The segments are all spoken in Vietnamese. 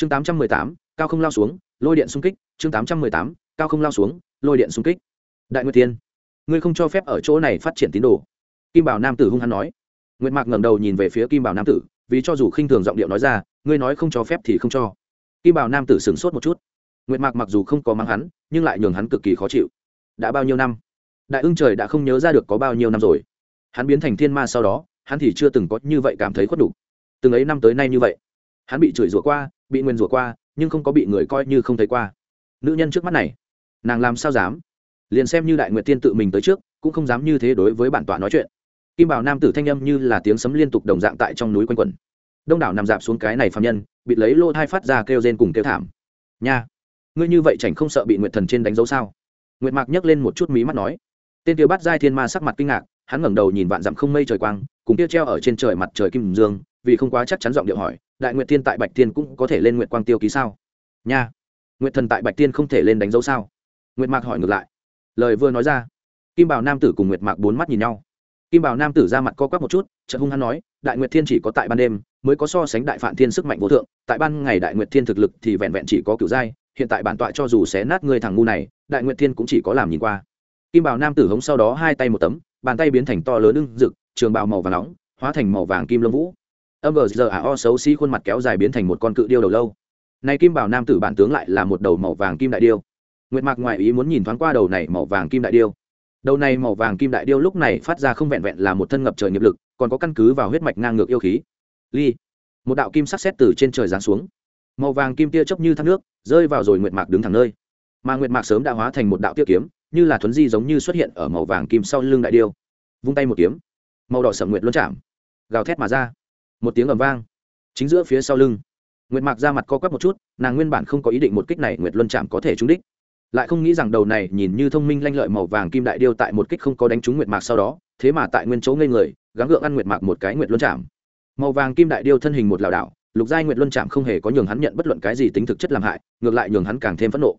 chương tám trăm mười tám, cao không lao xuống, lôi điện xung kích, chương tám trăm mười tám, cao không lao xuống, lôi điện xung kích. Đại nguyệt tiên ngươi không cho phép ở chỗ này phát triển tín đồ. Kim bảo nam tử hung hăng nói. Nguyệt mạc ngẩng đầu nhìn về phía kim bảo nam tử, vì cho dù khinh thường giọng điệu nói ra, ngươi nói không cho phép thì không cho. Kim bảo nam tử sửng sốt một chút. Nguyệt mạc mặc dù không có mắng hắn, nhưng lại nhường hắn cực kỳ khó chịu. Đã bao nhiêu năm? Đại ưng trời đã không nhớ ra được có bao nhiêu năm rồi. Hắn biến thành thiên ma sau đó, hắn thì chưa từng có như vậy cảm thấy khuất đủ. Từng ấy năm tới nay như vậy, hắn bị chửi rủa qua bị nguyên rủa qua, nhưng không có bị người coi như không thấy qua. Nữ nhân trước mắt này, nàng làm sao dám? Liền xem như đại nguyệt tiên tự mình tới trước, cũng không dám như thế đối với bản tọa nói chuyện. Kim bảo nam tử thanh âm như là tiếng sấm liên tục đồng dạng tại trong núi quanh quẩn. Đông đảo nằm dạp xuống cái này phạm nhân, bị lấy lô thai phát ra kêu rên cùng kêu thảm. Nha, ngươi như vậy chảnh không sợ bị nguyệt thần trên đánh dấu sao? Nguyệt mạc nhấc lên một chút mí mắt nói. Tên kia bắt giai thiên ma sắc mặt kinh ngạc, hắn ngẩng đầu nhìn vạn dặm không mây trời quang, cùng kia treo ở trên trời mặt trời kim dương, vì không quá chắc chắn giọng điệu hỏi đại nguyệt thiên tại bạch thiên cũng có thể lên nguyệt quang tiêu ký sao? Nha. Nguyệt thần tại bạch thiên không thể lên đánh dấu sao? Nguyệt mạc hỏi ngược lại. Lời vừa nói ra, kim bảo nam tử cùng nguyệt mạc bốn mắt nhìn nhau. Kim bảo nam tử ra mặt co quắp một chút, chợt hung hắn nói, đại nguyệt thiên chỉ có tại ban đêm mới có so sánh đại Phạm thiên sức mạnh vô thượng, tại ban ngày đại nguyệt thiên thực lực thì vẹn vẹn chỉ có kiểu giai hiện tại bản tọa cho dù xé nát người thằng ngu này, đại nguyệt thiên cũng chỉ có làm nhìn qua. Kim bảo nam tử hống sau đó hai tay một tấm, bàn tay biến thành to lớn ưng rực trường bào màu vàng nóng, hóa thành màu vàng kim lâm vũ âm bờ giờ ả o xấu xí, khuôn mặt kéo dài biến thành một con cự điêu đầu lâu. Này kim bảo nam tử bản tướng lại là một đầu màu vàng kim đại điêu. Nguyệt mạc ngoại ý muốn nhìn thoáng qua đầu này màu vàng kim đại điêu. Đầu này màu vàng kim đại điêu lúc này phát ra không vẹn vẹn là một thân ngập trời nghiệp lực, còn có căn cứ vào huyết mạch ngang ngược yêu khí. Ly, một đạo kim sắc xét từ trên trời giáng xuống. Màu vàng kim tia chốc như thác nước, rơi vào rồi nguyệt mạc đứng thẳng nơi. Mà nguyệt mạc sớm đã hóa thành một đạo tia kiếm, như là thuấn di giống như xuất hiện ở màu vàng kim sau lưng đại điêu. Vung tay một kiếm, màu đỏ sậm nguyệt luân chạm, gào thét mà ra một tiếng ầm vang. Chính giữa phía sau lưng, nguyệt mạc ra mặt co quắp một chút, nàng nguyên bản không có ý định một kích này nguyệt luân chạm có thể trúng đích. Lại không nghĩ rằng đầu này nhìn như thông minh lanh lợi màu vàng kim đại điêu tại một kích không có đánh trúng nguyệt mạc sau đó, thế mà tại nguyên chỗ ngây người, gắng gượng ăn nguyệt mạc một cái nguyệt luân chạm màu vàng kim đại điêu thân hình một lảo đảo, lục giai nguyệt luân chạm không hề có nhường hắn nhận bất luận cái gì tính thực chất làm hại, ngược lại nhường hắn càng thêm phẫn nộ.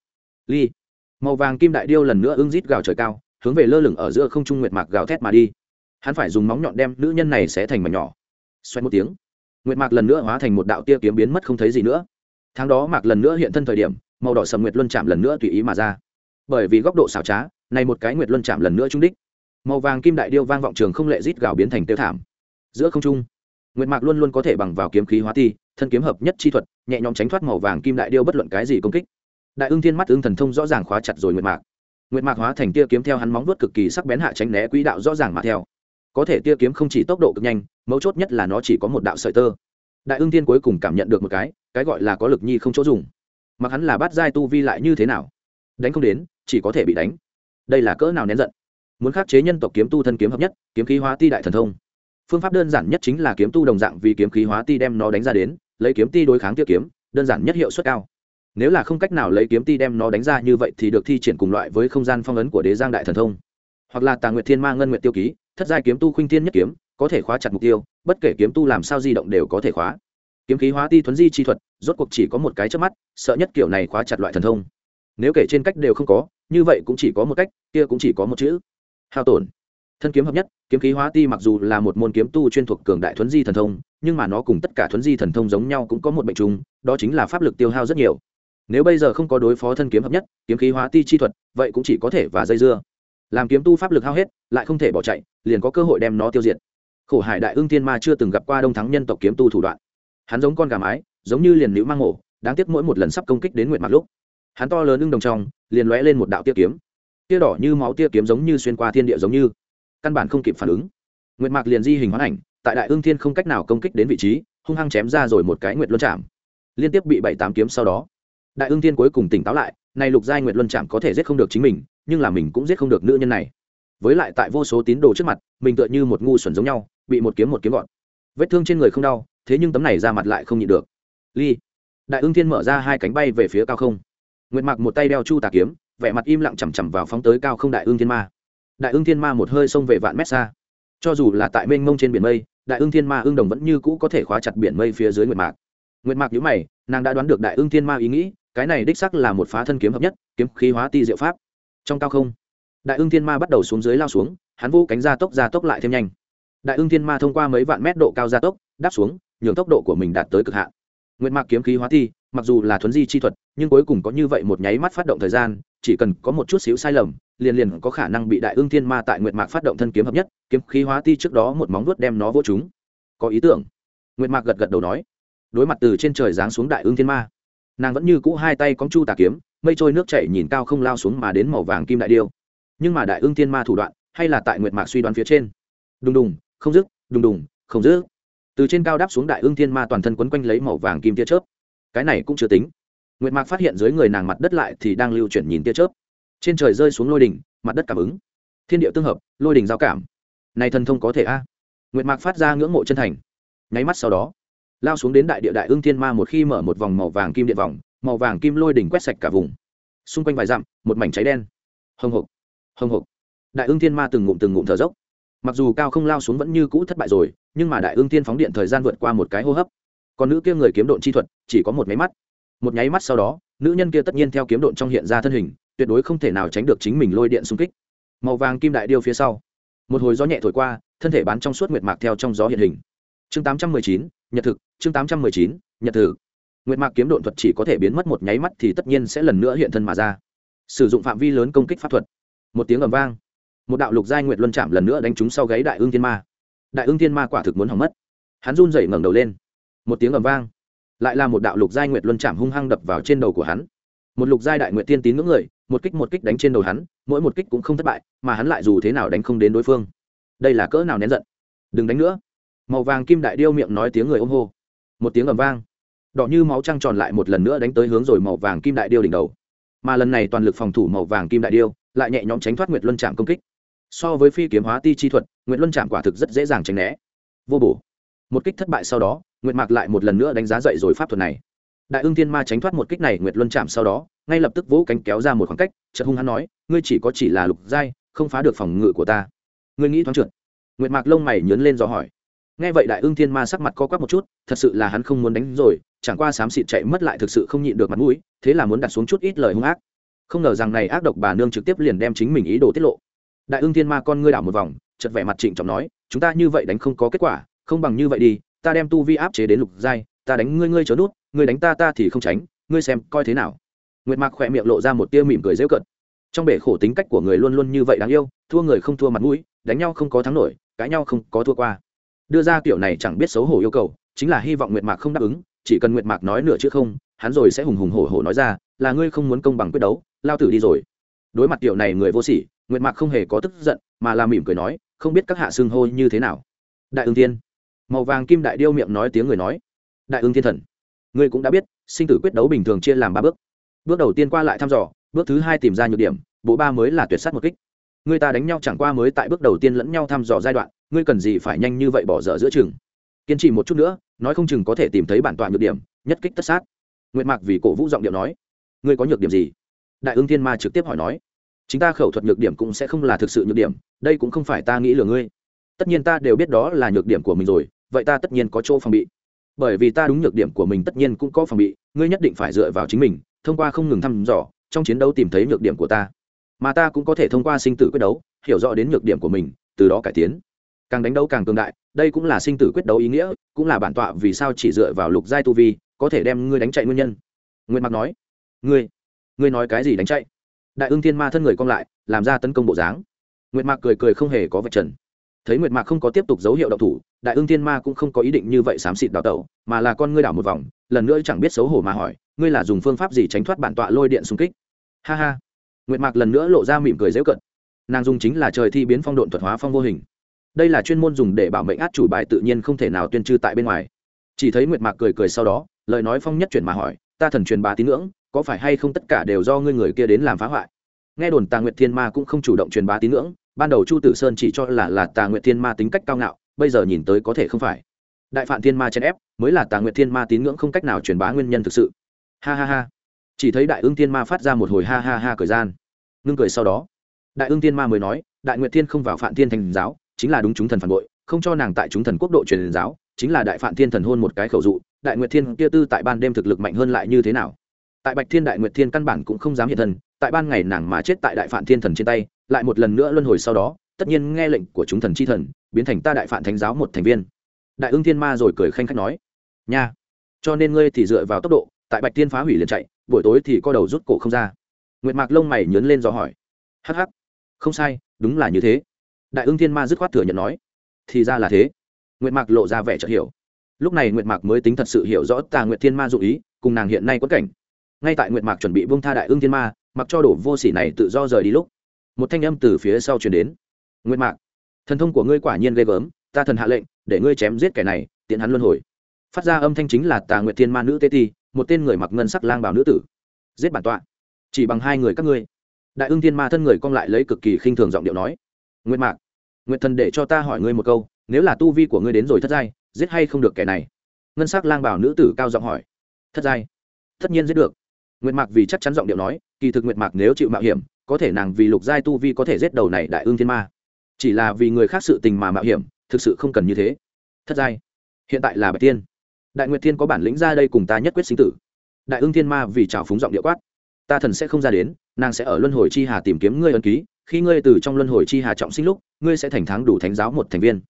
Ly, màu vàng kim đại điêu lần nữa ưng rít gào trời cao, hướng về lơ lửng ở giữa không trung nguyệt mạc gào thét mà đi. Hắn phải dùng móng nhọn đem nữ nhân này sẽ thành mảnh nhỏ xoay một tiếng, nguyệt mạc lần nữa hóa thành một đạo tia kiếm biến mất không thấy gì nữa. Tháng đó mạc lần nữa hiện thân thời điểm, màu đỏ sầm nguyệt luân chạm lần nữa tùy ý mà ra. Bởi vì góc độ xảo trá, này một cái nguyệt luân chạm lần nữa trung đích. Màu vàng kim đại điêu vang vọng trường không lệ rít gào biến thành tiêu thảm. Giữa không trung, nguyệt mạc luôn luôn có thể bằng vào kiếm khí hóa ti, thân kiếm hợp nhất chi thuật, nhẹ nhõm tránh thoát màu vàng kim đại điêu bất luận cái gì công kích. Đại ưng thiên mắt ưng thần thông rõ ràng khóa chặt rồi nguyệt mạc. Nguyệt mạc hóa thành tia kiếm theo hắn móng vuốt cực kỳ sắc bén hạ tránh né quỹ đạo rõ ràng mà theo có thể tia kiếm không chỉ tốc độ cực nhanh, mấu chốt nhất là nó chỉ có một đạo sợi tơ. Đại ưng tiên cuối cùng cảm nhận được một cái cái gọi là có lực nhi không chỗ dùng. Mặc hắn là bắt giai tu vi lại như thế nào? Đánh không đến, chỉ có thể bị đánh. Đây là cỡ nào nén giận? Muốn khắc chế nhân tộc kiếm tu thân kiếm hợp nhất, kiếm khí hóa ti đại thần thông. Phương pháp đơn giản nhất chính là kiếm tu đồng dạng vì kiếm khí hóa ti đem nó đánh ra đến, lấy kiếm ti đối kháng tiêu kiếm, đơn giản nhất hiệu suất cao. Nếu là không cách nào lấy kiếm ti đem nó đánh ra như vậy thì được thi triển cùng loại với không gian phong ấn của đế giang đại thần thông. Hoặc là tà nguyệt thiên ma ngân nguyệt tiêu ký thất giai kiếm tu khuynh thiên nhất kiếm, có thể khóa chặt mục tiêu, bất kể kiếm tu làm sao di động đều có thể khóa. Kiếm khí hóa ti thuấn di chi thuật, rốt cuộc chỉ có một cái trước mắt, sợ nhất kiểu này khóa chặt loại thần thông. Nếu kể trên cách đều không có, như vậy cũng chỉ có một cách, kia cũng chỉ có một chữ. Hao tổn. Thân kiếm hợp nhất, kiếm khí hóa ti mặc dù là một môn kiếm tu chuyên thuộc cường đại thuấn di thần thông, nhưng mà nó cùng tất cả thuấn di thần thông giống nhau cũng có một bệnh chung, đó chính là pháp lực tiêu hao rất nhiều. Nếu bây giờ không có đối phó thân kiếm hợp nhất, kiếm khí hóa ti chi thuật, vậy cũng chỉ có thể và dây dưa. Làm kiếm tu pháp lực hao hết, lại không thể bỏ chạy liền có cơ hội đem nó tiêu diệt. Khổ hải đại ương thiên ma chưa từng gặp qua đông thắng nhân tộc kiếm tu thủ đoạn. Hắn giống con gà mái, giống như liền nữ mang ngổ đáng tiếc mỗi một lần sắp công kích đến nguyện mặt lúc, hắn to lớn ưng đồng trong, liền lóe lên một đạo tia kiếm. Tia đỏ như máu tia kiếm giống như xuyên qua thiên địa giống như, căn bản không kịp phản ứng. Nguyệt mạc liền di hình hoán ảnh, tại đại ương thiên không cách nào công kích đến vị trí, hung hăng chém ra rồi một cái nguyệt luân chạm liên tiếp bị bảy tám kiếm sau đó, đại ương thiên cuối cùng tỉnh táo lại này lục giai nguyệt luân chạm có thể giết không được chính mình, nhưng là mình cũng giết không được nữ nhân này với lại tại vô số tín đồ trước mặt, mình tựa như một ngu xuẩn giống nhau, bị một kiếm một kiếm gọn. Vết thương trên người không đau, thế nhưng tấm này ra mặt lại không nhịn được. Ly, đại ương thiên mở ra hai cánh bay về phía cao không. Nguyệt mặc một tay đeo chu tà kiếm, vẻ mặt im lặng chằm chằm vào phóng tới cao không đại ương thiên ma. Đại ương thiên ma một hơi xông về vạn mét xa. Cho dù là tại mênh mông trên biển mây, đại ương thiên ma ương đồng vẫn như cũ có thể khóa chặt biển mây phía dưới nguyệt mạc. Nguyệt mạc nhữ mày, nàng đã đoán được đại ương thiên ma ý nghĩ, cái này đích sắc là một phá thân kiếm hợp nhất, kiếm khí hóa ti diệu pháp. Trong cao không đại ương thiên ma bắt đầu xuống dưới lao xuống, hắn vô cánh ra tốc ra tốc lại thêm nhanh. Đại ương thiên ma thông qua mấy vạn mét độ cao gia tốc, đáp xuống, nhường tốc độ của mình đạt tới cực hạn. Nguyệt mạc kiếm khí hóa thi, mặc dù là thuấn di chi thuật, nhưng cuối cùng có như vậy một nháy mắt phát động thời gian, chỉ cần có một chút xíu sai lầm, liền liền có khả năng bị đại ương thiên ma tại nguyệt mạc phát động thân kiếm hợp nhất, kiếm khí hóa ti trước đó một móng vuốt đem nó vô chúng có ý tưởng? Nguyệt mạc gật gật đầu nói. Đối mặt từ trên trời giáng xuống đại ương thiên ma, nàng vẫn như cũ hai tay cóng chu tà kiếm, mây trôi nước chảy nhìn cao không lao xuống mà đến màu vàng kim đại điêu nhưng mà đại ương thiên ma thủ đoạn hay là tại nguyệt mạc suy đoán phía trên. Đùng đùng, không dứt, đùng đùng, không dứt. Từ trên cao đáp xuống đại ương thiên ma toàn thân quấn quanh lấy màu vàng kim tia chớp. Cái này cũng chưa tính. Nguyệt mạc phát hiện dưới người nàng mặt đất lại thì đang lưu chuyển nhìn tia chớp. Trên trời rơi xuống lôi đỉnh, mặt đất cảm ứng. Thiên địa tương hợp, lôi đỉnh giao cảm. Này thần thông có thể a. Nguyệt mạc phát ra ngưỡng mộ chân thành. Nháy mắt sau đó, lao xuống đến đại địa đại ương thiên ma một khi mở một vòng màu vàng kim điện vòng, màu vàng kim lôi đỉnh quét sạch cả vùng. Xung quanh vài dặm, một mảnh cháy đen. Hồng hộc hồng hộc. Đại ương thiên ma từng ngụm từng ngụm thở dốc. Mặc dù cao không lao xuống vẫn như cũ thất bại rồi, nhưng mà đại ương thiên phóng điện thời gian vượt qua một cái hô hấp. Còn nữ kia người kiếm độn chi thuật, chỉ có một máy mắt. Một nháy mắt sau đó, nữ nhân kia tất nhiên theo kiếm độn trong hiện ra thân hình, tuyệt đối không thể nào tránh được chính mình lôi điện xung kích. Màu vàng kim đại điêu phía sau. Một hồi gió nhẹ thổi qua, thân thể bán trong suốt nguyệt mạc theo trong gió hiện hình. Chương tám trăm mười chín, nhật thực, chương tám trăm mười chín, nhật thực. Nguyệt mạc kiếm độn thuật chỉ có thể biến mất một nháy mắt thì tất nhiên sẽ lần nữa hiện thân mà ra. Sử dụng phạm vi lớn công kích pháp thuật một tiếng ầm vang, một đạo lục giai nguyệt luân chạm lần nữa đánh trúng sau gáy đại ương thiên ma. Đại ương thiên ma quả thực muốn hỏng mất. Hắn run rẩy ngẩng đầu lên. Một tiếng ầm vang, lại là một đạo lục giai nguyệt luân chạm hung hăng đập vào trên đầu của hắn. Một lục giai đại nguyệt tiên tín ngưỡng người, một kích một kích đánh trên đầu hắn, mỗi một kích cũng không thất bại, mà hắn lại dù thế nào đánh không đến đối phương. Đây là cỡ nào nén giận. Đừng đánh nữa. Màu vàng kim đại điêu miệng nói tiếng người ôm hô. Một tiếng ầm vang, đỏ như máu trăng tròn lại một lần nữa đánh tới hướng rồi màu vàng kim đại điêu đỉnh đầu. Mà lần này toàn lực phòng thủ màu vàng kim đại điêu lại nhẹ nhõm tránh thoát nguyệt luân chạm công kích. So với phi kiếm hóa ti chi thuật, nguyệt luân chạm quả thực rất dễ dàng tránh né. Vô bổ. Một kích thất bại sau đó, nguyệt mạc lại một lần nữa đánh giá dậy rồi pháp thuật này. Đại ương thiên ma tránh thoát một kích này nguyệt luân chạm sau đó, ngay lập tức vỗ cánh kéo ra một khoảng cách, chợt hung hắn nói, ngươi chỉ có chỉ là lục giai, không phá được phòng ngự của ta. Ngươi nghĩ thoáng trượt. Nguyệt mạc lông mày nhớn lên do hỏi. Nghe vậy đại ương thiên ma sắc mặt co quắp một chút, thật sự là hắn không muốn đánh rồi, chẳng qua xám xịt chạy mất lại thực sự không nhịn được mặt mũi, thế là muốn đặt xuống chút ít lời hung ác không ngờ rằng này ác độc bà nương trực tiếp liền đem chính mình ý đồ tiết lộ. Đại ương thiên ma con ngươi đảo một vòng chật vẻ mặt trịnh trọng nói, chúng ta như vậy đánh không có kết quả, không bằng như vậy đi, ta đem tu vi áp chế đến lục giai, ta đánh ngươi ngươi chớ nút, ngươi đánh ta ta thì không tránh, ngươi xem coi thế nào. Nguyệt mạc khỏe miệng lộ ra một tia mỉm cười dễu cận trong bể khổ tính cách của người luôn luôn như vậy đáng yêu, thua người không thua mặt mũi, đánh nhau không có thắng nổi, cãi nhau không có thua qua. Đưa ra kiểu này chẳng biết xấu hổ yêu cầu, chính là hy vọng nguyệt mạc không đáp ứng, chỉ cần nguyệt mạc nói nửa chữ không, hắn rồi sẽ hùng hùng hổ hổ nói ra, là ngươi không muốn công bằng quyết đấu lao tử đi rồi. Đối mặt tiểu này người vô sỉ, nguyệt mạc không hề có tức giận, mà là mỉm cười nói, không biết các hạ xưng hô như thế nào. Đại ương tiên màu vàng kim đại điêu miệng nói tiếng người nói. Đại ương thiên thần. Ngươi cũng đã biết, sinh tử quyết đấu bình thường chia làm ba bước. Bước đầu tiên qua lại thăm dò, bước thứ hai tìm ra nhược điểm, bộ ba mới là tuyệt s á t một kích. Người ta đánh nhau chẳng qua mới tại bước đầu tiên lẫn nhau thăm dò giai đoạn, ngươi cần gì phải nhanh như vậy bỏ dở giữa chừng? Kiên trì một chút nữa, nói không chừng có thể tìm thấy bản tọa nhược điểm, nhất kích tất sát. Nguyện mạc vì cổ vũ giọng điệu nói, ngươi có nhược điểm gì? Đại ương thiên ma trực tiếp hỏi nói, chính ta khẩu thuật nhược điểm cũng sẽ không là thực sự nhược điểm, đây cũng không phải ta nghĩ lừa ngươi. Tất nhiên ta đều biết đó là nhược điểm của mình rồi, vậy ta tất nhiên có chỗ phòng bị. Bởi vì ta đúng nhược điểm của mình tất nhiên cũng có phòng bị, ngươi nhất định phải dựa vào chính mình, thông qua không ngừng thăm dò, trong chiến đấu tìm thấy nhược điểm của ta. Mà ta cũng có thể thông qua sinh tử quyết đấu, hiểu rõ đến nhược điểm của mình, từ đó cải tiến. Càng đánh đấu càng cường đại, đây cũng là sinh tử quyết đấu ý nghĩa, cũng là bản tọa vì sao chỉ dựa vào lục giai tu vi, có thể đem ngươi đánh chạy nguyên nhân. Nguyễn mặc nói, ngươi ngươi nói cái gì đánh chạy? Đại ương thiên ma thân người cong lại, làm ra tấn công bộ dáng. Nguyệt mạc cười cười không hề có vật trần. Thấy nguyệt mạc không có tiếp tục dấu hiệu đậu thủ, đại ương thiên ma cũng không có ý định như vậy xám xịt đào tẩu, mà là con ngươi đảo một vòng, lần nữa chẳng biết xấu hổ mà hỏi, ngươi là dùng phương pháp gì tránh thoát bản tọa lôi điện xung kích? Ha ha. Nguyệt mạc lần nữa lộ ra mỉm cười dễu cận nàng dùng chính là trời thi biến phong độn thuật hóa phong vô hình. Đây là chuyên môn dùng để bảo mệnh át chủ bài tự nhiên không thể nào tuyên trư tại bên ngoài. Chỉ thấy nguyệt mạc cười cười sau đó, lời nói phong nhất chuyển mà hỏi, ta thần truyền bá tín ngưỡng có phải hay không tất cả đều do ngươi người kia đến làm phá hoại? Nghe đồn tà nguyệt thiên ma cũng không chủ động truyền bá tín ngưỡng, ban đầu chu tử sơn chỉ cho là là tà nguyệt thiên ma tính cách cao ngạo, bây giờ nhìn tới có thể không phải. Đại phạm thiên ma chen ép, mới là tà nguyệt thiên ma tín ngưỡng không cách nào truyền bá nguyên nhân thực sự. Ha ha ha. Chỉ thấy đại ương thiên ma phát ra một hồi ha ha ha cười gian. Ngưng cười sau đó, đại ương thiên ma mới nói, đại nguyệt thiên không vào phạm thiên thành giáo, chính là đúng chúng thần phản bội, không cho nàng tại chúng thần quốc độ truyền giáo, chính là đại phạm thiên thần hôn một cái khẩu dụ, đại nguyệt thiên kia tư tại ban đêm thực lực mạnh hơn lại như thế nào? Tại bạch thiên đại nguyệt thiên căn bản cũng không dám hiện thân, tại ban ngày nàng mà chết tại đại phạm thiên thần trên tay, lại một lần nữa luân hồi sau đó, tất nhiên nghe lệnh của chúng thần chi thần, biến thành ta đại phạm thánh giáo một thành viên. Đại ương thiên ma rồi cười khanh khách nói, nha, cho nên ngươi thì dựa vào tốc độ, tại bạch tiên phá hủy liền chạy, buổi tối thì co đầu rút cổ không ra. Nguyệt mạc lông mày nhớn lên dò hỏi, hắc hắc, không sai, đúng là như thế. Đại ưng thiên ma dứt khoát thừa nhận nói, thì ra là thế. Nguyệt mạc lộ ra vẻ chợt hiểu. Lúc này nguyệt mạc mới tính thật sự hiểu rõ tà nguyệt thiên ma dụ ý, cùng nàng hiện nay quất cảnh ngay tại nguyệt mạc chuẩn bị buông tha đại ưng thiên ma, mặc cho đổ vô sỉ này tự do rời đi lúc, một thanh âm từ phía sau chuyển đến. Nguyệt mạc, thần thông của ngươi quả nhiên ghê gớm, ta thần hạ lệnh, để ngươi chém giết kẻ này, tiện hắn luân hồi. Phát ra âm thanh chính là tà nguyệt thiên ma nữ tê ti, một tên người mặc ngân sắc lang bảo nữ tử. Giết bản tọa. Chỉ bằng hai người các ngươi. Đại ưng thiên ma thân người cong lại lấy cực kỳ khinh thường giọng điệu nói. Nguyệt mạc, nguyệt thần để cho ta hỏi ngươi một câu, nếu là tu vi của ngươi đến rồi thất giai, giết hay không được kẻ này? Ngân sắc lang bảo nữ tử cao giọng hỏi. Thất giai? Tất nhiên giết được nguyệt mạc vì chắc chắn giọng điệu nói, kỳ thực nguyệt mạc nếu chịu mạo hiểm, có thể nàng vì lục giai tu vi có thể giết đầu này đại ương thiên ma. Chỉ là vì người khác sự tình mà mạo hiểm, thực sự không cần như thế. Thất giai. Hiện tại là bạch tiên. Đại nguyệt thiên có bản lĩnh ra đây cùng ta nhất quyết sinh tử. Đại ương thiên ma vì trào phúng giọng điệu quát, ta thần sẽ không ra đến, nàng sẽ ở luân hồi chi hà tìm kiếm ngươi ân ký, khi ngươi từ trong luân hồi chi hà trọng sinh lúc, ngươi sẽ thành thắng đủ thánh giáo một thành viên.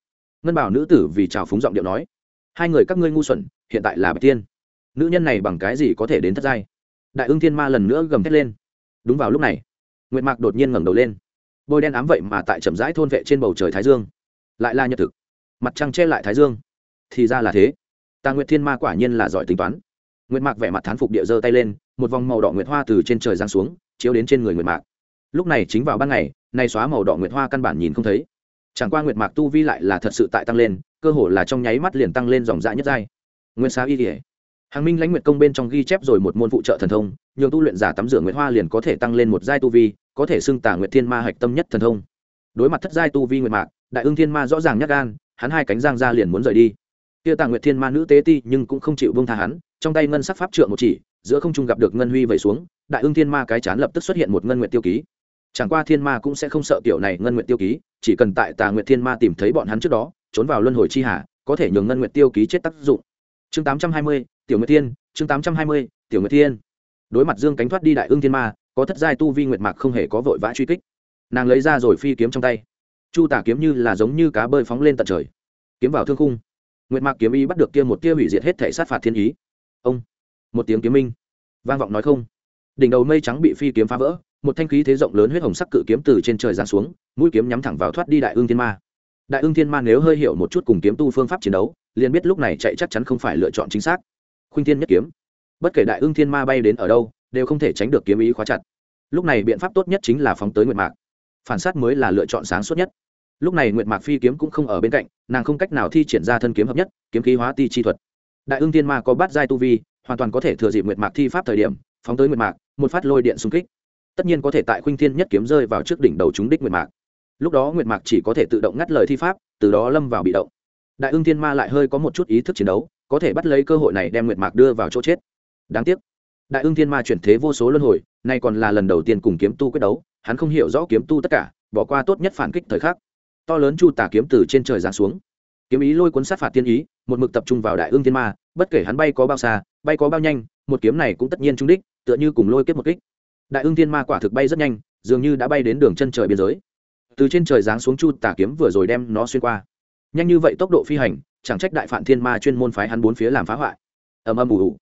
Ngân bảo nữ tử vì trào phúng giọng điệu nói, hai người các ngươi ngu xuẩn, hiện tại là bạch tiên. Nữ nhân này bằng cái gì có thể đến thất giai? Đại Ưng thiên ma lần nữa gầm thét lên. Đúng vào lúc này, nguyệt mạc đột nhiên ngẩng đầu lên. Bôi đen ám vậy mà tại chậm rãi thôn vệ trên bầu trời thái dương. Lại là nhật thực. Mặt trăng che lại thái dương. Thì ra là thế. Ta nguyệt thiên ma quả nhiên là giỏi tính toán. Nguyệt mạc vẻ mặt thán phục địa giơ tay lên, một vòng màu đỏ nguyệt hoa từ trên trời giáng xuống, chiếu đến trên người nguyệt mạc. Lúc này chính vào ban ngày, nay xóa màu đỏ nguyệt hoa căn bản nhìn không thấy. Chẳng qua nguyệt mạc tu vi lại là thật sự tại tăng lên, cơ hồ là trong nháy mắt liền tăng lên dòng dã nhất giai. Nguyên xá y kỉa hàng minh lãnh nguyệt công bên trong ghi chép rồi một môn phụ trợ thần thông, nhường tu luyện giả tắm rửa nguyệt hoa liền có thể tăng lên một giai tu vi, có thể xưng tả nguyệt thiên ma hạch tâm nhất thần thông. Đối mặt thất giai tu vi nguyệt mạc, đại ương thiên ma rõ ràng nhắc gan, hắn hai cánh giang ra liền muốn rời đi. Kia tàng nguyệt thiên ma nữ tế ti nhưng cũng không chịu vương tha hắn, trong tay ngân sắc pháp trượng một chỉ, giữa không trung gặp được ngân huy vẩy xuống, đại ương thiên ma cái chán lập tức xuất hiện một ngân nguyện tiêu ký. Chẳng qua thiên ma cũng sẽ không sợ kiểu này ngân nguyện tiêu ký, chỉ cần tại tà nguyệt thiên ma tìm thấy bọn hắn trước đó, trốn vào luân hồi chi hà, có thể nhường ngân nguyện tiêu ký chết tác dụng. Chương tám trăm hai mươi tiểu nguyệt thiên, chương tám trăm hai mươi, tiểu nguyệt thiên. Đối mặt dương cánh thoát đi đại ương thiên ma, có thất giai tu vi nguyệt mạc không hề có vội vã truy kích. Nàng lấy ra rồi phi kiếm trong tay. Chu tả kiếm như là giống như cá bơi phóng lên tận trời. Kiếm vào thương khung. Nguyệt mạc kiếm ý bắt được kia một tia hủy diệt hết thể sát phạt thiên ý. Ông. Một tiếng kiếm minh. Vang vọng nói không. Đỉnh đầu mây trắng bị phi kiếm phá vỡ, một thanh khí thế rộng lớn huyết hồng sắc cự kiếm từ trên trời giáng xuống, mũi kiếm nhắm thẳng vào thoát đi đại ương thiên ma. Đại ương thiên ma nếu hơi hiểu một chút cùng kiếm tu phương pháp chiến đấu, liền biết lúc này chạy chắc chắn không phải lựa chọn chính xác khuynh thiên nhất kiếm. Bất kể đại ưng thiên ma bay đến ở đâu, đều không thể tránh được kiếm ý khóa chặt. Lúc này biện pháp tốt nhất chính là phóng tới nguyệt mạc. Phản sát mới là lựa chọn sáng suốt nhất. Lúc này nguyệt mạc phi kiếm cũng không ở bên cạnh, nàng không cách nào thi triển ra thân kiếm hợp nhất, kiếm khí hóa ti chi thuật. Đại ưng thiên ma có bát giai tu vi, hoàn toàn có thể thừa dịp nguyệt mạc thi pháp thời điểm, phóng tới nguyệt mạc, một phát lôi điện xung kích. Tất nhiên có thể tại khuynh thiên nhất kiếm rơi vào trước đỉnh đầu chúng đích nguyệt mạc. Lúc đó nguyệt mạc chỉ có thể tự động ngắt lời thi pháp, từ đó lâm vào bị động. Đại ưng thiên ma lại hơi có một chút ý thức chiến đấu có thể bắt lấy cơ hội này đem nguyệt mạc đưa vào chỗ chết. Đáng tiếc, đại ương thiên ma chuyển thế vô số luân hồi, nay còn là lần đầu tiên cùng kiếm tu quyết đấu, hắn không hiểu rõ kiếm tu tất cả, bỏ qua tốt nhất phản kích thời khắc. To lớn chu tả kiếm từ trên trời giáng xuống. Kiếm ý lôi cuốn sát phạt tiên ý, một mực tập trung vào đại ương thiên ma, bất kể hắn bay có bao xa, bay có bao nhanh, một kiếm này cũng tất nhiên trung đích, tựa như cùng lôi kết một kích. Đại ương thiên ma quả thực bay rất nhanh, dường như đã bay đến đường chân trời biên giới. Từ trên trời giáng xuống chu tả kiếm vừa rồi đem nó xuyên qua. Nhanh như vậy tốc độ phi hành chẳng trách đại phạn thiên ma chuyên môn phái hắn bốn phía làm phá hoại. Ầm ầm ủ ủ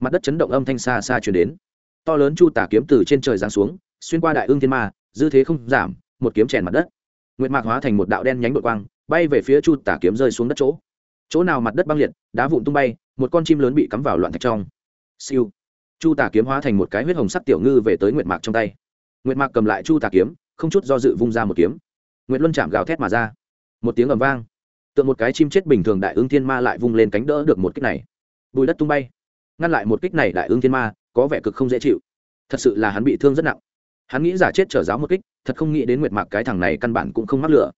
mặt đất chấn động âm thanh xa xa chuyển đến. To lớn chu tả kiếm từ trên trời giáng xuống, xuyên qua đại ương thiên ma, dư thế không giảm, một kiếm chèn mặt đất. Nguyệt mạc hóa thành một đạo đen nhánh đội quang, bay về phía chu tả kiếm rơi xuống đất chỗ. Chỗ nào mặt đất băng liệt, đá vụn tung bay, một con chim lớn bị cắm vào loạn thạch trong. Siêu. Chu tả kiếm hóa thành một cái huyết hồng sắc tiểu ngư về tới nguyệt mạc trong tay. Nguyệt mạc cầm lại chu tả kiếm, không chút do dự vung ra một kiếm. Nguyệt luân chạm gào thét mà ra. Một tiếng ầm vang tượng một cái chim chết bình thường đại ương thiên ma lại vung lên cánh đỡ được một kích này. Bùi đất tung bay. Ngăn lại một kích này đại ương thiên ma, có vẻ cực không dễ chịu. Thật sự là hắn bị thương rất nặng. Hắn nghĩ giả chết trở giáo một kích, thật không nghĩ đến nguyệt mạc cái thằng này căn bản cũng không mắc lửa.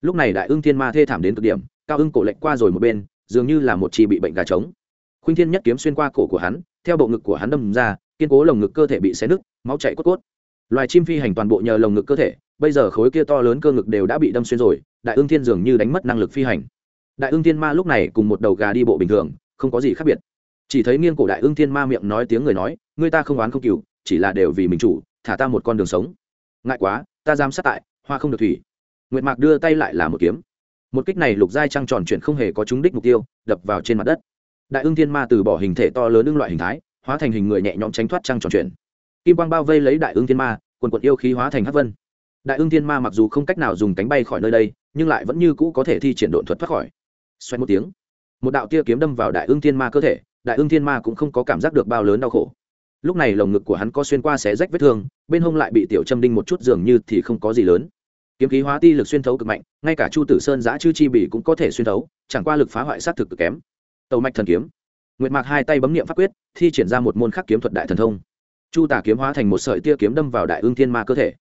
Lúc này đại ương thiên ma thê thảm đến cực điểm, cao ưng cổ lệnh qua rồi một bên, dường như là một chi bị bệnh gà trống. Khuynh thiên nhất kiếm xuyên qua cổ của hắn, theo bộ ngực của hắn đâm ra, kiên cố lồng ngực cơ thể bị xé nứt, máu chảy cốt cốt. Loài chim phi hành toàn bộ nhờ lồng ngực cơ thể, bây giờ khối kia to lớn cơ ngực đều đã bị đâm xuyên rồi đại ương thiên dường như đánh mất năng lực phi hành. Đại ương thiên ma lúc này cùng một đầu gà đi bộ bình thường, không có gì khác biệt. Chỉ thấy nghiêng cổ đại ương thiên ma miệng nói tiếng người nói người ta không oán không cừu, chỉ là đều vì mình chủ, thả ta một con đường sống. Ngại quá, ta giam sát tại, hoa không được thủy. Nguyệt mạc đưa tay lại là một kiếm. Một kích này lục giai trăng tròn chuyển không hề có trúng đích mục tiêu, đập vào trên mặt đất. Đại ương thiên ma từ bỏ hình thể to lớn ưng loại hình thái, hóa thành hình người nhẹ nhõm tránh thoát trăng tròn chuyển. Kim quang bao vây lấy đại ương thiên ma, quần quận yêu khí hóa thành hắc vân. Đại ương thiên ma mặc dù không cách nào dùng cánh bay khỏi nơi đây nhưng lại vẫn như cũ có thể thi triển độn thuật thoát khỏi. Xoay một tiếng, một đạo tia kiếm đâm vào đại ương thiên ma cơ thể, đại ương thiên ma cũng không có cảm giác được bao lớn đau khổ. Lúc này lồng ngực của hắn có xuyên qua xé rách vết thương, bên hông lại bị tiểu châm đinh một chút dường như thì không có gì lớn. Kiếm khí hóa ti lực xuyên thấu cực mạnh, ngay cả chu tử sơn giã chư chi bỉ cũng có thể xuyên thấu, chẳng qua lực phá hoại sát thực cực kém. Tàu mạch thần kiếm. Nguyệt mạc hai tay bấm nghiệm pháp quyết, thi triển ra một môn khắc kiếm thuật đại thần thông. Chu tả kiếm hóa thành một sợi tia kiếm đâm vào đại ương thiên ma cơ thể.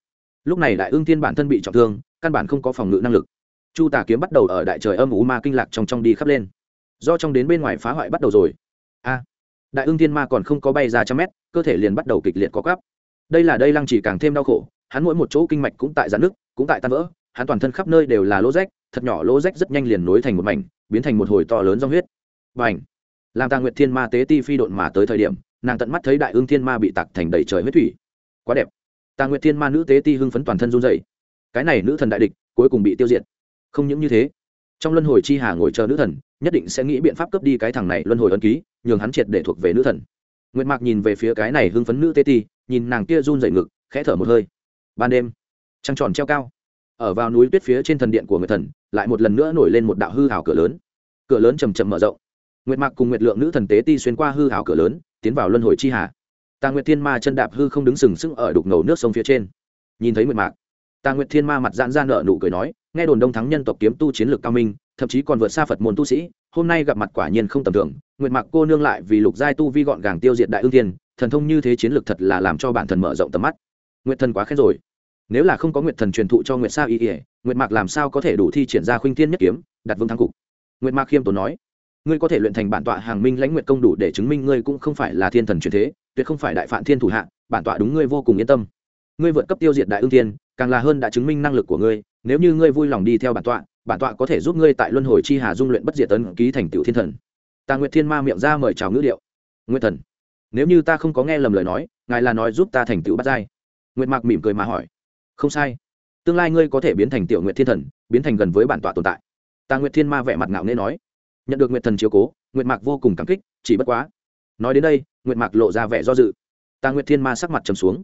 Lúc này đại ương thiên bản thân bị trọng thương, căn bản không có phòng ngự năng lực chu tả kiếm bắt đầu ở đại trời âm ú ma kinh lạc trong trong đi khắp lên. Do trong đến bên ngoài phá hoại bắt đầu rồi. A, đại ương thiên ma còn không có bay ra trăm mét, cơ thể liền bắt đầu kịch liệt có cắp đây là đây lăng chỉ càng thêm đau khổ, hắn mỗi một chỗ kinh mạch cũng tại giãn nước cũng tại tan vỡ, hắn toàn thân khắp nơi đều là lỗ rách, thật nhỏ lỗ rách rất nhanh liền nối thành một mảnh, biến thành một hồi to lớn dòng huyết. Và ảnh làm tàng nguyệt thiên ma tế ti phi độn mà tới thời điểm, nàng tận mắt thấy đại ương thiên ma bị tặc thành đầy trời huyết thủy. Quá đẹp! Tàng nguyệt thiên ma nữ tế ti hưng phấn toàn thân run dày cái này nữ thần đại địch cuối cùng bị tiêu diệt không những như thế, trong luân hồi chi hà ngồi chờ nữ thần, nhất định sẽ nghĩ biện pháp cướp đi cái thằng này luân hồi ân ký, nhường hắn triệt để thuộc về nữ thần. Nguyệt mạc nhìn về phía cái này hưng phấn nữ tế ti, nhìn nàng kia run dậy ngực, khẽ thở một hơi. Ban đêm, trăng tròn treo cao. Ở vào núi tuyết phía trên thần điện của người thần, lại một lần nữa nổi lên một đạo hư hào cửa lớn. Cửa lớn chầm chậm mở rộng. Nguyệt mạc cùng nguyệt lượng nữ thần tế ti xuyên qua hư hào cửa lớn, tiến vào luân hồi chi hà. Tà nguyệt thiên ma chân đạp hư không đứng sừng sững ở đục ngầu nước sông phía trên. Nhìn thấy nguyệt mạc tà nguyệt thiên ma mặt giãn ra nợ nụ cười nói, nghe đồn đông thắng nhân tộc kiếm tu chiến lược cao minh, thậm chí còn vượt xa phật môn tu sĩ, hôm nay gặp mặt quả nhiên không tầm thường, nguyệt Mặc cô nương lại vì lục giai tu vi gọn gàng tiêu diệt đại ương thiên, thần thông như thế chiến lược thật là làm cho bản thần mở rộng tầm mắt. Nguyệt thần quá khen rồi. Nếu là không có nguyệt thần truyền thụ cho nguyệt sa y ỉa nguyệt mạc làm sao có thể đủ thi triển ra khuynh thiên nhất kiếm, đặt vương thắng cục? Nguyệt mạc khiêm tốn nói, ngươi có thể luyện thành bản tọa hàng minh lãnh nguyệt công đủ để chứng minh ngươi cũng không phải là thiên thần truyền thế, tuyệt không phải đại phạn thiên thủ hạ, bản tọa đúng ngươi vô cùng yên tâm. Ngươi vượt cấp tiêu diệt đại ương thiên càng là hơn đã chứng minh năng lực của ngươi, nếu như ngươi vui lòng đi theo bản tọa bản tọa có thể giúp ngươi tại luân hồi chi hà dung luyện bất diệt tấn ký thành tiểu thiên thần. Ta nguyệt thiên ma miệng ra mời chào ngữ điệu. Nguyệt thần, nếu như ta không có nghe lầm lời nói, ngài là nói giúp ta thành tựu bắt giai. Nguyệt mạc mỉm cười mà hỏi. Không sai. Tương lai ngươi có thể biến thành tiểu nguyệt thiên thần, biến thành gần với bản tọa tồn tại. Ta nguyệt thiên ma vẻ mặt ngạo nghễ nói. Nhận được nguyệt thần chiếu cố, nguyệt mạc vô cùng cảm kích, chỉ bất quá. Nói đến đây, nguyệt mạc lộ ra vẻ do dự. Ta nguyệt thiên ma sắc mặt trầm xuống.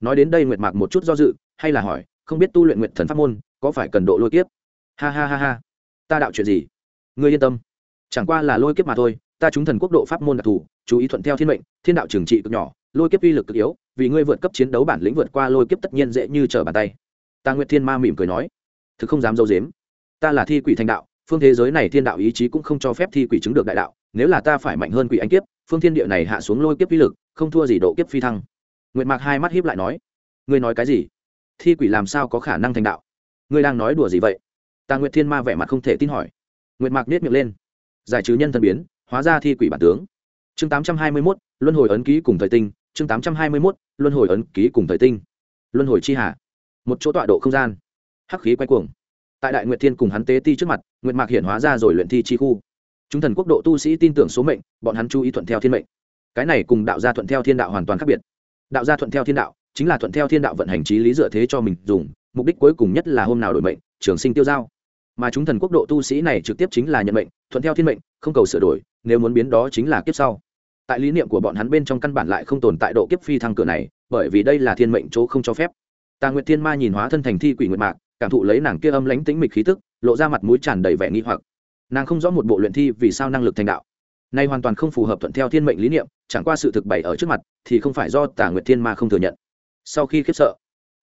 Nói đến đây nguyệt mạc một chút do dự hay là hỏi, không biết tu luyện nguyện thần pháp môn, có phải cần độ lôi kiếp? Ha ha ha ha. Ta đạo chuyện gì? Ngươi yên tâm. Chẳng qua là lôi kiếp mà thôi, ta chúng thần quốc độ pháp môn đặc thù, chú ý thuận theo thiên mệnh, thiên đạo trừng trị cực nhỏ, lôi kiếp uy lực cực yếu, vì ngươi vượt cấp chiến đấu bản lĩnh vượt qua lôi kiếp tất nhiên dễ như trở bàn tay. Ta nguyệt thiên ma mỉm cười nói. Thực không dám dâu dếm. Ta là thi quỷ thành đạo, phương thế giới này thiên đạo ý chí cũng không cho phép thi quỷ chứng được đại đạo, nếu là ta phải mạnh hơn quỷ anh kiếp, phương thiên địa này hạ xuống lôi kiếp uy lực, không thua gì độ kiếp phi thăng. Nguyệt mạc hai mắt hiếp lại nói. Ngươi nói cái gì? Thi quỷ làm sao có khả năng thành đạo? Ngươi đang nói đùa gì vậy? Tà nguyệt thiên ma vẻ mặt không thể tin hỏi. Nguyệt mạc nết miệng lên. Giải trừ nhân thân biến, hóa ra thi quỷ bản tướng. Chương tám trăm hai mươi mốt, luân hồi ấn ký cùng thời tinh. Chương tám trăm hai mươi mốt, luân hồi ấn ký cùng thời tinh. Luân hồi chi hà. Một chỗ tọa độ không gian. Hắc khí quay cuồng. Tại đại nguyệt thiên cùng hắn tế ti trước mặt, nguyệt mạc hiện hóa ra rồi luyện thi chi khu. Chúng thần quốc độ tu sĩ tin tưởng số mệnh, bọn hắn chú ý thuận theo thiên mệnh. Cái này cùng đạo gia thuận theo thiên đạo hoàn toàn khác biệt. Đạo gia thuận theo thiên đạo chính là thuận theo thiên đạo vận hành trí lý dựa thế cho mình dùng, mục đích cuối cùng nhất là hôm nào đổi mệnh, trường sinh tiêu giao. Mà chúng thần quốc độ tu sĩ này trực tiếp chính là nhận mệnh, thuận theo thiên mệnh, không cầu sửa đổi, nếu muốn biến đó chính là kiếp sau. Tại lý niệm của bọn hắn bên trong căn bản lại không tồn tại độ kiếp phi thăng cửa này, bởi vì đây là thiên mệnh chỗ không cho phép. Tà nguyệt thiên ma nhìn hóa thân thành thi quỷ nguyệt mạc, cảm thụ lấy nàng kia âm lánh tính mịch khí tức, lộ ra mặt mũi tràn đầy vẻ nghi hoặc. Nàng không rõ một bộ luyện thi vì sao năng lực thành đạo. Nay hoàn toàn không phù hợp thuận theo thiên mệnh lý niệm, chẳng qua sự thực bày ở trước mặt, thì không phải do tà nguyệt thiên ma không thừa nhận sau khi khiếp sợ,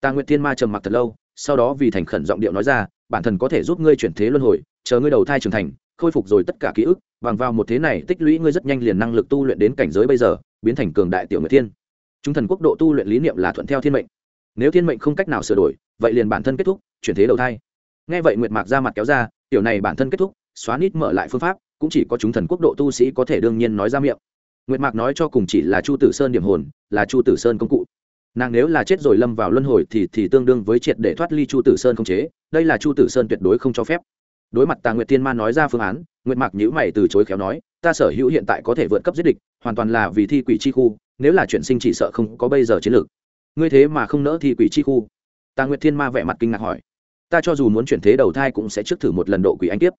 tà nguyệt thiên ma trầm mặc thật lâu, sau đó vì thành khẩn giọng điệu nói ra, bản thân có thể giúp ngươi chuyển thế luân hồi, chờ ngươi đầu thai trưởng thành, khôi phục rồi tất cả ký ức, bằng vào một thế này tích lũy ngươi rất nhanh liền năng lực tu luyện đến cảnh giới bây giờ, biến thành cường đại tiểu nguyệt thiên. Chúng thần quốc độ tu luyện lý niệm là thuận theo thiên mệnh. Nếu thiên mệnh không cách nào sửa đổi, vậy liền bản thân kết thúc, chuyển thế đầu thai. Nghe vậy nguyệt mạc ra mặt kéo ra, tiểu này bản thân kết thúc, xóa nít mở lại phương pháp, cũng chỉ có chúng thần quốc độ tu sĩ có thể đương nhiên nói ra miệng. Nguyệt mạc nói cho cùng chỉ là chu tử sơn điểm hồn, là chu tử sơn công cụ nàng nếu là chết rồi lâm vào luân hồi thì thì tương đương với triệt để thoát ly chu tử sơn không chế, đây là chu tử sơn tuyệt đối không cho phép. Đối mặt tà nguyệt thiên ma nói ra phương án, nguyệt mạc nhữ mày từ chối khéo nói, ta sở hữu hiện tại có thể vượt cấp giết địch, hoàn toàn là vì thi quỷ chi khu, nếu là chuyển sinh chỉ sợ không có bây giờ chiến lược. Ngươi thế mà không nỡ thi quỷ chi khu? Tà nguyệt thiên ma vẻ mặt kinh ngạc hỏi. Ta cho dù muốn chuyển thế đầu thai cũng sẽ trước thử một lần độ quỷ anh kiếp.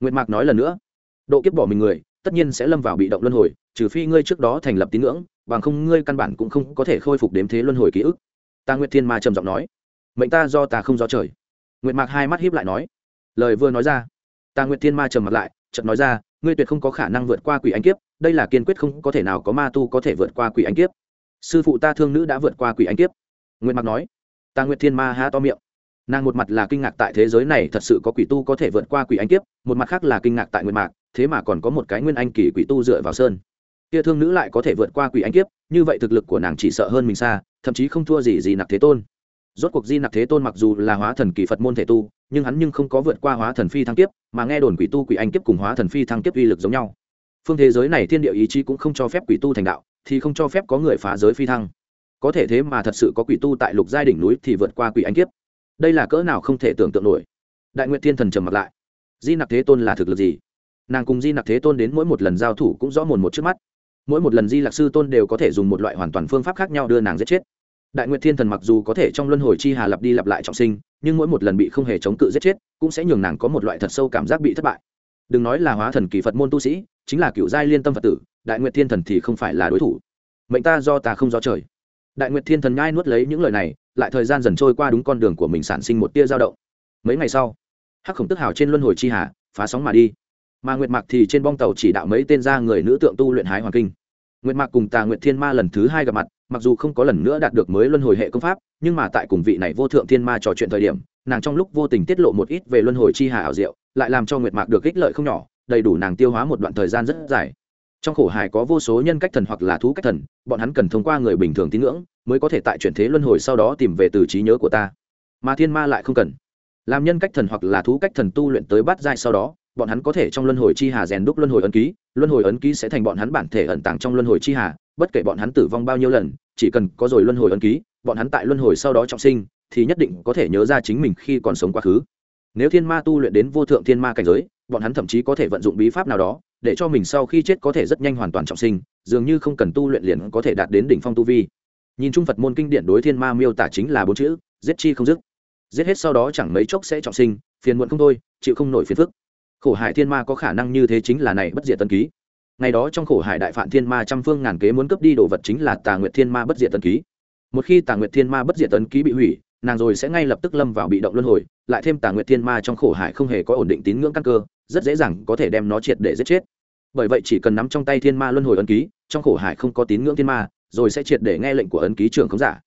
Nguyệt mạc nói lần nữa. Độ kiếp bỏ mình người, tất nhiên sẽ lâm vào bị động luân hồi, trừ phi ngươi trước đó thành lập tín ngưỡng bằng không ngươi căn bản cũng không có thể khôi phục đếm thế luân hồi ký ức. Ta nguyệt thiên ma trầm giọng nói. Mệnh ta do ta không do trời. Nguyệt mạc hai mắt hiếp lại nói. Lời vừa nói ra, ta nguyệt thiên ma trầm mặt lại, chợt nói ra, ngươi tuyệt không có khả năng vượt qua quỷ anh kiếp, đây là kiên quyết không có thể nào có ma tu có thể vượt qua quỷ anh kiếp. Sư phụ ta thương nữ đã vượt qua quỷ anh kiếp. Nguyệt mạc nói. Ta nguyệt thiên ma há to miệng. Nàng một mặt là kinh ngạc tại thế giới này thật sự có quỷ tu có thể vượt qua quỷ anh kiếp, một mặt khác là kinh ngạc tại nguyệt mạc, thế mà còn có một cái nguyên anh kỳ quỷ tu dựa vào sơn kia thương nữ lại có thể vượt qua quỷ anh kiếp, như vậy thực lực của nàng chỉ sợ hơn mình xa, thậm chí không thua gì gì nặc thế tôn. Rốt cuộc di nặc thế tôn mặc dù là hóa thần kỳ phật môn thể tu, nhưng hắn nhưng không có vượt qua hóa thần phi thăng kiếp, mà nghe đồn quỷ tu quỷ anh kiếp cùng hóa thần phi thăng kiếp uy lực giống nhau. Phương thế giới này thiên địa ý chí cũng không cho phép quỷ tu thành đạo, thì không cho phép có người phá giới phi thăng. Có thể thế mà thật sự có quỷ tu tại lục giai đỉnh núi thì vượt qua quỷ anh kiếp. Đây là cỡ nào không thể tưởng tượng nổi. Đại nguyện thiên thần trầm mặt lại. Di nặc thế tôn là thực lực gì? Nàng cùng di nặc thế tôn đến mỗi một lần giao thủ cũng rõ mồn một trước mắt mỗi một lần di lạc sư tôn đều có thể dùng một loại hoàn toàn phương pháp khác nhau đưa nàng giết chết. Đại nguyệt thiên thần mặc dù có thể trong luân hồi chi hà lặp đi lặp lại trọng sinh, nhưng mỗi một lần bị không hề chống cự giết chết, cũng sẽ nhường nàng có một loại thật sâu cảm giác bị thất bại. Đừng nói là hóa thần kỳ phật môn tu sĩ, chính là cựu giai liên tâm phật tử, đại nguyệt thiên thần thì không phải là đối thủ. Mệnh ta do ta không do trời. Đại nguyệt thiên thần nhai nuốt lấy những lời này, lại thời gian dần trôi qua đúng con đường của mình sản sinh một tia dao động. Mấy ngày sau, hắc khổng tức hào trên luân hồi chi hà, phá sóng mà đi mà nguyệt mạc thì trên bong tàu chỉ đạo mấy tên ra người nữ tượng tu luyện hái hoàng kinh. Nguyệt mạc cùng tà nguyệt thiên ma lần thứ hai gặp mặt, mặc dù không có lần nữa đạt được mới luân hồi hệ công pháp, nhưng mà tại cùng vị này vô thượng thiên ma trò chuyện thời điểm, nàng trong lúc vô tình tiết lộ một ít về luân hồi chi hà ảo diệu, lại làm cho nguyệt mạc được ích lợi không nhỏ, đầy đủ nàng tiêu hóa một đoạn thời gian rất dài. Trong khổ hải có vô số nhân cách thần hoặc là thú cách thần, bọn hắn cần thông qua người bình thường tín ngưỡng, mới có thể tại chuyển thế luân hồi sau đó tìm về từ trí nhớ của ta. Mà thiên ma lại không cần. Làm nhân cách thần hoặc là thú cách thần tu luyện tới bát giai sau đó bọn hắn có thể trong luân hồi chi hà rèn đúc luân hồi ấn ký, luân hồi ấn ký sẽ thành bọn hắn bản thể ẩn tàng trong luân hồi chi hà, bất kể bọn hắn tử vong bao nhiêu lần, chỉ cần có rồi luân hồi ấn ký, bọn hắn tại luân hồi sau đó trọng sinh, thì nhất định có thể nhớ ra chính mình khi còn sống quá khứ. Nếu thiên ma tu luyện đến vô thượng thiên ma cảnh giới, bọn hắn thậm chí có thể vận dụng bí pháp nào đó, để cho mình sau khi chết có thể rất nhanh hoàn toàn trọng sinh, dường như không cần tu luyện liền có thể đạt đến đỉnh phong tu vi. Nhìn trung phật môn kinh điển đối thiên ma miêu tả chính là bốn chữ, giết chi không dứt. Giết hết sau đó chẳng mấy chốc sẽ trọng sinh, phiền muộn không thôi, chịu không nổi phiền phức khổ hải thiên ma có khả năng như thế chính là này bất diệt tân ký. Ngày đó trong khổ hải đại phạn thiên ma trăm phương ngàn kế muốn cướp đi đồ vật chính là tà nguyệt thiên ma bất diệt tân ký. Một khi tà nguyệt thiên ma bất diệt tân ký bị hủy, nàng rồi sẽ ngay lập tức lâm vào bị động luân hồi, lại thêm tà nguyệt thiên ma trong khổ hải không hề có ổn định tín ngưỡng căn cơ, rất dễ dàng có thể đem nó triệt để giết chết. Bởi vậy chỉ cần nắm trong tay thiên ma luân hồi ấn ký, trong khổ hải không có tín ngưỡng thiên ma, rồi sẽ triệt để nghe lệnh của ấn ký trưởng không giả.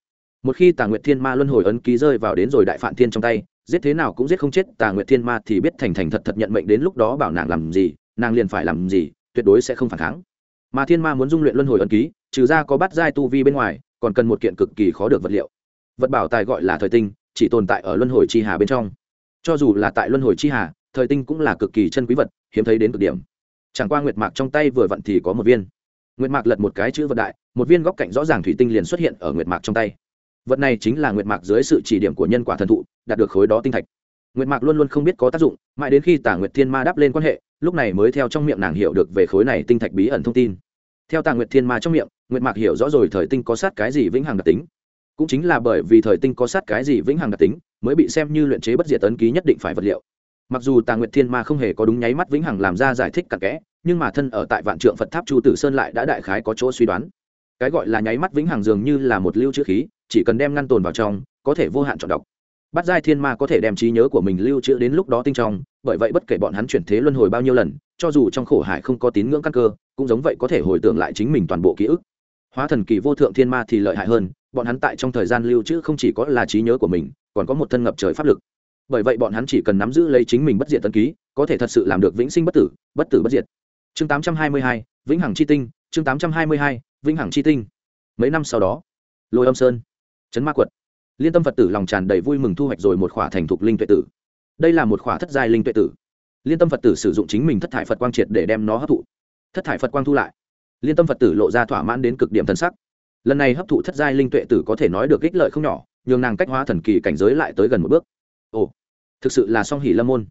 Một khi tà nguyệt thiên ma luân hồi ấn ký rơi vào đến rồi đại phạn thiên trong tay giết thế nào cũng giết không chết, tà nguyệt thiên ma thì biết thành thành thật thật nhận mệnh đến lúc đó bảo nàng làm gì, nàng liền phải làm gì, tuyệt đối sẽ không phản kháng. Mà thiên ma muốn dung luyện luân hồi ấn ký, trừ ra có bắt giai tu vi bên ngoài, còn cần một kiện cực kỳ khó được vật liệu. Vật bảo tài gọi là thời tinh, chỉ tồn tại ở luân hồi chi hà bên trong. Cho dù là tại luân hồi chi hà, thời tinh cũng là cực kỳ chân quý vật, hiếm thấy đến cực điểm. Chẳng qua nguyệt mạc trong tay vừa vặn thì có một viên. Nguyệt mạc lật một cái chữ vật đại, một viên góc cạnh rõ ràng thủy tinh liền xuất hiện ở nguyệt mạc trong tay vật này chính là nguyệt mạc dưới sự chỉ điểm của nhân quả thần thụ, đạt được khối đó tinh thạch. Nguyệt mạc luôn luôn không biết có tác dụng, mãi đến khi tả nguyệt thiên ma đáp lên quan hệ, lúc này mới theo trong miệng nàng hiểu được về khối này tinh thạch bí ẩn thông tin. Theo tà nguyệt thiên ma trong miệng, nguyệt mạc hiểu rõ rồi thời tinh có sát cái gì vĩnh hằng đặc tính. Cũng chính là bởi vì thời tinh có sát cái gì vĩnh hằng đặc tính, mới bị xem như luyện chế bất diệt tấn ký nhất định phải vật liệu. Mặc dù tà nguyệt thiên ma không hề có đúng nháy mắt vĩnh hằng làm ra giải thích cặn kẽ, nhưng mà thân ở tại vạn trượng phật tháp chu tử sơn lại đã đại khái có chỗ suy đoán. Cái gọi là nháy mắt vĩnh hằng dường như là một lưu chữ khí chỉ cần đem ngăn tồn vào trong có thể vô hạn chọn đọc. Bắt giai thiên ma có thể đem trí nhớ của mình lưu trữ đến lúc đó tinh trong bởi vậy bất kể bọn hắn chuyển thế luân hồi bao nhiêu lần cho dù trong khổ hải không có tín ngưỡng căn cơ cũng giống vậy có thể hồi tưởng lại chính mình toàn bộ ký ức. Hóa thần kỳ vô thượng thiên ma thì lợi hại hơn bọn hắn tại trong thời gian lưu trữ không chỉ có là trí nhớ của mình còn có một thân ngập trời pháp lực. Bởi vậy bọn hắn chỉ cần nắm giữ lấy chính mình bất diệt tân ký có thể thật sự làm được vĩnh sinh bất tử bất tử bất diệt. Chương 822, vĩnh hằng chi tinh chương 822, vĩnh hằng chi tinh. Mấy năm sau đó lôi âm sơn chấn ma quật. Liên tâm phật tử lòng tràn đầy vui mừng thu hoạch rồi một khỏa thành thục linh tuệ tử. Đây là một khỏa thất giai linh tuệ tử. Liên tâm phật tử sử dụng chính mình thất thải phật quang triệt để đem nó hấp thụ. Thất thải phật quang thu lại. Liên tâm phật tử lộ ra thỏa mãn đến cực điểm thân sắc. Lần này hấp thụ thất giai linh tuệ tử có thể nói được ích lợi không nhỏ, nhường nàng cách hóa thần kỳ cảnh giới lại tới gần một bước. Ồ, thực sự là song hỷ lâm môn.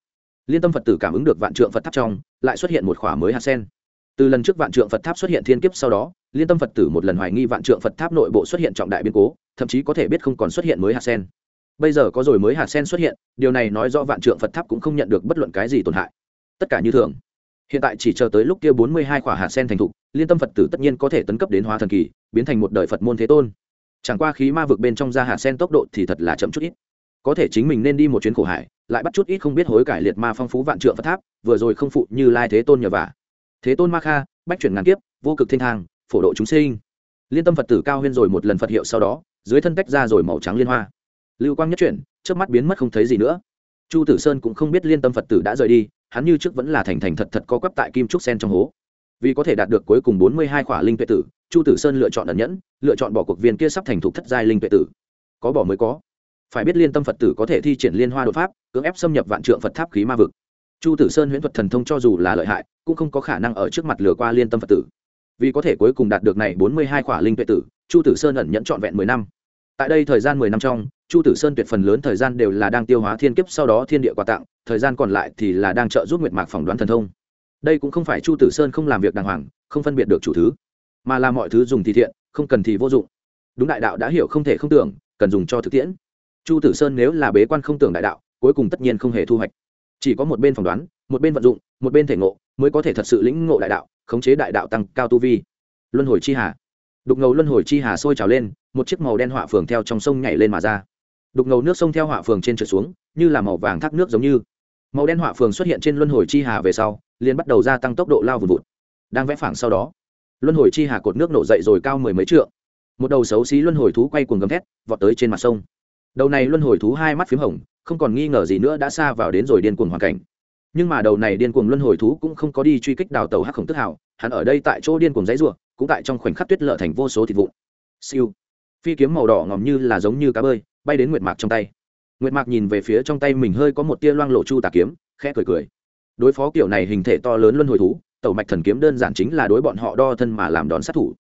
Liên tâm phật tử cảm ứng được vạn trượng phật tháp trong, lại xuất hiện một khỏa mới hạt sen. Từ lần trước vạn trượng phật tháp xuất hiện thiên kiếp sau đó, liên tâm phật tử một lần hoài nghi vạn trượng phật tháp nội bộ xuất hiện trọng đại biến cố thậm chí có thể biết không còn xuất hiện mới hạt sen. Bây giờ có rồi mới hạt sen xuất hiện, điều này nói rõ vạn trượng phật tháp cũng không nhận được bất luận cái gì tổn hại. Tất cả như thường. Hiện tại chỉ chờ tới lúc kia bốn mươi hai khỏa hạt sen thành thục, liên tâm phật tử tất nhiên có thể tấn cấp đến hóa thần kỳ, biến thành một đời phật môn thế tôn. Chẳng qua khí ma vực bên trong ra hạt sen tốc độ thì thật là chậm chút ít. Có thể chính mình nên đi một chuyến khổ hải, lại bắt chút ít không biết hối cải liệt ma phong phú vạn trượng phật tháp, vừa rồi không phụ như lai thế tôn nhờ vả. Thế tôn ma kha, bách chuyển ngàn kiếp, vô cực thiên thang, phổ độ chúng sinh. Liên tâm phật tử cao huyên rồi một lần phật hiệu sau đó dưới thân tách ra rồi màu trắng liên hoa. Lưu quang nhất chuyển trước mắt biến mất không thấy gì nữa. Chu tử sơn cũng không biết liên tâm phật tử đã rời đi, hắn như trước vẫn là thành thành thật thật co quắp tại kim trúc sen trong hố. Vì có thể đạt được cuối cùng bốn mươi hai khỏa linh tuệ tử, chu tử sơn lựa chọn ẩn nhẫn, lựa chọn bỏ cuộc viên kia sắp thành thục thất giai linh tuệ tử. Có bỏ mới có. Phải biết liên tâm phật tử có thể thi triển liên hoa đột pháp, cưỡng ép xâm nhập vạn trượng phật tháp khí ma vực. Chu tử sơn huyễn thuật thần thông cho dù là lợi hại, cũng không có khả năng ở trước mặt lừa qua liên tâm phật tử. Vì có thể cuối cùng đạt được này bốn mươi hai khỏa linh tuệ tử chu tử sơn ẩn nhẫn trọn vẹn mười năm. Tại đây thời gian mười năm trong, chu tử sơn tuyệt phần lớn thời gian đều là đang tiêu hóa thiên kiếp, sau đó thiên địa quà tặng, thời gian còn lại thì là đang trợ giúp nguyệt mạc phỏng đoán thần thông. Đây cũng không phải chu tử sơn không làm việc đàng hoàng, không phân biệt được chủ thứ, mà là mọi thứ dùng thì thiện, không cần thì vô dụng. Đúng đại đạo đã hiểu không thể không tưởng, cần dùng cho thực tiễn. Chu tử sơn nếu là bế quan không tưởng đại đạo, cuối cùng tất nhiên không hề thu hoạch. Chỉ có một bên phỏng đoán, một bên vận dụng, một bên thể ngộ, mới có thể thật sự lĩnh ngộ đại đạo, khống chế đại đạo tăng cao tu vi. Luân hồi chi hà đục ngầu luân hồi chi hà sôi trào lên, một chiếc màu đen họa phường theo trong sông nhảy lên mà ra. Đục ngầu nước sông theo họa phường trên trượt xuống, như là màu vàng thác nước giống như. Màu đen họa phường xuất hiện trên luân hồi chi hà về sau, liền bắt đầu gia tăng tốc độ lao vùn vụt. Đang vẽ phẳng sau đó, luân hồi chi hà cột nước nổ dậy rồi cao mười mấy trượng. Một đầu xấu xí luân hồi thú quay cuồng gầm thét, vọt tới trên mặt sông. Đầu này luân hồi thú hai mắt p h í m hồng, không còn nghi ngờ gì nữa đã xa vào đến rồi điên cuồng hoàn cảnh. Nhưng mà đầu này điên cuồng luân hồi thú cũng không có đi truy kích đào tàu hắc khổng tức hảo hắn ở đây tại chỗ điên cuồng dãy ruộng cũng tại trong khoảnh khắc tuyết lở thành vô số thịt vụn. Siêu. Phi kiếm màu đỏ ngòm như là giống như cá bơi, bay đến nguyệt mạc trong tay. Nguyệt mạc nhìn về phía trong tay mình hơi có một tia loang lộ chu tà kiếm, khẽ cười cười. Đối phó kiểu này hình thể to lớn luân hồi thú, tẩu mạch thần kiếm đơn giản chính là đối bọn họ đo thân mà làm đón sát thủ.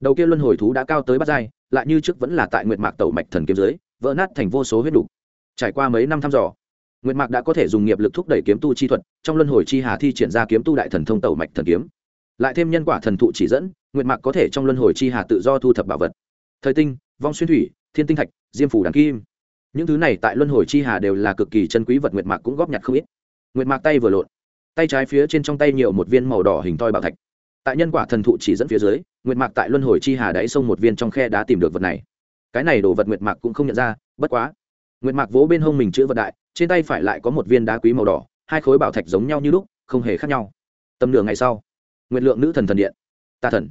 Đầu kia luân hồi thú đã cao tới bát dai lại như trước vẫn là tại nguyệt mạc tẩu mạch thần kiếm dưới, vỡ nát thành vô số huyết đủ. trải qua mấy năm thăm dò, nguyệt mạc đã có thể dùng nghiệp lực thúc đẩy kiếm tu chi thuật, trong luân hồi chi hà thi triển ra kiếm tu đại thần thông tẩu mạch thần kiếm. Lại thêm nhân quả thần thụ chỉ dẫn nguyệt mạc có thể trong luân hồi chi hà tự do thu thập bảo vật. Thời tinh, vong xuyên thủy, thiên tinh thạch, diêm phủ đàn kim. Những thứ này tại luân hồi chi hà đều là cực kỳ chân quý vật nguyệt mạc cũng góp nhặt không ít. Nguyệt mạc tay vừa lộn, tay trái phía trên trong tay nhiều một viên màu đỏ hình toi bảo thạch. Tại nhân quả thần thụ chỉ dẫn phía dưới, nguyệt mạc tại luân hồi chi hà đáy sông một viên trong khe đã tìm được vật này. Cái này đồ vật nguyệt mạc cũng không nhận ra, bất quá. Nguyệt mạc vỗ bên hông mình chữ vật đại, trên tay phải lại có một viên đá quý màu đỏ, hai khối bảo thạch giống nhau như lúc, không hề khác nhau. Tầm nửa ngày sau, nguyệt lượng nữ thần thần điện ta thần.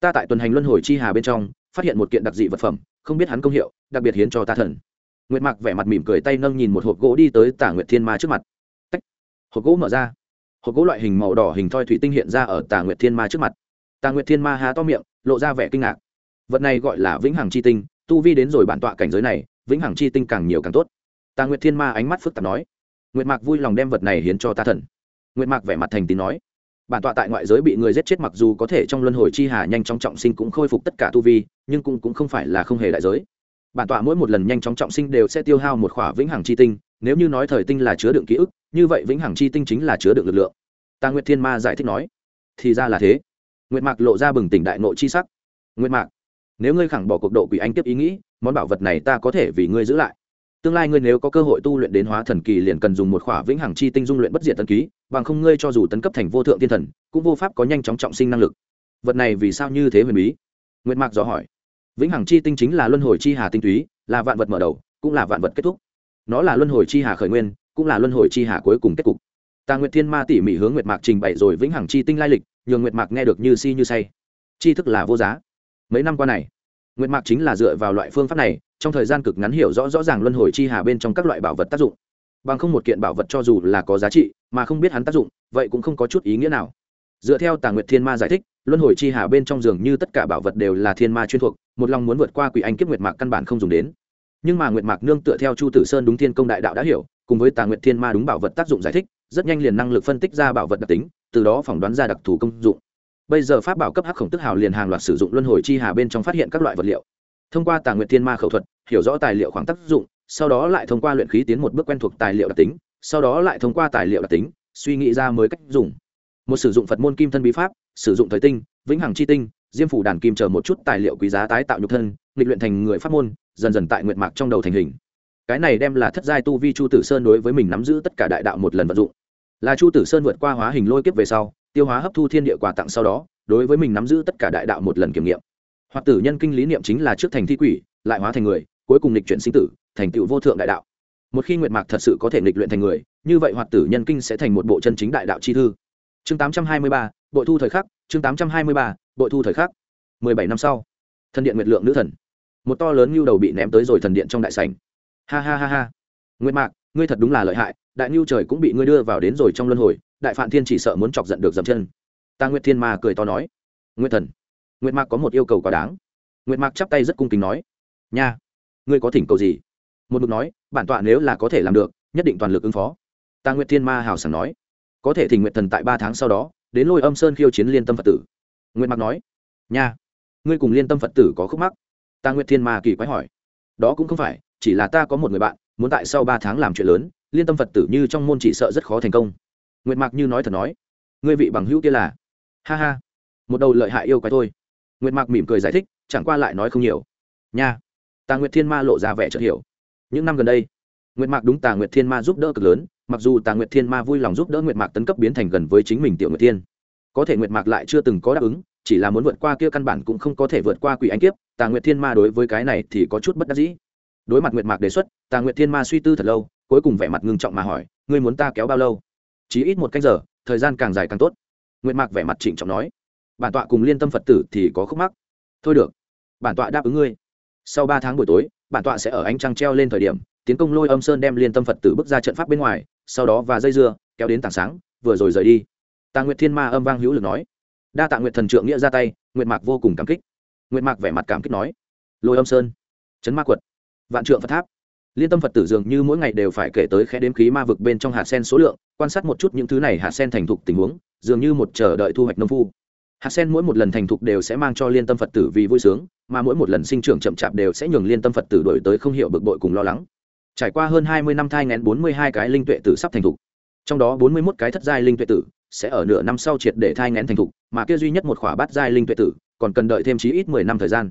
Ta tại tuần hành luân hồi chi hà bên trong, phát hiện một kiện đặc dị vật phẩm, không biết hắn công hiệu, đặc biệt hiến cho ta thần. Nguyệt mạc vẻ mặt mỉm cười tay nâng nhìn một hộp gỗ đi tới tả nguyệt thiên ma trước mặt. Tách. hộp gỗ mở ra. Hộp gỗ loại hình màu đỏ hình thoi thủy tinh hiện ra ở tà nguyệt thiên ma trước mặt. Tà nguyệt thiên ma há to miệng, lộ ra vẻ kinh ngạc. Vật này gọi là vĩnh hằng chi tinh, tu vi đến rồi bản tọa cảnh giới này, vĩnh hằng chi tinh càng nhiều càng tốt. Tà nguyệt thiên ma ánh mắt phức tạp nói. Nguyệt mạc vui lòng đem vật này hiến cho ta thần. Nguyệt mạc vẻ mặt thành tín nói bản tọa tại ngoại giới bị người giết chết mặc dù có thể trong luân hồi chi hà nhanh chóng trọng sinh cũng khôi phục tất cả tu vi nhưng cũng, cũng không phải là không hề đại giới. Bản tọa mỗi một lần nhanh chóng trọng sinh đều sẽ tiêu hao một khỏa vĩnh hằng chi tinh nếu như nói thời tinh là chứa đựng ký ức như vậy vĩnh hằng chi tinh chính là chứa đựng lực lượng. Ta nguyệt thiên ma giải thích nói thì ra là thế. Nguyệt mạc lộ ra bừng tỉnh đại nội chi sắc. Nguyệt mạc nếu ngươi khẳng bỏ cuộc độ quỷ anh tiếp ý nghĩ món bảo vật này ta có thể vì ngươi giữ lại tương lai ngươi nếu có cơ hội tu luyện đến hóa thần kỳ liền cần dùng một khỏa vĩnh hằng chi tinh dung luyện bất diệt tân ký, bằng không ngươi cho dù tấn cấp thành vô thượng thiên thần, cũng vô pháp có nhanh chóng trọng sinh năng lực. Vật này vì sao như thế huyền bí? Nguyệt mạc dò hỏi. Vĩnh hằng chi tinh chính là luân hồi chi hà tinh túy, là vạn vật mở đầu, cũng là vạn vật kết thúc. Nó là luân hồi chi hà khởi nguyên, cũng là luân hồi chi hà cuối cùng kết cục. Tà nguyệt thiên ma tỉ mỉ hướng nguyệt mạc trình bày rồi vĩnh hằng chi tinh lai lịch, nhường nguyệt mạc nghe được như si như say. Chi thức là vô giá. Mấy năm qua này nguyệt mạc chính là dựa vào loại phương pháp này, trong thời gian cực ngắn hiểu rõ rõ ràng luân hồi chi hà bên trong các loại bảo vật tác dụng. Bằng không một kiện bảo vật cho dù là có giá trị, mà không biết hắn tác dụng, vậy cũng không có chút ý nghĩa nào. Dựa theo tà nguyệt thiên ma giải thích, luân hồi chi hà bên trong giường như tất cả bảo vật đều là thiên ma chuyên thuộc, một lòng muốn vượt qua quỷ anh kiếp nguyệt mạc căn bản không dùng đến. Nhưng mà nguyệt mạc nương tựa theo chu tử sơn đúng thiên công đại đạo đã hiểu, cùng với tà nguyệt thiên ma đúng bảo vật tác dụng giải thích, rất nhanh liền năng lực phân tích ra bảo vật đặc tính, từ đó phỏng đoán ra đặc thù công dụng bây giờ pháp bảo cấp hắc khổng tức hào liền hàng loạt sử dụng luân hồi chi hà bên trong phát hiện các loại vật liệu. Thông qua tà nguyện thiên ma khẩu thuật, hiểu rõ tài liệu khoảng tác dụng, sau đó lại thông qua luyện khí tiến một bước quen thuộc tài liệu đặc tính, sau đó lại thông qua tài liệu đặc tính, suy nghĩ ra mới cách dùng. Một sử dụng phật môn kim thân bí pháp, sử dụng thời tinh, vĩnh hằng chi tinh, diêm phủ đàn kim chờ một chút tài liệu quý giá tái tạo nhục thân, nghịch luyện thành người pháp môn, dần dần tại nguyện mạc trong đầu thành hình. Cái này đem là thất giai tu vi chu tử sơn đối với mình nắm giữ tất cả đại đạo một lần vận dụng. Là chu tử sơn vượt qua hóa hình lôi kiếp về sau tiêu hóa hấp thu thiên địa quà tặng sau đó đối với mình nắm giữ tất cả đại đạo một lần kiểm nghiệm. Hoặc tử nhân kinh lý niệm chính là trước thành thi quỷ lại hóa thành người cuối cùng lịch chuyển sinh tử thành tựu vô thượng đại đạo. Một khi nguyệt mạc thật sự có thể lịch luyện thành người như vậy hoạt tử nhân kinh sẽ thành một bộ chân chính đại đạo chi thư. Chương 823, bội thu thời khắc chương 823, bội thu thời khắc. 17 năm sau thần điện nguyệt lượng nữ thần. Một to lớn như đầu bị ném tới rồi thần điện trong đại sảnh. Ha ha ha ha. Nguyệt mạc ngươi thật đúng là lợi hại đại nhu trời cũng bị ngươi đưa vào đến rồi trong luân hồi đại phạn thiên chỉ sợ muốn chọc giận được dậm chân. Ta nguyệt thiên ma cười to nói. Nguyệt thần, nguyệt mạc có một yêu cầu quá đáng. Nguyệt mạc chắp tay rất cung kính nói. Nha, ngươi có thỉnh cầu gì? Một mực nói, bản tọa nếu là có thể làm được, nhất định toàn lực ứng phó. Ta nguyệt thiên ma hào sảng nói. Có thể thỉnh nguyệt thần tại ba tháng sau đó, đến lôi âm sơn khiêu chiến liên tâm phật tử. Nguyệt mạc nói. Nha, ngươi cùng liên tâm phật tử có khúc mắc? Ta nguyệt thiên ma kỳ quái hỏi. Đó cũng không phải, chỉ là ta có một người bạn, muốn tại sau ba tháng làm chuyện lớn, liên tâm phật tử như trong môn chỉ sợ rất khó thành công nguyệt mạc như nói thật nói, ngươi vị bằng hữu kia là? Ha ha, một đầu lợi hại yêu quái thôi. Nguyệt mạc mỉm cười giải thích, chẳng qua lại nói không nhiều. Nha, tà nguyệt thiên ma lộ ra vẻ chợt hiểu. Những năm gần đây, nguyệt mạc đúng tà nguyệt thiên ma giúp đỡ cực lớn, mặc dù tà nguyệt thiên ma vui lòng giúp đỡ nguyệt mạc tấn cấp biến thành gần với chính mình tiểu nguyệt thiên. Có thể nguyệt mạc lại chưa từng có đáp ứng, chỉ là muốn vượt qua kia căn bản cũng không có thể vượt qua quỷ anh kiếp, tà nguyệt thiên ma đối với cái này thì có chút bất đắc dĩ. Đối mặt nguyệt mạc đề xuất, tà nguyệt thiên ma suy tư thật lâu, cuối cùng vẻ mặt ngưng trọng mà hỏi, ngươi muốn ta kéo bao lâu? Chỉ ít một canh giờ, thời gian càng dài càng tốt. Nguyệt mạc vẻ mặt trịnh trọng nói. Bản tọa cùng liên tâm phật tử thì có khúc mắc. Thôi được, bản tọa đáp ứng ngươi. Sau ba tháng buổi tối, bản tọa sẽ ở ánh trăng treo lên thời điểm, tiến công lôi âm sơn đem liên tâm phật tử bước ra trận pháp bên ngoài, sau đó và dây dưa, kéo đến tảng sáng, vừa rồi rời đi. Tà nguyệt thiên ma âm vang hữu lực nói. Đa tạ nguyệt thần trượng nghĩa ra tay, nguyệt mạc vô cùng cảm kích. Nguyệt mạc vẻ mặt cảm kích nói. Lôi âm sơn, chấn ma quật, vạn trượng phật tháp liên tâm phật tử dường như mỗi ngày đều phải kể tới khẽ đếm khí ma vực bên trong hạt sen số lượng, quan sát một chút những thứ này hạt sen thành thục tình huống, dường như một chờ đợi thu hoạch nông phu. Hạt sen mỗi một lần thành thục đều sẽ mang cho liên tâm phật tử vì vui sướng, mà mỗi một lần sinh trưởng chậm chạp đều sẽ nhường liên tâm phật tử đổi tới không hiểu bực bội cùng lo lắng. Trải qua hơn hai mươi năm thai ngén bốn mươi hai cái linh tuệ tử sắp thành thục, trong đó bốn mươi một cái thất giai linh tuệ tử sẽ ở nửa năm sau triệt để thai ngén thành thục, mà kia duy nhất một khỏa bát giai linh tuệ tử còn cần đợi thêm chí ít mười năm thời gian.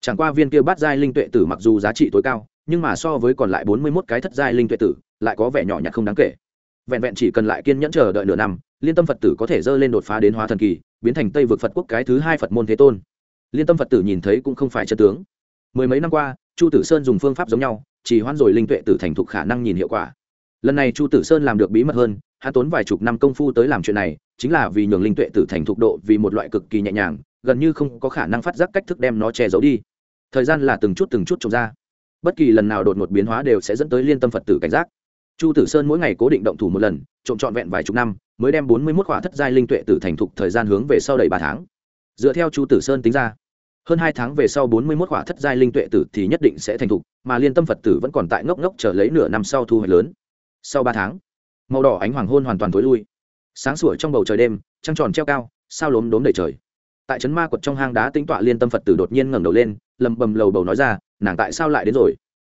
Chẳng qua viên kia bát giai linh tuệ tử mặc dù giá trị tối cao nhưng mà so với còn lại bốn mươi 41 cái thất giai linh tuệ tử, lại có vẻ nhỏ nhặt không đáng kể. Vẹn vẹn chỉ cần lại kiên nhẫn chờ đợi nửa năm, liên tâm phật tử có thể dơ lên đột phá đến hóa thần kỳ, biến thành tây vực phật quốc cái thứ hai phật môn thế tôn. Liên tâm phật tử nhìn thấy cũng không phải chân tướng. Mười mấy năm qua, chu tử sơn dùng phương pháp giống nhau chỉ hoãn rồi linh tuệ tử thành thục khả năng nhìn hiệu quả. Lần này chu tử sơn làm được bí mật hơn, hắn tốn vài chục năm công phu tới làm chuyện này, chính là vì nhường linh tuệ tử thành thục độ vì một loại cực kỳ nhẹ nhàng, gần như không có khả năng phát giác cách thức đem nó che giấu đi. Thời gian là từng chút từng chút trồng ra bất kỳ lần nào đột ngột biến hóa đều sẽ dẫn tới liên tâm phật tử cảnh giác chu tử sơn mỗi ngày cố định động thủ một lần trộm trọn vẹn vài chục năm mới đem bốn mươi mốt khỏa thất giai linh tuệ tử thành thục thời gian hướng về sau đầy ba tháng dựa theo chu tử sơn tính ra hơn hai tháng về sau bốn mươi mốt khỏa thất giai linh tuệ tử thì nhất định sẽ thành thục mà liên tâm phật tử vẫn còn tại ngốc ngốc chờ lấy nửa năm sau thu hoạch lớn sau ba tháng màu đỏ ánh hoàng hôn hoàn toàn t ố i lui sáng sủa trong bầu trời đêm trăng tròn treo cao sao lốm đốm đầy trời tại trấn ma quật trong hang đá tính tọa liên tâm phật tử đột nhiên ngẩng đầu lên, lầm bầm lầu bầu nói ra, nàng tại sao lại đến rồi?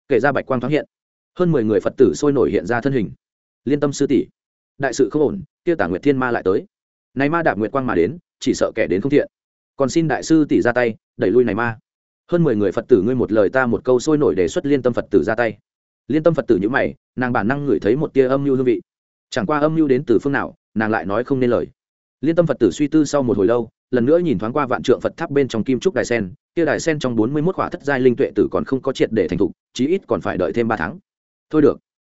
Kể ra bạch quang thoáng hiện, hơn mười người phật tử sôi nổi hiện ra thân hình. Liên tâm sư tỷ, đại sự không ổn, kia tả nguyệt thiên ma lại tới. Này ma đạp nguyệt quang mà đến, chỉ sợ kẻ đến không thiện. Còn xin đại sư tỷ ra tay, đẩy lui này ma. Hơn mười người phật tử ngươi một lời ta một câu sôi nổi đề xuất liên tâm phật tử ra tay. Liên tâm phật tử như mày, nàng bản năng ngửi thấy một tia âm mưu hương vị. Chẳng qua âm mưu đến từ phương nào, nàng lại nói không nên lời liên tâm phật tử suy tư sau một hồi lâu, lần nữa nhìn thoáng qua vạn trượng phật tháp bên trong kim trúc đài sen, kia đài sen trong bốn mươi mốt khỏa thất giai linh tuệ tử còn không có triệt để thành thục, chí ít còn phải đợi thêm ba tháng. Thôi được.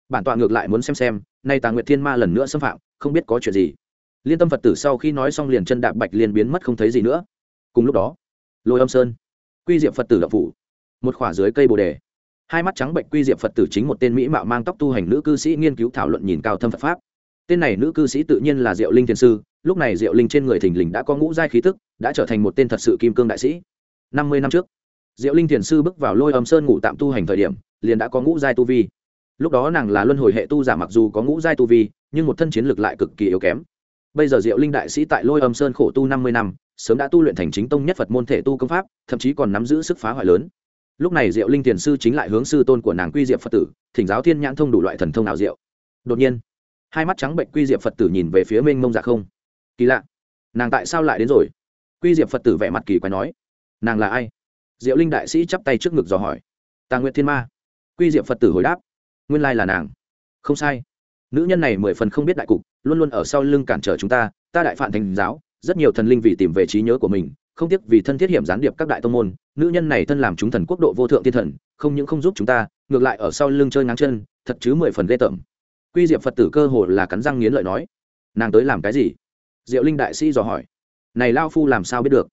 Bản tọa ngược lại muốn xem xem, nay tà nguyệt thiên ma lần nữa xâm phạm, không biết có chuyện gì. Liên tâm phật tử sau khi nói xong liền chân đạp bạch liền biến mất không thấy gì nữa. Cùng lúc đó, lôi âm sơn, quy diệm phật tử đậu phủ, một khỏa dưới cây bồ đề. Hai mắt trắng bệnh quy diệm phật tử chính một tên mỹ mạo mang tóc tu hành nữ cư sĩ nghiên cứu thảo luận nhìn cao thâm phật pháp. Tên này nữ cư sĩ tự nhiên là diệu linh thiên sư lúc này diệu linh trên người thình lình đã có ngũ giai khí tức, đã trở thành một tên thật sự kim cương đại sĩ. Năm mươi năm trước, diệu linh thiền sư bước vào lôi âm sơn ngủ tạm tu hành thời điểm, liền đã có ngũ giai tu vi. Lúc đó nàng là luân hồi hệ tu giả mặc dù có ngũ giai tu vi, nhưng một thân chiến lực lại cực kỳ yếu kém. Bây giờ diệu linh đại sĩ tại lôi âm sơn khổ tu năm mươi năm, sớm đã tu luyện thành chính tông nhất phật môn thể tu công pháp, thậm chí còn nắm giữ sức phá hoại lớn. Lúc này diệu linh thiền sư chính lại hướng sư tôn của nàng quy diệp phật tử, thỉnh giáo thiên nhãn thông đủ loại thần thông nào diệu. Đột nhiên, hai mắt trắng bệnh quy diệp phật tử nhìn về phía mênh mông dạ không kỳ lạ. Nàng tại sao lại đến rồi? Quy diệp phật tử vẻ mặt kỳ quái nói. Nàng là ai? Diệu linh đại sĩ chắp tay trước ngực dò hỏi. Tà nguyệt thiên ma. Quy diệp phật tử hồi đáp. Nguyên lai là nàng. Không sai. Nữ nhân này mười phần không biết đại cục, luôn luôn ở sau lưng cản trở chúng ta ta đại phản thành giáo, rất nhiều thần linh vì tìm về trí nhớ của mình, không tiếc vì thân thiết hiểm gián điệp các đại tông môn, nữ nhân này thân làm chúng thần quốc độ vô thượng thiên thần, không những không giúp chúng ta, ngược lại ở sau lưng chơi ngang chân, thật chứ mười phần ghê tởm. Quy diệp phật tử cơ hồ là cắn răng nghiến lợi nói. Nàng tới làm cái gì? Diệu linh đại sĩ dò hỏi. Này lao phu làm sao biết được?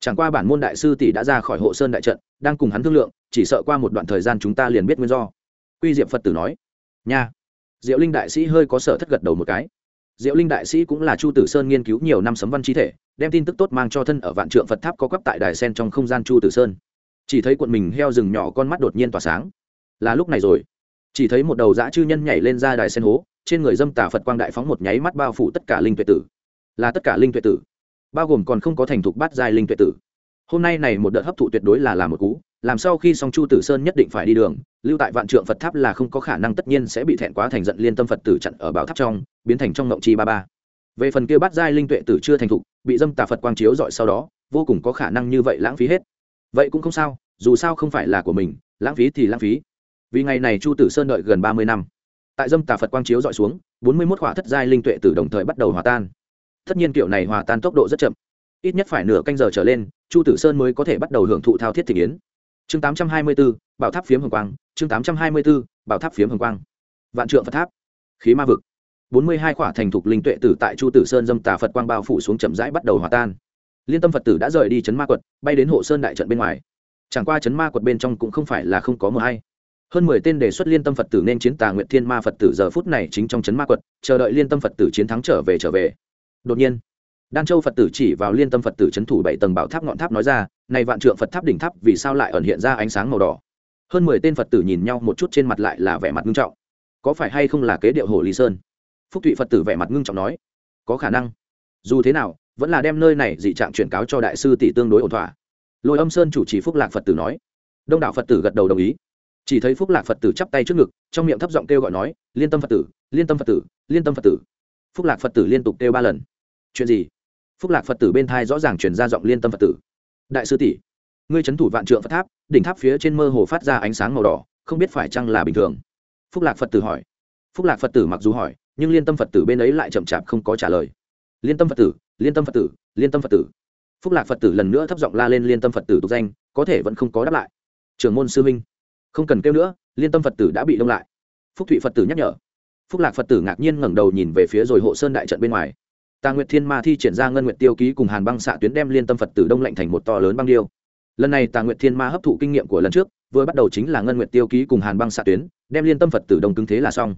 Chẳng qua bản môn đại sư tỷ đã ra khỏi hộ sơn đại trận, đang cùng hắn thương lượng, chỉ sợ qua một đoạn thời gian chúng ta liền biết nguyên do. Quy Diệm phật tử nói. Nha. Diệu linh đại sĩ hơi có sở thất gật đầu một cái. Diệu linh đại sĩ cũng là chu tử sơn nghiên cứu nhiều năm sấm văn chi thể, đem tin tức tốt mang cho thân ở vạn trượng phật tháp có quắp tại đài sen trong không gian chu tử sơn. Chỉ thấy cuộn mình heo rừng nhỏ con mắt đột nhiên tỏa sáng. Là lúc này rồi. Chỉ thấy một đầu dã chư nhân nhảy lên ra đài sen hố, trên người dâm tả phật quang đại phóng một nháy mắt bao phủ tất cả linh tuệ tử là tất cả linh tuệ tử, bao gồm còn không có thành thục bát giai linh tuệ tử. Hôm nay này một đợt hấp thụ tuyệt đối là làm một cú, làm sau khi xong chu tử sơn nhất định phải đi đường, lưu tại vạn trượng phật tháp là không có khả năng tất nhiên sẽ bị thẹn quá thành giận liên tâm phật tử chặn ở bảo tháp trong, biến thành trong ngộng chi ba ba. Về phần kia bát giai linh tuệ tử chưa thành thục, bị dâm tà phật quang chiếu dọi sau đó, vô cùng có khả năng như vậy lãng phí hết. Vậy cũng không sao, dù sao không phải là của mình, lãng phí thì lãng phí. Vì ngày này chu tử sơn đợi gần ba mươi năm. Tại dâm tà phật quang chiếu dọi xuống, bốn mươi mốt khỏa thất giai linh tuệ tử đồng thời bắt đầu hòa tan tất nhiên kiểu này hòa tan tốc độ rất chậm. Ít nhất phải nửa canh giờ trở lên, chu tử sơn mới có thể bắt đầu hưởng thụ thao thiết thị yến. Chương tám trăm hai mươi b ố bảo tháp phiếm hồng quang. Chương tám trăm hai mươi b ố bảo tháp phiếm hồng quang. Vạn trượng phật tháp. Khí ma vực. Bốn mươi hai khỏa thành thục linh tuệ tử tại chu tử sơn dâm tà phật quang bao phủ xuống chậm rãi bắt đầu hòa tan. Liên tâm phật tử đã rời đi chấn ma quật, bay đến hộ sơn đại trận bên ngoài. Chẳng qua chấn ma quật bên trong cũng không phải là không có mờ hay. Hơn mười tên đề xuất liên tâm phật tử nên chiến tà nguyện thiên ma phật tử giờ phút này chính trong chấn ma quật, chờ đợi liên tâm phật tử chiến thắng trở về trở về đột nhiên, đan châu phật tử chỉ vào liên tâm phật tử c h ấ n thủ bảy tầng bảo tháp ngọn tháp nói ra, này vạn trượng phật tháp đỉnh tháp, vì sao lại ẩn hiện ra ánh sáng màu đỏ? Hơn mười tên phật tử nhìn nhau một chút trên mặt lại là vẻ mặt ngưng trọng. Có phải hay không là kế điệu hồ lý sơn? Phúc thụy phật tử vẻ mặt ngưng trọng nói, có khả năng. Dù thế nào, vẫn là đem nơi này dị trạng chuyển cáo cho đại sư tỷ tương đối ổn thỏa. Lôi âm sơn chủ trì phúc lạc phật tử nói. Đông đảo phật tử gật đầu đồng ý. Chỉ thấy phúc lạc phật tử chắp tay trước ngực, trong miệng thấp giọng kêu gọi nói, liên tâm phật tử, liên tâm phật tử, liên tâm phật tử. Phúc lạc phật tử liên tục kêu ba lần chuyện gì? Phúc lạc phật tử bên thai rõ ràng truyền ra giọng liên tâm phật tử. Đại sư tỷ, ngươi trấn thủ vạn trượng phật tháp, đỉnh tháp phía trên mơ hồ phát ra ánh sáng màu đỏ, không biết phải chăng là bình thường? Phúc lạc phật tử hỏi. Phúc lạc phật tử mặc dù hỏi, nhưng liên tâm phật tử bên ấy lại chậm chạp không có trả lời. Liên tâm phật tử, liên tâm phật tử, liên tâm phật tử. Phúc lạc phật tử lần nữa thấp giọng la lên liên tâm phật tử tục danh, có thể vẫn không có đáp lại. Trưởng môn sư minh không cần kêu nữa, liên tâm phật tử đã bị đông lại. Phúc thụy phật tử nhắc nhở. Phúc lạc phật tử ngạc nhiên ngẩng đầu nhìn về phía rồi hộ sơn đại trận bên ngoài tà nguyệt thiên ma thi triển ra ngân nguyệt tiêu ký cùng hàn băng xạ tuyến đem liên tâm phật tử đông lạnh thành một to lớn băng điêu. Lần này tà nguyệt thiên ma hấp thụ kinh nghiệm của lần trước, vừa bắt đầu chính là ngân nguyệt tiêu ký cùng hàn băng xạ tuyến, đem liên tâm phật tử đông cứng thế là xong.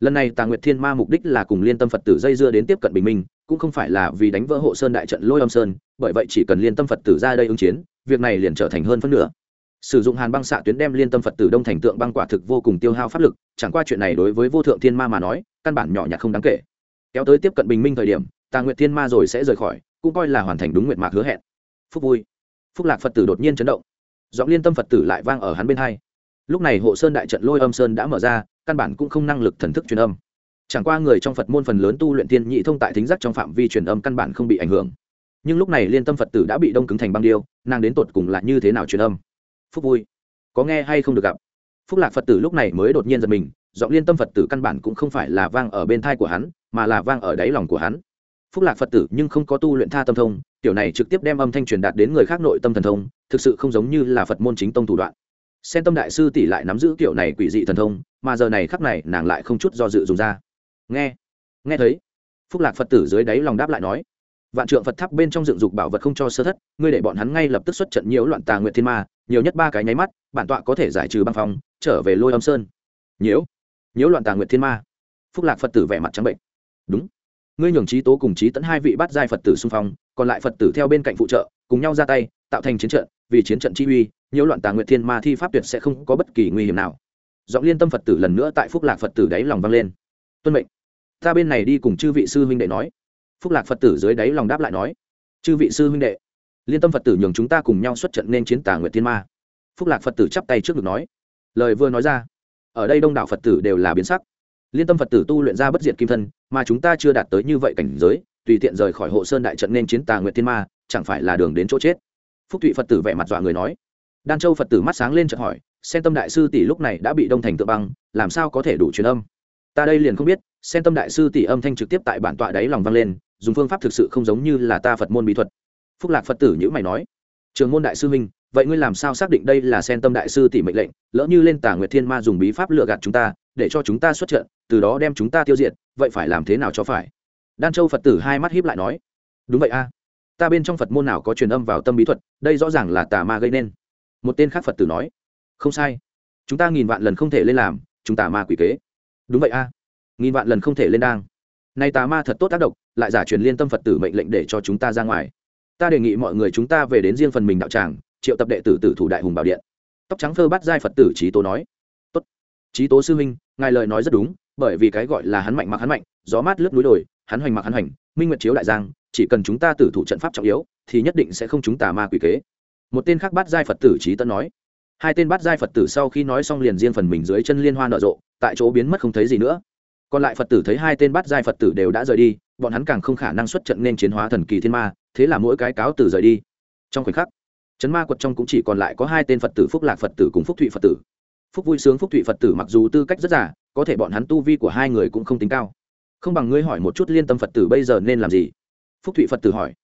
Lần này tà nguyệt thiên ma mục đích là cùng liên tâm phật tử dây dưa đến tiếp cận bình minh, cũng không phải là vì đánh vỡ hộ sơn đại trận lôi âm sơn, bởi vậy chỉ cần liên tâm phật tử ra đây ứng chiến, việc này liền trở thành hơn phân nửa. Sử dụng hàn băng xạ tuyến đem liên tâm phật tử đông thành tượng băng quả thực vô cùng tiêu hao pháp lực, chẳng qua chuyện này đối với vô thượng thiên ma mà nói, căn bản nhỏ nhặt không đáng kể. Kéo tới tiếp cận bình minh thời điểm tà nguyệt thiên ma rồi sẽ rời khỏi, cũng coi là hoàn thành đúng nguyện mạc hứa hẹn. Phúc vui. Phúc lạc phật tử đột nhiên chấn động. Giọng liên tâm phật tử lại vang ở hắn bên hai. Lúc này hộ sơn đại trận lôi âm sơn đã mở ra, căn bản cũng không năng lực thần thức truyền âm. Chẳng qua người trong phật môn phần lớn tu luyện tiên nhị thông tại thính giác trong phạm vi truyền âm căn bản không bị ảnh hưởng. Nhưng lúc này liên tâm phật tử đã bị đông cứng thành băng điêu, nàng đến tột cùng là như thế nào truyền âm? Phúc vui. Có nghe hay không được gặp? Phúc lạc phật tử lúc này mới đột nhiên giật mình, giọng liên tâm phật tử căn bản cũng không phải là vang ở bên thai của hắn, mà là vang ở đáy lòng của hắn phúc lạc phật tử nhưng không có tu luyện tha tâm thông tiểu này trực tiếp đem âm thanh truyền đạt đến người khác nội tâm thần thông, thực sự không giống như là phật môn chính tông thủ đoạn. Sen tâm đại sư tỷ lại nắm giữ kiểu này quỷ dị thần thông, mà giờ này khắc này nàng lại không chút do dự dùng ra. Nghe nghe thấy. Phúc lạc phật tử dưới đáy lòng đáp lại nói, vạn trượng phật tháp bên trong dựng dục bảo vật không cho sơ thất, ngươi để bọn hắn ngay lập tức xuất trận nhiễu loạn tà nguyện thiên ma, nhiều nhất ba cái nháy mắt, bản tọa có thể giải trừ băng phong, trở về lôi âm sơn. Nhiễu nhiễu loạn tà nguyện thiên ma. Phúc lạc phật tử vẻ mặt trắng bệnh. Đúng ngươi nhường trí tố cùng trí tẫn hai vị bắt giai phật tử xung phong, còn lại phật tử theo bên cạnh phụ trợ, cùng nhau ra tay, tạo thành chiến trận, vì chiến trận chi uy, nhiễu loạn tà nguyện thiên ma thi pháp tuyệt sẽ không có bất kỳ nguy hiểm nào. Giọng liên tâm phật tử lần nữa tại phúc lạc phật tử đáy lòng vang lên. Tuân mệnh. Ta bên này đi cùng chư vị sư huynh đệ nói. Phúc lạc phật tử dưới đáy lòng đáp lại nói. Chư vị sư huynh đệ. Liên tâm phật tử nhường chúng ta cùng nhau xuất trận nên chiến tà nguyện thiên ma. Phúc lạc phật tử chắp tay trước ngực nói. Lời vừa nói ra, ở đây đông đảo phật tử đều là biến sắc liên tâm phật tử tu luyện ra bất diệt kim thân mà chúng ta chưa đạt tới như vậy cảnh giới tùy tiện rời khỏi hộ sơn đại trận nên chiến tà nguyện thiên ma chẳng phải là đường đến chỗ chết? Phúc thụy phật tử vẻ mặt dọa người nói. Đan châu phật tử mắt sáng lên chợt hỏi sen tâm đại sư tỷ lúc này đã bị đông thành tự băng làm sao có thể đủ truyền âm? Ta đây liền không biết sen tâm đại sư tỷ âm thanh trực tiếp tại bản tọa đáy lòng vang lên dùng phương pháp thực sự không giống như là ta phật môn bí thuật. Phúc lạc phật tử nhữ mày nói trường môn đại sư minh, vậy ngươi làm sao xác định đây là sen tâm đại sư tỷ mệnh lệnh lỡ như lên tà nguyệt thiên ma dùng bí pháp lừa gạt chúng ta để cho chúng ta xuất trận, từ đó đem chúng ta tiêu diệt, vậy phải làm thế nào cho phải? Đan châu phật tử hai mắt hiếp lại nói, đúng vậy a. Ta bên trong phật môn nào có truyền âm vào tâm bí thuật, đây rõ ràng là tà ma gây nên. Một tên khác phật tử nói, không sai. Chúng ta nghìn vạn lần không thể lên làm, chúng tà ma quỷ kế. Đúng vậy a. Nghìn vạn lần không thể lên đang. Nay tà ma thật tốt tác động, lại giả truyền liên tâm phật tử mệnh lệnh để cho chúng ta ra ngoài. Ta đề nghị mọi người chúng ta về đến riêng phần mình đạo tràng, triệu tập đệ tử tử thủ đại hùng bảo điện. Tóc trắng phơ bắt giai phật tử trí tố nói trí tố sư huynh, ngài lời nói rất đúng, bởi vì cái gọi là hắn mạnh mặc hắn mạnh, gió mát lướt núi đồi, hắn hoành mặc hắn hoành, minh nguyệt chiếu đại giang, chỉ cần chúng ta tử thủ trận pháp trọng yếu, thì nhất định sẽ không chúng tà ma quỷ kế. Một tên khác bắt giai phật tử trí tân nói. Hai tên bắt giai phật tử sau khi nói xong liền riêng phần mình dưới chân liên hoa nở rộ, tại chỗ biến mất không thấy gì nữa. Còn lại phật tử thấy hai tên bắt giai phật tử đều đã rời đi, bọn hắn càng không khả năng xuất trận nên chiến hóa thần kỳ thiên ma, thế là mỗi cái cáo tử rời đi. Trong khoảnh khắc, chấn ma quật trong cũng chỉ còn lại có hai tên phật tử phúc lạc phật tử cùng phúc thụy phật tử phúc vui sướng phúc thụy phật tử mặc dù tư cách rất giả có thể bọn hắn tu vi của hai người cũng không tính cao. Không bằng ngươi hỏi một chút liên tâm phật tử bây giờ nên làm gì? Phúc thụy phật tử hỏi.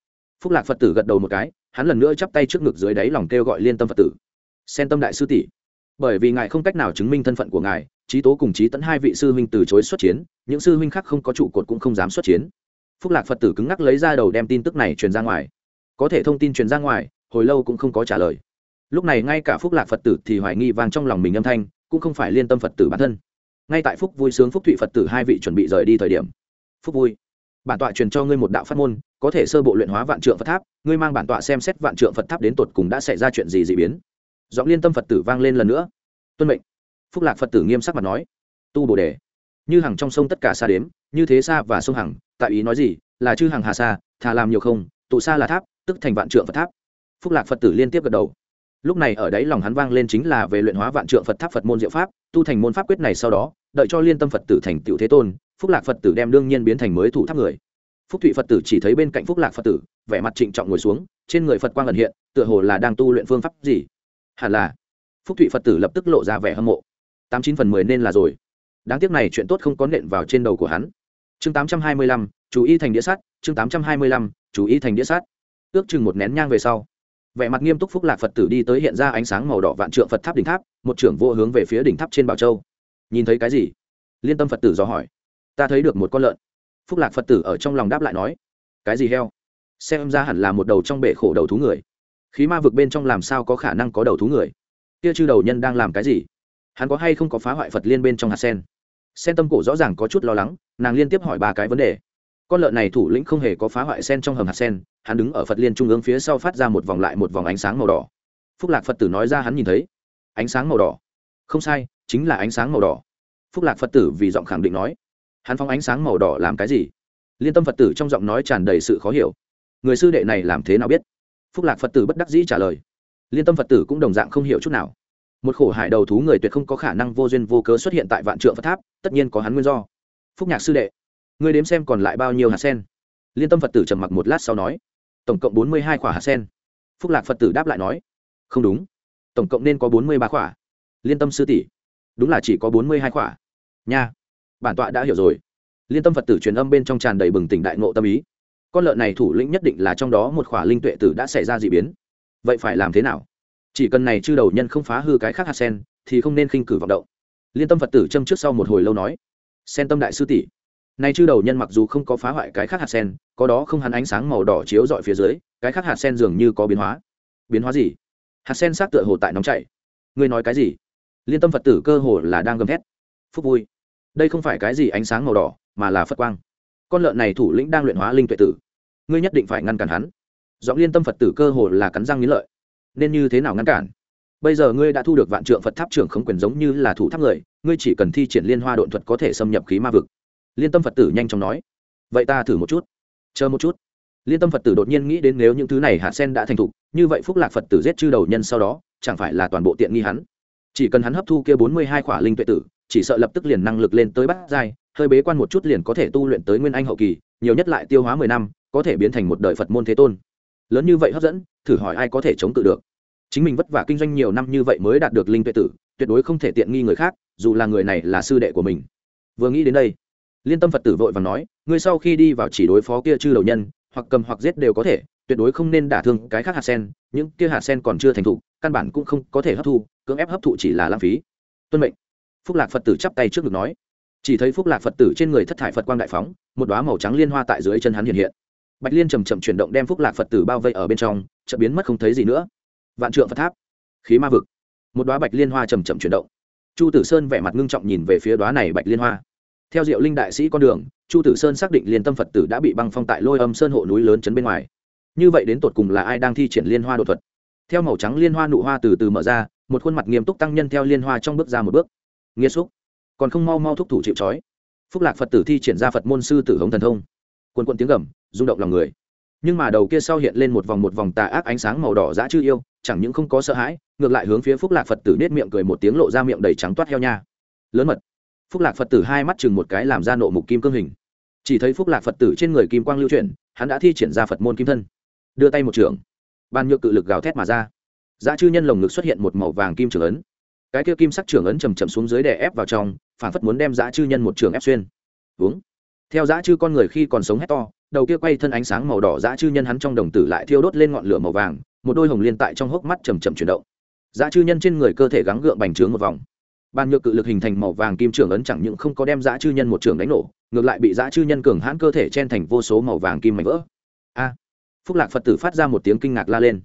Phúc lạc phật tử gật đầu một cái, hắn lần nữa chắp tay trước ngực dưới đáy lòng kêu gọi liên tâm phật tử. Xen tâm đại sư tỷ. Bởi vì ngài không cách nào chứng minh thân phận của ngài, trí tố cùng trí tẫn hai vị sư huynh từ chối xuất chiến, những sư huynh khác không có trụ cột cũng không dám xuất chiến. Phúc lạc phật tử cứng ngắc lấy ra đầu đem tin tức này truyền ra ngoài. Có thể thông tin truyền ra ngoài, hồi lâu cũng không có trả lời lúc này ngay cả phúc lạc phật tử thì hoài nghi vang trong lòng mình âm thanh, cũng không phải liên tâm phật tử bản thân. Ngay tại phúc vui sướng phúc thụy phật tử hai vị chuẩn bị rời đi thời điểm. Phúc vui, bản tọa truyền cho ngươi một đạo phát môn, có thể sơ bộ luyện hóa vạn trượng phật tháp, ngươi mang bản tọa xem xét vạn trượng phật tháp đến tột cùng đã xảy ra chuyện gì d ị biến. Giọng liên tâm phật tử vang lên lần nữa. Tuân mệnh. Phúc lạc phật tử nghiêm sắc mặt nói, tu bồ đề, như hằng trong sông tất cả xa đếm, như thế xa và sông hằng, tại ý nói gì? Là chư hằng hà xa, thà làm nhiều không, tụ xa là tháp, tức thành vạn trượng phật tháp. Phúc lạc phật tử liên tiếp gật đầu lúc này ở đấy lòng hắn vang lên chính là về luyện hóa vạn trượng phật tháp phật môn diệu pháp, tu thành môn pháp quyết này sau đó, đợi cho liên tâm phật tử thành tựu thế tôn, phúc lạc phật tử đem đương nhiên biến thành mới thủ tháp người. Phúc thụy phật tử chỉ thấy bên cạnh phúc lạc phật tử, vẻ mặt trịnh trọng ngồi xuống, trên người phật quang ẩn hiện, tựa hồ là đang tu luyện phương pháp gì. Hẳn là, phúc thụy phật tử lập tức lộ ra vẻ hâm mộ. Tám chín phần mười nên là rồi. Đáng tiếc này chuyện tốt không có nện vào trên đầu của hắn. Chương tám trăm hai mươi lăm, chú ý thành đĩa sắt chương tám trăm hai mươi lăm, chú ý thành đĩa sắt ước chừng một nén nhang về sau vẻ mặt nghiêm túc phúc lạc phật tử đi tới hiện ra ánh sáng màu đỏ vạn trượng phật tháp đỉnh tháp, một trưởng vô hướng về phía đỉnh tháp trên bảo châu. Nhìn thấy cái gì? Liên tâm phật tử dò hỏi. Ta thấy được một con lợn. Phúc lạc phật tử ở trong lòng đáp lại nói. Cái gì heo? Xem ra hẳn là một đầu trong bể khổ đầu thú người. Khí ma vực bên trong làm sao có khả năng có đầu thú người? Kia chư đầu nhân đang làm cái gì? Hắn có hay không có phá hoại phật liên bên trong hạt sen? Sen tâm cổ rõ ràng có chút lo lắng, nàng liên tiếp hỏi ba cái vấn đề con lợn này thủ lĩnh không hề có phá hoại sen trong hầm hạt sen, hắn đứng ở phật liên trung ương phía sau phát ra một vòng lại một vòng ánh sáng màu đỏ. Phúc lạc phật tử nói ra hắn nhìn thấy, ánh sáng màu đỏ. Không sai, chính là ánh sáng màu đỏ. Phúc lạc phật tử vì giọng khẳng định nói, hắn phóng ánh sáng màu đỏ làm cái gì? Liên tâm phật tử trong giọng nói tràn đầy sự khó hiểu. Người sư đệ này làm thế nào biết? Phúc lạc phật tử bất đắc dĩ trả lời. Liên tâm phật tử cũng đồng dạng không hiểu chút nào. Một khổ hải đầu thú người tuyệt không có khả năng vô duyên vô cớ xuất hiện tại vạn trượng phật tháp, tất nhiên có hắn nguyên do. Phúc nhạc sư đệ Ngươi đếm xem còn lại bao nhiêu hạt sen? Liên tâm phật tử trầm mặc một lát sau nói, tổng cộng bốn mươi hai quả hạt sen. Phúc lạc phật tử đáp lại nói, không đúng, tổng cộng nên có bốn mươi ba quả. liên tâm sư tỷ, đúng là chỉ có bốn mươi hai quả. nha, bản tọa đã hiểu rồi. Liên tâm phật tử truyền âm bên trong tràn đầy bừng tỉnh đại ngộ tâm ý. Con lợn này thủ lĩnh nhất định là trong đó một khỏa linh tuệ tử đã xảy ra d ị biến. Vậy phải làm thế nào? Chỉ cần này chư đầu nhân không phá hư cái khác hạt sen, thì không nên khinh cử vọng động. Liên tâm phật tử châm trước sau một hồi lâu nói, sen tâm đại sư tỷ nay chư đầu nhân mặc dù không có phá hoại cái khác hạt sen, có đó không hắn ánh sáng màu đỏ chiếu dọi phía dưới, cái khác hạt sen dường như có biến hóa. Biến hóa gì? Hạt sen sát tựa hồ tại nóng chảy. Ngươi nói cái gì? Liên tâm phật tử cơ hồ là đang gầm thét. Phúc vui. Đây không phải cái gì ánh sáng màu đỏ, mà là phật quang. Con lợn này thủ lĩnh đang luyện hóa linh tuệ tử. Ngươi nhất định phải ngăn cản hắn. Giọng liên tâm phật tử cơ hồ là cắn răng nghĩ lợi. Nên như thế nào ngăn cản? Bây giờ ngươi đã thu được vạn trượng phật tháp trưởng không quyền giống như là thủ tháp người, ngươi chỉ cần thi triển liên hoa độn thuật có thể xâm nhập khí ma vực liên tâm phật tử nhanh chóng nói, vậy ta thử một chút, chờ một chút. Liên tâm phật tử đột nhiên nghĩ đến nếu những thứ này hạ sen đã thành thục, như vậy phúc lạc phật tử giết chư đầu nhân sau đó, chẳng phải là toàn bộ tiện nghi hắn? Chỉ cần hắn hấp thu kia bốn mươi hai khỏa linh tuệ tử, chỉ sợ lập tức liền năng lực lên tới bát giai, hơi bế quan một chút liền có thể tu luyện tới nguyên anh hậu kỳ, nhiều nhất lại tiêu hóa mười năm, có thể biến thành một đời phật môn thế tôn. Lớn như vậy hấp dẫn, thử hỏi ai có thể chống cự được? Chính mình vất vả kinh doanh nhiều năm như vậy mới đạt được linh tuệ tử, tuyệt đối không thể tiện nghi người khác, dù là người này là sư đệ của mình. Vừa nghĩ đến đây liên tâm phật tử vội và nói, ngươi sau khi đi vào chỉ đối phó kia chư đầu nhân, hoặc cầm hoặc giết đều có thể, tuyệt đối không nên đả thương cái khác hạt sen, những kia hạt sen còn chưa thành thụ, căn bản cũng không có thể hấp thu, cưỡng ép hấp thụ chỉ là lãng phí. Tuân mệnh. Phúc lạc phật tử chắp tay trước ngực nói. Chỉ thấy phúc lạc phật tử trên người thất thải phật quang đại phóng, một đoá màu trắng liên hoa tại dưới chân hắn hiện hiện. Bạch liên chầm chậm chuyển động đem phúc lạc phật tử bao vây ở bên trong chợ biến mất không thấy gì nữa. Vạn trượng phật tháp. Khí ma vực. Một đoá bạch liên hoa chầm chậm chuyển động. Chu tử sơn vẻ mặt ngưng trọng nhìn về phía đoá này bạch liên hoa theo diệu linh đại sĩ con đường, chu tử sơn xác định liên tâm phật tử đã bị băng phong tại lôi âm sơn hộ núi lớn chấn bên ngoài. Như vậy đến tột cùng là ai đang thi triển liên hoa đột thuật? Theo màu trắng liên hoa nụ hoa từ từ mở ra, một khuôn mặt nghiêm túc tăng nhân theo liên hoa trong bước ra một bước. Nghĩa xúc. Còn không mau mau thúc thủ chịu trói. Phúc lạc phật tử thi triển ra phật môn sư tử hống thần thông. Quần quận tiếng gầm, rung động lòng người. Nhưng mà đầu kia sau hiện lên một vòng một vòng tà ác ánh sáng màu đỏ dã chư yêu, chẳng những không có sợ hãi, ngược lại hướng phía phúc lạc phật tử nết miệng cười một tiếng lộ ra miệng đầy trắng toát heo nha. Lớn mật phúc lạc phật tử hai mắt chừng một cái làm ra nộ mục kim cương hình. Chỉ thấy phúc lạc phật tử trên người kim quang lưu chuyển, hắn đã thi triển ra phật môn kim thân. Đưa tay một trường. Ban nhựa cự lực gào thét mà ra. Giá chư nhân lồng ngực xuất hiện một màu vàng kim trưởng ấn. Cái kia kim sắc trường ấn chầm chậm xuống dưới để ép vào trong, phản phất muốn đem Giá chư nhân một trường ép xuyên. Uống. Theo Giá chư con người khi còn sống hét to, đầu kia quay thân ánh sáng màu đỏ Giá chư nhân hắn trong đồng tử lại thiêu đốt lên ngọn lửa màu vàng, một đôi hồng liên tại trong hốc mắt chầm chậm chuyển động. Giá chư nhân trên người cơ thể gắng gượng bành trướng một vòng ban nhược cự lực hình thành màu vàng kim trường ấn chẳng những không có đem dã chư nhân một trường đánh nổ, ngược lại bị dã chư nhân cường hãn cơ thể chen thành vô số màu vàng kim mảnh vỡ. A! Phúc lạc phật tử phát ra một tiếng kinh ngạc la lên.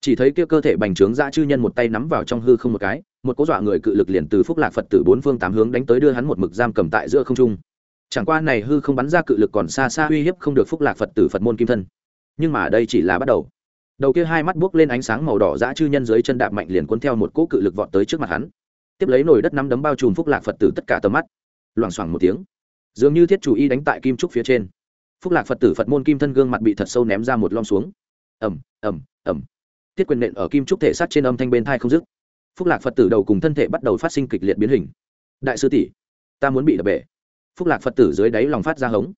Chỉ thấy kia cơ thể bành trướng dã chư nhân một tay nắm vào trong hư không một cái, một cố dọa người cự lực liền từ phúc lạc phật tử bốn phương tám hướng đánh tới đưa hắn một mực giam cầm tại giữa không trung. Chẳng qua này hư không bắn ra cự lực còn xa xa uy hiếp không được phúc lạc phật tử phật môn kim thân. Nhưng mà đây chỉ là bắt đầu. Đầu kia hai mắt buốc lên ánh sáng màu đỏ dã chư nhân dưới chân đạp mạnh liền cuốn theo một cỗ cự lực vọt tới trước mặt hắn tiếp lấy nồi đất nắm đấm bao trùm phúc lạc phật tử tất cả tầm mắt loảng xoảng một tiếng dường như thiết chủ y đánh tại kim trúc phía trên phúc lạc phật tử phật môn kim thân gương mặt bị thật sâu ném ra một lom xuống ẩm ẩm ẩm tiết quyền nện ở kim trúc thể sát trên âm thanh bên thai không dứt phúc lạc phật tử đầu cùng thân thể bắt đầu phát sinh kịch liệt biến hình đại sư tỷ, ta muốn bị đập bể phúc lạc phật tử dưới đáy lòng phát ra hống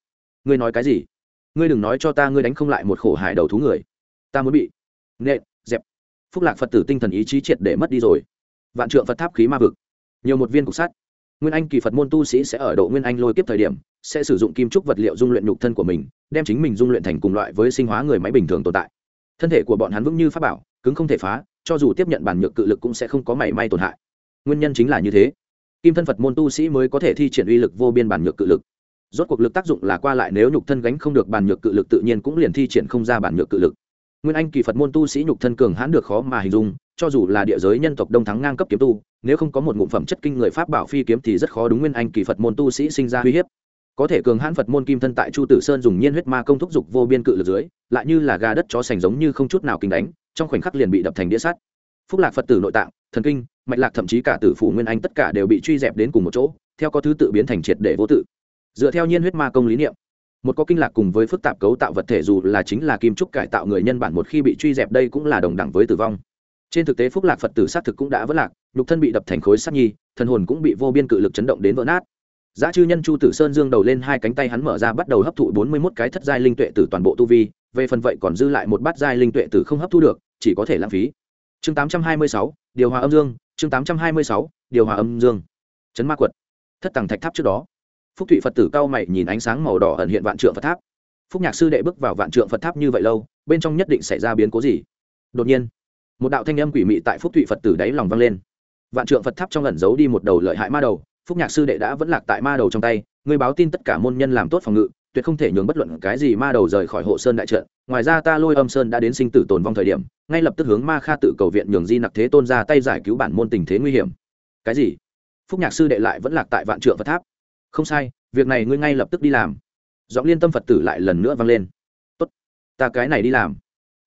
ngươi nói cái gì ngươi đừng nói cho ta ngươi đánh không lại một khổ hại đầu thú người ta muốn bị nện, dẹp phúc lạc phật tử tinh thần ý chí triệt để mất đi rồi vạn trượng phật tháp khí ma vực. Nhiều một viên cục sắt. Nguyên anh kỳ phật môn tu sĩ sẽ ở độ nguyên anh lôi kiếp thời điểm, sẽ sử dụng kim trúc vật liệu dung luyện nhục thân của mình, đem chính mình dung luyện thành cùng loại với sinh hóa người máy bình thường tồn tại. Thân thể của bọn hắn vững như pháp bảo, cứng không thể phá, cho dù tiếp nhận bản nhược cự lực cũng sẽ không có mảy may tổn hại. Nguyên nhân chính là như thế. Kim thân phật môn tu sĩ mới có thể thi triển uy lực vô biên bản nhược cự lực. Rốt cuộc lực tác dụng là qua lại nếu nhục thân gánh không được bản nhược cự lực tự nhiên cũng liền thi triển không ra bản nhược cự lực nguyên anh kỳ phật môn tu sĩ nhục thân cường hãn được khó mà hình dung, cho dù là địa giới nhân tộc đông thắng ngang cấp kiếm tu, nếu không có một ngụm phẩm chất kinh người pháp bảo phi kiếm thì rất khó đúng nguyên anh kỳ phật môn tu sĩ sinh ra uy hiếp. Có thể cường hãn phật môn kim thân tại chu tử sơn dùng nhiên huyết ma công thúc giục vô biên cự lực dưới, lại như là gà đất chó sành giống như không chút nào kinh đánh, trong khoảnh khắc liền bị đập thành đĩa sắt. Phúc lạc phật tử nội tạng, thần kinh, mạch lạc thậm chí cả tử phủ nguyên anh tất cả đều bị truy dẹp đến cùng một chỗ, theo có thứ tự biến thành triệt để vô tự. Dựa theo nhiên huyết ma công lý niệm một có kinh lạc cùng với phức tạp cấu tạo vật thể dù là chính là kim trúc cải tạo người nhân bản một khi bị truy dẹp đây cũng là đồng đẳng với tử vong. Trên thực tế phúc lạc phật tử xác thực cũng đã vỡ lạc, nhục thân bị đập thành khối sắc nhi, thần hồn cũng bị vô biên cự lực chấn động đến vỡ nát. Giá chư nhân chu tử sơn dương đầu lên hai cánh tay hắn mở ra bắt đầu hấp thụ bốn mươi mốt cái thất giai linh tuệ từ toàn bộ tu vi, về phần vậy còn dư lại một bát giai linh tuệ từ không hấp thu được, chỉ có thể lãng phí. Chương tám trăm hai mươi sáu, điều hòa âm dương, chương tám trăm hai mươi sáu, điều hòa âm dương. Chấn ma quật. Thất tàng thạch tháp trước đó phúc thụy phật tử cao mày nhìn ánh sáng màu đỏ ẩn hiện vạn trượng phật tháp. Phúc nhạc sư đệ bước vào vạn trượng phật tháp như vậy lâu, bên trong nhất định xảy ra biến cố gì? Đột nhiên, một đạo thanh âm quỷ mị tại phúc thụy phật tử đáy lòng vang lên. Vạn trượng phật tháp trong ẩn giấu đi một đầu lợi hại ma đầu, phúc nhạc sư đệ đã vẫn lạc tại ma đầu trong tay người báo tin tất cả môn nhân làm tốt phòng ngự, tuyệt không thể nhường bất luận cái gì ma đầu rời khỏi hộ sơn đại trận. Ngoài ra ta lôi âm sơn đã đến sinh tử tồn vong thời điểm, ngay lập tức hướng ma kha tự cầu viện nhường di nặc thế tôn ra tay giải cứu bản môn tình thế nguy hiểm. Cái gì? Phúc nhạc sư đệ lại vẫn lạc tại vạn trượng phật tháp không sai, việc này ngươi ngay lập tức đi làm. Giọng liên tâm phật tử lại lần nữa vang lên. Tốt, ta cái này đi làm.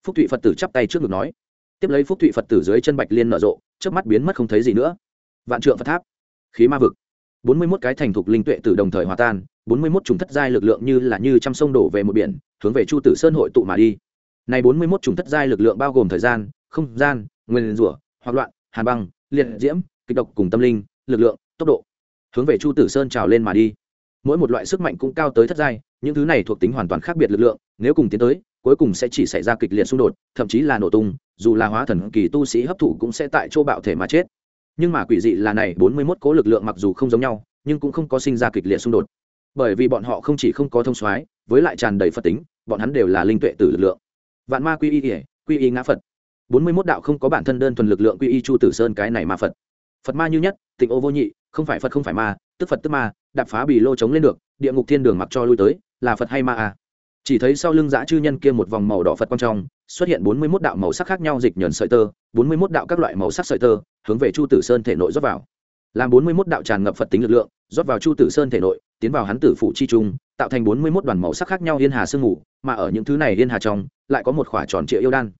Phúc thụy phật tử chắp tay trước ngực nói. Tiếp lấy phúc thụy phật tử dưới chân bạch liên nở rộ trước mắt biến mất không thấy gì nữa. Vạn trượng phật tháp, khí ma vực. Bốn mươi mốt cái thành thục linh tuệ tử đồng thời hòa tan, bốn mươi mốt trùng thất giai lực lượng như là như trăm sông đổ về một biển, hướng về chu tử sơn hội tụ mà đi. Này bốn mươi mốt trùng thất giai lực lượng bao gồm thời gian, không gian, nguyên rủa hoặc loạn, hàn băng, liệt diễm, kịch độc cùng tâm linh, lực lượng, tốc độ hướng về chu tử sơn trào lên mà đi. Mỗi một loại sức mạnh cũng cao tới thất giai, những thứ này thuộc tính hoàn toàn khác biệt lực lượng, nếu cùng tiến tới, cuối cùng sẽ chỉ xảy ra kịch liệt xung đột, thậm chí là nổ tung, dù là hóa thần kỳ tu sĩ hấp thụ cũng sẽ tại chỗ bạo thể mà chết. Nhưng mà quỷ dị là này, bốn mươi mốt cố lực lượng mặc dù không giống nhau, nhưng cũng không có sinh ra kịch liệt xung đột. Bởi vì bọn họ không chỉ không có thông soái, với lại tràn đầy phật tính, bọn hắn đều là linh tuệ tử lực lượng. Vạn ma quy y ỉa quy y ngã phật. bốn mươi mốt đạo không có bản thân đơn thuần lực lượng quy y chu tử sơn cái này ma phật phật ma như nhất, tịnh ô vô nhị, không phải phật không phải ma, tức phật tức ma, đạp phá bì lô chống lên được, địa ngục thiên đường mặc cho lui tới, là phật hay ma à? Chỉ thấy sau lưng dã chư nhân kia một vòng màu đỏ phật quang trong, xuất hiện bốn mươi mốt đạo màu sắc khác nhau dịch nhờn sợi tơ, bốn mươi mốt đạo các loại màu sắc sợi tơ, hướng về chu tử sơn thể nội rót vào. Làm bốn mươi mốt đạo tràn ngập phật tính lực lượng, rót vào chu tử sơn thể nội, tiến vào hắn tử phụ chi trung, tạo thành bốn mươi mốt đoàn màu sắc khác nhau yên hà sương mù mà ở những thứ này yên hà trong, lại có một khỏa tròn trịa yêu đan.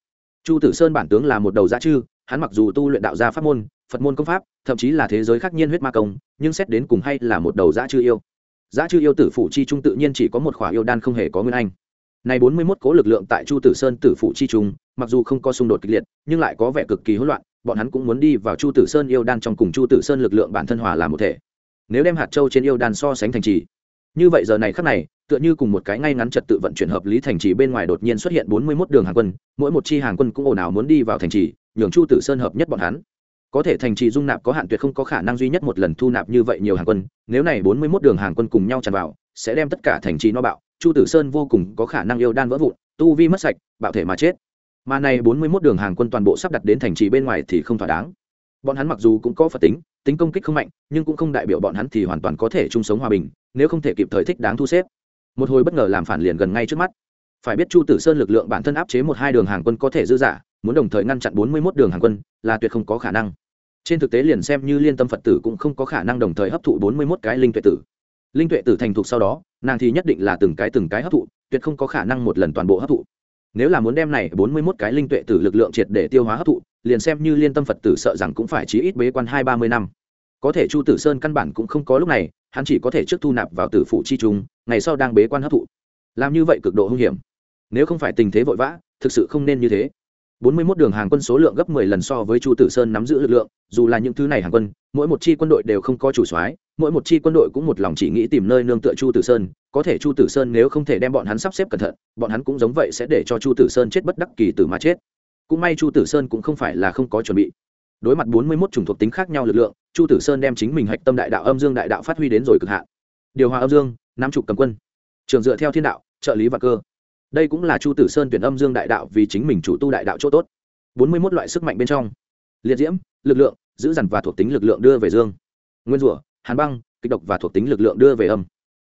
Chu tử sơn bản tướng là một đầu dã chư, hắn mặc dù tu luyện đạo gia pháp môn phật môn công pháp thậm chí là thế giới khắc nhiên huyết ma công nhưng xét đến cùng hay là một đầu dã chư yêu dã chư yêu tử phụ chi trung tự nhiên chỉ có một khỏa yêu đan không hề có nguyên anh này bốn mươi 41 cố lực lượng tại Chu Tử Sơn tử phụ chi trung, mặc dù không có xung đột kịch liệt, nhưng lại có vẻ cực kỳ hỗn loạn, bọn hắn cũng muốn đi vào Chu Tử Sơn yêu đan trong cùng Chu Tử Sơn lực lượng bản thân hòa làm một thể. Nếu đem hạt châu trên yêu đan so sánh thành trì, như vậy giờ này khắc này, tựa như cùng một cái ngay ngắn trật tự vận chuyển hợp lý thành trì bên ngoài đột nhiên xuất hiện bốn mươi 41 đường hàng quân, mỗi một chi hàng quân cũng ồn ào muốn đi vào thành trì, nhường Chu Tử Sơn hợp nhất bọn hắn. Có thể thành trì dung nạp có hạn tuyệt không có khả năng duy nhất một lần thu nạp như vậy nhiều hàng quân, nếu này bốn mươi 41 đường hàng quân cùng nhau tràn vào, sẽ đem tất cả thành trì no bạo, Chu Tử Sơn vô cùng có khả năng yêu đan vỡ vụn, tu vi mất sạch bạo thể mà chết. Mà này bốn mươi 41 đường hàng quân toàn bộ sắp đặt đến thành trì bên ngoài thì không thỏa đáng. Bọn hắn mặc dù cũng có phật tính tính công kích không mạnh nhưng cũng không đại biểu bọn hắn thì hoàn toàn có thể chung sống hòa bình nếu không thể kịp thời thích đáng thu xếp. Một hồi bất ngờ làm phản liền gần ngay trước mắt. Phải biết chu tử sơn lực lượng bản thân áp chế một hai đường hàng quân có thể dư giả muốn đồng thời ngăn chặn bốn mươi 41 đường hàng quân là tuyệt không có khả năng trên thực tế liền xem như liên tâm phật tử cũng không có khả năng đồng thời hấp thụ bốn mươi mốt cái linh tuệ tử. Linh tuệ tử thành thục sau đó, nàng thì nhất định là từng cái từng cái hấp thụ, tuyệt không có khả năng một lần toàn bộ hấp thụ. Nếu là muốn đem này bốn mươi mốt cái linh tuệ tử lực lượng triệt để tiêu hóa hấp thụ, liền xem như liên tâm phật tử sợ rằng cũng phải chí ít bế quan hai ba mươi năm. Có thể chu tử sơn căn bản cũng không có lúc này, hắn chỉ có thể trước thu nạp vào tử phụ chi trung, ngày sau đang bế quan hấp thụ. Làm như vậy cực độ hung hiểm. Nếu không phải tình thế vội vã, thực sự không nên như thế bốn mươi 41 đường hàng quân số lượng gấp 10 lần so với Chu Tử Sơn nắm giữ lực lượng, dù là những thứ này hàng quân, mỗi một chi quân đội đều không có chủ soái, mỗi một chi quân đội cũng một lòng chỉ nghĩ tìm nơi nương tựa Chu Tử Sơn, có thể Chu Tử Sơn nếu không thể đem bọn hắn sắp xếp cẩn thận, bọn hắn cũng giống vậy sẽ để cho Chu Tử Sơn chết bất đắc kỳ tử mà chết. Cũng may Chu Tử Sơn cũng không phải là không có chuẩn bị. Đối mặt bốn mươi 41 chủng thuộc tính khác nhau lực lượng, Chu Tử Sơn đem chính mình hạch tâm đại đạo âm dương đại đạo phát huy đến rồi cực hạn. Điều hòa âm dương, nắm trụ cầm quân. Trường dựa theo thiên đạo, trợ lý và cơ. Đây cũng là Chu Tử Sơn tuyển âm dương đại đạo vì chính mình chủ tu đại đạo chỗ tốt. Bốn mươi mốt loại sức mạnh bên trong. Liệt diễm, lực lượng, giữ dằn và thuộc tính lực lượng đưa về dương. Nguyên rủa, hàn băng, kịch độc và thuộc tính lực lượng đưa về âm.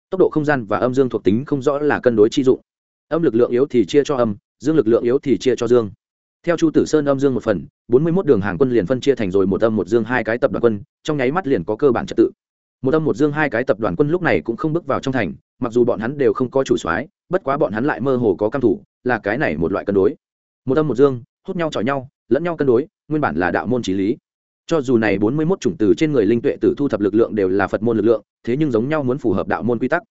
Tốc độ không gian và âm dương thuộc tính không rõ là cân đối chi dụng. Âm lực lượng yếu thì chia cho âm, dương lực lượng yếu thì chia cho dương. Theo chu tử sơn âm dương một phần, bốn mươi mốt đường hàng quân liền phân chia thành rồi một âm một dương hai cái tập đoàn quân, trong nháy mắt liền có cơ bản trật tự một âm một dương hai cái tập đoàn quân lúc này cũng không bước vào trong thành, mặc dù bọn hắn đều không có chủ soái, bất quá bọn hắn lại mơ hồ có căm thủ, là cái này một loại cân đối. Một âm một dương, hút nhau chọi nhau, lẫn nhau cân đối, nguyên bản là đạo môn trí lý. Cho dù này bốn mươi mốt chủng từ trên người linh tuệ tử thu thập lực lượng đều là phật môn lực lượng, thế nhưng giống nhau muốn phù hợp đạo môn quy tắc.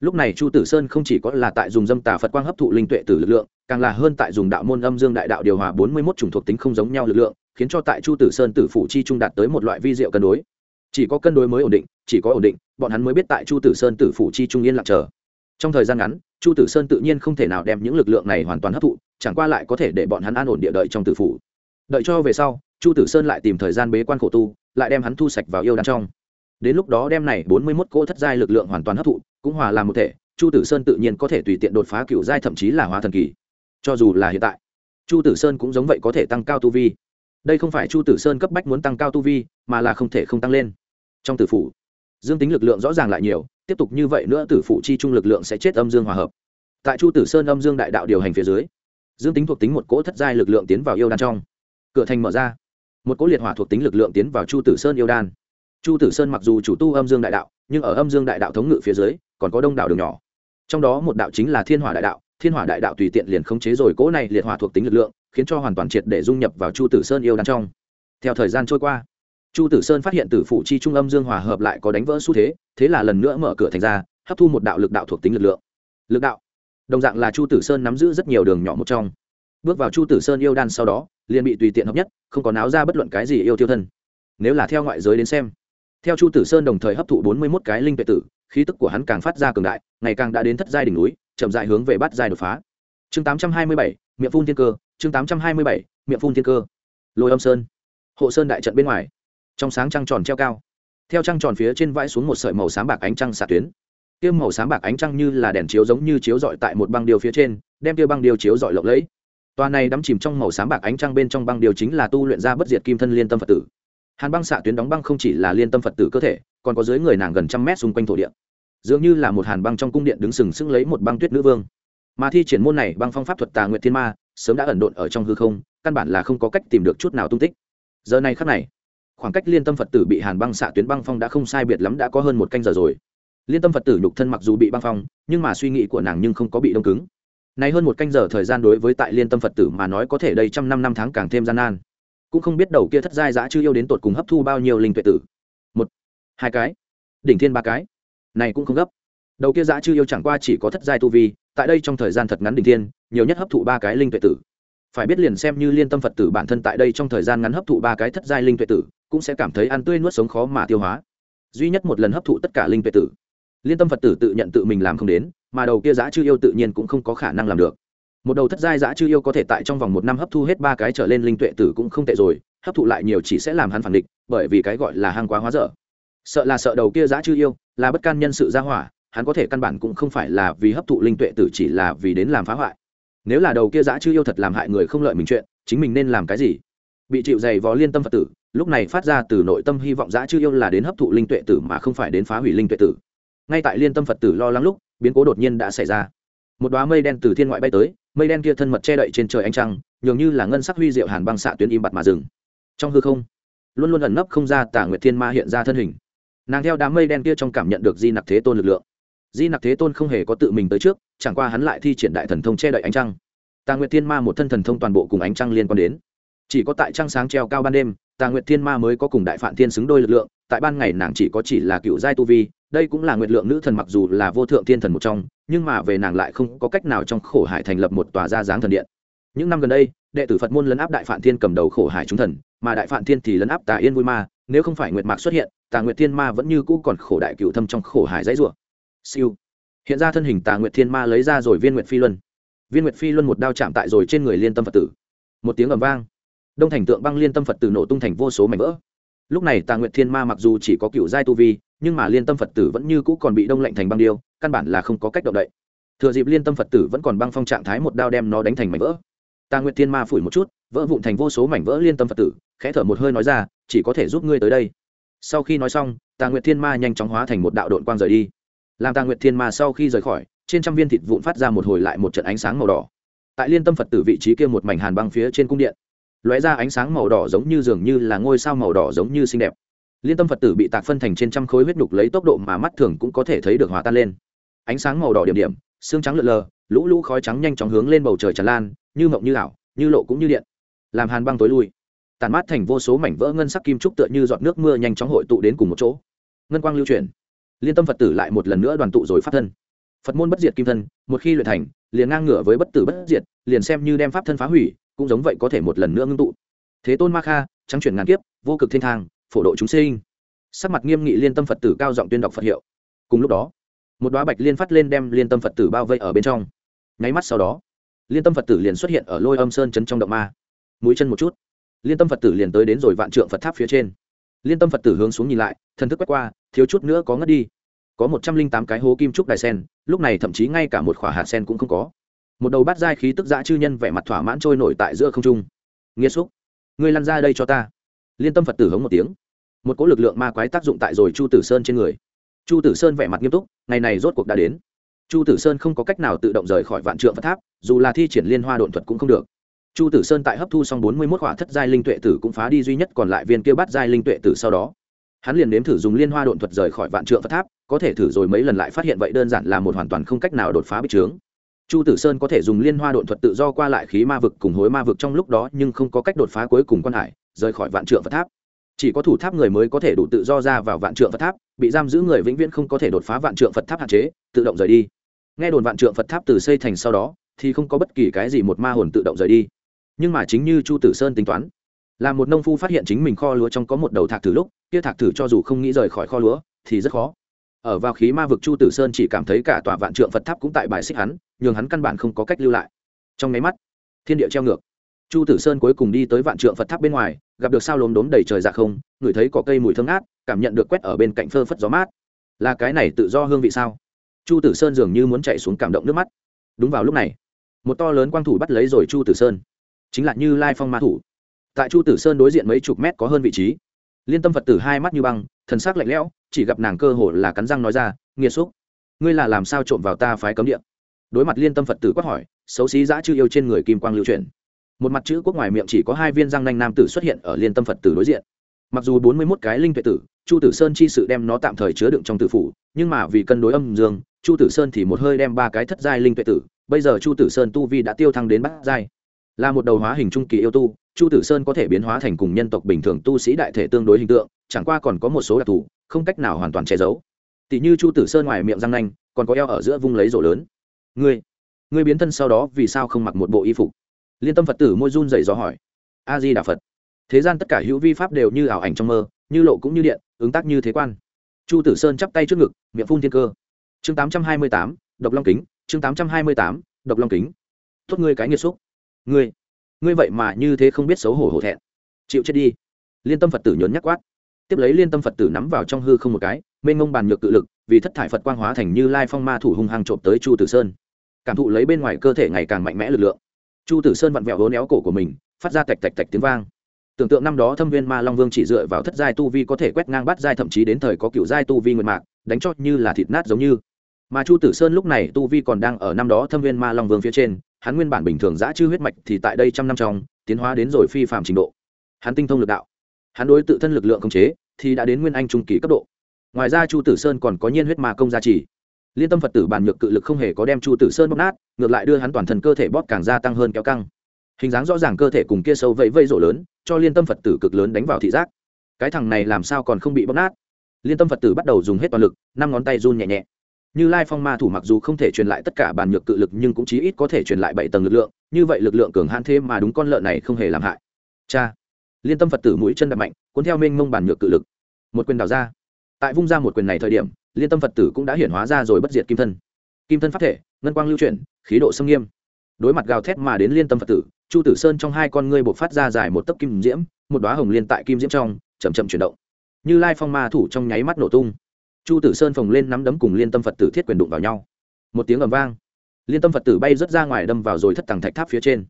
Lúc này chu tử sơn không chỉ có là tại dùng dâm tà phật quang hấp thụ linh tuệ tử lực lượng, càng là hơn tại dùng đạo môn âm dương đại đạo điều hòa bốn mươi mốt chủng thuộc tính không giống nhau lực lượng, khiến cho tại chu tử sơn tử phủ chi trung đạt tới một loại vi diệu cân đối chỉ có cân đối mới ổn định, chỉ có ổn định, bọn hắn mới biết tại chu tử sơn tử phủ chi trung yên lặng chờ. Trong thời gian ngắn, chu tử sơn tự nhiên không thể nào đem những lực lượng này hoàn toàn hấp thụ, chẳng qua lại có thể để bọn hắn an ổn địa đợi trong tử phủ. Đợi cho về sau, chu tử sơn lại tìm thời gian bế quan khổ tu, lại đem hắn thu sạch vào yêu đan trong. Đến lúc đó đem này bốn mươi mốt cỗ thất giai lực lượng hoàn toàn hấp thụ, cũng hòa làm một thể, chu tử sơn tự nhiên có thể tùy tiện đột phá cựu giai thậm chí là hóa thần kỳ. Cho dù là hiện tại, chu tử sơn cũng giống vậy có thể tăng cao tu vi. Đây không phải chu tử sơn cấp bách muốn tăng cao tu vi, mà là không thể không tăng lên trong tử phủ. Dương tính lực lượng rõ ràng lại nhiều, tiếp tục như vậy nữa tử phủ chi trung lực lượng sẽ chết âm dương hòa hợp. Tại chu tử sơn âm dương đại đạo điều hành phía dưới, dương tính thuộc tính một cỗ thất giai lực lượng tiến vào yêu đan trong. Cửa thành mở ra, một cỗ liệt hỏa thuộc tính lực lượng tiến vào chu tử sơn yêu đan. Chu tử sơn mặc dù chủ tu âm dương đại đạo, nhưng ở âm dương đại đạo thống ngự phía dưới, còn có đông đảo đường nhỏ. Trong đó một đạo chính là thiên hỏa đại đạo, thiên hỏa đại đạo tùy tiện liền khống chế rồi cỗ này liệt hỏa thuộc tính lực lượng, khiến cho hoàn toàn triệt để dung nhập vào chu tử sơn yêu đan trong. Theo thời gian trôi qua chu tử sơn phát hiện tử phụ chi trung âm dương hòa hợp lại có đánh vỡ xu thế thế là lần nữa mở cửa thành ra, hấp thu một đạo lực đạo thuộc tính lực lượng. Lực đạo? Đồng dạng là chu tử sơn nắm giữ rất nhiều đường nhỏ một trong. Bước vào chu tử sơn yêu đan sau đó, liền bị tùy tiện hợp nhất, không có náo ra bất luận cái gì yêu tiêu thân. Nếu là theo ngoại giới đến xem, theo chu tử sơn đồng thời hấp thụ bốn mươi mốt cái linh vệ tử, khí tức của hắn càng phát ra cường đại, ngày càng đã đến thất giai đỉnh núi, chậm dại hướng về bắt giai đột phá. Chương tám trăm hai mươi bảy, miệng phun thiên cơ, chương tám trăm hai mươi bảy, miệng phun thiên cơ. Lôi âm sơn. Hộ sơn đại trận bên ngoài trong sáng trăng tròn treo cao. Theo trăng tròn phía trên vãi xuống một sợi màu sáng bạc ánh trăng xạ tuyến. Tiêm màu sáng bạc ánh trăng như là đèn chiếu giống như chiếu dọi tại một băng điều phía trên, đem tiêu băng điều chiếu dọi lộng lẫy. Toàn này đắm chìm trong màu sáng bạc ánh trăng bên trong băng điều chính là tu luyện ra bất diệt kim thân liên tâm phật tử. Hàn băng xạ tuyến đóng băng không chỉ là liên tâm phật tử cơ thể, còn có dưới người nàng gần trăm mét xung quanh thổ địa. Dường như là một hàn băng trong cung điện đứng sừng sững lấy một băng tuyết nữ vương. Mà thi triển môn này băng phong pháp thuật tà nguyệt thiên ma, sớm đã ẩn độn ở trong hư không, căn bản là không có cách tìm được chút nào tung tích. Giờ này khắc này khoảng cách liên tâm phật tử bị hàn băng xạ tuyến băng phong đã không sai biệt lắm đã có hơn một canh giờ rồi. Liên tâm phật tử nhục thân mặc dù bị băng phong, nhưng mà suy nghĩ của nàng nhưng không có bị đông cứng. Này hơn một canh giờ thời gian đối với tại liên tâm phật tử mà nói có thể đây trăm năm năm tháng càng thêm gian nan. Cũng không biết đầu kia thất giai giã chưa yêu đến tột cùng hấp thu bao nhiêu linh tuệ tử. Một, hai cái, đỉnh thiên ba cái. Này cũng không gấp. Đầu kia giã chưa yêu chẳng qua chỉ có thất giai tu vi, tại đây trong thời gian thật ngắn đỉnh thiên, nhiều nhất hấp thụ ba cái linh tuệ tử phải biết liền xem như liên tâm phật tử bản thân tại đây trong thời gian ngắn hấp thụ ba cái thất giai linh tuệ tử, cũng sẽ cảm thấy ăn tươi nuốt sống khó mà tiêu hóa. Duy nhất một lần hấp thụ tất cả linh tuệ tử, liên tâm phật tử tự nhận tự mình làm không đến, mà đầu kia giã chư yêu tự nhiên cũng không có khả năng làm được. Một đầu thất giai giã chư yêu có thể tại trong vòng một năm hấp thu hết ba cái trở lên linh tuệ tử cũng không tệ rồi, hấp thụ lại nhiều chỉ sẽ làm hắn phản địch, bởi vì cái gọi là hang quá hóa dở. Sợ là sợ đầu kia giã chư yêu là bất can nhân sự gia hỏa, hắn có thể căn bản cũng không phải là vì hấp thụ linh tuệ tử chỉ là vì đến làm phá hoại nếu là đầu kia giã chư yêu thật làm hại người không lợi mình chuyện, chính mình nên làm cái gì? Bị chịu dày vò liên tâm phật tử, lúc này phát ra từ nội tâm hy vọng giã chư yêu là đến hấp thụ linh tuệ tử mà không phải đến phá hủy linh tuệ tử. Ngay tại liên tâm phật tử lo lắng lúc, biến cố đột nhiên đã xảy ra. Một đoá mây đen từ thiên ngoại bay tới, mây đen kia thân mật che đậy trên trời ánh trăng, nhường như là ngân sắc huy diệu hàn băng xạ tuyến im bặt mà dừng. Trong hư không, luôn luôn ẩn nấp không ra tả nguyệt thiên ma hiện ra thân hình. Nàng theo đám mây đen kia trong cảm nhận được di nặc thế tôn lực lượng. Di nặc thế tôn không hề có tự mình tới trước chẳng qua hắn lại thi triển đại thần thông che đậy ánh trăng. Tà nguyệt thiên ma một thân thần thông toàn bộ cùng ánh trăng liên quan đến. Chỉ có tại trăng sáng treo cao ban đêm, tà nguyệt thiên ma mới có cùng đại phạn thiên xứng đôi lực lượng, tại ban ngày nàng chỉ có chỉ là cựu giai tu vi, đây cũng là nguyệt lượng nữ thần mặc dù là vô thượng thiên thần một trong, nhưng mà về nàng lại không có cách nào trong khổ hải thành lập một tòa gia dáng thần điện. Những năm gần đây, đệ tử phật môn lấn áp đại phạn thiên cầm đầu khổ hải chúng thần, mà đại phạn thiên thì lấn áp tà yên vui ma, nếu không phải nguyệt mạc xuất hiện, tà nguyệt thiên ma vẫn như cũ còn khổ đại cựu thâm trong khổ hải dãy rủa. Siêu hiện ra thân hình tà nguyệt thiên ma lấy ra rồi viên nguyệt phi luân. Viên nguyệt phi luân một đao chạm tại rồi trên người liên tâm phật tử. Một tiếng ầm vang. Đông thành tượng băng liên tâm phật tử nổ tung thành vô số mảnh vỡ. Lúc này tà nguyệt thiên ma mặc dù chỉ có cựu giai tu vi, nhưng mà liên tâm phật tử vẫn như cũ còn bị đông lạnh thành băng điêu, căn bản là không có cách động đậy. Thừa dịp liên tâm phật tử vẫn còn băng phong trạng thái một đao đem nó đánh thành mảnh vỡ. Tà nguyệt thiên ma phủi một chút, vỡ vụn thành vô số mảnh vỡ liên tâm phật tử, khẽ thở một hơi nói ra, chỉ có thể giúp ngươi tới đây. Sau khi nói xong, tà nguyệt thiên ma nhanh chóng hóa thành một đạo đội quang rời đi làm Tàng nguyệt thiên ma sau khi rời khỏi, trên trăm viên thịt vụn phát ra một hồi lại một trận ánh sáng màu đỏ. Tại liên tâm phật tử vị trí kia một mảnh hàn băng phía trên cung điện, lóe ra ánh sáng màu đỏ giống như dường như là ngôi sao màu đỏ giống như xinh đẹp. Liên tâm phật tử bị tạc phân thành trên trăm khối huyết nhục lấy tốc độ mà mắt thường cũng có thể thấy được hòa tan lên. Ánh sáng màu đỏ điểm điểm, xương trắng lượn lờ, lũ lũ khói trắng nhanh chóng hướng lên bầu trời tràn lan, như mộng như ảo, như lộ cũng như điện, làm hàn băng tối lui. Tàn mát thành vô số mảnh vỡ ngân sắc kim trúc tựa như giọt nước mưa nhanh chóng hội tụ đến cùng một chỗ. Ngân quang lưu chuyển liên tâm phật tử lại một lần nữa đoàn tụ rồi phát thân phật môn bất diệt kim thân một khi luyện thành liền ngang ngửa với bất tử bất diệt liền xem như đem pháp thân phá hủy cũng giống vậy có thể một lần nữa ngưng tụ thế tôn ma kha trắng chuyển ngàn kiếp vô cực thiên thang phổ độ chúng sinh sắc mặt nghiêm nghị liên tâm phật tử cao giọng tuyên đọc phật hiệu cùng lúc đó một đoá bạch liên phát lên đem liên tâm phật tử bao vây ở bên trong nháy mắt sau đó liên tâm phật tử liền xuất hiện ở lôi âm sơn chấn trong động ma mũi chân một chút liên tâm phật tử liền tới đến rồi vạn trượng phật tháp phía trên liên tâm phật tử hướng xuống nhìn lại, thần thức quét qua, thiếu chút nữa có ngất đi. Có một trăm linh tám cái hố kim trúc đài sen, lúc này thậm chí ngay cả một khỏa hạt sen cũng không có. Một đầu bát giai khí tức dã chư nhân vẻ mặt thỏa mãn trôi nổi tại giữa không trung. Nghĩa xúc, ngươi lăn ra đây cho ta. Liên tâm phật tử hống một tiếng. Một cỗ lực lượng ma quái tác dụng tại rồi chu tử sơn trên người. Chu tử sơn vẻ mặt nghiêm túc, ngày này rốt cuộc đã đến. Chu tử sơn không có cách nào tự động rời khỏi vạn trượng phật tháp, dù là thi triển liên hoa đột thuật cũng không được chu tử sơn tại hấp thu xong bốn mươi mốt khỏa thất giai linh tuệ tử cũng phá đi duy nhất còn lại viên kia bắt giai linh tuệ tử sau đó. Hắn liền nếm thử dùng liên hoa đột thuật rời khỏi vạn trượng phật tháp, có thể thử rồi mấy lần lại phát hiện vậy đơn giản là một hoàn toàn không cách nào đột phá bích trướng chu tử sơn có thể dùng liên hoa đột thuật tự do qua lại khí ma vực cùng hối ma vực trong lúc đó, nhưng không có cách đột phá cuối cùng quan hải, rời khỏi vạn trượng phật tháp. Chỉ có thủ tháp người mới có thể đủ tự do ra vào vạn trượng phật tháp, bị giam giữ người vĩnh viễn không có thể đột phá vạn trượng phật tháp hạn chế, tự động rời đi. Nghe đồn vạn trượng phật tháp từ xây thành sau đó, thì không có bất kỳ cái gì một ma hồn tự động rời đi nhưng mà chính như chu tử sơn tính toán, là một nông phu phát hiện chính mình kho lúa trong có một đầu thạc thử lúc, kia thạc thử cho dù không nghĩ rời khỏi kho lúa, thì rất khó. Ở vào khí ma vực chu tử sơn chỉ cảm thấy cả tòa vạn trượng phật tháp cũng tại bài xích hắn, nhường hắn căn bản không có cách lưu lại. Trong máy mắt, thiên địa treo ngược. Chu tử sơn cuối cùng đi tới vạn trượng phật tháp bên ngoài, gặp được sao lốm đốm đầy trời dạ không, ngửi thấy có cây mùi thơm ngát, cảm nhận được quét ở bên cạnh phơ phất gió mát. Là cái này tự do hương vị sao? Chu tử sơn dường như muốn chạy xuống cảm động nước mắt. Đúng vào lúc này, một to lớn quang thủ bắt lấy rồi chu tử sơn chính là như lai phong ma thủ. Tại chu tử sơn đối diện mấy chục mét có hơn vị trí. Liên tâm phật tử hai mắt như băng, thần sắc lạnh lẽo, chỉ gặp nàng cơ hồ là cắn răng nói ra, nghiệt xúc, ngươi là làm sao trộm vào ta phái cấm địa? Đối mặt liên tâm phật tử quát hỏi, xấu xí dã chư yêu trên người kim quang lưu truyền một mặt chữ quốc ngoài miệng chỉ có hai viên răng nanh nam tử xuất hiện ở liên tâm phật tử đối diện. Mặc dù bốn mươi mốt cái linh tuệ tử, chu tử sơn chi sự đem nó tạm thời chứa đựng trong tử phủ, nhưng mà vì cân đối âm dương, chu tử sơn thì một hơi đem ba cái thất giai linh tuệ tử, bây giờ chu tử sơn tu vi đã tiêu thăng đến bát giai là một đầu hóa hình trung kỳ yêu tu, chu tử sơn có thể biến hóa thành cùng nhân tộc bình thường tu sĩ đại thể tương đối hình tượng, chẳng qua còn có một số đặc thù, không cách nào hoàn toàn che giấu. Tỷ như chu tử sơn ngoài miệng răng nanh, còn có eo ở giữa vung lấy rổ lớn. Ngươi ngươi biến thân sau đó vì sao không mặc một bộ y phục? Liên tâm phật tử môi run dày do hỏi. A di đà phật, thế gian tất cả hữu vi pháp đều như ảo ảnh trong mơ, như lộ cũng như điện, ứng tác như thế quan. Chu tử sơn chắp tay trước ngực, miệng phun thiên cơ. Chương tám trăm hai mươi tám, độc long kính, chương tám trăm hai mươi tám, độc long kính. Thốt ngươi cái nghiệt xúc ngươi ngươi vậy mà như thế không biết xấu hổ hổ thẹn. Chịu chết đi. Liên tâm phật tử nhốn nhắc quát. Tiếp lấy liên tâm phật tử nắm vào trong hư không một cái, mênh ngông bàn nhược cự lực, vì thất thải phật quang hóa thành như lai phong ma thủ hung hăng trộm tới chu tử sơn. Cảm thụ lấy bên ngoài cơ thể ngày càng mạnh mẽ lực lượng. Chu tử sơn vặn vẹo hố néo cổ của mình, phát ra tạch tạch tạch tiếng vang. Tưởng tượng năm đó thâm viên ma long vương chỉ dựa vào thất giai tu vi có thể quét ngang bắt giai thậm chí đến thời có cựu giai tu vi nguyệt mạc, đánh chót như là thịt nát giống như. Mà chu tử sơn lúc này tu vi còn đang ở năm đó thâm viên ma long vương phía trên hắn nguyên bản bình thường giã chư huyết mạch thì tại đây trăm năm trong, tiến hóa đến rồi phi phạm trình độ. Hắn tinh thông lực đạo. Hắn đối tự thân lực lượng khống chế thì đã đến nguyên anh trung kỳ cấp độ. Ngoài ra chu tử sơn còn có nhiên huyết ma công gia trì. Liên tâm phật tử bản nhược cự lực không hề có đem chu tử sơn bóp nát, ngược lại đưa hắn toàn thân cơ thể bóp càng gia tăng hơn kéo căng. Hình dáng rõ ràng cơ thể cùng kia sâu vẫy vây rổ lớn, cho liên tâm phật tử cực lớn đánh vào thị giác. Cái thằng này làm sao còn không bị bóp nát? Liên tâm phật tử bắt đầu dùng hết toàn lực, năm ngón tay run nhẹ nhẹ như lai phong ma thủ mặc dù không thể truyền lại tất cả bản nhược cự lực nhưng cũng chí ít có thể truyền lại bảy tầng lực lượng, như vậy lực lượng cường hãn thêm mà đúng con lợn này không hề làm hại. Cha, liên tâm phật tử mũi chân đập mạnh, cuốn theo mênh mông bản nhược cự lực. Một quyền đào ra. Tại vung ra một quyền này thời điểm, liên tâm phật tử cũng đã hiển hóa ra rồi bất diệt kim thân. Kim thân phát thể, ngân quang lưu chuyển, khí độ xâm nghiêm. Đối mặt gào thét mà đến liên tâm phật tử, chu tử sơn trong hai con ngươi buộc phát ra dài một tấc kim diễm, một đoá hồng liên tại kim diễm trong chầm chậm chuyển động. Như lai phong ma thủ trong nháy mắt nổ tung chu tử sơn phồng lên nắm đấm cùng liên tâm phật tử thiết quyền đụng vào nhau. Một tiếng ầm vang, liên tâm phật tử bay rớt ra ngoài đâm vào rồi thất tầng thạch tháp phía trên.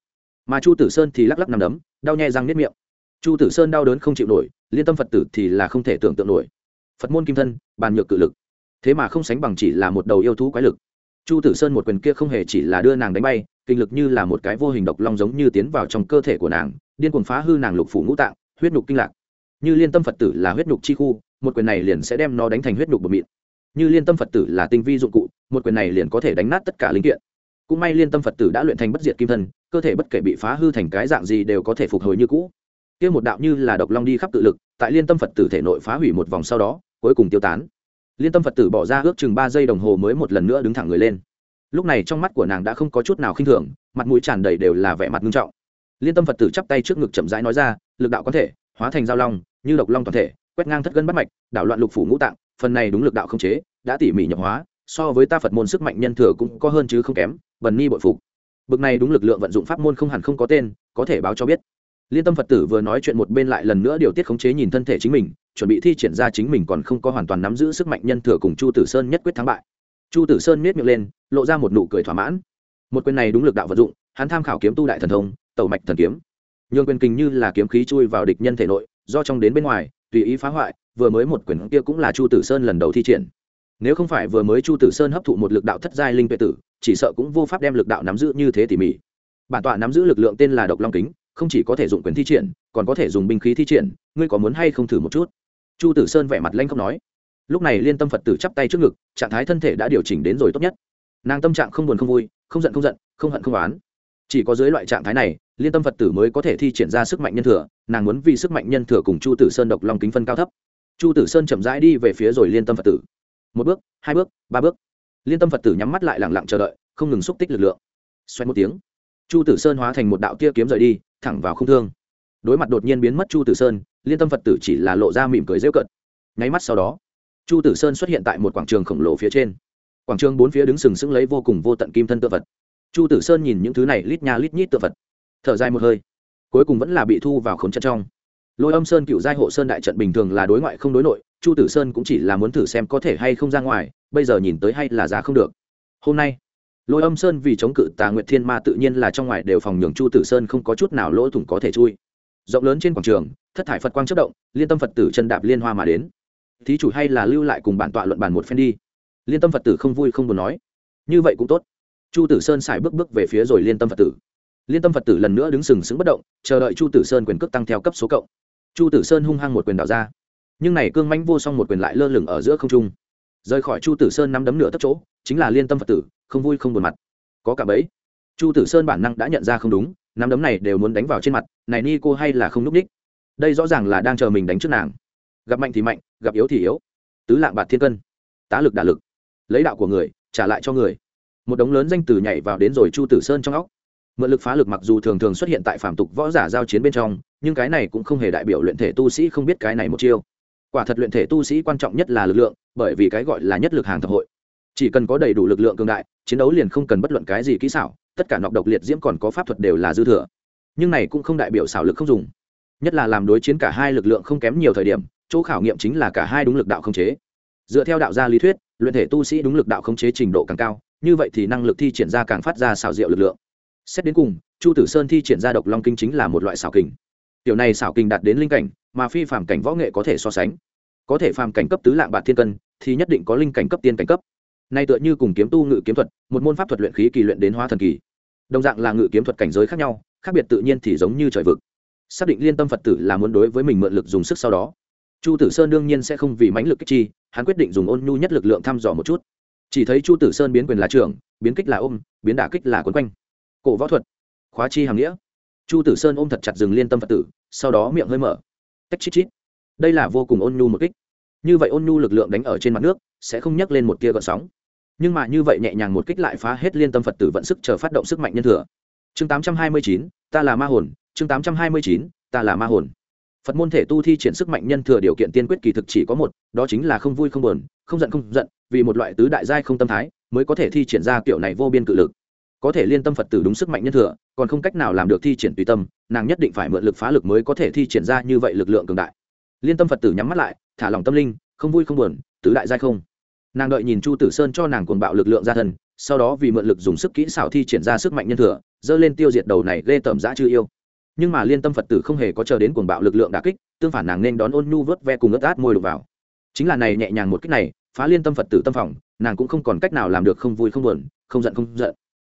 Mà chu tử sơn thì lắc lắc nằm đấm, đau nhẹ răng nếp miệng. Chu tử sơn đau đớn không chịu nổi, liên tâm phật tử thì là không thể tưởng tượng nổi. Phật môn kim thân, bàn nhược cự lực. Thế mà không sánh bằng chỉ là một đầu yêu thú quái lực. Chu tử sơn một quyền kia không hề chỉ là đưa nàng đánh bay, kinh lực như là một cái vô hình độc long giống như tiến vào trong cơ thể của nàng, điên cuồng phá hư nàng lục phủ ngũ tạng, huyết nhục kinh lạc. Như liên tâm phật tử là huyết nhục chi khu một quyền này liền sẽ đem nó đánh thành huyết nhục bột mịn. Như liên tâm phật tử là tinh vi dụng cụ, một quyền này liền có thể đánh nát tất cả linh kiện. Cũng may liên tâm phật tử đã luyện thành bất diệt kim thân, cơ thể bất kể bị phá hư thành cái dạng gì đều có thể phục hồi như cũ. Kia một đạo như là độc long đi khắp tự lực, tại liên tâm phật tử thể nội phá hủy một vòng sau đó, cuối cùng tiêu tán. Liên tâm phật tử bỏ ra ước chừng ba giây đồng hồ mới một lần nữa đứng thẳng người lên. Lúc này trong mắt của nàng đã không có chút nào khinh thường, mặt mũi tràn đầy đều là vẻ mặt nghiêm trọng. Liên tâm phật tử chắp tay trước ngực chậm rãi nói ra, lực đạo có thể, hóa thành giao long, như độc long toàn thể quét ngang thất gân bắt mạch, đảo loạn lục phủ ngũ tạng, phần này đúng lực đạo không chế, đã tỉ mỉ nhập hóa, so với ta phật môn sức mạnh nhân thừa cũng có hơn chứ không kém, bần ni bội phục. Bực này đúng lực lượng vận dụng pháp môn không hẳn không có tên, có thể báo cho biết. Liên tâm phật tử vừa nói chuyện một bên lại lần nữa điều tiết khống chế nhìn thân thể chính mình, chuẩn bị thi triển ra chính mình còn không có hoàn toàn nắm giữ sức mạnh nhân thừa cùng chu tử sơn nhất quyết thắng bại. Chu tử sơn miết miệng lên, lộ ra một nụ cười thỏa mãn. Một quyền này đúng lực đạo vận dụng, hắn tham khảo kiếm tu đại thần thông, tẩu mạch thần kiếm. Nhường quyền kình như là kiếm khí chui vào địch nhân thể nội, do trong đến bên ngoài tùy ý phá hoại, vừa mới một quyển kia cũng là chu tử sơn lần đầu thi triển. Nếu không phải vừa mới chu tử sơn hấp thụ một lực đạo thất giai linh tuệ tử, chỉ sợ cũng vô pháp đem lực đạo nắm giữ như thế tỉ mỉ. Bản tọa nắm giữ lực lượng tên là độc long kính, không chỉ có thể dùng quyền thi triển, còn có thể dùng binh khí thi triển, ngươi có muốn hay không thử một chút? Chu tử sơn vẻ mặt lanh không nói. Lúc này liên tâm phật tử chắp tay trước ngực, trạng thái thân thể đã điều chỉnh đến rồi tốt nhất. Nàng tâm trạng không buồn không vui, không giận không giận, không hận không oán. Chỉ có dưới loại trạng thái này liên tâm phật tử mới có thể thi triển ra sức mạnh nhân thừa, nàng muốn vì sức mạnh nhân thừa cùng chu tử sơn độc lòng kính phân cao thấp. Chu tử sơn chậm rãi đi về phía rồi liên tâm phật tử. Một bước, hai bước, ba bước. Liên tâm phật tử nhắm mắt lại lẳng lặng chờ đợi, không ngừng xúc tích lực lượng. Xoay một tiếng, chu tử sơn hóa thành một đạo tia kiếm rời đi, thẳng vào không thương. Đối mặt đột nhiên biến mất chu tử sơn, liên tâm phật tử chỉ là lộ ra mỉm cười rêu cận nháy mắt sau đó, chu tử sơn xuất hiện tại một quảng trường khổng lồ phía trên. Quảng trường bốn phía đứng sừng sững lấy vô cùng vô tận kim thân tự vật chu tử sơn nhìn những thứ này lít nha lít nhít tự vật thở dài một hơi. Cuối cùng vẫn là bị thu vào khốn trận trong. Lôi âm sơn cựu giai hộ sơn đại trận bình thường là đối ngoại không đối nội, chu tử sơn cũng chỉ là muốn thử xem có thể hay không ra ngoài, bây giờ nhìn tới hay là giá không được. Hôm nay, lôi âm sơn vì chống cự tà nguyệt thiên ma tự nhiên là trong ngoài đều phòng nhường chu tử sơn không có chút nào lỗ thủng có thể chui. Rộng lớn trên quảng trường, thất thải phật quang chất động, liên tâm phật tử chân đạp liên hoa mà đến. Thí chủ hay là lưu lại cùng bản tọa luận bàn một phen đi. Liên tâm phật tử không vui không buồn nói. Như vậy cũng tốt. Chu tử sơn xài bước bước về phía rồi liên tâm phật tử liên tâm phật tử lần nữa đứng sừng sững bất động, chờ đợi chu tử sơn quyền cước tăng theo cấp số cộng. Chu tử sơn hung hăng một quyền đào ra. Nhưng này cương mãnh vô song một quyền lại lơ lửng ở giữa không trung. Rời khỏi chu tử sơn nắm đấm nửa tất chỗ, chính là liên tâm phật tử, không vui không buồn mặt. Có cả bấy chu tử sơn bản năng đã nhận ra không đúng, nắm đấm này đều muốn đánh vào trên mặt, này ni cô hay là không núp ních. Đây rõ ràng là đang chờ mình đánh trước nàng. Gặp mạnh thì mạnh, gặp yếu thì yếu. Tứ lạng bạt thiên cân. Tá lực đả lực. Lấy đạo của người, trả lại cho người. Một đống lớn danh từ nhảy vào đến rồi chu tử sơn trong óc mượn lực phá lực mặc dù thường thường xuất hiện tại phạm tục võ giả giao chiến bên trong, nhưng cái này cũng không hề đại biểu luyện thể tu sĩ không biết cái này một chiêu. Quả thật luyện thể tu sĩ quan trọng nhất là lực lượng, bởi vì cái gọi là nhất lực hàng thập hội. Chỉ cần có đầy đủ lực lượng cường đại, chiến đấu liền không cần bất luận cái gì kỹ xảo, tất cả nọc độc liệt diễm còn có pháp thuật đều là dư thừa. Nhưng này cũng không đại biểu xảo lực không dùng. Nhất là làm đối chiến cả hai lực lượng không kém nhiều thời điểm, chỗ khảo nghiệm chính là cả hai đúng lực đạo không chế. Dựa theo đạo gia lý thuyết, luyện thể tu sĩ đúng lực đạo không chế trình độ càng cao, như vậy thì năng lực thi triển ra càng phát ra xảo diệu lực lượng xét đến cùng, chu tử sơn thi triển ra độc long kinh chính là một loại xảo kình. Tiểu này xảo kình đạt đến linh cảnh, mà phi phàm cảnh võ nghệ có thể so sánh. Có thể phàm cảnh cấp tứ lạng bạc thiên cân, thì nhất định có linh cảnh cấp tiên cảnh cấp. Nay tựa như cùng kiếm tu ngự kiếm thuật, một môn pháp thuật luyện khí kỳ luyện đến hóa thần kỳ. Đồng dạng là ngự kiếm thuật cảnh giới khác nhau, khác biệt tự nhiên thì giống như trời vực. Xác định liên tâm phật tử là muốn đối với mình mượn lực dùng sức sau đó. Chu tử sơn đương nhiên sẽ không vì mãnh lực kích chi, hắn quyết định dùng ôn nhu nhất lực lượng thăm dò một chút. Chỉ thấy chu tử sơn biến quyền là trưởng, biến kích là ôm, biến đả kích là quấn quanh cổ võ thuật. Khóa chi hàm nghĩa. Chu tử sơn ôm thật chặt rừng liên tâm phật tử, sau đó miệng hơi mở. Tách chít chít. Đây là vô cùng ôn nhu một kích. Như vậy ôn nhu lực lượng đánh ở trên mặt nước, sẽ không nhắc lên một tia gợn sóng. Nhưng mà như vậy nhẹ nhàng một kích lại phá hết liên tâm phật tử vận sức chờ phát động sức mạnh nhân thừa. Chương tám trăm hai mươi chín, ta là ma hồn. Chương tám trăm hai mươi chín, ta là ma hồn. Phật môn thể tu thi triển sức mạnh nhân thừa điều kiện tiên quyết kỳ thực chỉ có một, đó chính là không vui không buồn, không giận không giận, vì một loại tứ đại giai không tâm thái, mới có thể thi triển ra kiểu này vô biên cự lực có thể liên tâm phật tử đúng sức mạnh nhân thừa, còn không cách nào làm được thi triển tùy tâm, nàng nhất định phải mượn lực phá lực mới có thể thi triển ra như vậy lực lượng cường đại. Liên tâm phật tử nhắm mắt lại, thả lòng tâm linh, không vui không buồn, tứ đại giai không. Nàng đợi nhìn chu tử sơn cho nàng cuồng bạo lực lượng ra thân, sau đó vì mượn lực dùng sức kỹ xảo thi triển ra sức mạnh nhân thừa, dơ lên tiêu diệt đầu này ghê tởm dã chưa yêu. Nhưng mà liên tâm phật tử không hề có chờ đến cuồng bạo lực lượng đà kích, tương phản nàng nên đón ôn nhu vớt ve cùng ướt át môi đục vào. Chính là này nhẹ nhàng một cách này, phá liên tâm phật tử tâm phòng, nàng cũng không còn cách nào làm được không vui không buồn, không giận không giận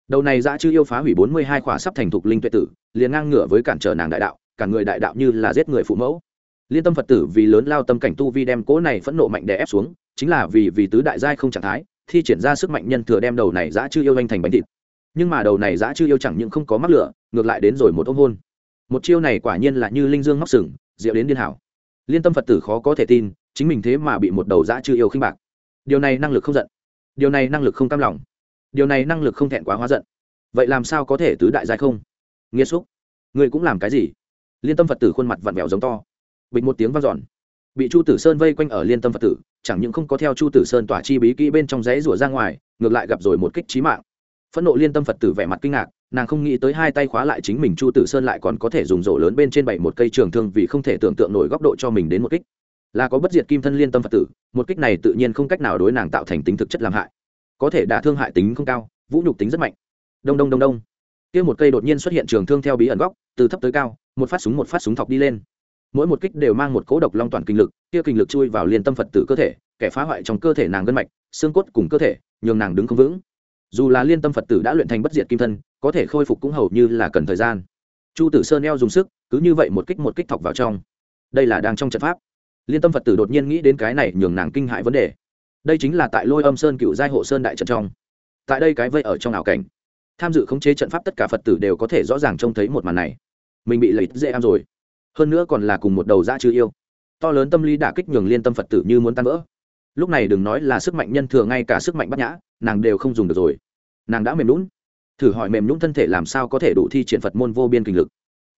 đầu này dã chư yêu phá hủy bốn mươi hai khỏa sắp thành thục linh tuệ tử, liền ngang ngửa với cản trở nàng đại đạo, cả người đại đạo như là giết người phụ mẫu. Liên tâm phật tử vì lớn lao tâm cảnh tu vi đem cố này phẫn nộ mạnh đè ép xuống, chính là vì vì tứ đại giai không trạng thái, thi triển ra sức mạnh nhân thừa đem đầu này dã chư yêu anh thành bánh thịt. Nhưng mà đầu này dã chư yêu chẳng những không có mắc lửa, ngược lại đến rồi một ôm hôn. Một chiêu này quả nhiên là như linh dương móc sừng, diệu đến điên hảo. Liên tâm phật tử khó có thể tin, chính mình thế mà bị một đầu dã chư yêu khinh bạc. Điều này năng lực không giận. Điều này năng lực không cam lòng điều này năng lực không thẹn quá hóa giận. Vậy làm sao có thể tứ đại giai không? Nghĩa xúc, ngươi cũng làm cái gì? Liên tâm phật tử khuôn mặt vặn vẹo giống to. Bịch một tiếng vang dọn. Bị chu tử sơn vây quanh ở liên tâm phật tử, chẳng những không có theo chu tử sơn tỏa chi bí kỹ bên trong giấy rủa ra ngoài, ngược lại gặp rồi một kích trí mạng. Phẫn nộ liên tâm phật tử vẻ mặt kinh ngạc, nàng không nghĩ tới hai tay khóa lại chính mình chu tử sơn lại còn có thể dùng rổ lớn bên trên bảy một cây trường thương vì không thể tưởng tượng nổi góc độ cho mình đến một kích. Là có bất diệt kim thân liên tâm phật tử, một kích này tự nhiên không cách nào đối nàng tạo thành tính thực chất làm hại có thể đả thương hại tính không cao, vũ nhục tính rất mạnh. Đông đông đông đông. Kia một cây đột nhiên xuất hiện trường thương theo bí ẩn góc, từ thấp tới cao, một phát súng, một phát súng thọc đi lên. Mỗi một kích đều mang một cố độc long toàn kinh lực, kia kinh lực chui vào liên tâm phật tử cơ thể, kẻ phá hoại trong cơ thể nàng gân mạch, xương cốt cùng cơ thể, nhường nàng đứng không vững. Dù là liên tâm phật tử đã luyện thành bất diệt kim thân, có thể khôi phục cũng hầu như là cần thời gian. Chu tử sơn eo dùng sức, cứ như vậy một kích một kích thọc vào trong. Đây là đang trong trận pháp. Liên tâm phật tử đột nhiên nghĩ đến cái này nhường nàng kinh hại vấn đề đây chính là tại lôi âm sơn cựu giai hộ sơn đại trận trong. Tại đây cái vây ở trong ảo cảnh, tham dự khống chế trận pháp tất cả phật tử đều có thể rõ ràng trông thấy một màn này. Mình bị lấy dễ am rồi. Hơn nữa còn là cùng một đầu dã chưa yêu. To lớn tâm lý đả kích nhường liên tâm phật tử như muốn tan vỡ. Lúc này đừng nói là sức mạnh nhân thừa ngay cả sức mạnh bắt nhã, nàng đều không dùng được rồi. Nàng đã mềm lún thử hỏi mềm nhũng thân thể làm sao có thể đủ thi triển phật môn vô biên kinh lực.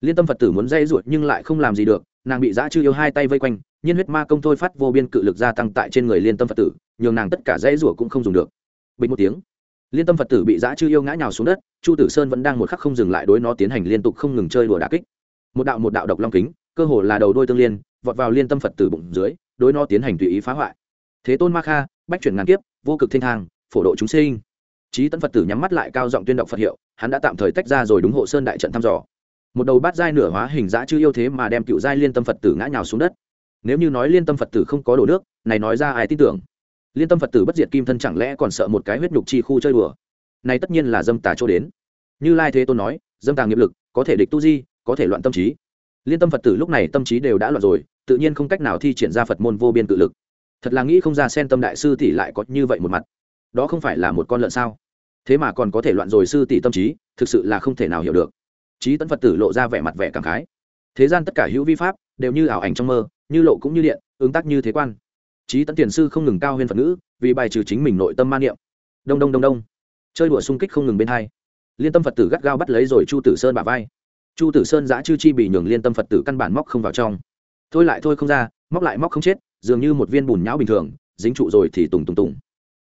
Liên tâm phật tử muốn dây ruột nhưng lại không làm gì được nàng bị dã chư yêu hai tay vây quanh, nhiên huyết ma công thôi phát vô biên cự lực gia tăng tại trên người liên tâm phật tử, nhường nàng tất cả dãy rủa cũng không dùng được. Bình một tiếng, liên tâm phật tử bị dã chư yêu ngã nhào xuống đất, chu tử sơn vẫn đang một khắc không dừng lại đối nó tiến hành liên tục không ngừng chơi đùa đà kích. Một đạo một đạo độc long kính, cơ hồ là đầu đôi tương liên, vọt vào liên tâm phật tử bụng dưới, đối nó tiến hành tùy ý phá hoại. Thế tôn ma kha, bách chuyển ngàn kiếp, vô cực thiên thang, phổ độ chúng sinh. Trí tấn phật tử nhắm mắt lại cao giọng tuyên đọc phật hiệu, hắn đã tạm thời tách ra rồi đúng hộ sơn đại trận thăm dò một đầu bát giai nửa hóa hình dã chưa yêu thế mà đem cựu giai liên tâm phật tử ngã nhào xuống đất. Nếu như nói liên tâm phật tử không có đổ nước, này nói ra ai tin tưởng? Liên tâm phật tử bất diệt kim thân chẳng lẽ còn sợ một cái huyết nhục chi khu chơi đùa? Này tất nhiên là dâm tà chỗ đến. Như lai thế tôn nói, dâm tà nghiệp lực, có thể địch tu di, có thể loạn tâm trí. Liên tâm phật tử lúc này tâm trí đều đã loạn rồi, tự nhiên không cách nào thi triển ra phật môn vô biên tự lực. Thật là nghĩ không ra sen tâm đại sư tỷ lại có như vậy một mặt. Đó không phải là một con lợn sao? Thế mà còn có thể loạn rồi sư tỷ tâm trí, thực sự là không thể nào hiểu được trí tấn phật tử lộ ra vẻ mặt vẻ cảm khái. Thế gian tất cả hữu vi pháp đều như ảo ảnh trong mơ, như lộ cũng như điện, ứng tác như thế quan. Trí tấn tiền sư không ngừng cao huyên phật ngữ, vì bài trừ chính mình nội tâm man niệm. Đông đông đông đông. Chơi đùa xung kích không ngừng bên hai. Liên tâm phật tử gắt gao bắt lấy rồi chu tử sơn bả vai. Chu tử sơn giã chư chi bị nhường liên tâm phật tử căn bản móc không vào trong. Thôi lại thôi không ra, móc lại móc không chết, dường như một viên bùn nhão bình thường, dính trụ rồi thì tùng tùng tùng.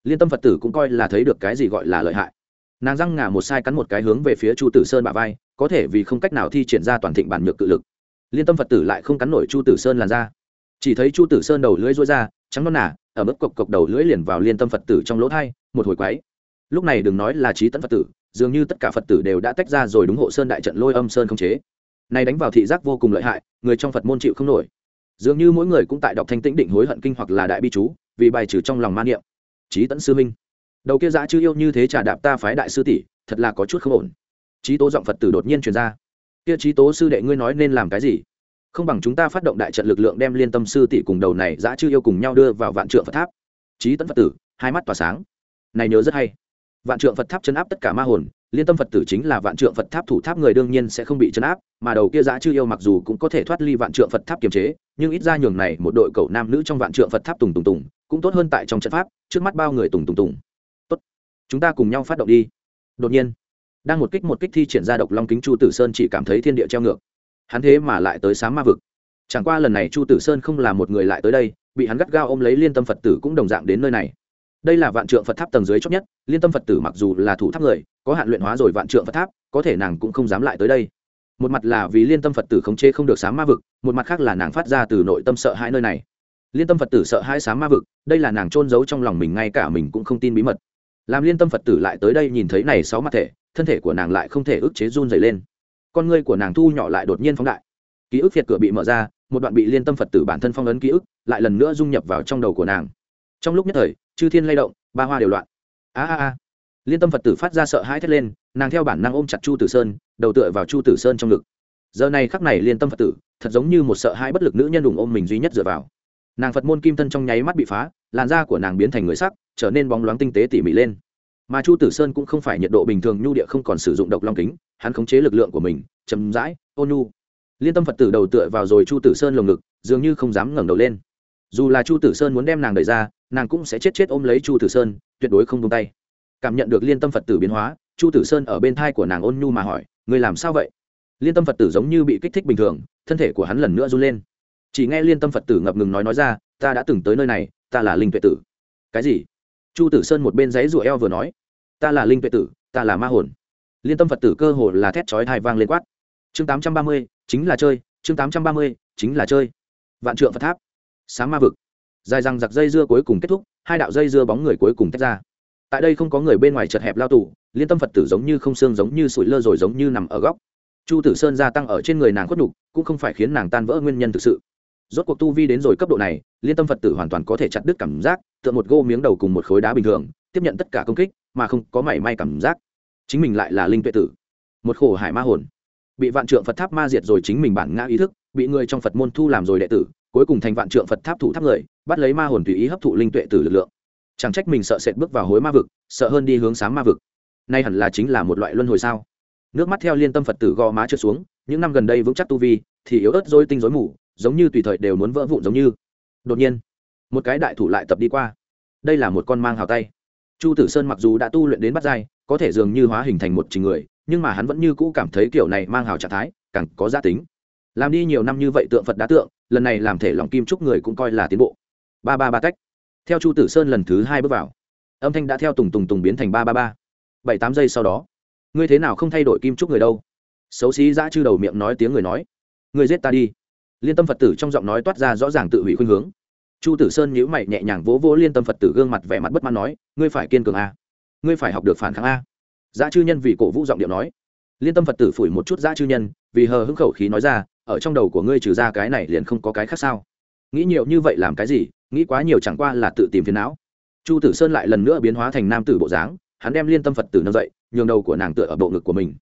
Liên tâm phật tử cũng coi là thấy được cái gì gọi là lợi hại. Nàng răng ngả một sai cắn một cái hướng về phía chu tử sơn bả vai có thể vì không cách nào thi triển ra toàn thịnh bản nhược cự lực. Liên tâm phật tử lại không cắn nổi chu tử sơn làn ra chỉ thấy chu tử sơn đầu lưỡi rối ra, trắng non nả ở mức cộc cộc đầu lưỡi liền vào liên tâm phật tử trong lỗ thai, một hồi quáy lúc này đừng nói là trí tấn phật tử, dường như tất cả phật tử đều đã tách ra rồi đúng hộ sơn đại trận lôi âm sơn không chế. Này đánh vào thị giác vô cùng lợi hại, người trong phật môn chịu không nổi. Dường như mỗi người cũng tại đọc thanh tĩnh định hối hận kinh hoặc là đại bi chú, vì bài trừ trong lòng man niệm. Trí tẫn sư minh đầu kia dã chưa yêu như thế trà đạp ta phái đại sư tỷ, thật là có chút không ổn trí tố giọng phật tử đột nhiên truyền ra. Kia trí tố sư đệ ngươi nói nên làm cái gì? Không bằng chúng ta phát động đại trận lực lượng đem liên tâm sư tỷ cùng đầu này dã chưa yêu cùng nhau đưa vào vạn trượng phật tháp. Trí Tấn phật tử, hai mắt tỏa sáng. Này nhớ rất hay. Vạn trượng phật tháp chấn áp tất cả ma hồn, liên tâm phật tử chính là vạn trượng phật tháp thủ tháp người đương nhiên sẽ không bị chấn áp, mà đầu kia dã chư yêu mặc dù cũng có thể thoát ly vạn trượng phật tháp kiềm chế, nhưng ít ra nhường này một đội cầu nam nữ trong vạn trượng phật tháp tùng tùng tùng, cũng tốt hơn tại trong trận pháp, trước mắt bao người tùng tùng tùng. Tốt, chúng ta cùng nhau phát động đi. Đột nhiên đang một kích một kích thi triển ra độc long kính chu tử sơn chỉ cảm thấy thiên địa treo ngược. Hắn thế mà lại tới sáng ma vực. Chẳng qua lần này chu tử sơn không là một người lại tới đây, bị hắn gắt gao ôm lấy liên tâm phật tử cũng đồng dạng đến nơi này. Đây là vạn trượng phật tháp tầng dưới chót nhất, liên tâm phật tử mặc dù là thủ tháp người, có hạn luyện hóa rồi vạn trượng phật tháp, có thể nàng cũng không dám lại tới đây. Một mặt là vì liên tâm phật tử khống chế không được sám ma vực, một mặt khác là nàng phát ra từ nội tâm sợ hãi nơi này. Liên tâm phật tử sợ hãi sám ma vực, đây là nàng trôn giấu trong lòng mình, ngay cả mình cũng không tin bí mật. Làm liên tâm phật tử lại tới đây nhìn thấy này sáu mặt thể thân thể của nàng lại không thể ức chế run dày lên. Con ngươi của nàng thu nhỏ lại đột nhiên phóng đại. Ký ức phiệt cửa bị mở ra, một đoạn bị liên tâm phật tử bản thân phong ấn ký ức, lại lần nữa dung nhập vào trong đầu của nàng. Trong lúc nhất thời, chư thiên lay động, ba hoa đều loạn. A a a. Liên tâm phật tử phát ra sợ hãi thét lên, nàng theo bản năng ôm chặt chu tử sơn, đầu tựa vào chu tử sơn trong ngực. Giờ này khắc này liên tâm phật tử, thật giống như một sợ hãi bất lực nữ nhân đùng ôm mình duy nhất dựa vào. Nàng phật môn kim thân trong nháy mắt bị phá, làn da của nàng biến thành người sắc, trở nên bóng loáng tinh tế tỉ mỉ lên mà chu tử sơn cũng không phải nhiệt độ bình thường nhu địa không còn sử dụng độc long kính, hắn khống chế lực lượng của mình chấm dãi ôn nhu. Liên tâm phật tử đầu tựa vào rồi chu tử sơn lồng ngực, dường như không dám ngẩng đầu lên. Dù là chu tử sơn muốn đem nàng đẩy ra, nàng cũng sẽ chết chết ôm lấy chu tử sơn, tuyệt đối không tung tay. Cảm nhận được liên tâm phật tử biến hóa, chu tử sơn ở bên thai của nàng ôn nhu mà hỏi người làm sao vậy? Liên tâm phật tử giống như bị kích thích bình thường, thân thể của hắn lần nữa run lên. Chỉ nghe liên tâm phật tử ngập ngừng nói nói ra, ta đã từng tới nơi này, ta là linh tuệ tử. Cái gì? Chu tử sơn một bên giấy rủa eo vừa nói, ta là linh tuệ tử, ta là ma hồn. Liên tâm phật tử cơ hồ là thét chói hai vang lên quát. Chương tám trăm ba mươi, chính là chơi, chương tám trăm ba mươi, chính là chơi. Vạn trượng phật tháp. Sáng ma vực. Dài răng giặc dây dưa cuối cùng kết thúc, hai đạo dây dưa bóng người cuối cùng tách ra. Tại đây không có người bên ngoài chật hẹp lao tù, liên tâm phật tử giống như không xương giống như sủi lơ rồi giống như nằm ở góc. Chu tử sơn gia tăng ở trên người nàng khuất nhục, cũng không phải khiến nàng tan vỡ nguyên nhân thực sự rốt cuộc tu vi đến rồi cấp độ này, liên tâm phật tử hoàn toàn có thể chặt đứt cảm giác, tựa một gô miếng đầu cùng một khối đá bình thường, tiếp nhận tất cả công kích, mà không có mảy may cảm giác. Chính mình lại là linh tuệ tử. Một khổ hải ma hồn. Bị vạn trượng phật tháp ma diệt rồi chính mình bản ngã ý thức, bị người trong phật môn thu làm rồi đệ tử, cuối cùng thành vạn trượng phật tháp thủ tháp người, bắt lấy ma hồn tùy ý hấp thụ linh tuệ tử lực lượng. Chẳng trách mình sợ sệt bước vào hối ma vực, sợ hơn đi hướng sáng ma vực. Nay hẳn là chính là một loại luân hồi sao? Nước mắt theo liên tâm phật tử gò má trượt xuống, những năm gần đây vững chắc tu vi, thì yếu ớt dối tinh dối mù giống như tùy thời đều muốn vỡ vụn giống như. Đột nhiên, một cái đại thủ lại tập đi qua. Đây là một con mang hào tay. Chu tử sơn mặc dù đã tu luyện đến bắt dai có thể dường như hóa hình thành một trình người, nhưng mà hắn vẫn như cũ cảm thấy kiểu này mang hào trạng thái, càng có giá tính. Làm đi nhiều năm như vậy tượng phật đá tượng, lần này làm thể lòng kim trúc người cũng coi là tiến bộ. Ba ba ba cách theo chu tử sơn lần thứ hai bước vào, âm thanh đã theo tùng tùng tùng biến thành ba ba ba. Bảy tám giây sau đó, ngươi thế nào không thay đổi kim trúc người đâu? Xấu xí dã chư đầu miệng nói tiếng người nói. Ngươi giết ta đi liên tâm phật tử trong giọng nói toát ra rõ ràng tự hủy khuynh hướng chu tử sơn nhíu mày nhẹ nhàng vỗ vỗ liên tâm phật tử gương mặt vẻ mặt bất mãn nói ngươi phải kiên cường a ngươi phải học được phản kháng a dã chư nhân vì cổ vũ giọng điệu nói liên tâm phật tử phủi một chút dã chư nhân vì hờ hững khẩu khí nói ra ở trong đầu của ngươi trừ ra cái này liền không có cái khác sao nghĩ nhiều như vậy làm cái gì nghĩ quá nhiều chẳng qua là tự tìm phiền não chu tử sơn lại lần nữa biến hóa thành nam tử bộ dáng hắn đem liên tâm phật tử nâng dậy nhường đầu của nàng tựa ở bộ ngực của mình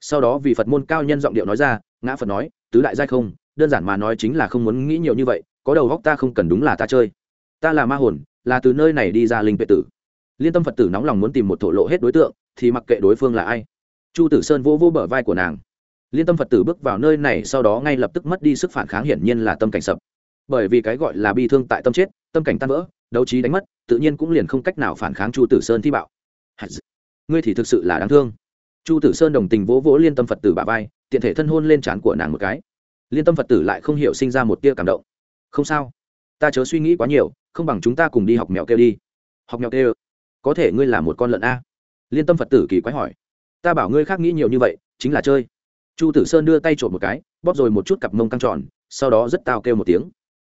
sau đó vì phật môn cao nhân giọng điệu nói ra ngã phật nói tứ đại giai không đơn giản mà nói chính là không muốn nghĩ nhiều như vậy, có đầu góc ta không cần đúng là ta chơi. Ta là ma hồn, là từ nơi này đi ra linh vệ tử. Liên tâm phật tử nóng lòng muốn tìm một thổ lộ hết đối tượng, thì mặc kệ đối phương là ai. Chu tử sơn vô vô bờ vai của nàng. Liên tâm phật tử bước vào nơi này sau đó ngay lập tức mất đi sức phản kháng hiển nhiên là tâm cảnh sập. Bởi vì cái gọi là bi thương tại tâm chết, tâm cảnh tan vỡ, đấu trí đánh mất, tự nhiên cũng liền không cách nào phản kháng chu tử sơn thi bạo. Ngươi thì thực sự là đáng thương. Chu tử sơn đồng tình vỗ vỗ liên tâm phật tử bà vai, tiện thể thân hôn lên trán của nàng một cái liên tâm phật tử lại không hiểu sinh ra một tia cảm động. Không sao. Ta chớ suy nghĩ quá nhiều, không bằng chúng ta cùng đi học mèo kêu đi. Học mèo kêu? Có thể ngươi là một con lợn a. Liên tâm phật tử kỳ quái hỏi. Ta bảo ngươi khác nghĩ nhiều như vậy, chính là chơi. Chu tử sơn đưa tay trộm một cái, bóp rồi một chút cặp mông căng tròn, sau đó rất tao kêu một tiếng.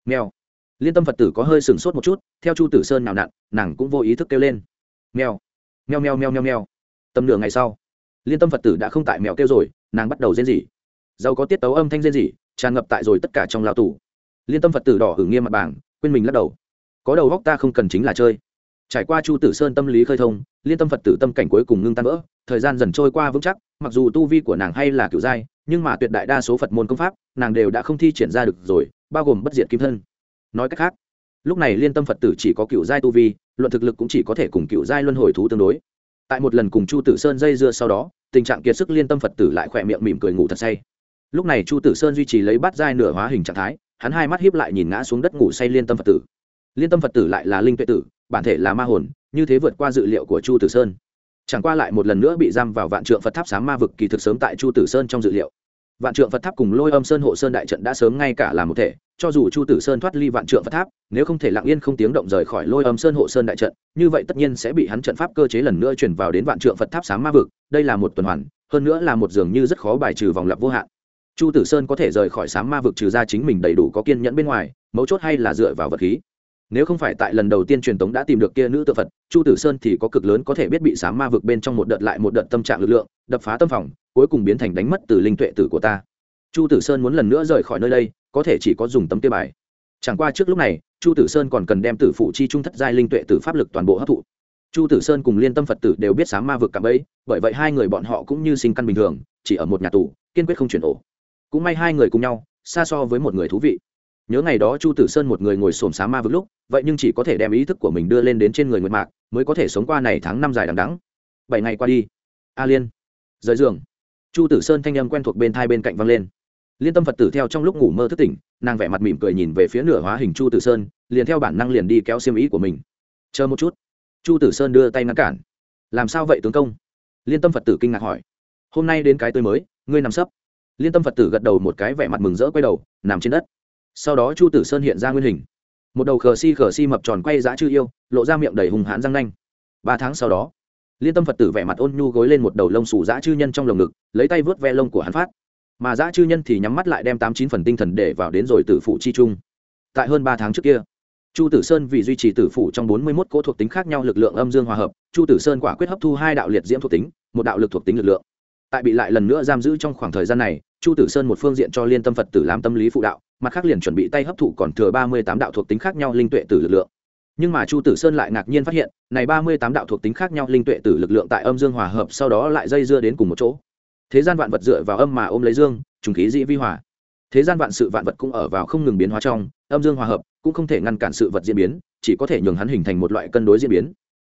Mèo. Liên tâm phật tử có hơi sừng sốt một chút, theo chu tử sơn nào nặn, nàng cũng vô ý thức kêu lên. Mèo. Mèo mèo mèo mèo mèo. Tầm nửa ngày sau, liên tâm phật tử đã không tại mèo kêu rồi, nàng bắt đầu rên rỉ. Dầu có tiết tấu âm thanh rên rỉ tràn ngập tại rồi tất cả trong lao tủ liên tâm phật tử đỏ hưởng nghiêm mặt bảng, quên mình lắc đầu. Có đầu góc ta không cần chính là chơi. Trải qua chu tử sơn tâm lý khơi thông, liên tâm phật tử tâm cảnh cuối cùng ngưng tan vỡ, thời gian dần trôi qua vững chắc, mặc dù tu vi của nàng hay là kiểu giai nhưng mà tuyệt đại đa số phật môn công pháp, nàng đều đã không thi triển ra được rồi, bao gồm bất diệt kim thân. Nói cách khác, lúc này liên tâm phật tử chỉ có kiểu giai tu vi, luận thực lực cũng chỉ có thể cùng kiểu giai luân hồi thú tương đối. Tại một lần cùng chu tử sơn dây dưa sau đó, tình trạng kiệt sức liên tâm phật tử lại khỏe miệng mỉm cười ngủ thật say lúc này chu tử sơn duy trì lấy bát giai nửa hóa hình trạng thái, hắn hai mắt hiếp lại nhìn ngã xuống đất ngủ say liên tâm phật tử. Liên tâm phật tử lại là linh tuệ tử, bản thể là ma hồn, như thế vượt qua dự liệu của chu tử sơn. Chẳng qua lại một lần nữa bị giam vào vạn trượng phật tháp sáng ma vực kỳ thực sớm tại chu tử sơn trong dự liệu. Vạn trượng phật tháp cùng lôi âm sơn hộ sơn đại trận đã sớm ngay cả là một thể, cho dù chu tử sơn thoát ly vạn trượng phật tháp, nếu không thể lặng yên không tiếng động rời khỏi lôi âm sơn hộ sơn đại trận, như vậy tất nhiên sẽ bị hắn trận pháp cơ chế lần nữa chuyển vào đến vạn trượng phật tháp sáng ma vực, đây là một tuần hoàn, hơn nữa là một dường như rất khó bài trừ vòng lặp vô hạn chu tử sơn có thể rời khỏi sám ma vực trừ ra chính mình đầy đủ có kiên nhẫn bên ngoài, mấu chốt hay là dựa vào vật khí? Nếu không phải tại lần đầu tiên truyền tống đã tìm được kia nữ tự phật, chu tử sơn thì có cực lớn có thể biết bị sám ma vực bên trong một đợt lại một đợt tâm trạng lực lượng, đập phá tâm phòng, cuối cùng biến thành đánh mất từ linh tuệ tử của ta. Chu tử sơn muốn lần nữa rời khỏi nơi đây, có thể chỉ có dùng tấm tiêu bài. Chẳng qua trước lúc này, chu tử sơn còn cần đem tử phụ chi trung thất giai linh tuệ tử pháp lực toàn bộ hấp thụ. Chu tử sơn cùng liên tâm phật tử đều biết sám ma vực cảm ấy bởi vậy hai người bọn họ cũng như sinh căn bình thường, chỉ ở một nhà tù, kiên quyết không chuyển ổ cũng may hai người cùng nhau, xa so với một người thú vị. Nhớ ngày đó chu tử sơn một người ngồi xổm xá ma vực lúc, vậy nhưng chỉ có thể đem ý thức của mình đưa lên đến trên người nguyệt mạc, mới có thể sống qua này tháng năm dài đằng đắng bảy ngày qua đi, a liên, rời giường. Chu tử sơn thanh âm quen thuộc bên thai bên cạnh văng lên. Liên tâm phật tử theo trong lúc ngủ mơ thức tỉnh, nàng vẻ mặt mỉm cười nhìn về phía nửa hóa hình chu tử sơn, liền theo bản năng liền đi kéo xiêm ý của mình. Chờ một chút. Chu tử sơn đưa tay ngăn cản. Làm sao vậy tướng công? Liên tâm phật tử kinh ngạc hỏi. Hôm nay đến cái tôi mới, ngươi nằm sấp liên tâm phật tử gật đầu một cái vẻ mặt mừng rỡ quay đầu, nằm trên đất. Sau đó chu tử sơn hiện ra nguyên hình. Một đầu khờ si khờ si mập tròn quay dã chư yêu, lộ ra miệng đầy hùng hãn răng nanh. Ba tháng sau đó, liên tâm phật tử vẻ mặt ôn nhu gối lên một đầu lông xù dã chư nhân trong lồng ngực, lấy tay vớt ve lông của hắn phát. Mà dã chư nhân thì nhắm mắt lại đem tám chín phần tinh thần để vào đến rồi tử phụ chi trung. Tại hơn ba tháng trước kia, chu tử sơn vì duy trì tử phụ trong bốn mươi một cỗ thuộc tính khác nhau lực lượng âm dương hòa hợp, chu tử sơn quả quyết hấp thu hai đạo liệt diễm thuộc tính, một đạo lực thuộc tính lực lượng tại bị lại lần nữa giam giữ trong khoảng thời gian này, chu tử sơn một phương diện cho liên tâm phật tử làm tâm lý phụ đạo, mặt khác liền chuẩn bị tay hấp thụ còn thừa ba mươi tám đạo thuộc tính khác nhau linh tuệ tử lực lượng. Nhưng mà chu tử sơn lại ngạc nhiên phát hiện, này ba mươi tám đạo thuộc tính khác nhau linh tuệ tử lực lượng tại âm dương hòa hợp sau đó lại dây dưa đến cùng một chỗ. Thế gian vạn vật dựa vào âm mà ôm lấy dương, trùng khí dĩ vi hòa. Thế gian vạn sự vạn vật cũng ở vào không ngừng biến hóa trong, âm dương hòa hợp cũng không thể ngăn cản sự vật diễn biến, chỉ có thể nhường hắn hình thành một loại cân đối diễn biến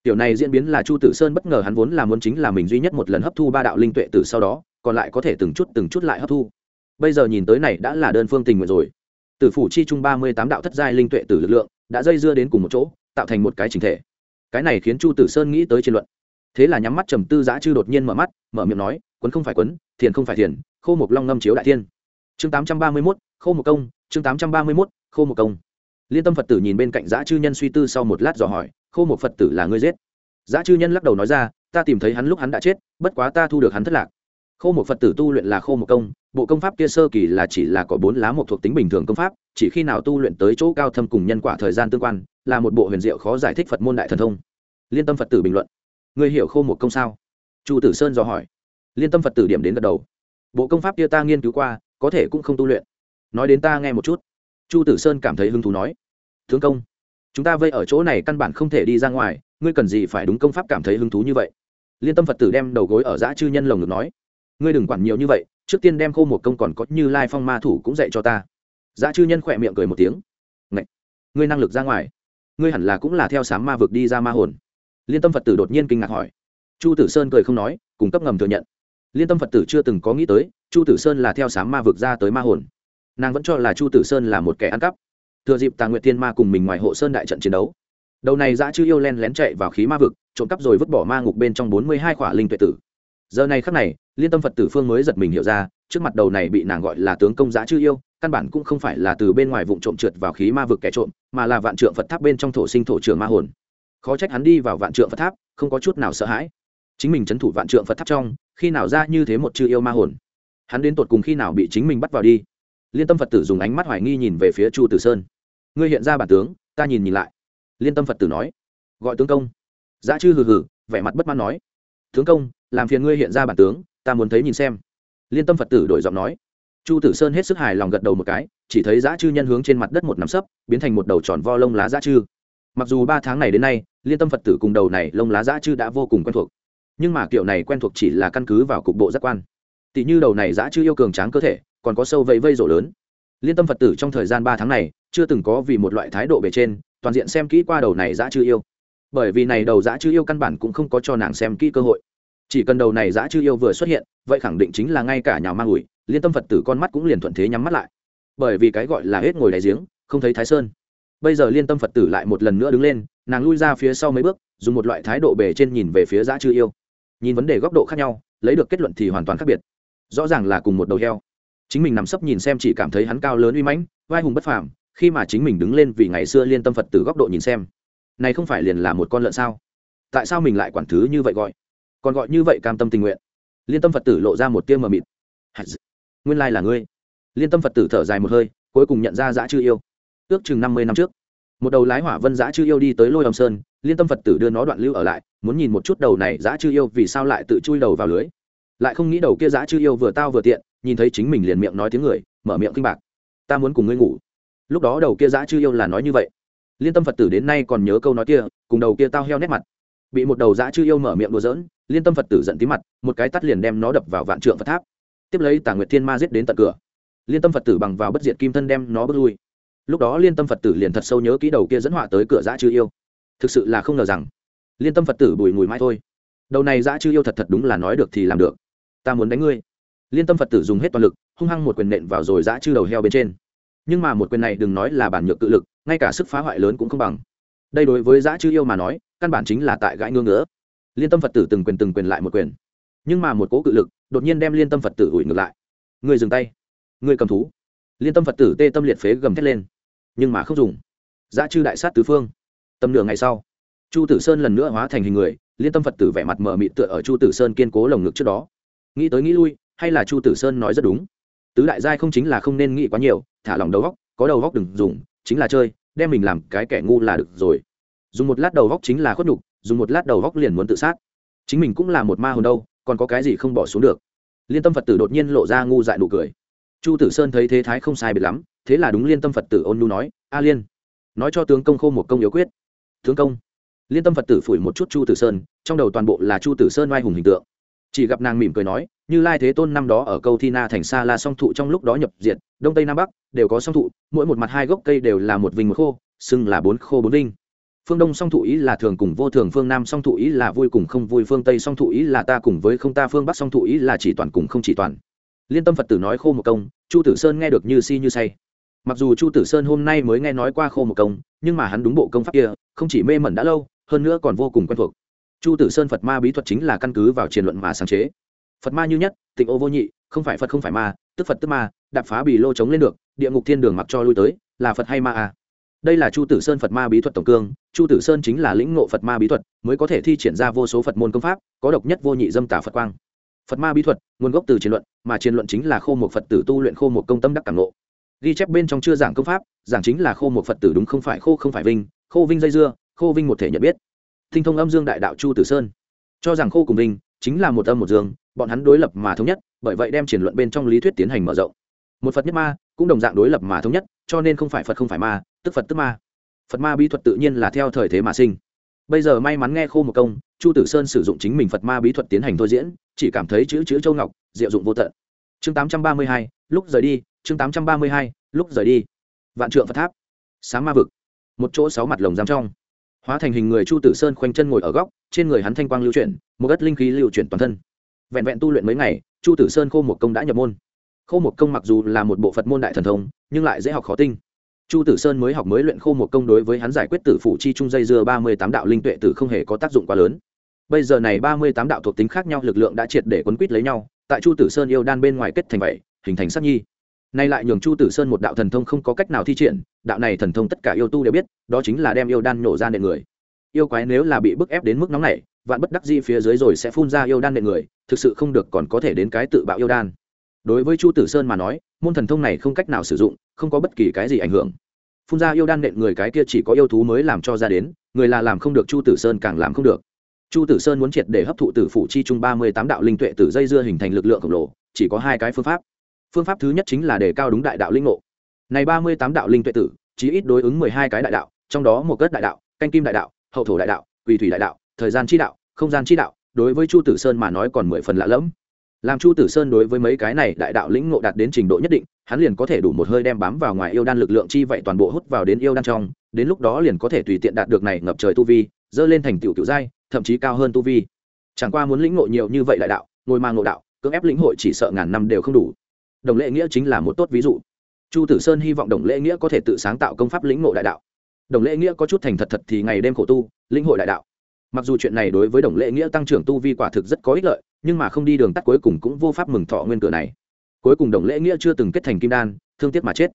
tiểu này diễn biến là chu tử sơn bất ngờ hắn vốn là muốn chính là mình duy nhất một lần hấp thu ba đạo linh tuệ từ sau đó, còn lại có thể từng chút từng chút lại hấp thu. Bây giờ nhìn tới này đã là đơn phương tình nguyện rồi. Tử phủ chi trung ba mươi tám đạo thất giai linh tuệ tử lực lượng, đã dây dưa đến cùng một chỗ, tạo thành một cái trình thể. Cái này khiến chu tử sơn nghĩ tới triền luận. Thế là nhắm mắt trầm tư giã chư đột nhiên mở mắt, mở miệng nói, quấn không phải quấn, thiền không phải thiền, khô một long ngâm chiếu đại thiên. Chương tám trăm ba mươi mốt, khô một công, chương tám trăm ba mươi mốt, khô một công liên tâm phật tử nhìn bên cạnh giã chư nhân suy tư sau một lát dò hỏi, khô một phật tử là ngươi giết? Giã chư nhân lắc đầu nói ra, ta tìm thấy hắn lúc hắn đã chết, bất quá ta thu được hắn thất lạc. Khô một phật tử tu luyện là khô một công, bộ công pháp kia sơ kỳ là chỉ là có bốn lá một thuộc tính bình thường công pháp, chỉ khi nào tu luyện tới chỗ cao thâm cùng nhân quả thời gian tương quan, là một bộ huyền diệu khó giải thích phật môn đại thần thông. Liên tâm phật tử bình luận người hiểu khô một công sao? Chu tử sơn dò hỏi. Liên tâm phật tử điểm đến gật đầu, bộ công pháp kia ta nghiên cứu qua, có thể cũng không tu luyện. Nói đến ta nghe một chút chu tử sơn cảm thấy hứng thú nói thương công, chúng ta vây ở chỗ này căn bản không thể đi ra ngoài, ngươi cần gì phải đúng công pháp cảm thấy hứng thú như vậy? Liên tâm phật tử đem đầu gối ở giã chư nhân lồng ngực nói, ngươi đừng quản nhiều như vậy, trước tiên đem khô một công còn có như lai phong ma thủ cũng dạy cho ta. Giã chư nhân khỏe miệng cười một tiếng Ngậy! ngươi năng lực ra ngoài, ngươi hẳn là cũng là theo sám ma vực đi ra ma hồn. Liên tâm phật tử đột nhiên kinh ngạc hỏi, chu tử sơn cười không nói, cùng cấp ngầm thừa nhận. Liên tâm phật tử chưa từng có nghĩ tới, chu tử sơn là theo sám ma vực ra tới ma hồn nàng vẫn cho là chu tử sơn là một kẻ ăn cắp thừa dịp tà nguyệt thiên ma cùng mình ngoài hộ sơn đại trận chiến đấu đầu này dã chư yêu len lén chạy vào khí ma vực trộm cắp rồi vứt bỏ ma ngục bên trong bốn mươi hai khỏa linh tuệ tử giờ này khắc này liên tâm phật tử phương mới giật mình hiểu ra trước mặt đầu này bị nàng gọi là tướng công dã chư yêu căn bản cũng không phải là từ bên ngoài vụ trộm trượt vào khí ma vực kẻ trộm mà là vạn trượng phật tháp bên trong thổ sinh thổ trường ma hồn khó trách hắn đi vào vạn trượng phật tháp không có chút nào sợ hãi chính mình trấn thủ vạn trượng phật tháp trong khi nào ra như thế một chư yêu ma hồn hắn đến tột cùng khi nào bị chính mình bắt vào đi liên tâm phật tử dùng ánh mắt hoài nghi nhìn về phía chu tử sơn. Ngươi hiện ra bản tướng, ta nhìn nhìn lại. Liên tâm phật tử nói. Gọi tướng công. Giá chư hừ hừ, vẻ mặt bất mãn nói. Tướng công, làm phiền ngươi hiện ra bản tướng, ta muốn thấy nhìn xem. Liên tâm phật tử đổi giọng nói. Chu tử sơn hết sức hài lòng gật đầu một cái, chỉ thấy giá chư nhân hướng trên mặt đất một nắm sấp, biến thành một đầu tròn vo lông lá giá chư. Mặc dù ba tháng này đến nay, liên tâm phật tử cùng đầu này lông lá giá chư đã vô cùng quen thuộc. Nhưng mà kiểu này quen thuộc chỉ là căn cứ vào cục bộ giác quan. Tỷ như đầu này giá chư yêu cường tráng cơ thể còn có sâu vẫy vây rổ lớn. Liên tâm phật tử trong thời gian ba tháng này, chưa từng có vì một loại thái độ bề trên, toàn diện xem kỹ qua đầu này dã chư yêu. Bởi vì này đầu dã chư yêu căn bản cũng không có cho nàng xem kỹ cơ hội. Chỉ cần đầu này dã chư yêu vừa xuất hiện, vậy khẳng định chính là ngay cả nhà mang ủi, liên tâm phật tử con mắt cũng liền thuận thế nhắm mắt lại. Bởi vì cái gọi là hết ngồi đáy giếng, không thấy thái sơn. Bây giờ liên tâm phật tử lại một lần nữa đứng lên, nàng lui ra phía sau mấy bước, dùng một loại thái độ bề trên nhìn về phía dã chư yêu. Nhìn vấn đề góc độ khác nhau, lấy được kết luận thì hoàn toàn khác biệt. Rõ ràng là cùng một đầu heo chính mình nằm sấp nhìn xem chỉ cảm thấy hắn cao lớn uy mãnh, vai hùng bất phàm, khi mà chính mình đứng lên vì ngày xưa liên tâm phật từ góc độ nhìn xem. Này không phải liền là một con lợn sao? Tại sao mình lại quản thứ như vậy gọi? Còn gọi như vậy cam tâm tình nguyện. Liên tâm phật tử lộ ra một tiêu mờ mịt. Nguyên lai là ngươi. Liên tâm phật tử thở dài một hơi, cuối cùng nhận ra dã chư yêu. Ước chừng năm mươi năm trước, một đầu lái hỏa vân dã chư yêu đi tới lôi âm sơn, liên tâm phật tử đưa nó đoạn lưu ở lại, muốn nhìn một chút đầu này dã chư yêu vì sao lại tự chui đầu vào lưới lại không nghĩ đầu kia dã chư yêu vừa tao vừa tiện, nhìn thấy chính mình liền miệng nói tiếng người, mở miệng kinh bạc. Ta muốn cùng ngươi ngủ. Lúc đó đầu kia dã chư yêu là nói như vậy. Liên tâm phật tử đến nay còn nhớ câu nói kia, cùng đầu kia tao heo nét mặt. Bị một đầu dã chư yêu mở miệng đùa giỡn, liên tâm phật tử giận tí mặt, một cái tắt liền đem nó đập vào vạn trượng phật tháp. Tiếp lấy tả nguyệt thiên ma giết đến tận cửa. Liên tâm phật tử bằng vào bất diệt kim thân đem nó bước lui. Lúc đó liên tâm phật tử liền thật sâu nhớ kỹ đầu kia dẫn họa tới cửa dã chư yêu. Thực sự là không ngờ rằng, liên tâm phật tử bùi ngùi mãi thôi. Đầu này dã chư yêu thật thật đúng là nói được thì làm được ta muốn đánh ngươi. Liên tâm phật tử dùng hết toàn lực, hung hăng một quyền nện vào rồi giã chư đầu heo bên trên. Nhưng mà một quyền này đừng nói là bản nhược cự lực, ngay cả sức phá hoại lớn cũng không bằng. Đây đối với giã chư yêu mà nói, căn bản chính là tại gãi ngưỡng nữa liên tâm phật tử từng quyền từng quyền lại một quyền. Nhưng mà một cố cự lực, đột nhiên đem liên tâm phật tử ủi ngược lại. Người dừng tay. Người cầm thú. Liên tâm phật tử tê tâm liệt phế gầm thét lên. Nhưng mà không dùng. Giã chư đại sát tứ phương. Tầm nửa ngày sau, chu tử sơn lần nữa hóa thành hình người, liên tâm phật tử vẻ mặt mờ mịt tựa ở chu tử sơn kiên cố lồng ngực trước đó nghĩ tới nghĩ lui, hay là chu tử sơn nói rất đúng? Tứ đại giai không chính là không nên nghĩ quá nhiều, thả lỏng đầu góc, có đầu góc đừng dùng, chính là chơi, đem mình làm cái kẻ ngu là được rồi. Dùng một lát đầu góc chính là khuất nhục, dùng một lát đầu góc liền muốn tự sát. Chính mình cũng là một ma hồn đâu, còn có cái gì không bỏ xuống được? Liên tâm phật tử đột nhiên lộ ra ngu dại nụ cười. Chu tử sơn thấy thế thái không sai biệt lắm, thế là đúng liên tâm phật tử ôn nu nói, a liên, nói cho tướng công khô một công yếu quyết. Tướng công? Liên tâm phật tử phủi một chút chu tử sơn, trong đầu toàn bộ là chu tử sơn oai hùng hình tượng chỉ gặp nàng mỉm cười nói, như lai thế tôn năm đó ở câu thi na thành xa là song thụ trong lúc đó nhập diện đông tây nam bắc đều có song thụ, mỗi một mặt hai gốc cây đều là một vinh một khô, xưng là bốn khô bốn vinh. Phương đông song thụ ý là thường cùng vô thường, phương nam song thụ ý là vui cùng không vui, phương tây song thụ ý là ta cùng với không ta, phương bắc song thụ ý là chỉ toàn cùng không chỉ toàn. Liên tâm phật tử nói khô một công, chu tử sơn nghe được như si như say. Mặc dù chu tử sơn hôm nay mới nghe nói qua khô một công, nhưng mà hắn đúng bộ công pháp kia, không chỉ mê mẩn đã lâu, hơn nữa còn vô cùng quen thuộc chu tử sơn phật ma bí thuật chính là căn cứ vào triền luận mà sáng chế. Phật ma như nhất, tịnh ô vô nhị, không phải phật không phải ma, tức phật tức ma, đạp phá bì lô chống lên được, địa ngục thiên đường mặc cho lui tới, là phật hay ma à? Đây là chu tử sơn phật ma bí thuật tổng cương, chu tử sơn chính là lĩnh ngộ phật ma bí thuật, mới có thể thi triển ra vô số phật môn công pháp, có độc nhất vô nhị dâm tả phật quang. Phật ma bí thuật, nguồn gốc từ chiến luận, mà chiến luận chính là khô một phật tử tu luyện khô một công tâm đắc cảm ngộ. Ghi chép bên trong chưa giảng công pháp, giảng chính là khô một phật tử đúng không phải khô không phải vinh, khô vinh dây dưa, khô vinh một thể nhận biết tinh thông âm dương đại đạo chu tử sơn. Cho rằng khô cùng vinh chính là một âm một dương, bọn hắn đối lập mà thống nhất, bởi vậy đem triển luận bên trong lý thuyết tiến hành mở rộng. Một phật nhất ma cũng đồng dạng đối lập mà thống nhất, cho nên không phải phật không phải ma, tức phật tức ma. Phật ma bí thuật tự nhiên là theo thời thế mà sinh. Bây giờ may mắn nghe khô một công, chu tử sơn sử dụng chính mình phật ma bí thuật tiến hành thôi diễn, chỉ cảm thấy chữ chữ châu ngọc, diệu dụng vô tận. Chương tám trăm ba mươi hai, lúc rời đi, chương tám trăm ba mươi hai, lúc rời đi. Vạn trượng phật tháp. Sáng ma vực. Một chỗ sáu mặt lồng giam trong hóa thành hình người chu tử sơn khoanh chân ngồi ở góc, trên người hắn thanh quang lưu chuyển, một gất linh khí lưu chuyển toàn thân. Vẹn vẹn tu luyện mấy ngày, chu tử sơn khô một công đã nhập môn. Khô một công mặc dù là một bộ phật môn đại thần thông, nhưng lại dễ học khó tinh. Chu tử sơn mới học mới luyện khô một công đối với hắn giải quyết tử phụ chi trung dây dưa ba mươi tám đạo linh tuệ tử không hề có tác dụng quá lớn. Bây giờ này ba mươi tám đạo thuộc tính khác nhau lực lượng đã triệt để quấn quýt lấy nhau, tại chu tử sơn yêu đan bên ngoài kết thành vậy hình thành sắc nhi nay lại nhường chu tử sơn một đạo thần thông không có cách nào thi triển, đạo này thần thông tất cả yêu tu đều biết, đó chính là đem yêu đan nổ ra nện người. Yêu quái nếu là bị bức ép đến mức nóng này vạn bất đắc di phía dưới rồi sẽ phun ra yêu đan nện người, thực sự không được còn có thể đến cái tự bạo yêu đan. Đối với chu tử sơn mà nói, môn thần thông này không cách nào sử dụng, không có bất kỳ cái gì ảnh hưởng. Phun ra yêu đan nện người cái kia chỉ có yêu thú mới làm cho ra đến, người là làm không được chu tử sơn càng làm không được. Chu tử sơn muốn triệt để hấp thụ tử phủ chi trung ba mươi tám đạo linh tuệ tử dây dưa hình thành lực lượng khổng lồ, chỉ có hai cái phương pháp phương pháp thứ nhất chính là đề cao đúng đại đạo linh ngộ. Này ba mươi tám đạo linh tuệ tử chỉ ít đối ứng mười hai cái đại đạo, trong đó một cất đại đạo, canh kim đại đạo, hậu thổ đại đạo, quỳ thủy đại đạo, thời gian chi đạo, không gian chi đạo, đối với chu tử sơn mà nói còn mười phần lạ lẫm. Làm chu tử sơn đối với mấy cái này đại đạo lĩnh ngộ đạt đến trình độ nhất định, hắn liền có thể đủ một hơi đem bám vào ngoài yêu đan lực lượng chi vậy toàn bộ hút vào đến yêu đan trong, đến lúc đó liền có thể tùy tiện đạt được này ngập trời tu vi, dơ lên thành tiểu tiểu giai, thậm chí cao hơn tu vi. Chẳng qua muốn lĩnh ngộ nhiều như vậy đại đạo ngồi mang ngộ đạo, cưỡng ép lĩnh hội chỉ sợ ngàn năm đều không đủ đồng lệ nghĩa chính là một tốt ví dụ. Chu tử sơn hy vọng đồng lễ nghĩa có thể tự sáng tạo công pháp lĩnh ngộ đại đạo. Đồng lễ nghĩa có chút thành thật thật thì ngày đêm khổ tu, lĩnh hội đại đạo. Mặc dù chuyện này đối với đồng lễ nghĩa tăng trưởng tu vi quả thực rất có ích lợi, nhưng mà không đi đường tắt cuối cùng cũng vô pháp mừng thọ nguyên cửa này. Cuối cùng đồng lễ nghĩa chưa từng kết thành kim đan, thương tiếc mà chết.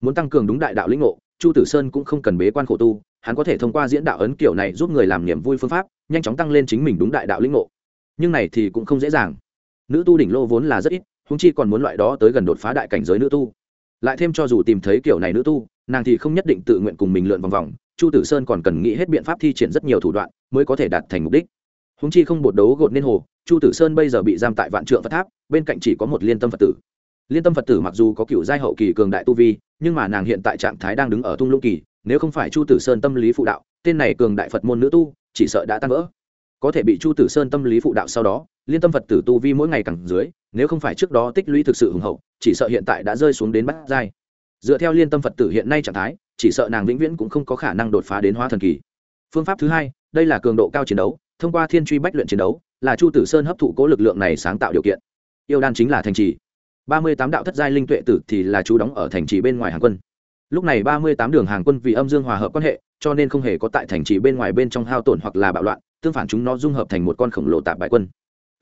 Muốn tăng cường đúng đại đạo lĩnh ngộ, chu tử sơn cũng không cần bế quan khổ tu, hắn có thể thông qua diễn đạo ấn kiểu này giúp người làm niềm vui phương pháp, nhanh chóng tăng lên chính mình đúng đại đạo lĩnh ngộ. Nhưng này thì cũng không dễ dàng. Nữ tu đỉnh lô vốn là rất ít húng chi còn muốn loại đó tới gần đột phá đại cảnh giới nữ tu. Lại thêm cho dù tìm thấy kiểu này nữ tu, nàng thì không nhất định tự nguyện cùng mình lượn vòng vòng. Chu tử sơn còn cần nghĩ hết biện pháp thi triển rất nhiều thủ đoạn mới có thể đạt thành mục đích. Húng chi không bột đấu gột nên hồ, chu tử sơn bây giờ bị giam tại vạn trượng phật tháp, bên cạnh chỉ có một liên tâm phật tử. Liên tâm phật tử mặc dù có cựu giai hậu kỳ cường đại tu vi, nhưng mà nàng hiện tại trạng thái đang đứng ở tung lũng kỳ, nếu không phải chu tử sơn tâm lý phụ đạo, tên này cường đại phật môn nữ tu, chỉ sợ đã tan vỡ. Có thể bị chu tử sơn tâm lý phụ đạo sau đó liên tâm phật tử tu vi mỗi ngày càng dưới, nếu không phải trước đó tích lũy thực sự hùng hậu, chỉ sợ hiện tại đã rơi xuống đến bát giai. Dựa theo liên tâm phật tử hiện nay trạng thái, chỉ sợ nàng vĩnh viễn cũng không có khả năng đột phá đến hóa thần kỳ. Phương pháp thứ hai, đây là cường độ cao chiến đấu, thông qua thiên truy bách luyện chiến đấu, là chu tử sơn hấp thụ cố lực lượng này sáng tạo điều kiện. Yêu đan chính là thành trì. Ba mươi tám đạo thất giai linh tuệ tử thì là chú đóng ở thành trì bên ngoài hàng quân. Lúc này ba mươi tám đường hàng quân vì âm dương hòa hợp quan hệ, cho nên không hề có tại thành trì bên ngoài bên trong hao tổn hoặc là bạo loạn, tương phản chúng nó dung hợp thành một con khổng lồ tạp bại quân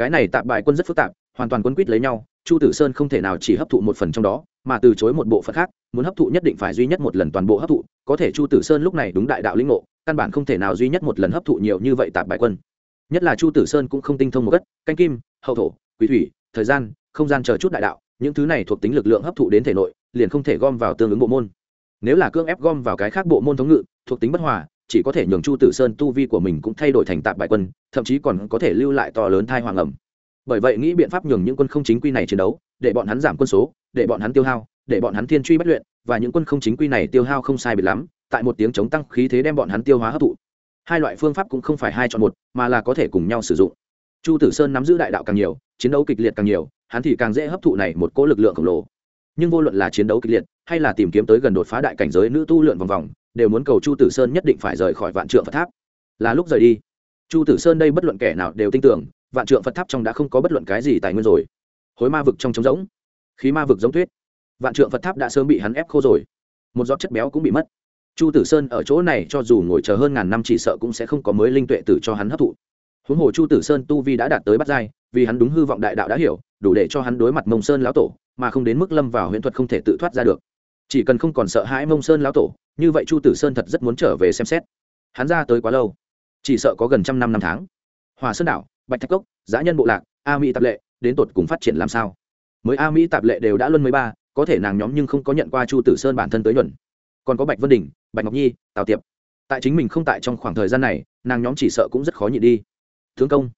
cái này tạm bại quân rất phức tạp, hoàn toàn quân quýt lấy nhau, chu tử sơn không thể nào chỉ hấp thụ một phần trong đó, mà từ chối một bộ phận khác, muốn hấp thụ nhất định phải duy nhất một lần toàn bộ hấp thụ, có thể chu tử sơn lúc này đúng đại đạo linh ngộ, căn bản không thể nào duy nhất một lần hấp thụ nhiều như vậy tạp bại quân. Nhất là chu tử sơn cũng không tinh thông một cất canh kim, hậu thổ quý thủy, thời gian, không gian chờ chút đại đạo, những thứ này thuộc tính lực lượng hấp thụ đến thể nội, liền không thể gom vào tương ứng bộ môn. Nếu là cưỡng ép gom vào cái khác bộ môn thống ngự, thuộc tính bất hòa chỉ có thể nhường chu tử sơn tu vi của mình cũng thay đổi thành tạp bại quân, thậm chí còn có thể lưu lại to lớn thai hoàng ẩm. Bởi vậy nghĩ biện pháp nhường những quân không chính quy này chiến đấu, để bọn hắn giảm quân số, để bọn hắn tiêu hao, để bọn hắn thiên truy bất luyện, và những quân không chính quy này tiêu hao không sai biệt lắm, tại một tiếng chống tăng khí thế đem bọn hắn tiêu hóa hấp thụ. Hai loại phương pháp cũng không phải hai chọn một, mà là có thể cùng nhau sử dụng. Chu tử sơn nắm giữ đại đạo càng nhiều, chiến đấu kịch liệt càng nhiều, hắn thì càng dễ hấp thụ này một cỗ lực lượng khổng lồ. Nhưng vô luận là chiến đấu kịch liệt, hay là tìm kiếm tới gần đột phá đại cảnh giới nữ tu lượn vòng vòng đều muốn cầu chu tử sơn nhất định phải rời khỏi vạn trượng phật tháp. Là lúc rời đi. Chu tử sơn đây bất luận kẻ nào đều tin tưởng, vạn trượng phật tháp trong đã không có bất luận cái gì tài nguyên rồi. Hối ma vực trong trống rỗng, khí ma vực giống tuyết. Vạn trượng phật tháp đã sớm bị hắn ép khô rồi. Một giọt chất béo cũng bị mất. Chu tử sơn ở chỗ này cho dù ngồi chờ hơn ngàn năm chỉ sợ cũng sẽ không có mới linh tuệ tử cho hắn hấp thụ. Huống hồ chu tử sơn tu vi đã đạt tới bắt giai, vì hắn đúng hư vọng đại đạo đã hiểu, đủ để cho hắn đối mặt mông sơn lão tổ, mà không đến mức lâm vào huyễn thuật không thể tự thoát ra được chỉ cần không còn sợ hãi mông sơn lão tổ, như vậy chu tử sơn thật rất muốn trở về xem xét. Hắn ra tới quá lâu, chỉ sợ có gần trăm năm năm tháng. Hòa sơn đảo, bạch thạch cốc, giã nhân bộ lạc, a mỹ tạp lệ, đến tột cùng phát triển làm sao? Mới a mỹ tạp lệ đều đã luân mới ba, có thể nàng nhóm nhưng không có nhận qua chu tử sơn bản thân tới nhuận còn có bạch vân đình, bạch ngọc nhi, tào tiệp. Tại chính mình không tại trong khoảng thời gian này, nàng nhóm chỉ sợ cũng rất khó nhịn đi. Thương công,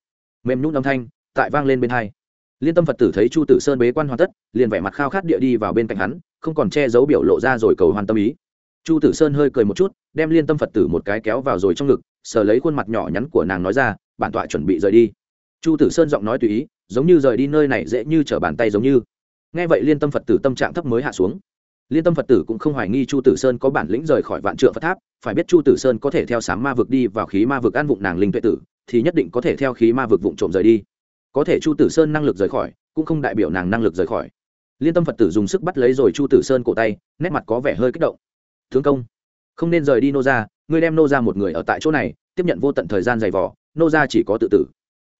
mềm nhún âm thanh, tại vang lên bên hai liên tâm phật tử thấy chu tử sơn bế quan hoàn tất, liền vẻ mặt khao khát địa đi vào bên cạnh hắn, không còn che giấu biểu lộ ra rồi cầu hoàn tâm ý. Chu tử sơn hơi cười một chút, đem liên tâm phật tử một cái kéo vào rồi trong ngực, sờ lấy khuôn mặt nhỏ nhắn của nàng nói ra, bản tọa chuẩn bị rời đi. Chu tử sơn giọng nói tùy ý, giống như rời đi nơi này dễ như trở bàn tay giống như. Nghe vậy liên tâm phật tử tâm trạng thấp mới hạ xuống. Liên tâm phật tử cũng không hoài nghi chu tử sơn có bản lĩnh rời khỏi vạn trượng phật tháp, phải biết chu tử sơn có thể theo sám ma vực đi vào khí ma vực ăn vụng nàng linh tuệ tử, thì nhất định có thể theo khí ma vực vụng trộm rời đi có thể chu tử sơn năng lực rời khỏi, cũng không đại biểu nàng năng lực rời khỏi. Liên tâm phật tử dùng sức bắt lấy rồi chu tử sơn cổ tay, nét mặt có vẻ hơi kích động. Thương công, không nên rời đi nô ra ngươi đem nô ra một người ở tại chỗ này, tiếp nhận vô tận thời gian dày vỏ nô ra chỉ có tự tử.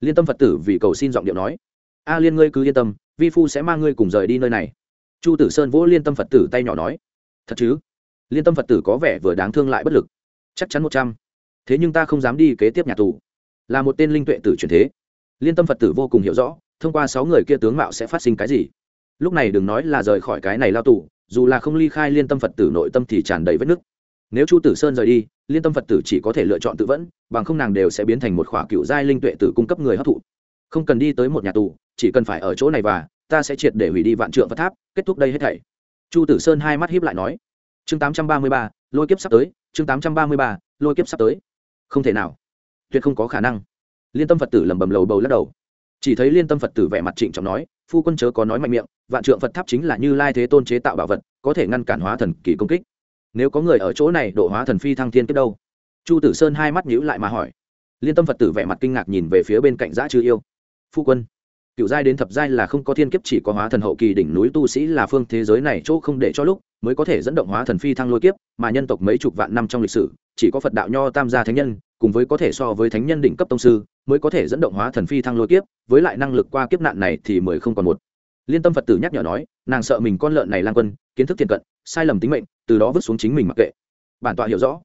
Liên tâm phật tử vì cầu xin giọng điệu nói. A liên ngươi cứ yên tâm, vi phu sẽ mang ngươi cùng rời đi nơi này. Chu tử sơn vỗ liên tâm phật tử tay nhỏ nói. Thật chứ? Liên tâm phật tử có vẻ vừa đáng thương lại bất lực. Chắc chắn một trăm. Thế nhưng ta không dám đi kế tiếp nhà tù. Là một tên linh tuệ tử truyền thế liên tâm phật tử vô cùng hiểu rõ, thông qua sáu người kia tướng mạo sẽ phát sinh cái gì. Lúc này đừng nói là rời khỏi cái này lao tù, dù là không ly khai liên tâm phật tử nội tâm thì tràn đầy vết nứt. Nếu chu tử sơn rời đi, liên tâm phật tử chỉ có thể lựa chọn tự vẫn, bằng không nàng đều sẽ biến thành một khỏa cựu giai linh tuệ tử cung cấp người hấp thụ. Không cần đi tới một nhà tù, chỉ cần phải ở chỗ này và, ta sẽ triệt để hủy đi vạn trượng phật tháp, kết thúc đây hết thảy. Chu tử sơn hai mắt hiếp lại nói. Chương tám trăm ba mươi ba, lôi kiếp sắp tới, chương tám trăm ba mươi ba, lôi kiếp sắp tới. Không thể nào. Tuyệt không có khả năng liên tâm phật tử lầm bầm lầu bầu lắc đầu. Chỉ thấy liên tâm phật tử vẻ mặt trịnh trọng nói, phu quân chớ có nói mạnh miệng, vạn trượng phật tháp chính là như lai thế tôn chế tạo bảo vật, có thể ngăn cản hóa thần kỳ công kích. Nếu có người ở chỗ này độ hóa thần phi thăng thiên kết đâu? Chu tử sơn hai mắt nhíu lại mà hỏi. Liên tâm phật tử vẻ mặt kinh ngạc nhìn về phía bên cạnh giã chư yêu. Phu quân cựu giai đến thập giai là không có thiên kiếp, chỉ có hóa thần hậu kỳ đỉnh núi tu sĩ là phương thế giới này chỗ không để cho lúc, mới có thể dẫn động hóa thần phi thăng lôi kiếp, mà nhân tộc mấy chục vạn năm trong lịch sử, chỉ có phật đạo nho tam gia thánh nhân, cùng với có thể so với thánh nhân đỉnh cấp tông sư mới có thể dẫn động hóa thần phi thăng lôi kiếp, với lại năng lực qua kiếp nạn này thì mười không còn một. Liên tâm phật tử nhắc nhở nói, nàng sợ mình con lợn này lang quân, kiến thức thiện cận, sai lầm tính mệnh, từ đó vứt xuống chính mình mặc kệ. Bản tọa hiểu rõ,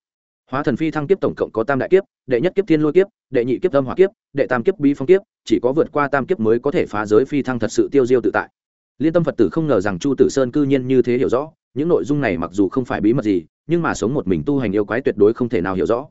hóa thần phi thăng kiếp tổng cộng có tam đại kiếp, đệ nhất kiếp thiên lôi kiếp, đệ nhị kiếp âm hỏa kiếp, đệ tam kiếp bi phong kiếp, chỉ có vượt qua tam kiếp mới có thể phá giới phi thăng thật sự tiêu diêu tự tại. Liên tâm phật tử không ngờ rằng chu tử sơn cư nhiên như thế hiểu rõ, những nội dung này mặc dù không phải bí mật gì, nhưng mà sống một mình tu hành yêu quái tuyệt đối không thể nào hiểu rõ.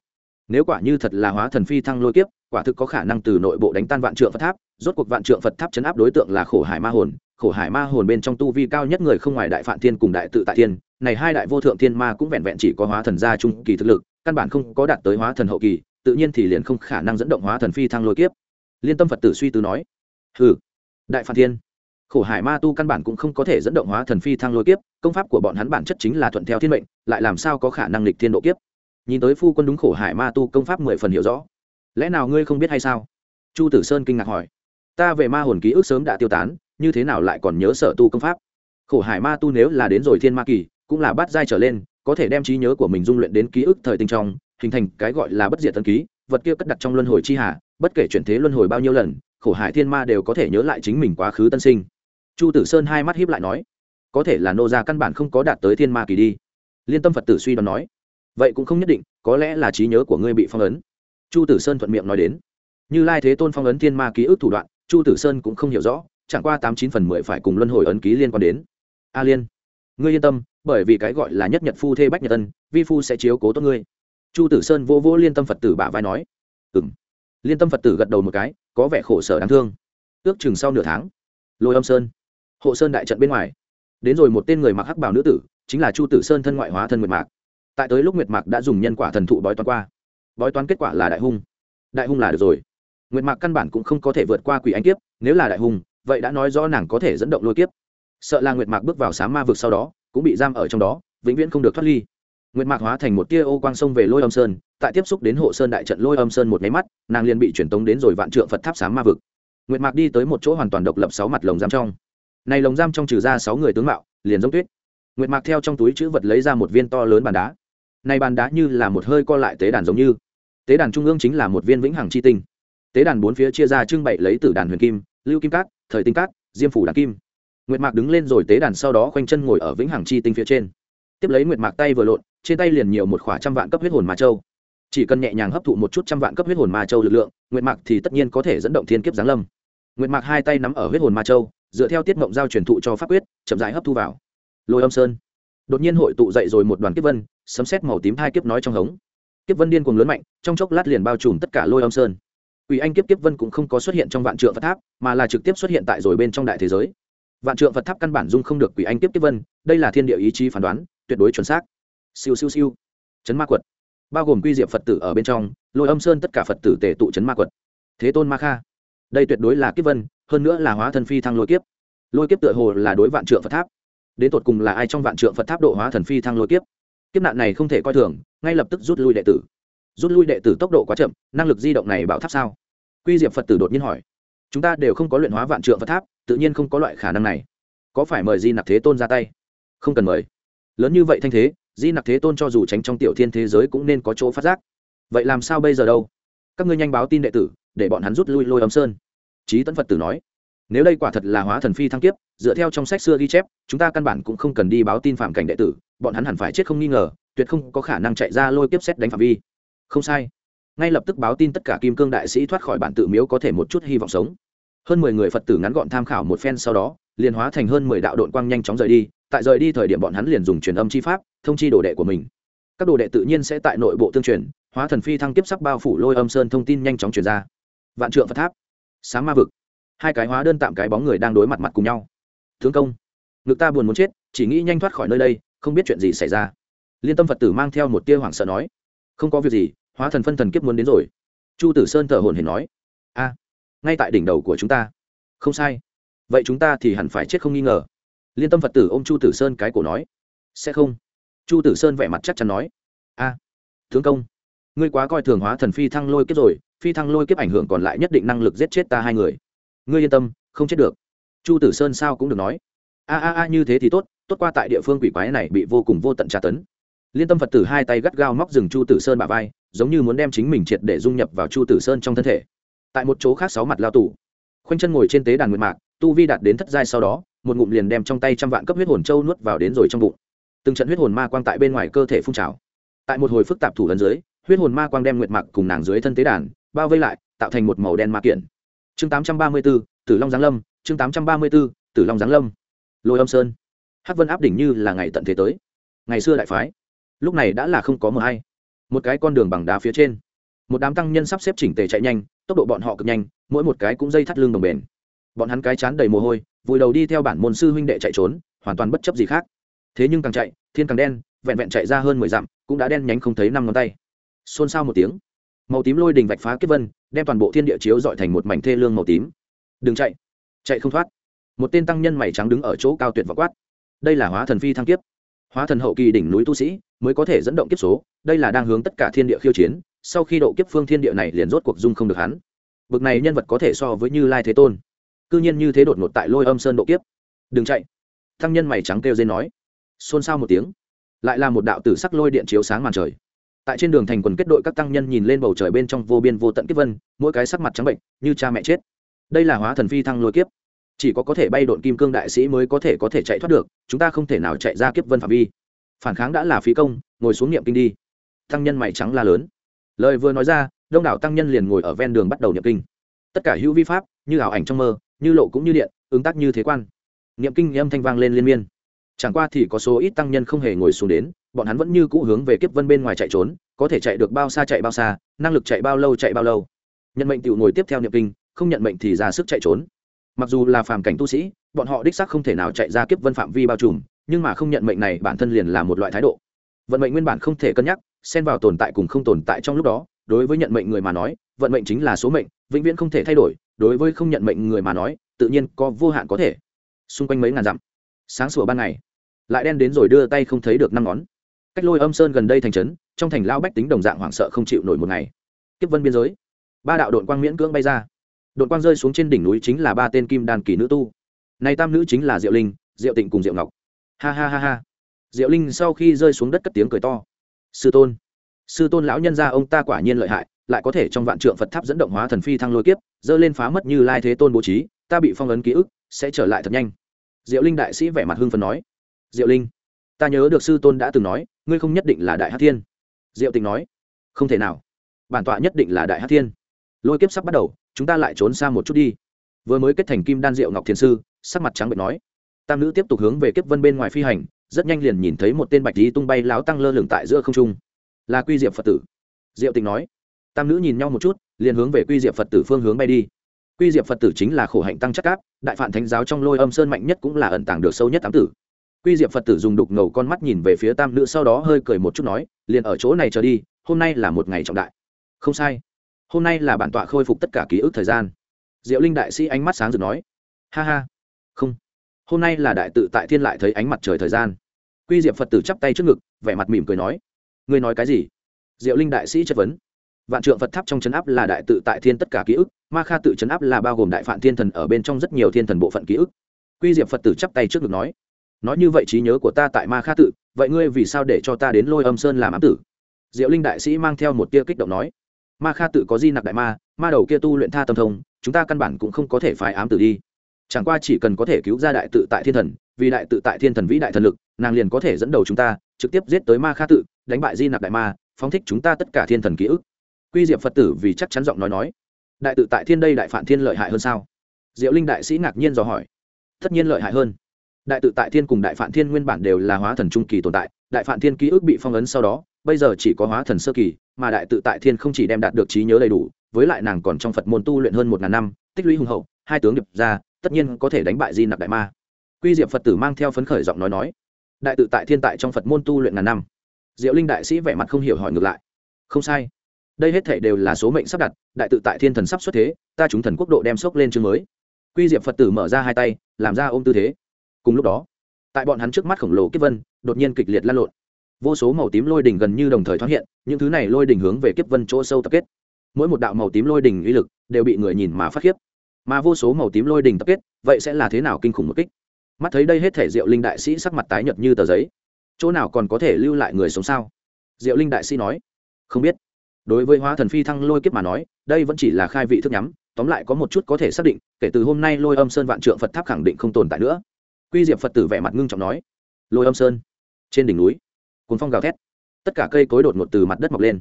Nếu quả như thật là hóa thần phi thăng lôi kiếp quả thực có khả năng từ nội bộ đánh tan vạn trượng phật tháp, rốt cuộc vạn trượng phật tháp chấn áp đối tượng là khổ hải ma hồn. Khổ hải ma hồn bên trong tu vi cao nhất người không ngoài đại phạn thiên cùng đại tự tại thiên. Này hai đại vô thượng thiên ma cũng vẹn vẹn chỉ có hóa thần gia trung kỳ thực lực, căn bản không có đạt tới hóa thần hậu kỳ, tự nhiên thì liền không khả năng dẫn động hóa thần phi thăng lôi kiếp. Liên tâm phật tử suy tư nói, hừ, đại phạn thiên, khổ hải ma tu căn bản cũng không có thể dẫn động hóa thần phi thăng lôi kiếp, công pháp của bọn hắn bản chất chính là thuận theo thiên mệnh, lại làm sao có khả năng lịch thiên độ kiếp? Nhìn tới phu quân đúng khổ hải ma tu công pháp mười phần hiểu rõ lẽ nào ngươi không biết hay sao? Chu tử sơn kinh ngạc hỏi. Ta về ma hồn ký ức sớm đã tiêu tán, như thế nào lại còn nhớ sở tu công pháp? Khổ hải ma tu nếu là đến rồi thiên ma kỳ, cũng là bắt giai trở lên, có thể đem trí nhớ của mình dung luyện đến ký ức thời tinh trong, hình thành cái gọi là bất diệt tân ký, vật kia cất đặt trong luân hồi chi hà bất kể chuyển thế luân hồi bao nhiêu lần, khổ hải thiên ma đều có thể nhớ lại chính mình quá khứ tân sinh. Chu tử sơn hai mắt hiếp lại nói, có thể là nô gia căn bản không có đạt tới thiên ma kỳ đi. Liên tâm phật tử suy đoán nói, vậy cũng không nhất định, có lẽ là trí nhớ của ngươi bị phong ấn chu tử sơn thuận miệng nói đến. Như lai thế tôn phong ấn thiên ma ký ức thủ đoạn, chu tử sơn cũng không hiểu rõ, chẳng qua tám chín phần mười phải cùng luân hồi ấn ký liên quan đến. A liên, ngươi yên tâm, bởi vì cái gọi là nhất nhật phu thê bách nhật tân vi phu sẽ chiếu cố tốt ngươi. Chu tử sơn vô vô liên tâm phật tử bả vai nói. Ừ m liên tâm phật tử gật đầu một cái, có vẻ khổ sở đáng thương. Ước chừng sau nửa tháng, lôi âm sơn, hộ sơn đại trận bên ngoài. Đến rồi một tên người mặc hắc bảo nữ tử, chính là chu tử sơn thân ngoại hóa thân nguyệt mạc. Tại tới lúc nguyệt mạc đã dùng nhân quả thần thụ bói toán qua bói toán kết quả là đại hung. Đại hung là được rồi. Nguyệt mạc căn bản cũng không có thể vượt qua quỷ anh kiếp, nếu là đại hung, vậy đã nói rõ nàng có thể dẫn động lôi kiếp. Sợ là nguyệt mạc bước vào sáng ma vực sau đó, cũng bị giam ở trong đó, vĩnh viễn không được thoát ly. Nguyệt mạc hóa thành một tia ô quang sông về lôi âm sơn, tại tiếp xúc đến hộ sơn đại trận lôi âm sơn một máy mắt, nàng liền bị truyền tống đến rồi vạn trượng phật tháp sáng ma vực. Nguyệt mạc đi tới một chỗ hoàn toàn độc lập sáu mặt lồng giam trong. Này lồng giam trong trừ ra sáu người tướng mạo, liền giống tuyết. Nguyệt mạc theo trong túi chữ vật lấy ra một viên to lớn bàn đá. Này bàn đá như là một hơi co lại tế đàn giống như tế đàn trung ương chính là một viên vĩnh hằng chi tinh. Tế đàn bốn phía chia ra trưng bày lấy từ đàn huyền kim, lưu kim cát, thời tinh cát, diêm phủ đàn kim. Nguyệt mạc đứng lên rồi tế đàn sau đó khoanh chân ngồi ở vĩnh hằng chi tinh phía trên. Tiếp lấy nguyệt mạc tay vừa lộn, trên tay liền nhiều một khỏa trăm vạn cấp huyết hồn ma châu. Chỉ cần nhẹ nhàng hấp thụ một chút trăm vạn cấp huyết hồn ma châu lực lượng, nguyệt mạc thì tất nhiên có thể dẫn động thiên kiếp giáng lâm. Nguyệt mạc hai tay nắm ở huyết hồn ma châu, dựa theo tiết mộng giao truyền thụ cho pháp quyết, chậm rãi hấp thu vào. Lôi âm sơn. Đột nhiên hội tụ dậy rồi một đoàn kiếp vân, sấm xét màu tím hai kiếp nói trong hống kiếp vân điên cuồng lớn mạnh trong chốc lát liền bao trùm tất cả lôi âm sơn Quỷ Anh kiếp kiếp vân cũng không có xuất hiện trong vạn trượng Phật tháp, mà là trực tiếp xuất hiện tại rồi bên trong đại thế giới. Vạn trượng Phật tháp căn bản dung không được Quỷ Anh kiếp kiếp vân, đây là thiên địa ý chí phán đoán, tuyệt đối chuẩn xác. Siêu siêu siêu. Chấn ma quật. Bao gồm quy diệp Phật tử ở bên trong, Lôi Âm Sơn tất cả Phật tử tề tụ chấn ma quật. Thế Tôn Ma Kha. Đây tuyệt đối là kiếp vân, hơn nữa là hóa thần phi thăng lôi kiếp. Lôi kiếp tựa hồ là đối vạn trượng Phật tháp. Đến tột cùng là ai trong vạn trượng Phật tháp độ hóa thần phi thăng lôi kiếp? Kiếp nạn này không thể coi thường, ngay lập tức rút lui đệ tử. Rút lui đệ tử tốc độ quá chậm, năng lực di động này bảo tháp sao? quy diệp phật tử đột nhiên hỏi. Chúng ta đều không có luyện hóa vạn trượng phật tháp tự nhiên không có loại khả năng này. Có phải mời di nặc thế tôn ra tay? Không cần mời. Lớn như vậy thanh thế di nặc thế tôn cho dù tránh trong tiểu thiên thế giới cũng nên có chỗ phát giác. Vậy làm sao bây giờ đâu? Các ngươi nhanh báo tin đệ tử để bọn hắn rút lui lôi âm sơn. Trí tấn phật tử nói. Nếu đây quả thật là hóa thần phi thăng kiếp dựa theo trong sách xưa ghi chép chúng ta căn bản cũng không cần đi báo tin phạm cảnh đệ tử bọn hắn hẳn phải chết không nghi ngờ, tuyệt không có khả năng chạy ra lôi tiếp xét đánh phạm vi. Không sai. Ngay lập tức báo tin tất cả kim cương đại sĩ thoát khỏi bản tự miếu có thể một chút hy vọng sống. Hơn mười người phật tử ngắn gọn tham khảo một phen sau đó, liền hóa thành hơn mười đạo đội quang nhanh chóng rời đi. Tại rời đi thời điểm bọn hắn liền dùng truyền âm chi pháp, thông chi đồ đệ của mình. Các đồ đệ tự nhiên sẽ tại nội bộ tương truyền, hóa thần phi thăng kiếp sắc bao phủ lôi âm sơn thông tin nhanh chóng truyền ra. Vạn trượng phật tháp sáng ma vực. Hai cái hóa đơn tạm cái bóng người đang đối mặt mặt cùng nhau. Thương công, ngực ta buồn muốn chết, chỉ nghĩ nhanh thoát khỏi nơi đây không biết chuyện gì xảy ra. Liên tâm phật tử mang theo một tia hoảng sợ nói không có việc gì hóa thần phân thần kiếp muốn đến rồi. Chu tử sơn thở hồn hển nói a ngay tại đỉnh đầu của chúng ta. Không sai. Vậy chúng ta thì hẳn phải chết không nghi ngờ. Liên tâm phật tử ô m chu tử sơn cái cổ nói sẽ không. Chu tử sơn vẻ mặt chắc chắn nói a à, tướng công ngươi quá coi thường hóa thần phi thăng lôi kiếp rồi phi thăng lôi kiếp ảnh hưởng còn lại nhất định năng lực giết chết ta hai người. Ngươi yên tâm không chết được. Chu tử sơn sao cũng được nói a a a như thế thì tốt tốt qua tại địa phương quỷ quái này bị vô cùng vô tận tra tấn. Liên tâm phật tử hai tay gắt gao móc rừng chu tử sơn bả vai, giống như muốn đem chính mình triệt để dung nhập vào chu tử sơn trong thân thể. Tại một chỗ khác sáu mặt lao tù, khoanh chân ngồi trên tế đàn nguyệt mạc, tu vi đạt đến thất giai sau đó, một ngụm liền đem trong tay trăm vạn cấp huyết hồn châu nuốt vào đến rồi trong bụng. Từng trận huyết hồn ma quang tại bên ngoài cơ thể phun trào. Tại một hồi phức tạp thủ lần dưới, huyết hồn ma quang đem nguyệt mạc cùng nàng dưới thân tế đàn bao vây lại, tạo thành một màu đen ma kiện. Chương tám trăm ba mươi b ố tử long giáng lâm, chương tám trăm ba mươi b ố tử long giáng lâm. Lôi âm sơn hắc vân áp đỉnh như là ngày tận thế tới. Ngày xưa đại phái, lúc này đã là không có mờ hay. Một cái con đường bằng đá phía trên. Một đám tăng nhân sắp xếp chỉnh tề chạy nhanh, tốc độ bọn họ cực nhanh, mỗi một cái cũng dây thắt lưng đồng bền. Bọn hắn cái chán đầy mồ hôi, vùi đầu đi theo bản môn sư huynh đệ chạy trốn, hoàn toàn bất chấp gì khác. Thế nhưng càng chạy, thiên càng đen, vẹn vẹn chạy ra hơn mười dặm, cũng đã đen nhánh không thấy năm ngón tay. Xôn xao một tiếng, màu tím lôi đình vạch phá kiếp vân, đem toàn bộ thiên địa chiếu dọi thành một mảnh thê lương màu tím. Đừng chạy chạy không thoát. Một tên tăng nhân mày trắng đứng ở chỗ cao tuyệt và quát đây là hóa thần phi thăng kiếp. Hóa thần hậu kỳ đỉnh núi tu sĩ mới có thể dẫn động kiếp số, đây là đang hướng tất cả thiên địa khiêu chiến, sau khi độ kiếp phương thiên địa này liền rốt cuộc dung không được hắn. Bực này nhân vật có thể so với như lai thế tôn. Cư nhiên như thế đột ngột tại lôi âm sơn độ kiếp. Đừng chạy. Thăng nhân mày trắng kêu dây nói. Xôn xao một tiếng. Lại là một đạo tử sắc lôi điện chiếu sáng màn trời. Tại trên đường thành quần kết đội các tăng nhân nhìn lên bầu trời bên trong vô biên vô tận kiếp vân, mỗi cái sắc mặt trắng bệnh, như cha mẹ chết. Đây là hóa thần phi thăng lôi kiếp chỉ có có thể bay độn kim cương đại sĩ mới có thể có thể chạy thoát được, chúng ta không thể nào chạy ra kiếp vân phạm vi. Phản kháng đã là phí công, ngồi xuống niệm kinh đi. Tăng nhân mày trắng la lớn. Lời vừa nói ra, đông đảo tăng nhân liền ngồi ở ven đường bắt đầu niệm kinh. Tất cả hữu vi pháp, như ảo ảnh trong mơ, như lộ cũng như điện, ứng tác như thế quan. Niệm kinh âm thanh vang lên liên miên. Chẳng qua thì có số ít tăng nhân không hề ngồi xuống đến, bọn hắn vẫn như cũ hướng về kiếp vân bên ngoài chạy trốn, có thể chạy được bao xa chạy bao xa, năng lực chạy bao lâu chạy bao lâu. Nhận mệnh tự ngồi tiếp theo niệm kinh, không nhận mệnh thì ra sức chạy trốn mặc dù là phàm cảnh tu sĩ, bọn họ đích xác không thể nào chạy ra kiếp vân phạm vi bao trùm, nhưng mà không nhận mệnh này bản thân liền là một loại thái độ. Vận mệnh nguyên bản không thể cân nhắc, xen vào tồn tại cùng không tồn tại trong lúc đó, đối với nhận mệnh người mà nói, vận mệnh chính là số mệnh, vĩnh viễn không thể thay đổi, đối với không nhận mệnh người mà nói, tự nhiên có vô hạn có thể. Xung quanh mấy ngàn dặm, sáng sủa ban ngày, lại đen đến rồi đưa tay không thấy được năm ngón. Cách lôi âm sơn gần đây thành trấn, trong thành lao bách tính đồng dạng hoảng sợ không chịu nổi một ngày. Kiếp vân biên giới, ba đạo đội quang miễn cưỡng bay ra đội quang rơi xuống trên đỉnh núi chính là ba tên kim đàn kỳ nữ tu. Này tam nữ chính là diệu linh, diệu tịnh cùng diệu ngọc. Ha ha ha ha. Diệu linh sau khi rơi xuống đất cất tiếng cười to. Sư tôn sư tôn lão nhân gia ông ta quả nhiên lợi hại, lại có thể trong vạn trượng phật tháp dẫn động hóa thần phi thăng lôi kiếp, dơ lên phá mất như lai thế tôn bố trí, ta bị phong ấn ký ức, sẽ trở lại thật nhanh. Diệu linh đại sĩ vẻ mặt hưng phấn nói. Diệu linh, ta nhớ được sư tôn đã từng nói, ngươi không nhất định là đại hát thiên. Diệu tịnh nói. Không thể nào. Bản tọa nhất định là đại hát thiên lôi kiếp sắp bắt đầu, chúng ta lại trốn xa một chút đi. Vừa mới kết thành kim đan diệu ngọc thiền sư, sắc mặt trắng bệnh nói. Tam nữ tiếp tục hướng về kiếp vân bên ngoài phi hành, rất nhanh liền nhìn thấy một tên bạch lý tung bay láo tăng lơ lửng tại giữa không trung. Là quy diệp phật tử. Diệu tịnh nói. Tam nữ nhìn nhau một chút, liền hướng về quy diệp phật tử phương hướng bay đi. Quy diệp phật tử chính là khổ hạnh tăng chắc cáp, đại phản thánh giáo trong lôi âm sơn mạnh nhất cũng là ẩn tàng được sâu nhất tám tử. Quy diệp phật tử dùng đục ngầu con mắt nhìn về phía tam nữ sau đó hơi cười một chút nói, liền ở chỗ này trở đi, hôm nay là một ngày trọng đại. Không sai hôm nay là bản tọa khôi phục tất cả ký ức thời gian. Diệu linh đại sĩ ánh mắt sáng rực nói, ha ha, không. Hôm nay là đại tự tại thiên lại thấy ánh mặt trời thời gian. Quy diệp phật tử chắp tay trước ngực, vẻ mặt mỉm cười nói, ngươi nói cái gì? Diệu linh đại sĩ chất vấn, vạn trượng phật tháp trong chấn áp là đại tự tại thiên tất cả ký ức, ma kha tự chấn áp là bao gồm đại Phạm thiên thần ở bên trong rất nhiều thiên thần bộ phận ký ức. Quy diệp phật tử chắp tay trước ngực nói nói như vậy trí nhớ của ta tại ma kha tự, vậy ngươi vì sao để cho ta đến lôi âm sơn làm ám tử? Diệu linh đại sĩ mang theo một tia kích động nói ma kha tự có di nặc đại ma ma đầu kia tu luyện tha tâm thông, chúng ta căn bản cũng không có thể phái ám tử đi. Chẳng qua chỉ cần có thể cứu ra đại tự tại thiên thần, vì đại tự tại thiên thần vĩ đại thần lực, nàng liền có thể dẫn đầu chúng ta, trực tiếp giết tới ma kha tự, đánh bại di nặc đại ma, phóng thích chúng ta tất cả thiên thần ký ức. Quy diệp phật tử vì chắc chắn giọng nói nói, đại tự tại thiên đây đại phản thiên lợi hại hơn sao? Diệu linh đại sĩ ngạc nhiên dò hỏi, tất nhiên lợi hại hơn. Đại tự tại thiên cùng đại phản thiên nguyên bản đều là hóa thần trung kỳ tồn tại, đại phản thiên ký ức bị phong ấn sau đó bây giờ chỉ có hóa thần sơ kỳ, mà đại tự tại thiên không chỉ đem đạt được trí nhớ đầy đủ, với lại nàng còn trong phật môn tu luyện hơn một ngàn năm, tích lũy hùng hậu, hai tướng điệp ra, tất nhiên có thể đánh bại di nặc đại ma. Quy diệp phật tử mang theo phấn khởi giọng nói nói, đại tự tại thiên tại trong phật môn tu luyện ngàn năm. Diệu linh đại sĩ vẻ mặt không hiểu hỏi ngược lại, không sai, đây hết thể đều là số mệnh sắp đặt, đại tự tại thiên thần sắp xuất thế, ta chúng thần quốc độ đem sốc lên chương mới. Quy diệp phật tử mở ra hai tay, làm ra ôm tư thế. Cùng lúc đó, tại bọn hắn trước mắt khổng lồ kiếp vân, đột nhiên kịch liệt lan lộn vô số màu tím lôi đỉnh gần như đồng thời thoát hiện, những thứ này lôi đỉnh hướng về kiếp vân chỗ sâu tập kết. Mỗi một đạo màu tím lôi đỉnh uy lực đều bị người nhìn mà phát khiếp. Mà vô số màu tím lôi đỉnh tập kết, vậy sẽ là thế nào kinh khủng một kích? Mắt thấy đây hết thể diệu linh đại sĩ sắc mặt tái nhợt như tờ giấy. Chỗ nào còn có thể lưu lại người sống sao? Diệu linh đại sĩ nói. Không biết. Đối với hóa thần phi thăng lôi kiếp mà nói, đây vẫn chỉ là khai vị thức nhắm, tóm lại có một chút có thể xác định, kể từ hôm nay lôi âm sơn vạn trượng phật tháp khẳng định không tồn tại nữa. Quy diệp phật tử vẻ mặt ngưng trọng nói. Lôi âm sơn, trên đỉnh núi cuốn phong gào thét. Tất cả cây cối đột ngột từ mặt đất mọc lên.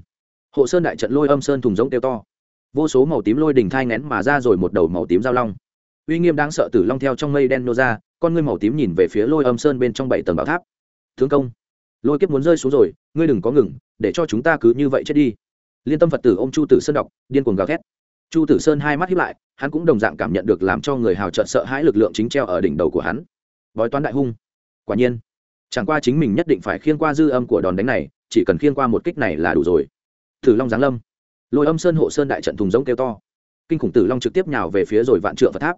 Hộ sơn đại trận lôi âm sơn thùng giống kêu to. Vô số màu tím lôi đỉnh thai ngén mà ra rồi một đầu màu tím giao long. Uy nghiêm đáng sợ tử long theo trong mây đen nô ra, con ngươi màu tím nhìn về phía lôi âm sơn bên trong bảy tầng bảo tháp. Thương công, lôi kiếp muốn rơi xuống rồi, ngươi đừng có ngừng, để cho chúng ta cứ như vậy chết đi. Liên tâm phật tử ô m chu tử sơn đọc, điên cuồng gào thét. Chu tử sơn hai mắt hiếp lại, hắn cũng đồng dạng cảm nhận được làm cho người hào trợn sợ hãi lực lượng chính treo ở đỉnh đầu của hắn. Bói toán đại hung. Quả nhiên chẳng qua chính mình nhất định phải khiên qua dư âm của đòn đánh này, chỉ cần khiên qua một kích này là đủ rồi. Tử long giáng lâm. Lôi âm sơn hộ sơn đại trận thùng giống kêu to. Kinh khủng tử long trực tiếp nhào về phía rồi vạn trượng và tháp.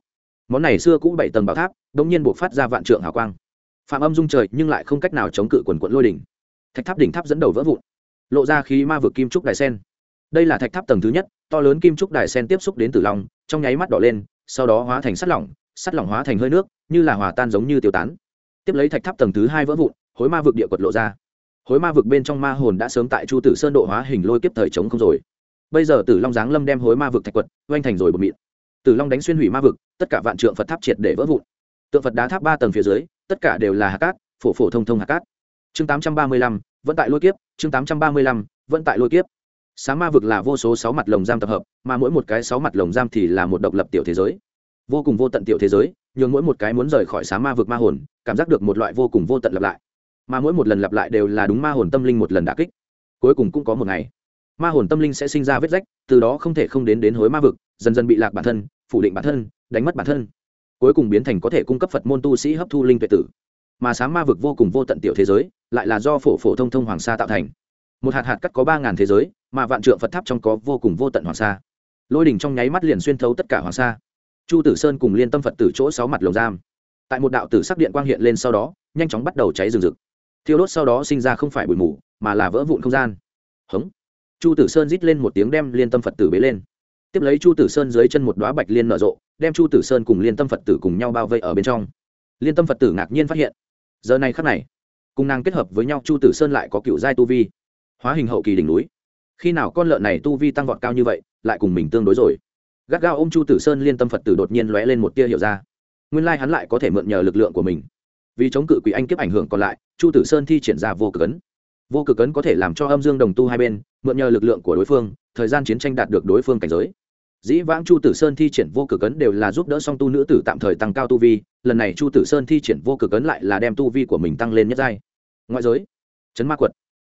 Món này xưa cũ bảy tầng bảo tháp đ ỗ n g nhiên buộc phát ra vạn trượng hào quang. Phạm âm dung trời, nhưng lại không cách nào chống cự quần quận lôi đỉnh. Thạch tháp đỉnh tháp dẫn đầu vỡ vụn. Lộ ra khí ma vực kim trúc đài sen. Đây là thạch tháp tầng thứ nhất, to lớn kim trúc đài sen tiếp xúc đến tử long, trong nháy mắt đỏ lên, sau đó hóa thành sắt lỏng sắt lỏng hóa thành hơi nước, như là hòa tan giống như tiêu tán tiếp lấy thạch tháp tầng thứ hai vỡ vụn, hối ma vực địa quật lộ ra. Hối ma vực bên trong ma hồn đã sớm tại chu tử sơn độ hóa hình lôi kiếp thời chống không rồi. Bây giờ tử long giáng lâm đem hối ma vực thạch quật, oanh thành rồi bột mịn. Tử long đánh xuyên hủy ma vực, tất cả vạn trượng phật tháp triệt để vỡ vụn. Tượng phật đá tháp ba tầng phía dưới, tất cả đều là hạt cát, phổ phổ thông thông hạt cát. Chương tám trăm ba mươi lăm, vẫn tại lôi kiếp, chương tám trăm ba mươi lăm, vẫn tại lôi kiếp. Sáng ma vực là vô số sáu mặt lồng giam tập hợp, mà mỗi một cái sáu mặt lồng giam thì là một độc lập tiểu thế giới. Vô cùng vô tận tiểu thế giới nhường mỗi một cái muốn rời khỏi sáng ma vực ma hồn, cảm giác được một loại vô cùng vô tận lặp lại. Mà mỗi một lần lặp lại đều là đúng ma hồn tâm linh một lần đà kích. Cuối cùng cũng có một ngày, ma hồn tâm linh sẽ sinh ra vết rách, từ đó không thể không đến đến hối ma vực, dần dần bị lạc bản thân, phủ định bản thân, đánh mất bản thân. Cuối cùng biến thành có thể cung cấp phật môn tu sĩ hấp thu linh tuệ tử. Mà sáng ma vực vô cùng vô tận tiểu thế giới, lại là do phổ phổ thông thông hoàng sa tạo thành. Một hạt hạt cắt có ba ngàn thế giới, mà vạn trượng phật tháp trong có vô cùng vô tận hoàng sa. Lôi đỉnh trong nháy mắt liền xuyên thấu tất cả hoàng sa chu tử sơn cùng liên tâm phật tử chỗ sáu mặt lồng giam. Tại một đạo tử sắc điện quang hiện lên sau đó, nhanh chóng bắt đầu cháy rừng rực. Thiêu đốt sau đó sinh ra không phải bụi mù, mà là vỡ vụn không gian. Hống. Chu tử sơn rít lên một tiếng đem liên tâm phật tử bế lên. Tiếp lấy chu tử sơn dưới chân một đoá bạch liên nở rộ, đem chu tử sơn cùng liên tâm phật tử cùng nhau bao vây ở bên trong. Liên tâm phật tử ngạc nhiên phát hiện, giờ này khắc này, cùng nàng kết hợp với nhau chu tử sơn lại có cựu giai tu vi, hóa hình hậu kỳ đỉnh núi. Khi nào con lợn này tu vi tăng vọt cao như vậy, lại cùng mình tương đối rồi gắt gao ô m chu tử sơn liên tâm phật tử đột nhiên lóe lên một tia hiệu ra. Nguyên lai hắn lại có thể mượn nhờ lực lượng của mình. Vì chống cự quỷ anh kiếp ảnh hưởng còn lại, chu tử sơn thi triển ra vô cực ấn. Vô cực ấn có thể làm cho âm dương đồng tu hai bên, mượn nhờ lực lượng của đối phương, thời gian chiến tranh đạt được đối phương cảnh giới. Dĩ vãng chu tử sơn thi triển vô cực ấn đều là giúp đỡ song tu nữ tử tạm thời tăng cao tu vi, lần này chu tử sơn thi triển vô cực ấn lại là đem tu vi của mình tăng lên nhất giai. Ngoại giới, chấn ma quật,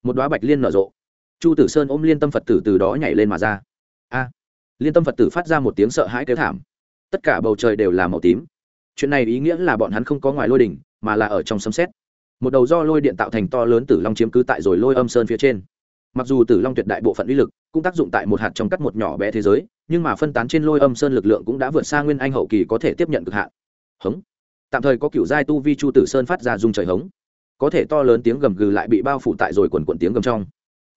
một đoá bạch liên nở rộ. Chu tử sơn ôm liên tâm phật tử từ đó nhảy lên mà ra. A liên tâm phật tử phát ra một tiếng sợ hãi kêu thảm. Tất cả bầu trời đều là màu tím. Chuyện này ý nghĩa là bọn hắn không có ngoài lôi đỉnh, mà là ở trong sấm xét một đầu do lôi điện tạo thành to lớn tử long chiếm cứ tại rồi lôi âm sơn phía trên. Mặc dù tử long tuyệt đại bộ phận uy lực cũng tác dụng tại một hạt trong cắt một nhỏ bé thế giới, nhưng mà phân tán trên lôi âm sơn lực lượng cũng đã vượt xa nguyên anh hậu kỳ có thể tiếp nhận cực hạn. Hống. Tạm thời có kiểu giai tu vi chu tử sơn phát ra dung trời hống. Có thể to lớn tiếng gầm gừ lại bị bao phủ tại rồi quần quần tiếng gầm trong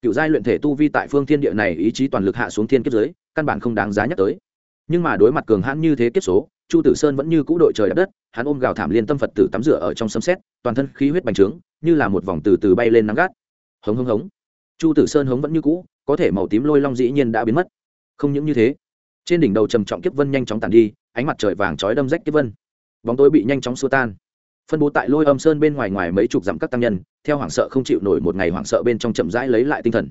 cựu giai luyện thể tu vi tại phương thiên địa này ý chí toàn lực hạ xuống thiên kiếp giới, căn bản không đáng giá nhắc tới. Nhưng mà đối mặt cường hãn như thế kiếp số, chu tử sơn vẫn như cũ đội trời đất đất, hắn ôm gào thảm liên tâm phật tử tắm rửa ở trong sấm xét toàn thân khí huyết bành trướng, như là một vòng từ từ bay lên nắng gắt. Hống hống hống. Chu tử sơn hống vẫn như cũ, có thể màu tím lôi long dĩ nhiên đã biến mất. Không những như thế, trên đỉnh đầu trầm trọng kiếp vân nhanh chóng tàn đi, ánh mặt trời vàng chói đâm rách kiếp vân. Bóng tối bị nhanh chóng xua tan phân bố tại lôi âm sơn bên ngoài ngoài mấy chục dặm các tăng nhân, theo hoảng sợ không chịu nổi một ngày hoảng sợ bên trong chậm rãi lấy lại tinh thần.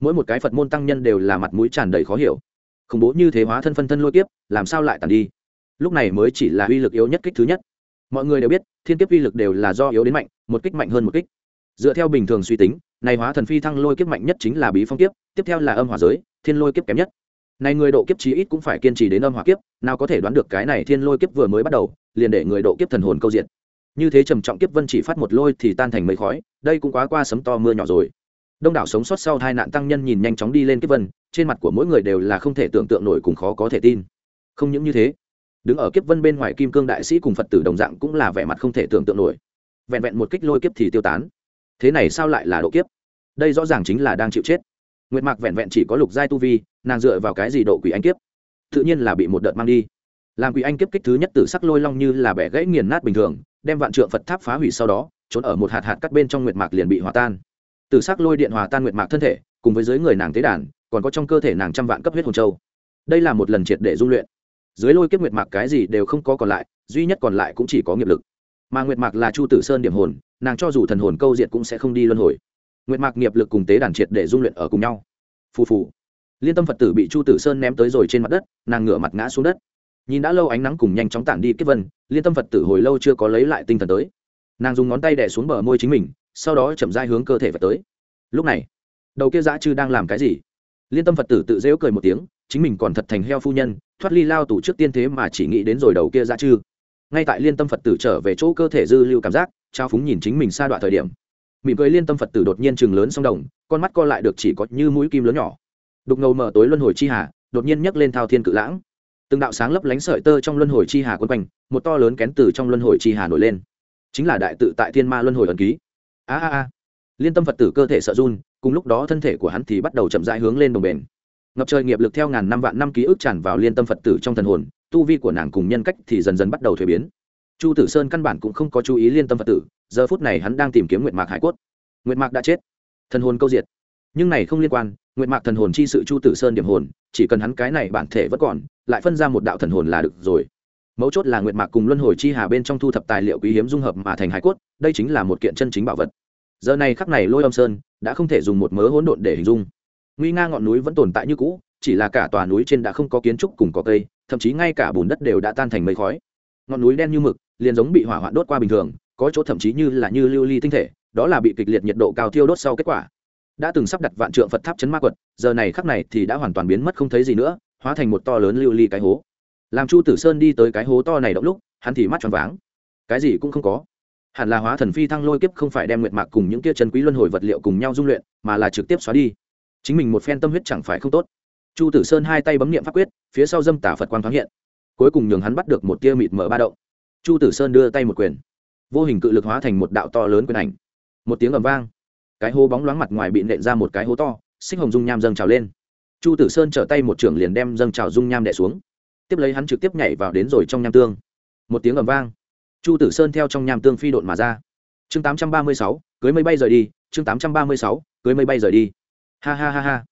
Mỗi một cái phật môn tăng nhân đều là mặt mũi tràn đầy khó hiểu. Khủng bố như thế hóa thân phân thân lôi kiếp, làm sao lại tàn đi? Lúc này mới chỉ là uy lực yếu nhất kích thứ nhất. Mọi người đều biết, thiên kiếp uy lực đều là do yếu đến mạnh, một kích mạnh hơn một kích. Dựa theo bình thường suy tính, này hóa thần phi thăng lôi kiếp mạnh nhất chính là bí phong kiếp, tiếp theo là âm hỏa giới, thiên lôi kiếp kém nhất. Này người độ kiếp chí ít cũng phải kiên trì đến âm hỏa kiếp, nào có thể đoán được cái này thiên lôi kiếp vừa mới bắt đầu, liền để người độ kiếp thần hồn câu diện như thế trầm trọng kiếp vân chỉ phát một lôi thì tan thành mấy khói, đây cũng quá qua sấm to mưa nhỏ rồi. Đông đảo sống sót sau hai nạn tăng nhân nhìn nhanh chóng đi lên kiếp vân, trên mặt của mỗi người đều là không thể tưởng tượng nổi cùng khó có thể tin. Không những như thế, đứng ở kiếp vân bên ngoài kim cương đại sĩ cùng phật tử đồng dạng cũng là vẻ mặt không thể tưởng tượng nổi. Vẹn vẹn một kích lôi kiếp thì tiêu tán. Thế này sao lại là độ kiếp? Đây rõ ràng chính là đang chịu chết. Nguyệt mạc vẹn vẹn chỉ có lục giai tu vi, nàng dựa vào cái gì độ quỷ anh kiếp? Tự nhiên là bị một đợt mang đi. Làm quỷ anh kiếp kích thứ nhất tử sắc lôi long như là bẻ gãy nghiền nát bình thường đem vạn trượng phật tháp phá hủy sau đó, trốn ở một hạt hạt cắt bên trong nguyệt mạc liền bị hòa tan. Tử sắc lôi điện hòa tan nguyệt mạc thân thể, cùng với dưới người nàng tế đàn, còn có trong cơ thể nàng trăm vạn cấp huyết hồn châu. Đây là một lần triệt để dung luyện. Dưới lôi kiếp nguyệt mạc cái gì đều không có còn lại, duy nhất còn lại cũng chỉ có nghiệp lực. Mà nguyệt mạc là chu tử sơn điểm hồn, nàng cho dù thần hồn câu diệt cũng sẽ không đi luân hồi. Nguyệt mạc nghiệp lực cùng tế đàn triệt để dung luyện ở cùng nhau. Phù phù. Liên tâm phật tử bị chu tử sơn ném tới rồi trên mặt đất, nàng ngửa mặt ngã xuống đất nhìn đã lâu ánh nắng cùng nhanh chóng tản đi kết vân, liên tâm phật tử hồi lâu chưa có lấy lại tinh thần tới. Nàng dùng ngón tay đẻ xuống bờ môi chính mình, sau đó chậm dai hướng cơ thể vật tới. Lúc này, đầu kia dã chư đang làm cái gì? Liên tâm phật tử tự dễu cười một tiếng, chính mình còn thật thành heo phu nhân, thoát ly lao tủ trước tiên thế mà chỉ nghĩ đến rồi đầu kia dã chư. Ngay tại liên tâm phật tử trở về chỗ cơ thể dư lưu cảm giác, trao phúng nhìn chính mình xa đoạn thời điểm, mỉm cười liên tâm phật tử đột nhiên chừng lớn song đồng, con mắt co lại được chỉ có như mũi kim lớn nhỏ. Đục ngầu mở tối luân hồi chi hà, đột nhiên nhấc lên thao thiên cự lãng từng đạo sáng lấp lánh sợi tơ trong luân hồi chi hà quân quanh, một to lớn kén từ trong luân hồi chi hà nổi lên. Chính là đại tự tại thiên ma luân hồi ẩn ký. A a a. Liên tâm phật tử cơ thể sợ run, cùng lúc đó thân thể của hắn thì bắt đầu chậm rãi hướng lên đồng bền ngập trời nghiệp lực theo ngàn năm vạn năm ký ức tràn vào liên tâm phật tử trong thần hồn, tu vi của nàng cùng nhân cách thì dần dần bắt đầu thuế biến. Chu tử sơn căn bản cũng không có chú ý liên tâm phật tử, giờ phút này hắn đang tìm kiếm nguyệt mạc hải cốt. Nguyệt mạc đã chết. Thần hồn câu diệt. Nhưng này không liên quan, nguyệt mạc thần hồn chi sự chu tử sơn điểm hồn chỉ cần hắn cái này bản thể vẫn còn, lại phân ra một đạo thần hồn là được rồi. Mấu chốt là nguyệt mạc cùng luân hồi chi hà bên trong thu thập tài liệu quý hiếm dung hợp mà thành hải cốt, đây chính là một kiện chân chính bảo vật. Giờ này khắc này lôi âm sơn đã không thể dùng một mớ hỗn độn để hình dung. Nguy nga ngọn núi vẫn tồn tại như cũ, chỉ là cả tòa núi trên đã không có kiến trúc cùng có cây, thậm chí ngay cả bùn đất đều đã tan thành mây khói. Ngọn núi đen như mực, liền giống bị hỏa hoạn đốt qua bình thường, có chỗ thậm chí như là như lưu ly tinh thể, đó là bị kịch liệt nhiệt độ cao thiêu đốt sau kết quả đã từng sắp đặt vạn trượng phật tháp chấn ma quật, giờ này khắc này thì đã hoàn toàn biến mất không thấy gì nữa, hóa thành một to lớn lưu ly cái hố. Làm chu tử sơn đi tới cái hố to này động lúc, hắn thì mắt tròn váng. Cái gì cũng không có. Hẳn là hóa thần phi thăng lôi kiếp không phải đem nguyệt mạc cùng những kia chân quý luân hồi vật liệu cùng nhau dung luyện, mà là trực tiếp xóa đi. Chính mình một phen tâm huyết chẳng phải không tốt. Chu tử sơn hai tay bấm niệm pháp quyết, phía sau dâm tả phật quang thoáng hiện. Cuối cùng nhường hắn bắt được một tia mịt mở ba động. Chu tử sơn đưa tay một quyền. Vô hình cự lực hóa thành một đạo to lớn quyền ảnh. Một tiếng ầm vang cái hố bóng loáng mặt ngoài bị nện ra một cái hố to, xích hồng dung nham dâng trào lên. Chu tử sơn trở tay một trưởng liền đem dâng trào dung nham đẻ xuống. Tiếp lấy hắn trực tiếp nhảy vào đến rồi trong nham tương. Một tiếng ầm vang. Chu tử sơn theo trong nham tương phi độn mà ra. Chương tám trăm ba mươi sáu, cưới mây bay rời đi, chương tám trăm ba mươi sáu, cưới mây bay rời đi. Ha ha ha ha.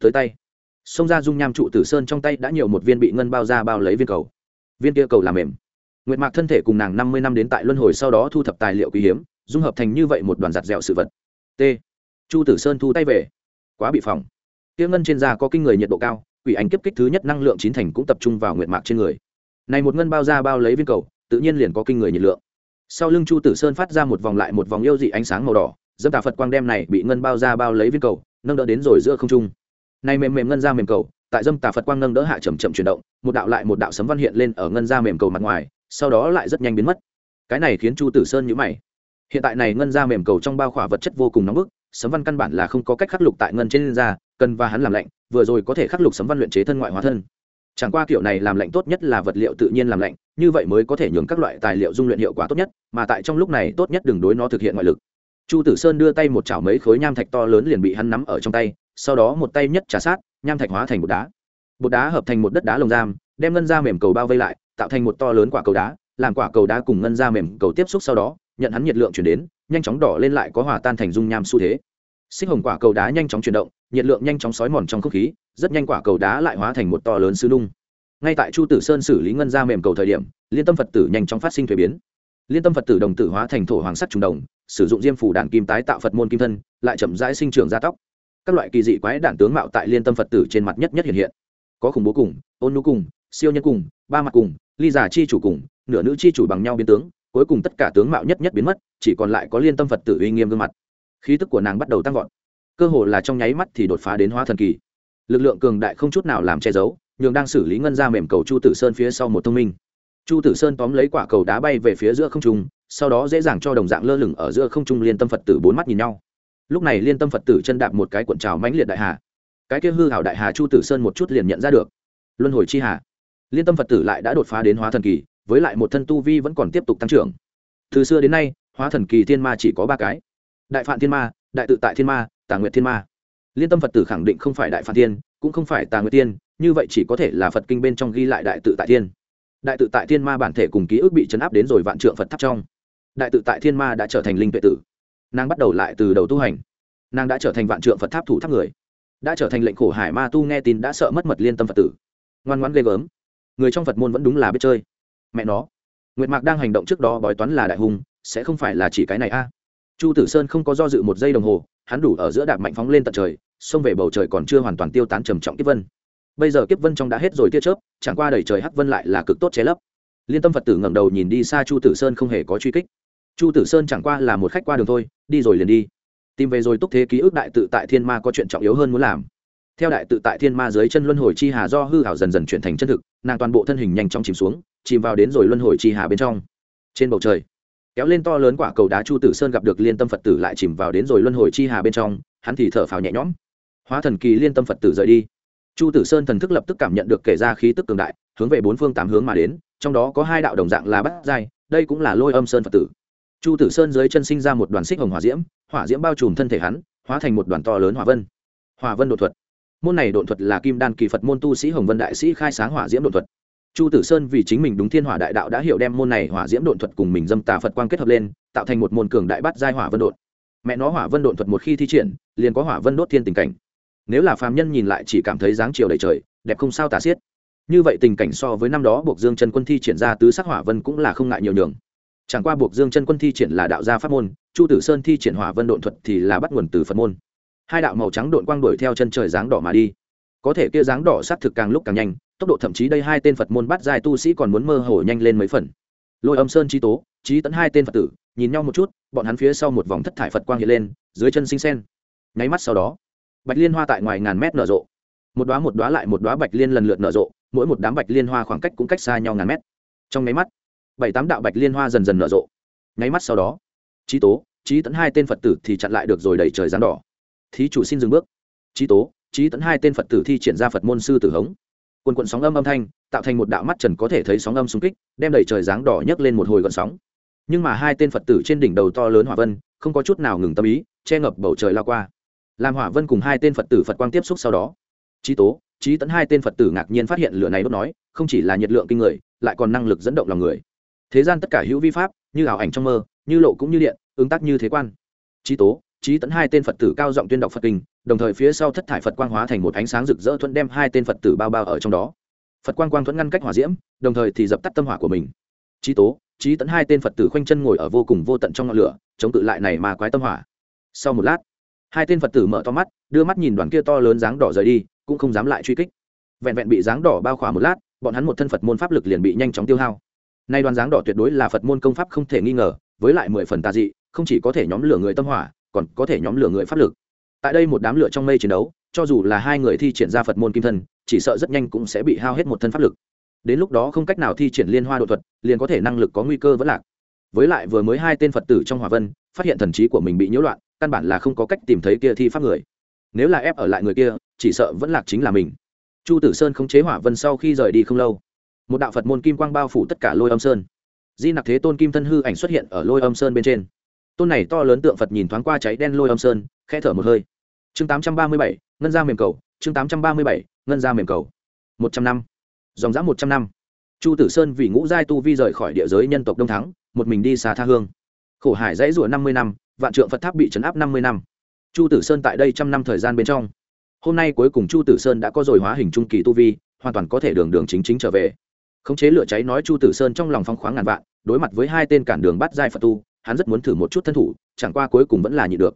Tới tay. Xông ra dung nham trụ tử sơn trong tay đã nhiều một viên bị ngân bao ra bao lấy viên cầu. Viên kia cầu làm mềm. Nguyệt mạc thân thể cùng nàng năm mươi năm đến tại luân hồi sau đó thu thập tài liệu quý hiếm, dung hợp thành như vậy một đoàn giặt dẻo sự vật t. Chu tử sơn thu tay về. Quá bị phòng tiêu ngân trên da có kinh người nhiệt độ cao, quỷ ảnh kiếp kích thứ nhất năng lượng chín thành cũng tập trung vào nguyện mạc trên người. Này một ngân bao ra bao lấy viên cầu, tự nhiên liền có kinh người nhiệt lượng. Sau lưng chu tử sơn phát ra một vòng lại một vòng yêu dị ánh sáng màu đỏ dâm tà phật quang đem này bị ngân bao ra bao lấy viên cầu, nâng đỡ đến rồi giữa không trung. Này mềm mềm ngân ra mềm cầu, tại dâm tà phật quang nâng đỡ hạ chậm chậm chuyển động, một đạo lại một đạo sấm văn hiện lên ở ngân ra mềm cầu mặt ngoài, sau đó lại rất nhanh biến mất. Cái này khiến chu tử sơn nhũ mày hiện tại này ngân ra mềm cầu trong bao khỏa vật chất vô cùng nóng bức, sấm văn căn bản là không có cách khắc lục tại ngân trên da cần và hắn làm lạnh, vừa rồi có thể khắc lục sấm văn luyện chế thân ngoại hóa thân. Chẳng qua kiểu này làm lạnh tốt nhất là vật liệu tự nhiên làm lạnh, như vậy mới có thể nhường các loại tài liệu dung luyện hiệu quả tốt nhất, mà tại trong lúc này tốt nhất đừng đối nó thực hiện ngoại lực. Chu tử sơn đưa tay một chảo mấy khối nham thạch to lớn liền bị hắn nắm ở trong tay, sau đó một tay nhất trả sát, nham thạch hóa thành một đá. Bột đá hợp thành một đất đá lồng giam, đem ngân ra mềm cầu bao vây lại, tạo thành một to lớn quả cầu đá, làm quả cầu đá cùng ngân ra mềm cầu tiếp xúc sau đó nhận hắn nhiệt lượng chuyển đến, nhanh chóng đỏ lên lại có hòa tan thành dung nham xu thế. Xích hồng quả cầu đá nhanh chóng chuyển động, nhiệt lượng nhanh chóng sói mòn trong không khí, rất nhanh quả cầu đá lại hóa thành một to lớn sư nung. Ngay tại chu tử sơn xử lý ngân ra mềm cầu thời điểm, liên tâm phật tử nhanh chóng phát sinh thuế biến. Liên tâm phật tử đồng tử hóa thành thổ hoàng sắt trùng đồng, sử dụng diêm phủ đạn kim tái tạo phật môn kim thân, lại chậm rãi sinh trưởng gia tóc. Các loại kỳ dị quái đản tướng mạo tại liên tâm phật tử trên mặt nhất nhất hiện hiện. Có khủng bố cùng, ôn nhu cùng, siêu nhân cùng, ba mặt cùng, ly giả chi chủ cùng, nửa nữ chi chủ bằng nhau biến tướng cuối cùng tất cả tướng mạo nhất nhất biến mất, chỉ còn lại có liên tâm phật tử uy nghiêm gương mặt. Khí tức của nàng bắt đầu tăng vọt. Cơ hồ là trong nháy mắt thì đột phá đến hóa thần kỳ. Lực lượng cường đại không chút nào làm che giấu, nhường đang xử lý ngân ra mềm cầu chu tử sơn phía sau một thông minh. Chu tử sơn tóm lấy quả cầu đá bay về phía giữa không trung, sau đó dễ dàng cho đồng dạng lơ lửng ở giữa không trung liên tâm phật tử bốn mắt nhìn nhau. Lúc này liên tâm phật tử chân đạp một cái cuộn trào mãnh liệt đại hà. Cái kia hư hảo đại hà chu tử sơn một chút liền nhận ra được. Luân hồi chi hà. Liên tâm phật tử lại đã đột phá đến hóa thần kỳ với lại một thân tu vi vẫn còn tiếp tục tăng trưởng. Từ xưa đến nay, hóa thần kỳ thiên ma chỉ có ba cái. Đại phạn thiên ma, đại tự tại thiên ma, tà nguyệt thiên ma. Liên tâm phật tử khẳng định không phải đại phạn thiên, cũng không phải tà nguyệt tiên như vậy chỉ có thể là phật kinh bên trong ghi lại đại tự tại thiên. Đại tự tại thiên ma bản thể cùng ký ức bị chấn áp đến rồi vạn trượng phật tháp trong. Đại tự tại thiên ma đã trở thành linh tuệ tử. Nàng bắt đầu lại từ đầu tu hành. Nàng đã trở thành vạn trượng phật tháp thủ tháp người. Đã trở thành lệnh khổ hải ma tu nghe tin đã sợ mất mật liên tâm phật tử. Ngoan ngoãn ghê gớm. Người trong phật môn vẫn đúng là biết chơi mẹ nó. Nguyệt mạc đang hành động trước đó bói toán là đại hùng sẽ không phải là chỉ cái này a. Chu tử sơn không có do dự một giây đồng hồ, hắn đủ ở giữa đạp mạnh phóng lên tận trời, xông về bầu trời còn chưa hoàn toàn tiêu tán trầm trọng kiếp vân. Bây giờ kiếp vân trong đã hết rồi tia chớp, chẳng qua đầy trời hắc vân lại là cực tốt che lấp. Liên tâm phật tử ngẩng đầu nhìn đi xa chu tử sơn không hề có truy kích. Chu tử sơn chẳng qua là một khách qua đường thôi, đi rồi liền đi. Tìm về rồi túc thế ký ức đại tự tại thiên ma có chuyện trọng yếu hơn muốn làm theo đại tự tại thiên ma dưới chân luân hồi chi hà do hư hảo dần dần chuyển thành chân thực, nàng toàn bộ thân hình nhanh chóng chìm xuống, chìm vào đến rồi luân hồi chi hà bên trong. Trên bầu trời, kéo lên to lớn quả cầu đá chu tử sơn gặp được liên tâm phật tử lại chìm vào đến rồi luân hồi chi hà bên trong, hắn thì thở phào nhẹ nhõm. Hóa thần kỳ liên tâm phật tử rời đi. Chu tử sơn thần thức lập tức cảm nhận được kể ra khí tức cường đại, hướng về bốn phương tám hướng mà đến, trong đó có hai đạo đồng dạng là bắt giai, đây cũng là lôi âm sơn phật tử. Chu tử sơn dưới chân sinh ra một đoàn xích hồng hỏa diễm hỏa diễm bao trùm thân thể hắn, hóa thành một đoàn to lớn hỏa vân. Hỏa vân đột thuật môn này độn thuật là kim đan kỳ phật môn tu sĩ hồng vân đại sĩ khai sáng hỏa diễm độn thuật chu tử sơn vì chính mình đúng thiên hỏa đại đạo đã hiểu đem môn này hỏa diễm độn thuật cùng mình dâm tà phật quang kết hợp lên tạo thành một môn cường đại bắt giai hỏa vân đột mẹ nó hỏa vân độn thuật một khi thi triển liền có hỏa vân đốt thiên tình cảnh nếu là phàm nhân nhìn lại chỉ cảm thấy dáng chiều đầy trời đẹp không sao tả xiết như vậy tình cảnh so với năm đó buộc dương chân quân thi triển ra tứ sắc hỏa vân cũng là không ngại nhiều nhường chẳng qua buộc dương chân quân thi triển là đạo gia pháp môn chu tử sơn thi triển hỏa vân độn thuật thì là bắt nguồn từ phật môn hai đạo màu trắng độn quang đuổi theo chân trời dáng đỏ mà đi. Có thể kia dáng đỏ sát thực càng lúc càng nhanh, tốc độ thậm chí đây hai tên phật môn bắt dài tu sĩ còn muốn mơ hồ nhanh lên mấy phần. Lôi âm sơn trí tố, trí tấn hai tên phật tử, nhìn nhau một chút, bọn hắn phía sau một vòng thất thải phật quang hiện lên, dưới chân sinh sen nháy mắt sau đó, bạch liên hoa tại ngoài ngàn mét nở rộ. Một đoá một đoá lại một đoá bạch liên lần lượt nở rộ, mỗi một đám bạch liên hoa khoảng cách cũng cách xa nhau ngàn mét. Trong nháy mắt, bảy tám đạo bạch liên hoa dần dần nở rộ. Nháy mắt sau đó, trí tố, trí tấn hai tên phật tử thì chặn lại được rồi đẩy trời giáng đỏ thí chủ xin dừng bước. Trí tố trí tấn hai tên phật tử thi triển ra phật môn sư tử hống. Quần quận sóng âm âm thanh, tạo thành một đạo mắt trần có thể thấy sóng âm xung kích, đem đẩy trời giáng đỏ nhấc lên một hồi gọn sóng. Nhưng mà hai tên phật tử trên đỉnh đầu to lớn hỏa vân, không có chút nào ngừng tâm ý, che ngập bầu trời lao qua. Làm hỏa vân cùng hai tên phật tử phật quang tiếp xúc sau đó trí tố trí tấn hai tên phật tử ngạc nhiên phát hiện lửa này đốt nói, không chỉ là nhiệt lượng kinh người, lại còn năng lực dẫn động lòng người. Thế gian tất cả hữu vi pháp, như ảo ảnh trong mơ, như lộ cũng như điện ứng tác như thế quan. Trí tố trí tấn hai tên phật tử cao giọng tuyên đọc phật kinh, đồng thời phía sau thất thải phật quang hóa thành một ánh sáng rực rỡ thuận đem hai tên phật tử bao bao ở trong đó. Phật quang quang thuẫn ngăn cách hỏa diễm, đồng thời thì dập tắt tâm hỏa của mình. Trí tố, trí tấn hai tên phật tử khoanh chân ngồi ở vô cùng vô tận trong ngọn lửa, chống tự lại này mà quái tâm hỏa. Sau một lát, hai tên phật tử mở to mắt, đưa mắt nhìn đoàn kia to lớn dáng đỏ rời đi, cũng không dám lại truy kích. Vẹn vẹn bị dáng đỏ bao khỏa một lát, bọn hắn một thân phật môn pháp lực liền bị nhanh chóng tiêu hao. Nay đoàn dáng đỏ tuyệt đối là phật môn công pháp không thể nghi ngờ, với lại mười phần tà dị, không chỉ có thể nhóm lửa người tâm hỏa còn có thể nhóm lửa người pháp lực. Tại đây một đám lửa trong mây chiến đấu, cho dù là hai người thi triển ra phật môn kim thân, chỉ sợ rất nhanh cũng sẽ bị hao hết một thân pháp lực. Đến lúc đó không cách nào thi triển liên hoa độ thuật, liền có thể năng lực có nguy cơ vẫn lạc. Với lại vừa mới hai tên phật tử trong hòa vân, phát hiện thần trí của mình bị nhiễu loạn, căn bản là không có cách tìm thấy kia thi pháp người. Nếu là ép ở lại người kia, chỉ sợ vẫn lạc chính là mình. Chu tử sơn khống chế hỏa vân sau khi rời đi không lâu, một đạo phật môn kim quang bao phủ tất cả lôi âm sơn. Di nặc thế tôn kim thân hư ảnh xuất hiện ở lôi âm sơn bên trên tôn này to lớn tượng phật nhìn thoáng qua cháy đen lôi âm sơn, khẽ thở một hơi. Chương tám trăm ba mươi bảy, ngân ra mềm cầu. Chương tám trăm ba mươi bảy, ngân ra mềm cầu. Một trăm năm. Dòng dã một trăm năm. Chu tử sơn vì ngũ giai tu vi rời khỏi địa giới nhân tộc đông thắng, một mình đi xa tha hương. Khổ hải dãy rủa năm mươi năm, vạn trượng phật tháp bị chấn áp năm mươi năm. Chu tử sơn tại đây trăm năm thời gian bên trong. Hôm nay cuối cùng chu tử sơn đã có rồi hóa hình trung kỳ tu vi, hoàn toàn có thể đường đường chính chính trở về. Khống chế lửa cháy nói chu tử sơn trong lòng phong khoáng ngàn vạn, đối mặt với hai tên cản đường bắt giai phật tu hắn rất muốn thử một chút thân thủ, chẳng qua cuối cùng vẫn là nhịn được.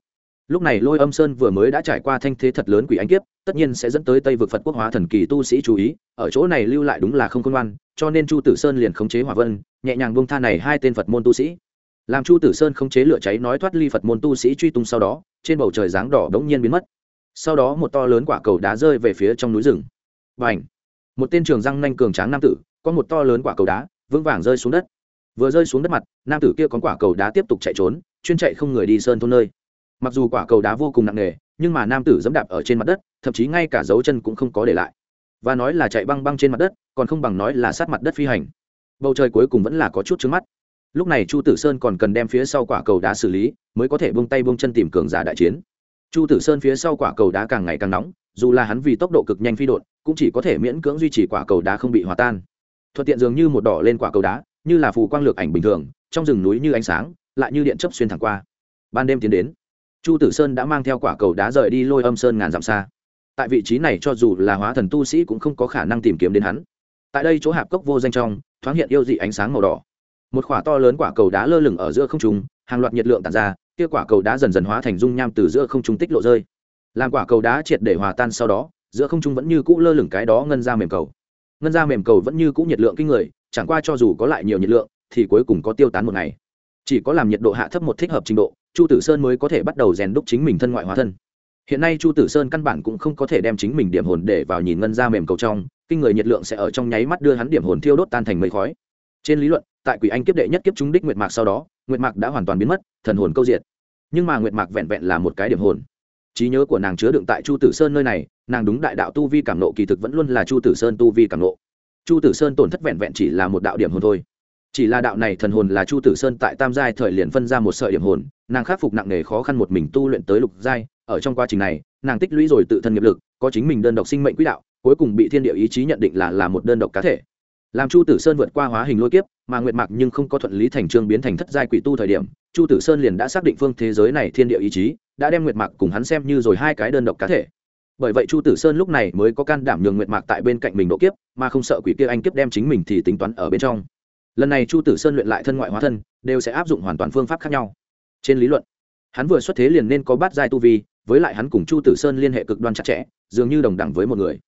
Lúc này lôi âm sơn vừa mới đã trải qua thanh thế thật lớn quỷ ánh kiếp, tất nhiên sẽ dẫn tới tây vực phật quốc hóa thần kỳ tu sĩ chú ý, ở chỗ này lưu lại đúng là không công ngoan, cho nên chu tử sơn liền khống chế hỏa vân, nhẹ nhàng bông tha này hai tên phật môn tu sĩ. Làm chu tử sơn khống chế lửa cháy nói thoát ly phật môn tu sĩ truy tung sau đó, trên bầu trời dáng đỏ đ ố n g nhiên biến mất. Sau đó một to lớn quả cầu đá rơi về phía trong núi rừng. Và ảnh một tên trường răng nanh cường tráng nam tử, có một to lớn quả cầu đá, vững vàng rơi xuống đất vừa rơi xuống đất mặt, nam tử kia còn quả cầu đá tiếp tục chạy trốn, chuyên chạy không người đi sơn thôn nơi. Mặc dù quả cầu đá vô cùng nặng nề, nhưng mà nam tử dẫm đạp ở trên mặt đất, thậm chí ngay cả dấu chân cũng không có để lại. Và nói là chạy băng băng trên mặt đất, còn không bằng nói là sát mặt đất phi hành. Bầu trời cuối cùng vẫn là có chút trứng mắt. Lúc này chu tử sơn còn cần đem phía sau quả cầu đá xử lý, mới có thể bông tay bông chân tìm cường giả đại chiến. Chu tử sơn phía sau quả cầu đá càng ngày càng nóng, dù là hắn vì tốc độ cực nhanh phi đột cũng chỉ có thể miễn cưỡng duy trì quả cầu đá không bị hòa tan. Thuận tiện dường như một đỏ lên quả cầu đá như là phù quang lược ảnh bình thường, trong rừng núi như ánh sáng, lại như điện chấp xuyên thẳng qua. Ban đêm tiến đến, chu tử sơn đã mang theo quả cầu đá rời đi lôi âm sơn ngàn dặm xa. Tại vị trí này cho dù là hóa thần tu sĩ cũng không có khả năng tìm kiếm đến hắn. Tại đây chỗ hạp cốc vô danh trong, thoáng hiện yêu dị ánh sáng màu đỏ. Một quả to lớn quả cầu đá lơ lửng ở giữa không trung, hàng loạt nhiệt lượng tàn ra, kia quả cầu đá dần dần hóa thành dung nham từ giữa không trung tích lộ rơi. Làm quả cầu đá triệt để hòa tan sau đó, giữa không trung vẫn như cũ lơ lửng cái đó ngân ra mềm cầu. Ngân ra mềm cầu vẫn như cũ nhiệt lượng kinh người chẳng qua cho dù có lại nhiều nhiệt lượng, thì cuối cùng có tiêu tán một ngày. Chỉ có làm nhiệt độ hạ thấp một thích hợp trình độ, chu tử sơn mới có thể bắt đầu rèn đúc chính mình thân ngoại hóa thân. Hiện nay chu tử sơn căn bản cũng không có thể đem chính mình điểm hồn để vào nhìn ngân ra mềm cầu trong, kinh người nhiệt lượng sẽ ở trong nháy mắt đưa hắn điểm hồn thiêu đốt tan thành mây khói. Trên lý luận, tại quỷ anh kiếp đệ nhất kiếp chúng đích nguyệt mạc sau đó, nguyệt mạc đã hoàn toàn biến mất, thần hồn câu diệt. Nhưng mà nguyệt mạc vẹn vẹn là một cái điểm hồn. Trí nhớ của nàng chứa đựng tại chu tử sơn nơi này, nàng đúng đại đạo tu vi cảm nộ kỳ thực vẫn luôn là chu tử sơn tu vi cảm nộ chu tử sơn tổn thất vẹn vẹn chỉ là một đạo điểm hồn thôi. Chỉ là đạo này thần hồn là chu tử sơn tại tam giai thời liền phân ra một sợi điểm hồn, nàng khắc phục nặng nề khó khăn một mình tu luyện tới lục giai, ở trong quá trình này, nàng tích lũy rồi tự thân nghiệp lực, có chính mình đơn độc sinh mệnh quỹ đạo, cuối cùng bị thiên địa ý chí nhận định là là một đơn độc cá thể. Làm chu tử sơn vượt qua hóa hình lôi kiếp, mà nguyệt mạc nhưng không có thuận lý thành trương biến thành thất giai quỷ tu thời điểm, chu tử sơn liền đã xác định phương thế giới này thiên địa ý chí, đã đem nguyệt mạc cùng hắn xem như rồi hai cái đơn độc cá thể bởi vậy chu tử sơn lúc này mới có can đảm nhường nguyệt mạc tại bên cạnh mình độ kiếp, mà không sợ quỷ kia anh kiếp đem chính mình thì tính toán ở bên trong. Lần này chu tử sơn luyện lại thân ngoại hóa thân, đều sẽ áp dụng hoàn toàn phương pháp khác nhau. Trên lý luận, hắn vừa xuất thế liền nên có bát giai tu vi, với lại hắn cùng chu tử sơn liên hệ cực đoan chặt chẽ, dường như đồng đẳng với một người.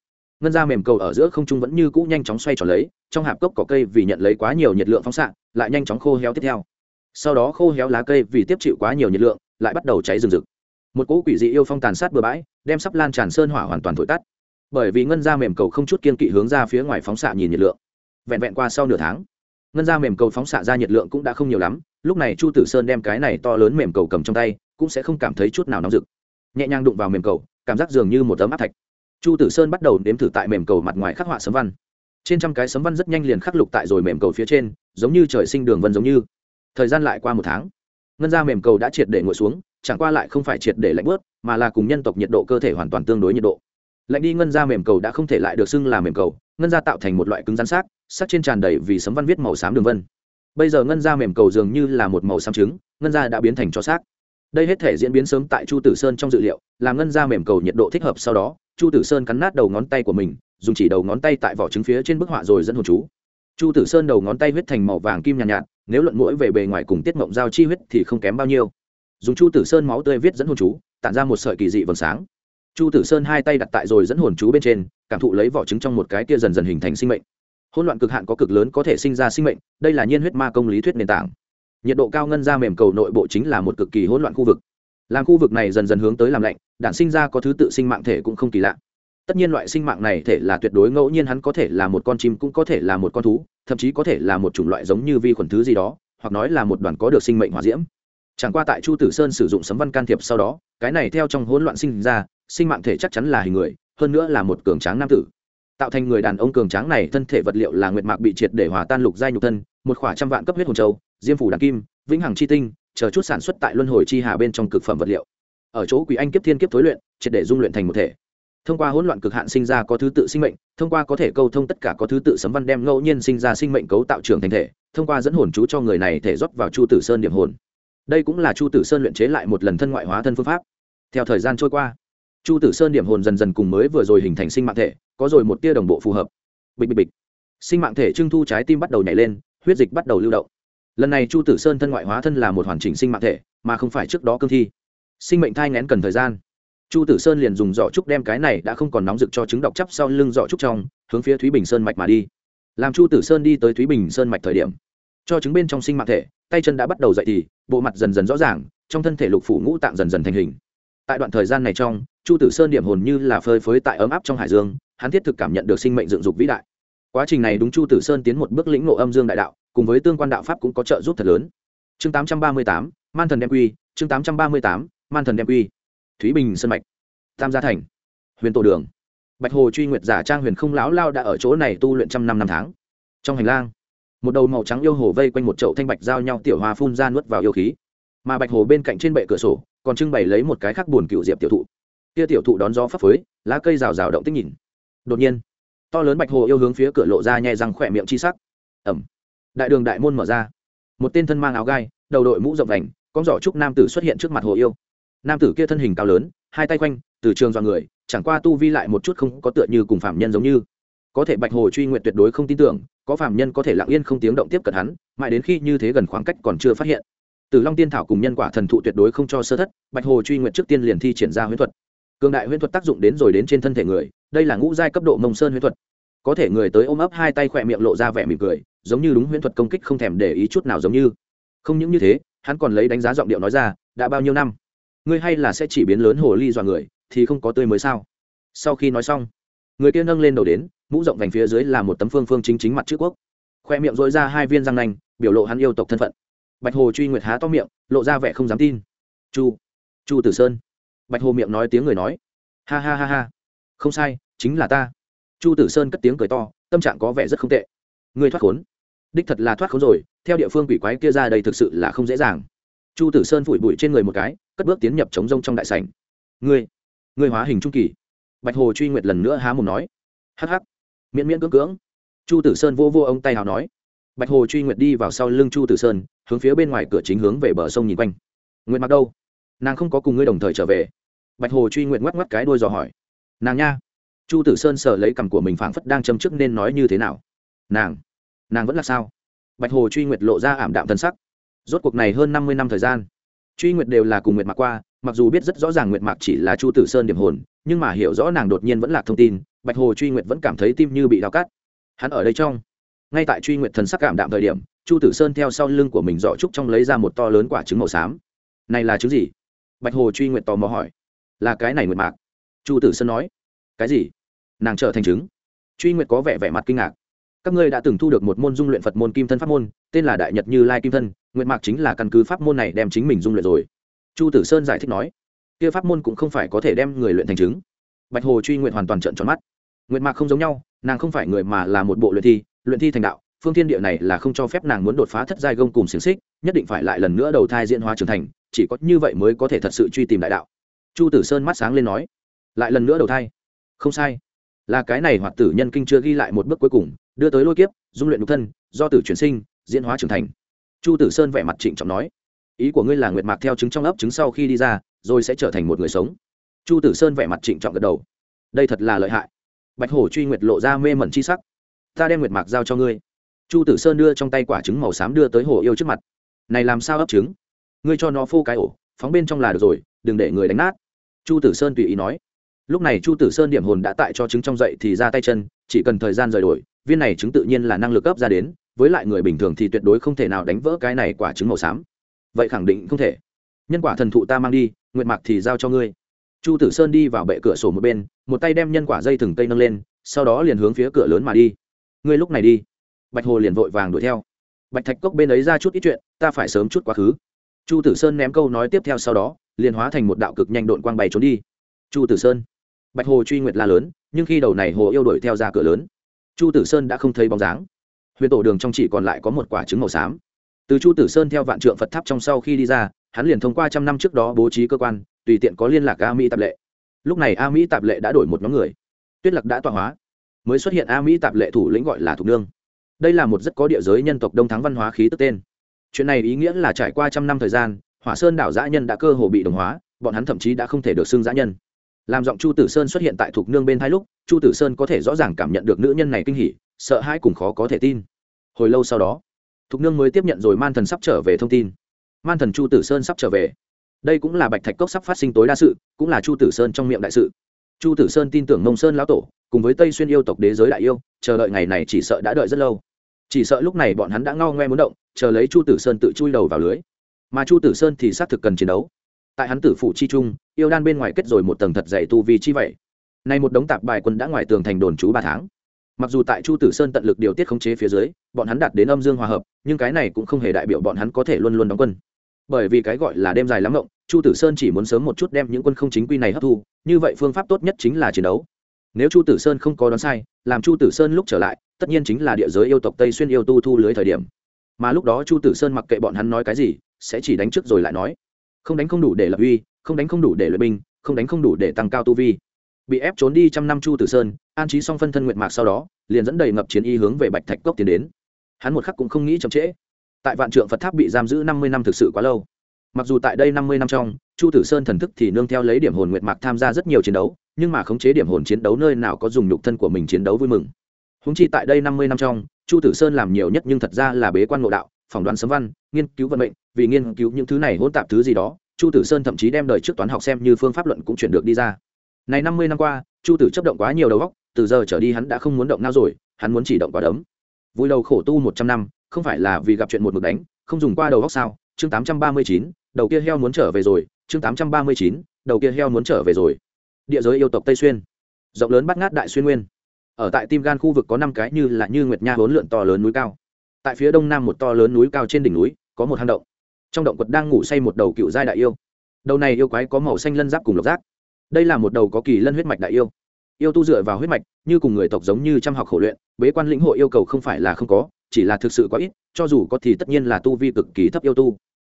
Ngân ra mềm cầu ở giữa không trung vẫn như cũ nhanh chóng xoay tròn lấy, trong hạp cốc cỏ cây vì nhận lấy quá nhiều nhiệt lượng phóng xạ, lại nhanh chóng khô héo tiếp theo. Sau đó khô héo lá cây vì tiếp chịu quá nhiều nhiệt lượng, lại bắt đầu cháy rừng rực một cỗ quỷ dị yêu phong tàn sát bừa bãi, đem sắp lan tràn sơn hỏa hoàn toàn thổi tắt. Bởi vì ngân ra mềm cầu không chút kiên kỵ hướng ra phía ngoài phóng xạ nhìn nhiệt lượng. Vẹn vẹn qua sau nửa tháng, ngân ra mềm cầu phóng xạ ra nhiệt lượng cũng đã không nhiều lắm, lúc này chu tử sơn đem cái này to lớn mềm cầu cầm trong tay, cũng sẽ không cảm thấy chút nào nóng rực. Nhẹ nhàng đụng vào mềm cầu, cảm giác dường như một tấm áp thạch. Chu tử sơn bắt đầu đếm thử tại mềm cầu mặt ngoài khắc họa sấm văn. Trên trăm cái sấm văn rất nhanh liền khắc lục tại rồi mềm cầu phía trên, giống như trời sinh đường vân giống như. Thời gian lại qua một tháng, ngân ra mềm cầu đã triệt để ngồi xuống chẳng qua lại không phải triệt để lạnh bớt mà là cùng nhân tộc nhiệt độ cơ thể hoàn toàn tương đối nhiệt độ. Lạnh đi ngân ra mềm cầu đã không thể lại được xưng là mềm cầu ngân ra tạo thành một loại cứng rắn sắc sắc trên tràn đầy vì sấm văn viết màu xám đường vân. Bây giờ ngân ra mềm cầu dường như là một màu xám trứng ngân ra đã biến thành cho xác. Đây hết thể diễn biến sớm tại chu tử sơn trong dự liệu làm ngân ra mềm cầu nhiệt độ thích hợp sau đó chu tử sơn cắn nát đầu ngón tay của mình dùng chỉ đầu ngón tay tại vỏ trứng phía trên bức họa rồi dẫn hồn chú. Chu tử sơn đầu ngón tay huyết thành màu vàng kim nhàn nhạt, nhạt nếu luận mũi về bề ngoài cùng tiết mộng giao chi huyết thì không kém bao nhiêu dùng chu tử sơn máu tươi viết dẫn hồn chú, tản ra một sợi kỳ dị vầng sáng. Chu tử sơn hai tay đặt tại rồi dẫn hồn chú bên trên, cảm thụ lấy vỏ trứng trong một cái kia dần dần hình thành sinh mệnh. Hỗn loạn cực hạn có cực lớn có thể sinh ra sinh mệnh, đây là nhiên huyết ma công lý thuyết nền tảng. Nhiệt độ cao ngân ra mềm cầu nội bộ chính là một cực kỳ hỗn loạn khu vực. Làm khu vực này dần dần hướng tới làm lạnh đạn sinh ra có thứ tự sinh mạng thể cũng không kỳ lạ. Tất nhiên loại sinh mạng này thể là tuyệt đối ngẫu nhiên hắn có thể là một con chim cũng có thể là một con thú, thậm chí có thể là một chủng loại giống như vi khuẩn thứ gì đó, hoặc nói là một đoàn có được sinh mệnh hòa diễm chẳng qua tại chu tử sơn sử dụng sấm văn can thiệp sau đó, cái này theo trong hỗn loạn sinh ra, sinh mạng thể chắc chắn là hình người, hơn nữa là một cường tráng nam tử. Tạo thành người đàn ông cường tráng này, thân thể vật liệu là nguyệt mạc bị triệt để hòa tan lục giai nhục thân, một khỏa trăm vạn cấp huyết hồn châu, diêm phủ đàn kim, vĩnh hằng chi tinh, chờ chút sản xuất tại luân hồi chi hà bên trong cực phẩm vật liệu. Ở chỗ quỷ anh kiếp thiên kiếp tối luyện, triệt để dung luyện thành một thể. Thông qua hỗn loạn cực hạn sinh ra có thứ tự sinh mệnh, thông qua có thể câu thông tất cả có thứ tự sấm văn đem ngẫu nhiên sinh ra sinh mệnh cấu tạo trưởng thành thể, thông qua dẫn hồn chú cho người này thể rót vào chu tử sơn điểm hồn đây cũng là chu tử sơn luyện chế lại một lần thân ngoại hóa thân phương pháp. Theo thời gian trôi qua, chu tử sơn điểm hồn dần dần cùng mới vừa rồi hình thành sinh mạng thể, có rồi một tia đồng bộ phù hợp. Bịch bịch bịch. Sinh mạng thể trưng thu trái tim bắt đầu nhảy lên, huyết dịch bắt đầu lưu động. Lần này chu tử sơn thân ngoại hóa thân là một hoàn chỉnh sinh mạng thể, mà không phải trước đó cương thi. Sinh mệnh thai ngén cần thời gian. Chu tử sơn liền dùng giỏ trúc đem cái này đã không còn nóng rực cho trứng độc chắp sau lưng giỏ trúc trong, hướng phía thúy bình sơn mạch mà đi. Làm chu tử sơn đi tới thúy bình sơn mạch thời điểm cho trứng bên trong sinh mạng thể, tay chân đã bắt đầu dậy thì, bộ mặt dần dần rõ ràng, trong thân thể lục phủ ngũ tạng dần dần thành hình. Tại đoạn thời gian này trong, chu tử sơn điểm hồn như là phơi phới tại ấm áp trong hải dương, hắn thiết thực cảm nhận được sinh mệnh dựng dục vĩ đại. Quá trình này đúng chu tử sơn tiến một bước lĩnh ngộ âm dương đại đạo, cùng với tương quan đạo pháp cũng có trợ giúp thật lớn. Chương tám trăm ba mươi tám, man thần đem quy, chương tám trăm ba mươi tám, man thần đem quy. Thúy bình sân mạch. Tam gia thành. Huyền tổ đường. Bạch hồ truy nguyệt giả trang huyền không lão lao đã ở chỗ này tu luyện trăm năm năm tháng. Trong hành lang một đầu màu trắng yêu hồ vây quanh một chậu thanh bạch giao nhau tiểu hoa phun ra nuốt vào yêu khí. Mà bạch hồ bên cạnh trên bệ cửa sổ, còn trưng bày lấy một cái khắc buồn cựu diệp tiểu thụ. Kia tiểu thụ đón gió phấp phới, lá cây rào rào động tích nhìn. Đột nhiên, to lớn bạch hồ yêu hướng phía cửa lộ ra nhẹ răng khỏe miệng chi sắc. Ẩm. Đại đường đại môn mở ra. Một tên thân mang áo gai, đầu đội mũ rộng vành, con giỏ trúc nam tử xuất hiện trước mặt hồ yêu. Nam tử kia thân hình cao lớn, hai tay quanh từ trường dọn người, chẳng qua tu vi lại một chút không có tựa như cùng phạm nhân giống như. Có thể bạch hồ truy nguyện tuyệt đối không tin tưởng có phàm nhân có thể lặng yên không tiếng động tiếp cận hắn, mãi đến khi như thế gần khoảng cách còn chưa phát hiện. Từ long tiên thảo cùng nhân quả thần thụ tuyệt đối không cho sơ thất, bạch hồ truy nguyện trước tiên liền thi triển ra huyễn thuật. Cường đại huyễn thuật tác dụng đến rồi đến trên thân thể người, đây là ngũ giai cấp độ mông sơn huyễn thuật. Có thể người tới ôm ấp hai tay khỏe miệng lộ ra vẻ mỉm cười, giống như đúng huyễn thuật công kích không thèm để ý chút nào giống như. Không những như thế, hắn còn lấy đánh giá giọng điệu nói ra, đã bao nhiêu năm? Ngươi hay là sẽ chỉ biến lớn hồ ly dọa người, thì không có tươi mới sao? Sau khi nói xong, người kia nâng lên đầu đến mũ rộng vành phía dưới là một tấm phương phương chính chính mặt chữ quốc. Khoe miệng dối ra hai viên răng nanh, biểu lộ hắn yêu tộc thân phận. Bạch hồ truy nguyệt há to miệng, lộ ra vẻ không dám tin. Chu chu tử sơn. Bạch hồ miệng nói tiếng người nói. Ha ha ha ha. Không sai, chính là ta. Chu tử sơn cất tiếng cười to, tâm trạng có vẻ rất không tệ. Người thoát khốn. Đích thật là thoát khốn rồi, theo địa phương quỷ quái kia ra đây thực sự là không dễ dàng. Chu tử sơn phủi bụi trên người một cái, cất bước tiến nhập chống rông trong đại sảnh. Ngươi ngươi hóa hình trung kỳ. Bạch hồ truy nguyệt lần nữa há mồm nói. Hắc hắc miễn miễn cưỡng cưỡng. Chu tử sơn vô vô ông tay hào nói. Bạch hồ truy nguyệt đi vào sau lưng chu tử sơn, hướng phía bên ngoài cửa chính hướng về bờ sông nhìn quanh. Nguyệt mặc đâu? Nàng không có cùng ngươi đồng thời trở về. Bạch hồ truy nguyệt ngoắc ngoắc cái đuôi dò hỏi. Nàng nha. Chu tử sơn sờ lấy cằm của mình phảng phất đang châm chức nên nói như thế nào. Nàng nàng vẫn là sao? Bạch hồ truy nguyệt lộ ra ảm đạm thân sắc. Rốt cuộc này hơn năm mươi năm thời gian, truy nguyệt đều là cùng nguyệt mặc qua mặc dù biết rất rõ ràng nguyệt mạc chỉ là chu tử sơn điểm hồn, nhưng mà hiểu rõ nàng đột nhiên vẫn là thông tin, bạch hồ truy nguyệt vẫn cảm thấy tim như bị đau cắt. Hắn ở đây trong. Ngay tại truy nguyệt thần sắc cảm đạm thời điểm, chu tử sơn theo sau lưng của mình dọ trúc trong lấy ra một to lớn quả trứng màu xám. Này là trứng gì? Bạch hồ truy nguyệt tò mò hỏi. Là cái này nguyệt mạc. Chu tử sơn nói. Cái gì? Nàng trở thành trứng. Truy nguyệt có vẻ vẻ mặt kinh ngạc. Các ngươi đã từng thu được một môn dung luyện phật môn kim thân pháp môn, tên là đại nhật như lai kim thân, nguyệt mạc chính là căn cứ pháp môn này đem chính mình dung luyện rồi chu tử sơn giải thích nói, kia pháp môn cũng không phải có thể đem người luyện thành chứng bạch hồ truy nguyện hoàn toàn trận tròn mắt. Nguyện mạc không giống nhau, nàng không phải người mà là một bộ luyện thi luyện thi thành đạo, phương thiên địa này là không cho phép nàng muốn đột phá thất giai gông cùng xiềng xích, nhất định phải lại lần nữa đầu thai diễn hóa trưởng thành, chỉ có như vậy mới có thể thật sự truy tìm đại đạo. Chu tử sơn mắt sáng lên nói, lại lần nữa đầu thai? Không sai. Là cái này hoạt tử nhân kinh chưa ghi lại một bước cuối cùng, đưa tới lôi kiếp, dung luyện nhục thân, do tử chuyển sinh, diễn hóa trưởng thành. Chu tử sơn vẻ mặt trịnh trọng nói ý của ngươi là nguyệt mạc theo trứng trong ấp trứng sau khi đi ra, rồi sẽ trở thành một người sống. Chu tử sơn vẻ mặt trịnh trọng gật đầu. Đây thật là lợi hại. Bạch hổ truy nguyệt lộ ra mê mẩn chi sắc. Ta đem nguyệt mạc giao cho ngươi. Chu tử sơn đưa trong tay quả trứng màu xám đưa tới hồ yêu trước mặt. Này làm sao ấp trứng? Ngươi cho nó phô cái ổ, phóng bên trong là được rồi, đừng để người đánh nát. Chu tử sơn tùy ý nói. Lúc này chu tử sơn điểm hồn đã tại cho trứng trong dậy thì ra tay chân, chỉ cần thời gian rời đổi, viên này trứng tự nhiên là năng lực ấp ra đến, với lại người bình thường thì tuyệt đối không thể nào đánh vỡ cái này quả trứng màu xám vậy khẳng định không thể. Nhân quả thần thụ ta mang đi nguyện mạc thì giao cho ngươi. Chu tử sơn đi vào bệ cửa sổ một bên, một tay đem nhân quả dây thừng cây nâng lên, sau đó liền hướng phía cửa lớn mà đi. Ngươi lúc này đi. Bạch hồ liền vội vàng đuổi theo. Bạch thạch cốc bên ấy ra chút ít chuyện, ta phải sớm chút quá khứ. Chu tử sơn ném câu nói tiếp theo sau đó, liền hóa thành một đạo cực nhanh độn quang bay trốn đi. Chu tử sơn. Bạch hồ truy nguyệt la lớn, nhưng khi đầu này hồ yêu đuổi theo ra cửa lớn, chu tử sơn đã không thấy bóng dáng. Huyền tổ đường trong chỉ còn lại có một quả trứng màu xám từ chu tử sơn theo vạn trượng phật tháp trong sau khi đi ra, hắn liền thông qua trăm năm trước đó bố trí cơ quan, tùy tiện có liên lạc a mỹ tạp lệ. Lúc này a mỹ tạp lệ đã đổi một nhóm người. Tuyết lạc đã tọa hóa. Mới xuất hiện a mỹ tạp lệ thủ lĩnh gọi là thục nương. Đây là một rất có địa giới nhân tộc đông thắng văn hóa khí tức tên. Chuyện này ý nghĩa là trải qua trăm năm thời gian, hỏa sơn đảo giã nhân đã cơ hồ bị đồng hóa, bọn hắn thậm chí đã không thể được xưng giã nhân. Làm giọng chu tử sơn xuất hiện tại thục nương bên hai lúc, chu tử sơn có thể rõ ràng cảm nhận được nữ nhân này kinh hỉ, sợ hãi cùng khó có thể tin. Hồi lâu sau đó thục nương mới tiếp nhận rồi man thần sắp trở về thông tin. Man thần chu tử sơn sắp trở về. Đây cũng là bạch thạch cốc sắp phát sinh tối đa sự, cũng là chu tử sơn trong miệng đại sự. Chu tử sơn tin tưởng mông sơn lão tổ, cùng với tây xuyên yêu tộc đế giới đại yêu, chờ đợi ngày này chỉ sợ đã đợi rất lâu. Chỉ sợ lúc này bọn hắn đã ngao ngoe muốn động, chờ lấy chu tử sơn tự chui đầu vào lưới. Mà chu tử sơn thì xác thực cần chiến đấu. Tại hắn tử phụ chi trung, yêu đan bên ngoài kết rồi một tầng thật dày tu vì chi vậy. Nay một đống tạp bài quân đã ngoài tường thành đồn trú ba tháng mặc dù tại chu tử sơn tận lực điều tiết khống chế phía dưới, bọn hắn đạt đến âm dương hòa hợp, nhưng cái này cũng không hề đại biểu bọn hắn có thể luôn luôn đóng quân. Bởi vì cái gọi là đêm dài lắm rộng chu tử sơn chỉ muốn sớm một chút đem những quân không chính quy này hấp thu, như vậy phương pháp tốt nhất chính là chiến đấu. Nếu chu tử sơn không có đoán sai, làm chu tử sơn lúc trở lại, tất nhiên chính là địa giới yêu tộc tây xuyên yêu tu thu lưới thời điểm. Mà lúc đó chu tử sơn mặc kệ bọn hắn nói cái gì, sẽ chỉ đánh trước rồi lại nói. Không đánh không đủ để lập uy, không đánh không đủ để lợi binh, không đánh không đủ để tăng cao tu vi bị ép trốn đi trăm năm chu tử sơn, an trí xong phân thân nguyện mạc sau đó, liền dẫn đầy ngập chiến y hướng về bạch thạch cốc tiến đến. Hắn một khắc cũng không nghĩ chậm trễ. Tại vạn trượng phật tháp bị giam giữ năm mươi năm thực sự quá lâu. Mặc dù tại đây năm mươi năm trong, chu tử sơn thần thức thì nương theo lấy điểm hồn nguyện mạc tham gia rất nhiều chiến đấu, nhưng mà khống chế điểm hồn chiến đấu nơi nào có dùng nhục thân của mình chiến đấu vui mừng. Húng chi tại đây năm mươi năm trong, chu tử sơn làm nhiều nhất nhưng thật ra là bế quan ngộ đạo, phỏng đoán sấm văn, nghiên cứu vận mệnh, vì nghiên cứu những thứ này hỗn tạp thứ gì đó, chu tử sơn thậm chí đem đời trước toán học xem như phương pháp luận cũng chuyển được đi ra này năm mươi năm qua, chu tử chấp động quá nhiều đầu góc từ giờ trở đi hắn đã không muốn động não rồi, hắn muốn chỉ động quả đấm. Vui đầu khổ tu một trăm năm, không phải là vì gặp chuyện một mực đánh, không dùng qua đầu góc sao? Chương tám trăm ba mươi chín, đầu kia heo muốn trở về rồi. Chương tám trăm ba mươi chín, đầu kia heo muốn trở về rồi. Địa giới yêu tộc tây xuyên. Rộng lớn bắt ngát đại xuyên nguyên. Ở tại tim gan khu vực có năm cái như là như nguyệt nha hốn lượn to lớn núi cao. Tại phía đông nam một to lớn núi cao trên đỉnh núi, có một hang động. Trong động quật đang ngủ say một đầu cựu giai đại yêu. Đầu này yêu quái có màu xanh lân giáp cùng lộc giác đây là một đầu có kỳ lân huyết mạch đại yêu. Yêu tu dựa vào huyết mạch, như cùng người tộc giống như trăm học khổ luyện, bế quan lĩnh hội yêu cầu không phải là không có, chỉ là thực sự quá ít, cho dù có thì tất nhiên là tu vi cực kỳ thấp yêu tu.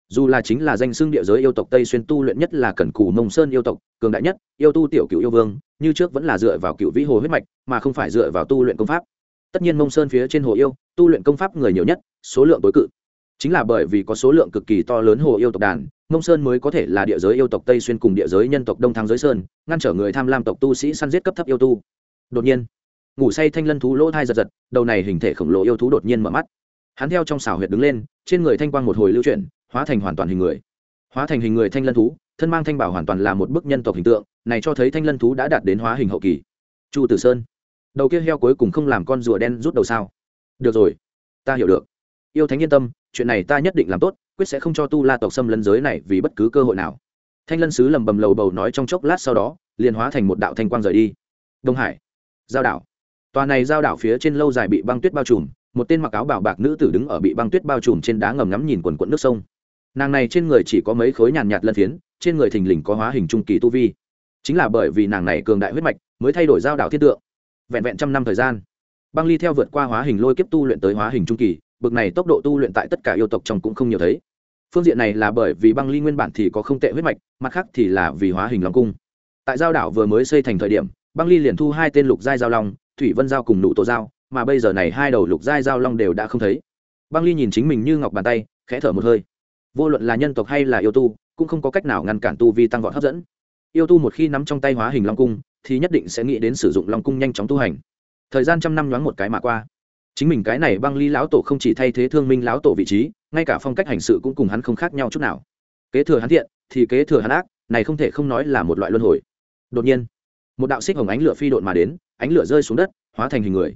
Dù là chính là danh xưng địa giới yêu tộc tây xuyên tu luyện nhất là cẩn cù mông sơn yêu tộc, cường đại nhất, yêu tu tiểu cựu yêu vương, như trước vẫn là dựa vào cựu vĩ hồ huyết mạch, mà không phải dựa vào tu luyện công pháp. Tất nhiên mông sơn phía trên hồ yêu, tu luyện công pháp người nhiều nhất, số lượng tối cự chính là bởi vì có số lượng cực kỳ to lớn hồ yêu tộc đàn mông sơn mới có thể là địa giới yêu tộc tây xuyên cùng địa giới nhân tộc đông thắng giới sơn, ngăn trở người tham lam tộc tu sĩ săn giết cấp thấp yêu tu. Đột nhiên, ngủ say thanh lân thú lỗ thai giật giật, đầu này hình thể khổng lồ yêu thú đột nhiên mở mắt. Hắn theo trong xảo huyệt đứng lên, trên người thanh quang một hồi lưu chuyển, hóa thành hoàn toàn hình người. Hóa thành hình người thanh lân thú, thân mang thanh bảo hoàn toàn là một bức nhân tộc hình tượng, này cho thấy thanh lân thú đã đạt đến hóa hình hậu kỳ. Chu tử sơn, đầu kia heo cuối cùng không làm con rùa đen rút đầu sao? Được rồi, ta hiểu được yêu thánh yên tâm, chuyện này ta nhất định làm tốt, quyết sẽ không cho tu la tộc xâm lấn giới này vì bất cứ cơ hội nào. Thanh lân sứ lầm bầm lầu bầu nói trong chốc lát sau đó, liền hóa thành một đạo thanh quang rời đi. Đông hải, giao đảo. Tòa này giao đảo phía trên lâu dài bị băng tuyết bao trùm, một tên mặc áo bảo bạc nữ tử đứng ở bị băng tuyết bao trùm trên đá ngầm ngắm nhìn quần quận nước sông. Nàng này trên người chỉ có mấy khối nhàn nhạt lân phiến, trên người thình lình có hóa hình trung kỳ tu vi. Chính là bởi vì nàng này cường đại huyết mạch, mới thay đổi giao đảo thiết tượng. Vẹn vẹn trăm năm thời gian, băng ly theo vượt qua hóa hình lôi kiếp tu luyện tới hóa hình trung kỳ bực này tốc độ tu luyện tại tất cả yêu tộc trong cũng không nhiều thấy. Phương diện này là bởi vì băng ly nguyên bản thì có không tệ huyết mạch, mặt khác thì là vì hóa hình long cung. Tại giao đảo vừa mới xây thành thời điểm, băng ly liền thu hai tên lục giai giao long, thủy vân giao cùng nụ tổ giao, mà bây giờ này hai đầu lục giai giao long đều đã không thấy. Băng ly nhìn chính mình như ngọc bàn tay, khẽ thở một hơi. Vô luận là nhân tộc hay là yêu tu, cũng không có cách nào ngăn cản tu vi tăng vọt hấp dẫn. Yêu tu một khi nắm trong tay hóa hình long cung, thì nhất định sẽ nghĩ đến sử dụng long cung nhanh chóng tu hành. Thời gian trăm năm nhoáng một cái mà qua chính mình cái này băng ly lão tổ không chỉ thay thế thương minh lão tổ vị trí, ngay cả phong cách hành sự cũng cùng hắn không khác nhau chút nào. Kế thừa hắn thiện, thì kế thừa hắn ác, này không thể không nói là một loại luân hồi. Đột nhiên, một đạo xích hồng ánh lửa phi độn mà đến, ánh lửa rơi xuống đất, hóa thành hình người.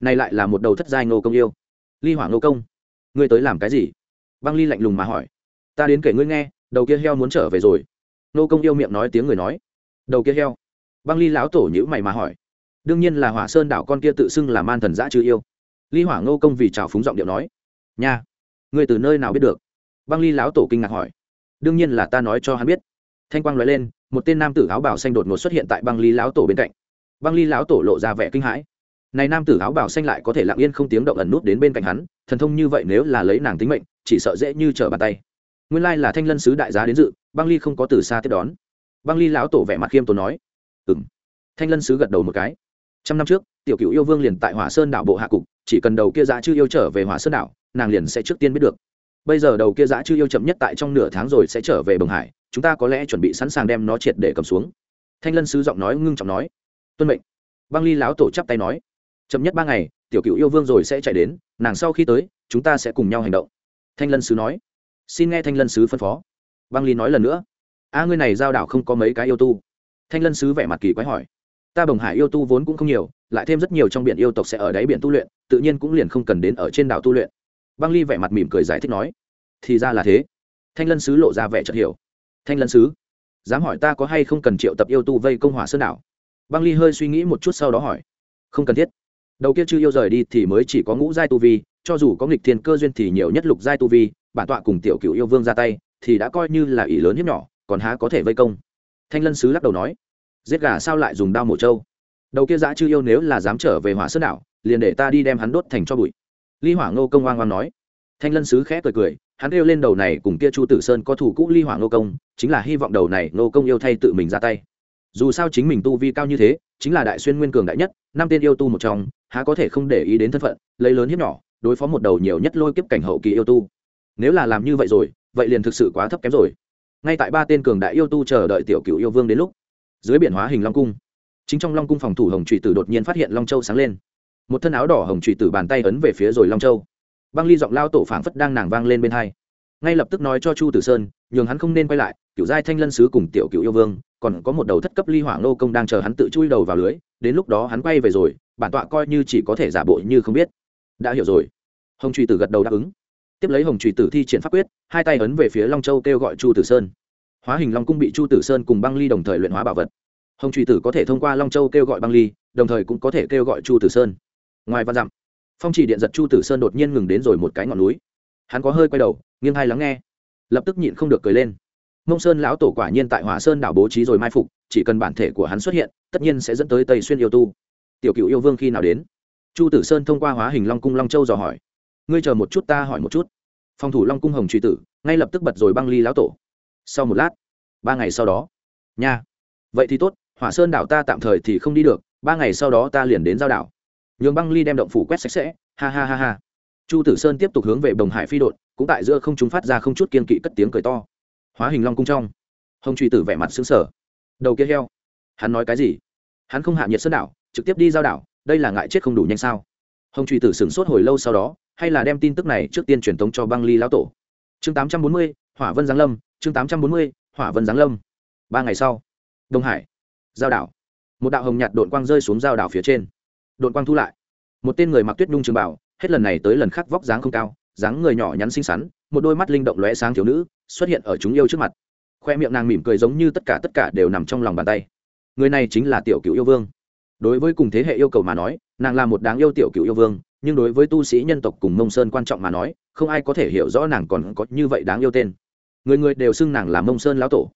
Này lại là một đầu thất giai ngô công yêu. Ly hỏa ngô công, ngươi tới làm cái gì? Băng ly lạnh lùng mà hỏi. Ta đến kể ngươi nghe, đầu kia heo muốn trở về rồi. Ngô công yêu miệng nói tiếng người nói. Đầu kia heo. Băng ly lão tổ nhữ mày mà hỏi. Đương nhiên là hỏa sơn đảo con kia tự xưng là man thần giã chư yêu ly hỏa ngô công vì trào phúng giọng điệu nói, nha, ngươi từ nơi nào biết được? Băng ly lão tổ kinh ngạc hỏi, đương nhiên là ta nói cho hắn biết. Thanh quang nói lên, một tên nam tử áo bảo xanh đột ngột xuất hiện tại băng ly lão tổ bên cạnh. Băng ly lão tổ lộ ra vẻ kinh hãi. Này nam tử áo bảo xanh lại có thể lặng yên không tiếng động ẩn nút đến bên cạnh hắn, thần thông như vậy nếu là lấy nàng tính mệnh, chỉ sợ dễ như trở bàn tay. Nguyên lai là thanh lân sứ đại giá đến dự, băng ly không có từ xa tiếp đón. Băng ly lão tổ vẻ mặt khiêm tốn nói, ừm. thanh lân sứ gật đầu một cái. Trăm năm trước tiểu cựu yêu vương liền tại hỏa sơn đảo bộ hạ cục, chỉ cần đầu kia giá chư yêu trở về hỏa sơn đảo, nàng liền sẽ trước tiên biết được. Bây giờ đầu kia giá chư yêu chậm nhất tại trong nửa tháng rồi sẽ trở về bồng hải, chúng ta có lẽ chuẩn bị sẵn sàng đem nó triệt để cầm xuống. Thanh lân sứ giọng nói ngưng trọng nói. Tuân mệnh. Băng ly lão tổ chắp tay nói. Chậm nhất ba ngày, tiểu cựu yêu vương rồi sẽ chạy đến, nàng sau khi tới, chúng ta sẽ cùng nhau hành động. Thanh lân sứ nói. Xin nghe thanh lân sứ phân phó. Băng ly nói lần nữa. A ngươi này giao đảo không có mấy cái yêu tu. Thanh lân sứ vẻ mặt kỳ quái hỏi ta bồng hải yêu tu vốn cũng không nhiều, lại thêm rất nhiều trong biển yêu tộc sẽ ở đáy biển tu luyện, tự nhiên cũng liền không cần đến ở trên đảo tu luyện. Băng ly vẻ mặt mỉm cười giải thích nói. Thì ra là thế. Thanh lân sứ lộ ra vẻ chợt hiểu. Thanh lân sứ, dám hỏi ta có hay không cần triệu tập yêu tu vây công hỏa sơn đảo? Băng ly hơi suy nghĩ một chút sau đó hỏi. Không cần thiết. Đầu kia chưa yêu rời đi thì mới chỉ có ngũ giai tu vi, cho dù có nghịch thiên cơ duyên thì nhiều nhất lục giai tu vi, bản tọa cùng tiểu cựu yêu vương ra tay, thì đã coi như là ỷ lớn hiếp nhỏ, còn há có thể vây công? Thanh lân sứ lắc đầu nói giết gà sao lại dùng đao mổ trâu? Đầu kia dã chư yêu nếu là dám trở về hỏa sơn đảo, liền để ta đi đem hắn đốt thành cho bụi. Ly hỏa ngô công oang oang nói. Thanh lân sứ khẽ cười cười, hắn kêu lên đầu này cùng kia chu tử sơn có thủ cũ ly hỏa ngô công, chính là hy vọng đầu này ngô công yêu thay tự mình ra tay. Dù sao chính mình tu vi cao như thế, chính là đại xuyên nguyên cường đại nhất, năm tên yêu tu một trong, há có thể không để ý đến thân phận, lấy lớn hiếp nhỏ, đối phó một đầu nhiều nhất lôi kiếp cảnh hậu kỳ yêu tu. Nếu là làm như vậy rồi, vậy liền thực sự quá thấp kém rồi. Ngay tại ba tên cường đại yêu tu chờ đợi tiểu cựu yêu vương đến lúc dưới biển hóa hình long cung. Chính trong long cung phòng thủ hồng trụy tử đột nhiên phát hiện long châu sáng lên. Một thân áo đỏ hồng trụy tử bàn tay ấn về phía rồi long châu. Băng ly giọng lao tổ phảng phất đang nàng vang lên bên hai. Ngay lập tức nói cho chu tử sơn, nhường hắn không nên quay lại kiểu giai thanh lân sứ cùng tiểu cựu yêu vương, còn có một đầu thất cấp ly hỏa Lô công đang chờ hắn tự chui đầu vào lưới, đến lúc đó hắn quay về rồi, bản tọa coi như chỉ có thể giả bộ như không biết. Đã hiểu rồi. Hồng trùy tử gật đầu đáp ứng. Tiếp lấy hồng trùy tử thi triển pháp quyết, hai tay ấn về phía long châu kêu gọi chu tử sơn hóa hình long cung bị chu tử sơn cùng băng ly đồng thời luyện hóa bảo vật hồng truy tử có thể thông qua long châu kêu gọi băng ly đồng thời cũng có thể kêu gọi chu tử sơn ngoài văn dặm phong chỉ điện giật chu tử sơn đột nhiên ngừng đến rồi một cái ngọn núi hắn có hơi quay đầu nghiêng hay lắng nghe lập tức nhịn không được cười lên mông sơn lão tổ quả nhiên tại hỏa sơn đảo bố trí rồi mai phục chỉ cần bản thể của hắn xuất hiện tất nhiên sẽ dẫn tới tây xuyên yêu tu tiểu cựu yêu vương khi nào đến chu tử sơn thông qua hóa hình long cung long châu dò hỏi ngươi chờ một chút ta hỏi một chút phòng thủ long cung hồng truy tử ngay lập tức bật rồi băng ly lão tổ sau một lát, ba ngày sau đó, nha, vậy thì tốt, hỏa sơn đảo ta tạm thời thì không đi được, ba ngày sau đó ta liền đến giao đảo. Nhường băng ly đem động phủ quét sạch sẽ, ha ha ha ha. Chu tử sơn tiếp tục hướng về đồng hải phi đội cũng tại giữa không chúng phát ra không chút kiên kỵ cất tiếng cười to. Hóa hình long cung trong, hồng truy tử vẻ mặt xứng sở đầu kia heo, hắn nói cái gì? Hắn không hạ nhiệt sơn đảo, trực tiếp đi giao đảo, đây là ngại chết không đủ nhanh sao? Hồng truy tử sửng sốt hồi lâu sau đó, hay là đem tin tức này trước tiên truyền tống cho băng ly lão tổ. Chương tám trăm bốn mươi hỏa vân giáng lâm, chương tám trăm bốn mươi, hỏa vân giáng lâm. Ba ngày sau, đông hải, giao đảo. Một đạo hồng nhạt đội quang rơi xuống giao đảo phía trên. Đội quang thu lại. Một tên người mặc tuyết nhung trường bảo, hết lần này tới lần khác vóc dáng không cao, dáng người nhỏ nhắn xinh xắn, một đôi mắt linh động lóe sáng thiếu nữ, xuất hiện ở chúng yêu trước mặt. Khoe miệng nàng mỉm cười giống như tất cả tất cả đều nằm trong lòng bàn tay. Người này chính là tiểu cựu yêu vương. Đối với cùng thế hệ yêu cầu mà nói, nàng là một đáng yêu tiểu cựu yêu vương, nhưng đối với tu sĩ nhân tộc cùng mông sơn quan trọng mà nói, không ai có thể hiểu rõ nàng còn có như vậy đáng yêu tên người người đều xưng nàng là mông sơn lão tổ.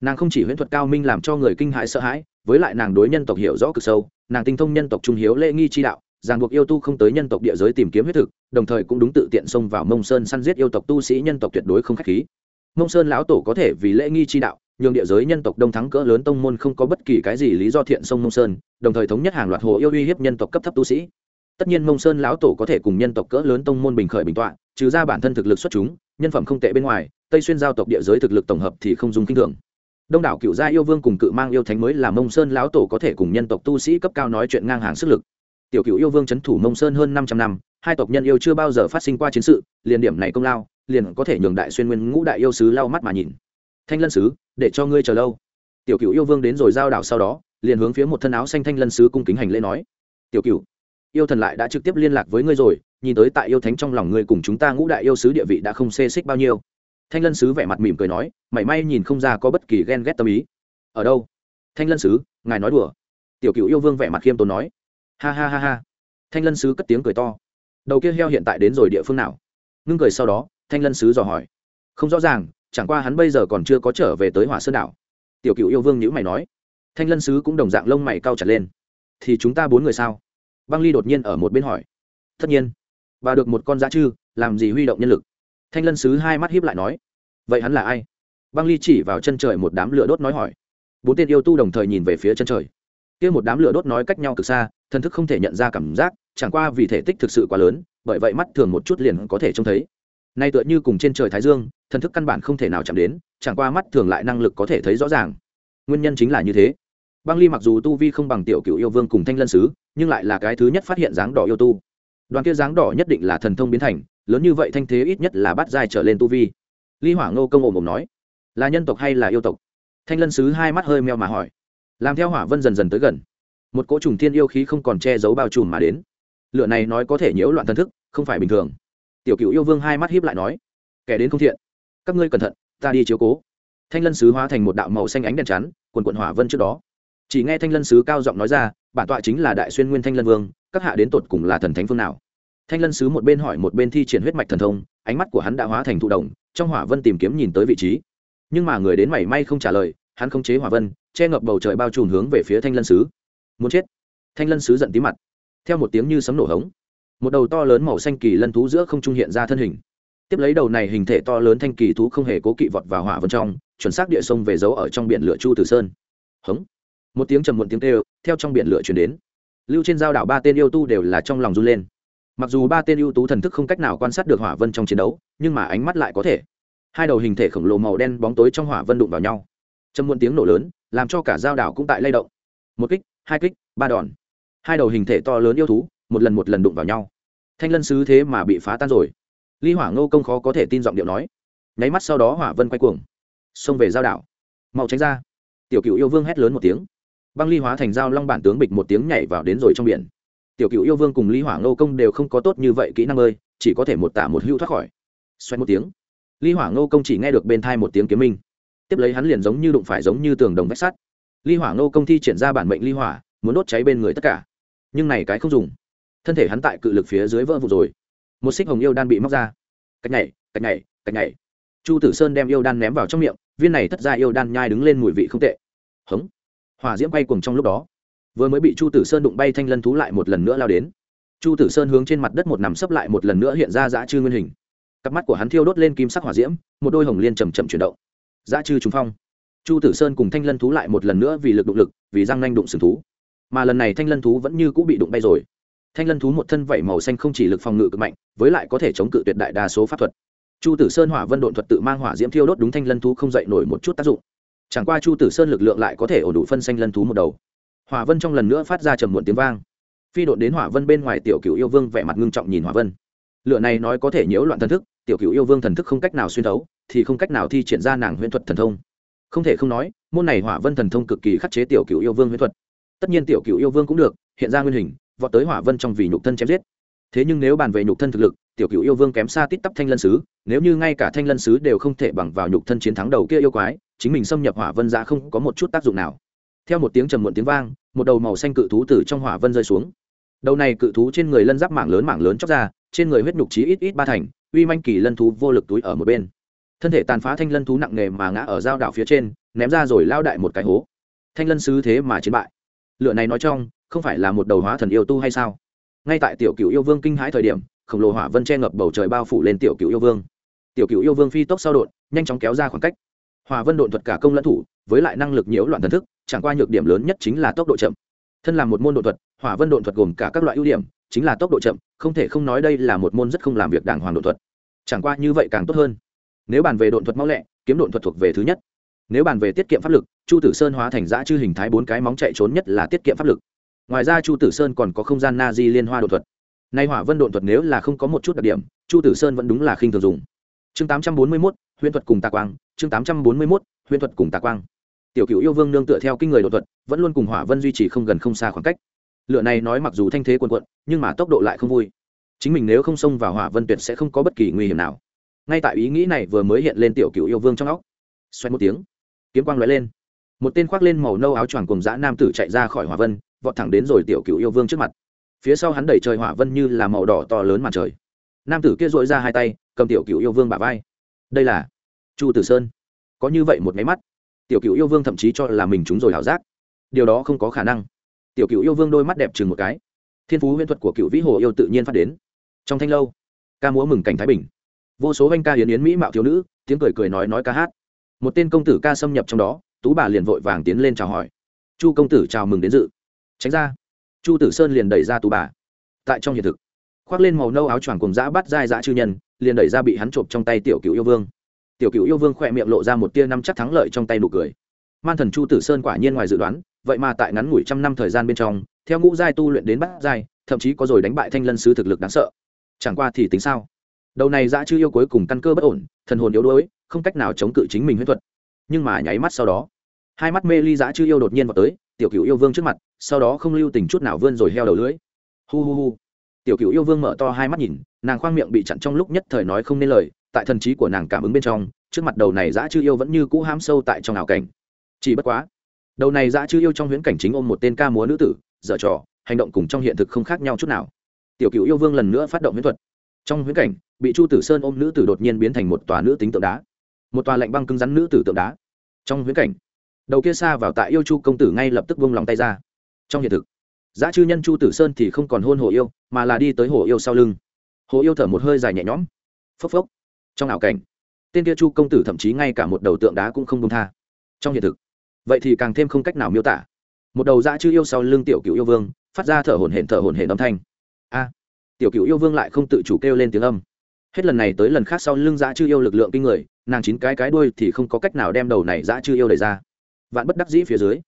Nàng không chỉ huyễn thuật cao minh làm cho người kinh hãi sợ hãi, với lại nàng đối nhân tộc hiểu rõ cực sâu, nàng tinh thông nhân tộc trung hiếu lễ nghi chi đạo, ràng buộc yêu tu không tới nhân tộc địa giới tìm kiếm huyết thực, đồng thời cũng đúng tự tiện xông vào mông sơn săn giết yêu tộc tu sĩ nhân tộc tuyệt đối không k h á c h khí. Mông sơn lão tổ có thể vì lễ nghi chi đạo, nhường địa giới nhân tộc đông thắng cỡ lớn tông môn không có bất kỳ cái gì lý do thiện sông mông sơn, đồng thời thống nhất hàng loạt hồ yêu uy hiếp nhân tộc cấp thấp tu sĩ. Tất nhiên mông sơn lão tổ có thể cùng nhân tộc cỡ lớn tông môn bình khởi bình tọa, trừ ra bản thân thực lực xuất chúng, nhân phẩm không tệ bên ngoài tây xuyên giao tộc địa giới thực lực tổng hợp thì không dùng kinh thường. Đông đảo cựu gia yêu vương cùng cự mang yêu thánh mới là mông sơn lão tổ có thể cùng nhân tộc tu sĩ cấp cao nói chuyện ngang hàng sức lực. Tiểu cựu yêu vương c h ấ n thủ mông sơn hơn năm trăm năm, hai tộc nhân yêu chưa bao giờ phát sinh qua chiến sự, liền điểm này công lao, liền có thể nhường đại xuyên nguyên ngũ đại yêu sứ lau mắt mà nhìn. Thanh lân sứ, để cho ngươi chờ lâu. Tiểu cựu yêu vương đến rồi giao đảo sau đó, liền hướng phía một thân áo xanh thanh lân sứ cung kính hành lễ nói. Tiểu cựu, yêu thần lại đã trực tiếp liên lạc với ngươi rồi, nhìn tới tại yêu thánh trong lòng ngươi cùng chúng ta ngũ đại yêu sứ địa vị đã không xê xích bao nhiêu thanh lân sứ vẻ mặt mỉm cười nói, mảy may nhìn không ra có bất kỳ ghen ghét tâm ý. Ở đâu? Thanh lân sứ, ngài nói đùa. Tiểu cựu yêu vương vẻ mặt khiêm tốn nói. Ha ha ha ha. Thanh lân sứ cất tiếng cười to. Đầu kia heo hiện tại đến rồi địa phương nào? Ngưng cười sau đó, thanh lân sứ dò hỏi. Không rõ ràng, chẳng qua hắn bây giờ còn chưa có trở về tới hỏa sơn đảo. Tiểu cựu yêu vương nhữ mày nói. Thanh lân sứ cũng đồng dạng lông mày cao chặt lên. Thì chúng ta bốn người sao? Băng ly đột nhiên ở một bên hỏi. Tất nhiên và được một con dã chư, làm gì huy động nhân lực? Thanh lân sứ hai mắt hiếp lại nói, vậy hắn là ai? Băng ly chỉ vào chân trời một đám lửa đốt nói hỏi. Bốn tên yêu tu đồng thời nhìn về phía chân trời. Kia một đám lửa đốt nói cách nhau cực xa, thần thức không thể nhận ra cảm giác, chẳng qua vì thể tích thực sự quá lớn, bởi vậy mắt thường một chút liền có thể trông thấy. Nay tựa như cùng trên trời thái dương, thần thức căn bản không thể nào chạm đến, chẳng qua mắt thường lại năng lực có thể thấy rõ ràng. Nguyên nhân chính là như thế. Băng ly mặc dù tu vi không bằng tiểu cựu yêu vương cùng thanh lân sứ nhưng lại là cái thứ nhất phát hiện dáng đỏ yêu tu. Đoàn kia dáng đỏ nhất định là thần thông biến thành lớn như vậy thanh thế ít nhất là bắt dài trở lên tu vi. Ly hỏa ngô công ồm ồm nói, là nhân tộc hay là yêu tộc? Thanh lân sứ hai mắt hơi meo mà hỏi. Làm theo hỏa vân dần dần tới gần, một cỗ trùng thiên yêu khí không còn che giấu bao trùm mà đến. Lửa này nói có thể nhiễu loạn thần thức, không phải bình thường. Tiểu cựu yêu vương hai mắt hiếp lại nói, kẻ đến không thiện, các ngươi cẩn thận, ta đi chiếu cố. Thanh lân sứ hóa thành một đạo màu xanh ánh đèn chắn, quần quận hỏa vân trước đó. Chỉ nghe thanh lân sứ cao giọng nói ra, bản tọa chính là đại xuyên nguyên thanh lân vương, các hạ đến tột cùng là thần thánh phương nào? Thanh lân sứ một bên hỏi một bên thi triển huyết mạch thần thông, ánh mắt của hắn đã hóa thành thụ đồng trong hỏa vân tìm kiếm nhìn tới vị trí. Nhưng mà người đến mảy may không trả lời, hắn không chế hỏa vân, che ngập bầu trời bao trùm hướng về phía thanh lân sứ. Muốn chết? Thanh lân sứ giận tí mặt. Theo một tiếng như sấm nổ hống, một đầu to lớn màu xanh kỳ lân thú giữa không trung hiện ra thân hình. Tiếp lấy đầu này hình thể to lớn thanh kỳ thú không hề cố kỵ vọt vào hỏa vân trong, chuẩn xác địa sông về giấu ở trong biển lửa chu tử sơn. Hống. Một tiếng trầm muộn tiếng kêu, theo trong biển lửa chuyển đến. Lưu trên giao đảo ba tên yêu tu đều là trong lòng run lên mặc dù ba tên ưu tú thần thức không cách nào quan sát được hỏa vân trong chiến đấu, nhưng mà ánh mắt lại có thể. Hai đầu hình thể khổng lồ màu đen bóng tối trong hỏa vân đụng vào nhau. Châm muôn tiếng nổ lớn, làm cho cả giao đảo cũng tại lay động. Một kích, hai kích, ba đòn. Hai đầu hình thể to lớn yêu thú, một lần một lần đụng vào nhau. Thanh lân sứ thế mà bị phá tan rồi. Ly hỏa ngô công khó có thể tin giọng điệu nói. Nháy mắt sau đó hỏa vân quay cuồng. Xông về giao đảo. Mau tránh ra. Tiểu cựu yêu vương hét lớn một tiếng. Băng ly hóa thành dao long bản tướng bịch một tiếng nhảy vào đến rồi trong biển tiểu cựu yêu vương cùng ly hỏa ngô công đều không có tốt như vậy kỹ năng ơi, chỉ có thể một tả một hưu thoát khỏi. Xoay một tiếng ly hỏa ngô công chỉ nghe được bên thai một tiếng kiếm minh. Tiếp lấy hắn liền giống như đụng phải giống như tường đồng vách sắt. Ly hỏa ngô công thi triển ra bản mệnh ly hỏa, muốn đốt cháy bên người tất cả. Nhưng này cái không dùng. Thân thể hắn tại cự lực phía dưới vỡ vụ rồi. Một xích hồng yêu đan bị móc ra. Cách nhảy cách nhảy cách nhảy. Chu tử sơn đem yêu đan ném vào trong miệng, viên này thất ra yêu đan nhai đứng lên mùi vị không tệ. Hống. Hỏa diễm bay cùng trong lúc đó vừa mới bị chu tử sơn đụng bay thanh lân thú lại một lần nữa lao đến. Chu tử sơn hướng trên mặt đất một nằm sấp lại một lần nữa hiện ra dã chư nguyên hình. Cặp mắt của hắn thiêu đốt lên kim sắc hỏa diễm, một đôi hồng liên chầm chậm chuyển động. Dã chư trùng phong. Chu tử sơn cùng thanh lân thú lại một lần nữa vì lực đụng lực, vì răng nanh đụng sừng thú. Mà lần này thanh lân thú vẫn như cũng bị đụng bay rồi. Thanh lân thú một thân vảy màu xanh không chỉ lực phòng ngự cực mạnh, với lại có thể chống cự tuyệt đại đa số pháp thuật. Chu tử sơn hỏa vân độn thuật tự mang hỏa diễm thiêu đốt đúng thanh lân thú không dậy nổi một chút tác dụng. Chẳng qua chu tử sơn lực lượng lại có thể ổn đủ phân xanh lân thú một đầu hỏa vân trong lần nữa phát ra trầm muộn tiếng vang. Phi đột đến hỏa vân bên ngoài tiểu cựu yêu vương vẻ mặt ngưng trọng nhìn hỏa vân. Lựa này nói có thể nhiễu loạn thần thức, tiểu cựu yêu vương thần thức không cách nào xuyên thấu, thì không cách nào thi triển ra nàng huyễn thuật thần thông. Không thể không nói, môn này hỏa vân thần thông cực kỳ khắc chế tiểu cựu yêu vương huyễn thuật. Tất nhiên tiểu cựu yêu vương cũng được, hiện ra nguyên hình, vọt tới hỏa vân trong vì nhục thân chém giết. Thế nhưng nếu bàn về nhục thân thực lực, tiểu cựu yêu vương kém xa tít tắp thanh lân sứ, nếu như ngay cả thanh lân sứ đều không thể bằng vào nhục thân chiến thắng đầu kia yêu quái, chính mình xâm nhập hỏa vân ra không có một chút tác dụng nào theo một tiếng trầm muộn tiếng vang, một đầu màu xanh cự thú từ trong hỏa vân rơi xuống. Đầu này cự thú trên người lân giáp mảng lớn mảng lớn chóc ra, trên người huyết nhục trí ít ít ba thành, uy manh kỳ lân thú vô lực túi ở một bên. Thân thể tàn phá thanh lân thú nặng nề mà ngã ở giao đảo phía trên, ném ra rồi lao đại một cái hố. Thanh lân sứ thế mà chiến bại. Lựa này nói trong, không phải là một đầu hóa thần yêu tu hay sao? Ngay tại tiểu cựu yêu vương kinh hãi thời điểm, khổng lồ hỏa vân che ngập bầu trời bao phủ lên tiểu cựu yêu vương. Tiểu cựu yêu vương phi tốc sau đột, nhanh chóng kéo ra khoảng cách. Hỏa vân độn thuật cả công lẫn thủ, với lại năng lực nhiễu loạn thần thức chẳng qua nhược điểm lớn nhất chính là tốc độ chậm. Thân là một môn độ thuật, hỏa vân độn thuật gồm cả các loại ưu điểm, chính là tốc độ chậm, không thể không nói đây là một môn rất không làm việc đàng hoàng độ thuật. Chẳng qua như vậy càng tốt hơn. Nếu bàn về độn thuật mau lẹ, kiếm độn thuật thuộc về thứ nhất. Nếu bàn về tiết kiệm pháp lực, chu tử sơn hóa thành giã chư hình thái bốn cái móng chạy trốn nhất là tiết kiệm pháp lực. Ngoài ra chu tử sơn còn có không gian na di liên hoa đột thuật. Nay hỏa vân đột thuật nếu là không có một chút đặc điểm, chu tử sơn vẫn đúng là khinh thường dùng. Chương tám trăm bốn mươi mốt, huyễn thuật cùng tà quang, chương tám trăm bốn mươi mốt, huyễn thuật cùng tà quang tiểu cựu yêu vương nương tựa theo kinh người đột thuật, vẫn luôn cùng hỏa vân duy trì không gần không xa khoảng cách. Lựa này nói mặc dù thanh thế quần quận nhưng mà tốc độ lại không vui. Chính mình nếu không xông vào hỏa vân tuyệt sẽ không có bất kỳ nguy hiểm nào. Ngay tại ý nghĩ này vừa mới hiện lên tiểu cựu yêu vương trong óc xoay một tiếng, kiếm quang lóe lên. Một tên khoác lên màu nâu áo choàng cùng dã nam tử chạy ra khỏi hỏa vân, vọt thẳng đến rồi tiểu cựu yêu vương trước mặt. Phía sau hắn đẩy trời hỏa vân như là màu đỏ to lớn mặt trời. Nam tử kia dội ra hai tay, cầm tiểu cựu yêu vương bả vai. Đây là chu tử sơn. Có như vậy một máy mắt tiểu cựu yêu vương thậm chí cho là mình chúng rồi hảo giác. Điều đó không có khả năng. Tiểu cựu yêu vương đôi mắt đẹp chừng một cái. Thiên phú huyễn thuật của cựu vĩ hồ yêu tự nhiên phát đến. Trong thanh lâu, ca múa mừng cảnh thái bình. Vô số anh ca hiến yến mỹ mạo thiếu nữ, tiếng cười cười nói nói ca hát. Một tên công tử ca xâm nhập trong đó, tú bà liền vội vàng tiến lên chào hỏi. Chu công tử chào mừng đến dự. Tránh ra. Chu tử sơn liền đẩy ra tú bà. Tại trong hiện thực, khoác lên màu nâu áo choàng cùng dã bắt dai dã chư nhân, liền đẩy ra bị hắn chộp trong tay tiểu cựu yêu vương tiểu cựu yêu vương khỏe miệng lộ ra một tia năm chắc thắng lợi trong tay nụ cười. Man thần chu tử sơn quả nhiên ngoài dự đoán, vậy mà tại ngắn ngủi trăm năm thời gian bên trong, theo ngũ giai tu luyện đến bát giai, thậm chí có rồi đánh bại thanh lân sứ thực lực đáng sợ. Chẳng qua thì tính sao? Đầu này dã chư yêu cuối cùng căn cơ bất ổn, thần hồn yếu đuối, không cách nào chống cự chính mình huyết thuật. Nhưng mà nháy mắt sau đó, hai mắt mê ly dã chư yêu đột nhiên vào tới, tiểu cựu yêu vương trước mặt, sau đó không lưu tình chút nào vươn rồi heo đầu lưới hu hu hu. Tiểu cựu yêu vương mở to hai mắt nhìn, nàng khoang miệng bị chặn trong lúc nhất thời nói không nên lời tại thần trí của nàng cảm ứng bên trong, trước mặt đầu này dã chư yêu vẫn như cũ ham sâu tại trong ảo cảnh. Chỉ bất quá, đầu này dã chư yêu trong huyễn cảnh chính ôm một tên ca múa nữ tử, dở trò, hành động cùng trong hiện thực không khác nhau chút nào. Tiểu cựu yêu vương lần nữa phát động huyễn thuật. Trong huyễn cảnh, bị chu tử sơn ôm nữ tử đột nhiên biến thành một tòa nữ tính tượng đá. Một tòa lạnh băng cứng rắn nữ tử tượng đá. Trong huyễn cảnh, đầu kia xa vào tại yêu chu công tử ngay lập tức vung lòng tay ra. Trong hiện thực giá chư nhân chu tử sơn thì không còn hôn hồ yêu, mà là đi tới hồ yêu sau lưng. Hồ yêu thở một hơi dài nhẹ nhõm. Phốc phốc trong ảo cảnh. Tên kia chu công tử thậm chí ngay cả một đầu tượng đá cũng không công tha. Trong hiện thực, vậy thì càng thêm không cách nào miêu tả. Một đầu dã chư yêu sau lưng tiểu cựu yêu vương, phát ra thở hổn hển thở hổn hển âm thanh. A! Tiểu cựu yêu vương lại không tự chủ kêu lên tiếng âm. Hết lần này tới lần khác sau lưng dã chư yêu lực lượng kinh người, nàng chín cái cái đuôi thì không có cách nào đem đầu này dã chư yêu đẩy ra. Vạn bất đắc dĩ phía dưới,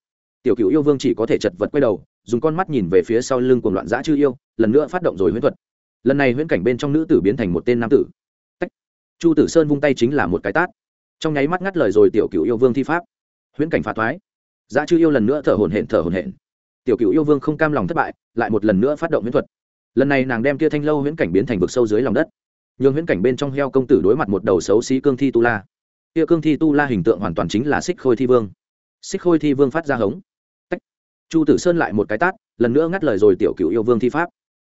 tiểu cựu yêu vương chỉ có thể chật vật quay đầu, dùng con mắt nhìn về phía sau lưng cuồng loạn dã chư yêu, lần nữa phát động rồi huyễn thuật. Lần này huyễn cảnh bên trong nữ tử biến thành một tên nam tử chu tử sơn vung tay chính là một cái tát. Trong nháy mắt ngắt lời rồi tiểu cựu yêu vương thi pháp. Huyễn cảnh phá thoái. Giá chư yêu lần nữa thở hổn hển, thở hổn hển. Tiểu cựu yêu vương không cam lòng thất bại, lại một lần nữa phát động huyễn thuật. Lần này nàng đem kia thanh lâu huyễn cảnh biến thành vực sâu dưới lòng đất. Nhường huyễn cảnh bên trong heo công tử đối mặt một đầu xấu xí cương thi tu la. Kia cương thi tu la hình tượng hoàn toàn chính là xích khôi thi vương. Xích khôi thi vương phát ra hống. Tách. chu tử sơn lại một cái tát, lần nữa ngắt lời rồi tiểu cựu yêu vương thi pháp.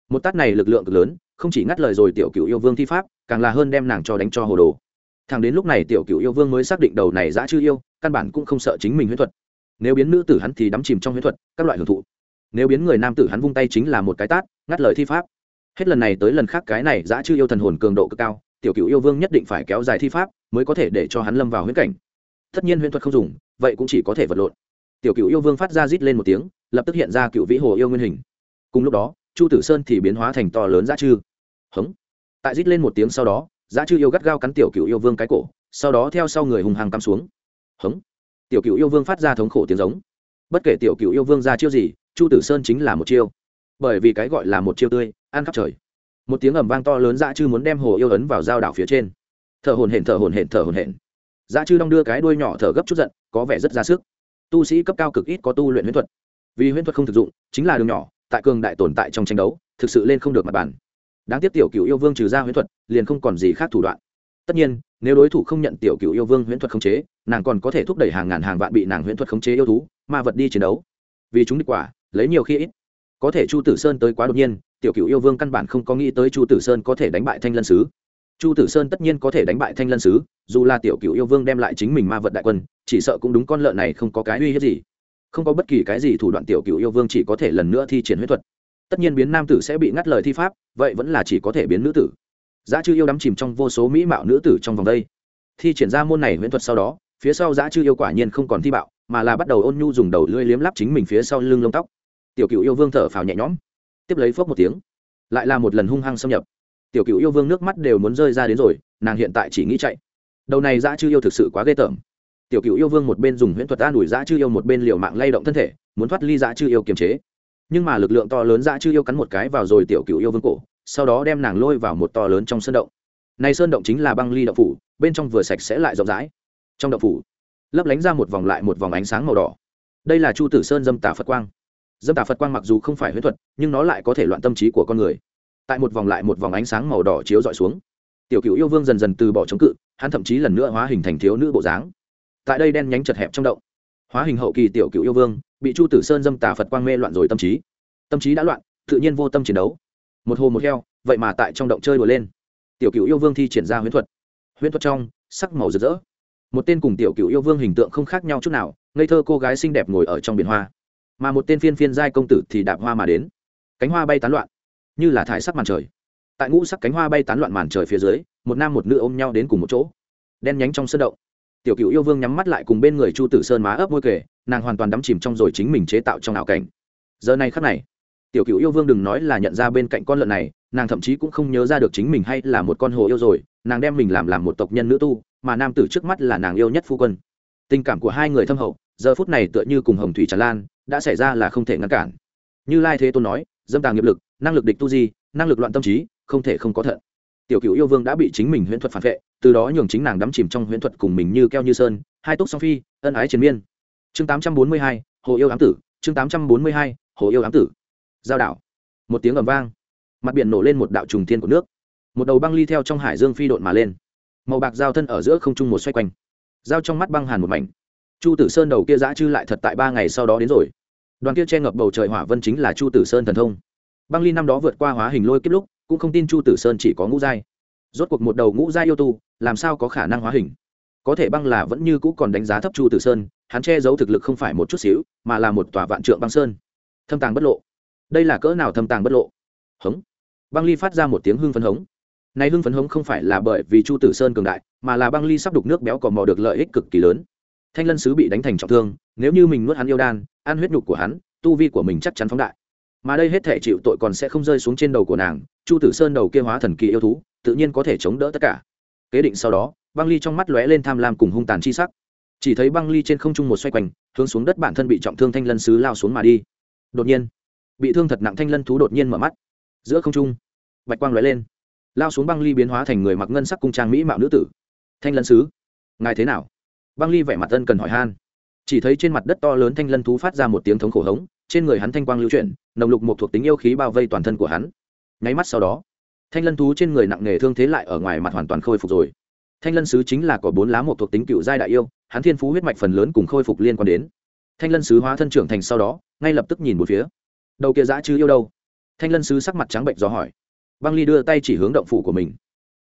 Một tát này lực lượng cực lớn không chỉ ngắt lời rồi tiểu cựu yêu vương thi pháp, càng là hơn đem nàng cho đánh cho hồ đồ. Thằng đến lúc này tiểu cựu yêu vương mới xác định đầu này dã chư yêu, căn bản cũng không sợ chính mình huyết thuật. Nếu biến nữ tử hắn thì đắm chìm trong huyết thuật, các loại hưởng thụ. Nếu biến người nam tử hắn vung tay chính là một cái tát, ngắt lời thi pháp. Hết lần này tới lần khác cái này dã chư yêu thần hồn cường độ cực cao, tiểu cựu yêu vương nhất định phải kéo dài thi pháp mới có thể để cho hắn lâm vào huyết cảnh. Tất nhiên huyễn thuật không dùng, vậy cũng chỉ có thể vật lộn. Tiểu cựu yêu vương phát ra rít lên một tiếng, lập tức hiện ra cựu vĩ hồ yêu nguyên hình. Cùng lúc đó, chu tử sơn thì biến hóa thành to lớn dã chư hống. Tại rít lên một tiếng sau đó, Giá chư yêu gắt gao cắn tiểu cựu yêu vương cái cổ, sau đó theo sau người hùng hàng cắm xuống. Hống. Tiểu cựu yêu vương phát ra thống khổ tiếng giống. Bất kể tiểu cựu yêu vương ra chiêu gì, chu tử sơn chính là một chiêu. Bởi vì cái gọi là một chiêu tươi, ăn khắp trời. Một tiếng ầm vang to lớn dã chư muốn đem hồ yêu ấn vào dao đảo phía trên. Thở hồn hển, thở hồn hển, thở hồn hển. Dã chư đong đưa cái đuôi nhỏ thở gấp chút giận, có vẻ rất ra sức. Tu sĩ cấp cao cực ít có tu luyện huyễn thuật. Vì huyễn thuật không thực dụng, chính là đường nhỏ, tại cường đại tồn tại trong tranh đấu, thực sự lên không được mặt bàn đáng tiếc tiểu cựu yêu vương trừ ra huyễn thuật, liền không còn gì khác thủ đoạn. Tất nhiên, nếu đối thủ không nhận tiểu cựu yêu vương huyễn thuật khống chế, nàng còn có thể thúc đẩy hàng ngàn hàng vạn bị nàng huyễn thuật khống chế yêu thú, ma vật đi chiến đấu. Vì chúng địch quả, lấy nhiều khi ít. Có thể chu tử sơn tới quá đột nhiên, tiểu cựu yêu vương căn bản không có nghĩ tới chu tử sơn có thể đánh bại thanh lân sứ. Chu tử sơn tất nhiên có thể đánh bại thanh lân sứ, dù là tiểu cựu yêu vương đem lại chính mình ma vật đại quân, chỉ sợ cũng đúng con lợn này không có cái uy hiếp gì. Không có bất kỳ cái gì thủ đoạn tiểu cựu yêu vương chỉ có thể lần nữa thi triển huyết thuật tất nhiên biến nam tử sẽ bị ngắt lời thi pháp, vậy vẫn là chỉ có thể biến nữ tử. Giá chư yêu đắm chìm trong vô số mỹ mạo nữ tử trong vòng đây. Thi triển ra môn này huyễn thuật sau đó, phía sau giá chư yêu quả nhiên không còn thi bạo, mà là bắt đầu ôn nhu dùng đầu lưỡi liếm lắp chính mình phía sau lưng lông tóc. Tiểu cựu yêu vương thở phào nhẹ nhõm, tiếp lấy phốc một tiếng. Lại là một lần hung hăng xâm nhập. Tiểu cựu yêu vương nước mắt đều muốn rơi ra đến rồi, nàng hiện tại chỉ nghĩ chạy. Đầu này dã chư yêu thực sự quá ghê tởm. Tiểu cựu yêu vương một bên dùng huyễn thuật an ủi dã chư yêu một bên liều mạng lay động thân thể, muốn thoát ly dã chư yêu kiềm chế nhưng mà lực lượng to lớn dã chư yêu cắn một cái vào rồi tiểu cựu yêu vương cổ, sau đó đem nàng lôi vào một to lớn trong sơn động. Này sơn động chính là băng ly động phủ, bên trong vừa sạch sẽ lại rộng rãi. Trong động phủ, lấp lánh ra một vòng lại một vòng ánh sáng màu đỏ. Đây là chu tử sơn dâm tả phật quang. Dâm tả phật quang mặc dù không phải huyết thuật, nhưng nó lại có thể loạn tâm trí của con người. Tại một vòng lại một vòng ánh sáng màu đỏ chiếu dọi xuống, tiểu cựu yêu vương dần dần từ bỏ chống cự, hắn thậm chí lần nữa hóa hình thành thiếu nữ bộ dáng. Tại đây đen nhánh chật hẹp trong động, hóa hình hậu kỳ tiểu cựu yêu vương bị chu tử sơn dâm tà phật quang mê loạn rồi tâm trí. Tâm trí đã loạn, tự nhiên vô tâm chiến đấu. Một hồ một heo, vậy mà tại trong động chơi đùa lên. Tiểu cựu yêu vương thi triển ra huyễn thuật. Huyễn thuật trong, sắc màu rực rỡ. Một tên cùng tiểu cựu yêu vương hình tượng không khác nhau chút nào, ngây thơ cô gái xinh đẹp ngồi ở trong biển hoa. Mà một tên phiên phiên giai công tử thì đạp hoa mà đến. Cánh hoa bay tán loạn, như là thải sắc màn trời. Tại ngũ sắc cánh hoa bay tán loạn màn trời phía dưới, một nam một nữ ôm nhau đến cùng một chỗ. Đen nhánh trong sân động tiểu cựu yêu vương nhắm mắt lại cùng bên người chu tử sơn má ấp môi kể nàng hoàn toàn đắm chìm trong rồi chính mình chế tạo trong ảo cảnh. Giờ này khắc này, tiểu cựu yêu vương đừng nói là nhận ra bên cạnh con lợn này, nàng thậm chí cũng không nhớ ra được chính mình hay là một con hồ yêu rồi, nàng đem mình làm làm một tộc nhân nữ tu, mà nam tử trước mắt là nàng yêu nhất phu quân. Tình cảm của hai người thâm hậu, giờ phút này tựa như cùng hồng thủy tràn lan, đã xảy ra là không thể ngăn cản. Như lai thế tôn nói, dâm tàng nghiệp lực, năng lực địch tu di, năng lực loạn tâm trí, không thể không có thận tiểu cựu yêu vương đã bị chính mình huyễn thuật phản vệ, từ đó nhường chính nàng đắm chìm trong huyễn thuật cùng mình như keo như sơn, hai túc song phi, ân ái triền miên. Chương tám trăm bốn mươi hai, hồ yêu ám tử, chương tám trăm bốn mươi hai, hồ yêu ám tử. Giao đảo. Một tiếng ầm vang. Mặt biển nổ lên một đạo trùng thiên của nước. Một đầu băng ly theo trong hải dương phi độn mà lên. Màu bạc giao thân ở giữa không trung một xoay quanh. Giao trong mắt băng hàn một mảnh. Chu tử sơn đầu kia giã chư lại thật tại ba ngày sau đó đến rồi. Đoàn kia che ngập bầu trời hỏa vân chính là chu tử sơn thần thông. Băng ly năm đó vượt qua hóa hình lôi kiếp lúc cũng không tin chu tử sơn chỉ có ngũ giai. Rốt cuộc một đầu ngũ giai yêu tu, làm sao có khả năng hóa hình? Có thể băng là vẫn như cũ còn đánh giá thấp chu tử sơn, hắn che giấu thực lực không phải một chút xíu, mà là một tòa vạn trượng băng sơn. Thâm tàng bất lộ. Đây là cỡ nào thâm tàng bất lộ? Hống. Băng ly phát ra một tiếng hưng phấn hống. Này hưng phấn hống không phải là bởi vì chu tử sơn cường đại, mà là băng ly sắp đục nước béo còn mò được lợi ích cực kỳ lớn. Thanh lân sứ bị đánh thành trọng thương, nếu như mình nuốt hắn yêu đan, ăn huyết nhục của hắn, tu vi của mình chắc chắn phóng đại. Mà đây hết thể chịu tội còn sẽ không rơi xuống trên đầu của nàng chu tử sơn đầu kia hóa thần kỳ yêu thú, tự nhiên có thể chống đỡ tất cả. Kế định sau đó, băng ly trong mắt lóe lên tham lam cùng hung tàn chi sắc. Chỉ thấy băng ly trên không trung một xoay quanh, hướng xuống đất bản thân bị trọng thương thanh lân sứ lao xuống mà đi. Đột nhiên, bị thương thật nặng thanh lân thú đột nhiên mở mắt. Giữa không trung, bạch quang lóe lên. Lao xuống băng ly biến hóa thành người mặc ngân sắc cung trang mỹ mạo nữ tử. Thanh lân sứ ngài thế nào? Băng ly vẻ mặt ân cần hỏi han. Chỉ thấy trên mặt đất to lớn thanh lân thú phát ra một tiếng thống khổ hống, trên người hắn thanh quang lưu chuyển, nồng lục một thuộc tính yêu khí bao vây toàn thân của hắn nháy mắt sau đó, thanh lân thú trên người nặng nề thương thế lại ở ngoài mặt hoàn toàn khôi phục rồi. Thanh lân sứ chính là có bốn lá một thuộc tính cựu giai đại yêu, hắn thiên phú huyết mạch phần lớn cùng khôi phục liên quan đến. Thanh lân sứ hóa thân trưởng thành sau đó, ngay lập tức nhìn một phía. Đầu kia giã chứ yêu đâu? Thanh lân sứ sắc mặt trắng bệnh do hỏi. Băng ly đưa tay chỉ hướng động phủ của mình.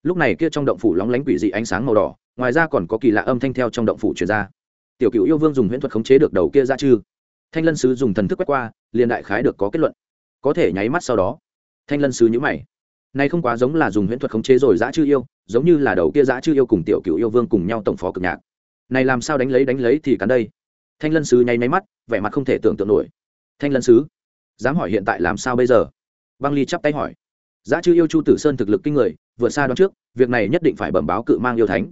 Lúc này kia trong động phủ lóng lánh quỷ dị ánh sáng màu đỏ, ngoài ra còn có kỳ lạ âm thanh theo trong động phủ truyền ra. Tiểu cựu yêu vương dùng huyễn thuật khống chế được đầu kia dã chư. Thanh lân sứ dùng thần thức quét qua, liền đại khái được có kết luận. Có thể nháy mắt sau đó thanh lân sứ nhữ mày. Này không quá giống là dùng huyễn thuật khống chế rồi dã chư yêu, giống như là đầu kia dã chư yêu cùng tiểu cựu yêu vương cùng nhau tổng phó cực nhạc. Này làm sao đánh lấy đánh lấy thì cắn đây. Thanh lân sứ nháy máy mắt, vẻ mặt không thể tưởng tượng nổi. Thanh lân sứ, dám hỏi hiện tại làm sao bây giờ? Băng ly chắp tay hỏi. Dã chư yêu chu tử sơn thực lực kinh người, vượt xa đón trước, việc này nhất định phải bẩm báo cự mang yêu thánh.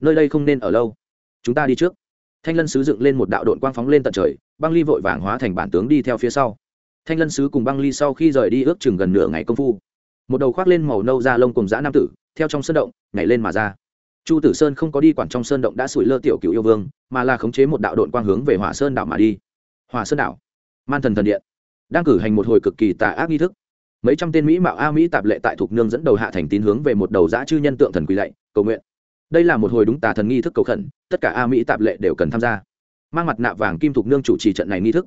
Nơi đây không nên ở lâu. Chúng ta đi trước. Thanh lân sứ dựng lên một đạo đội quang phóng lên tận trời, băng ly vội vàng hóa thành bản tướng đi theo phía sau thanh lân sứ cùng băng ly sau khi rời đi ước chừng gần nửa ngày công phu. Một đầu khoác lên màu nâu da lông cùng dã nam tử, theo trong sơn động, nhảy lên mà ra. Chu tử sơn không có đi quản trong sơn động đã sủi lơ tiểu cựu yêu vương, mà là khống chế một đạo đội quang hướng về hỏa sơn đảo mà đi. Hỏa sơn đảo, man thần thần điện, đang cử hành một hồi cực kỳ tà ác nghi thức. Mấy trăm tên mỹ mạo a mỹ tạp lệ tại thuộc nương dẫn đầu hạ thành tín hướng về một đầu giã chư nhân tượng thần quỳ lạy, cầu nguyện. Đây là một hồi đúng tà thần nghi thức cầu khẩn, tất cả a mỹ tạp lệ đều cần tham gia. Mang mặt nạ vàng kim thục nương chủ trì trận này nghi thức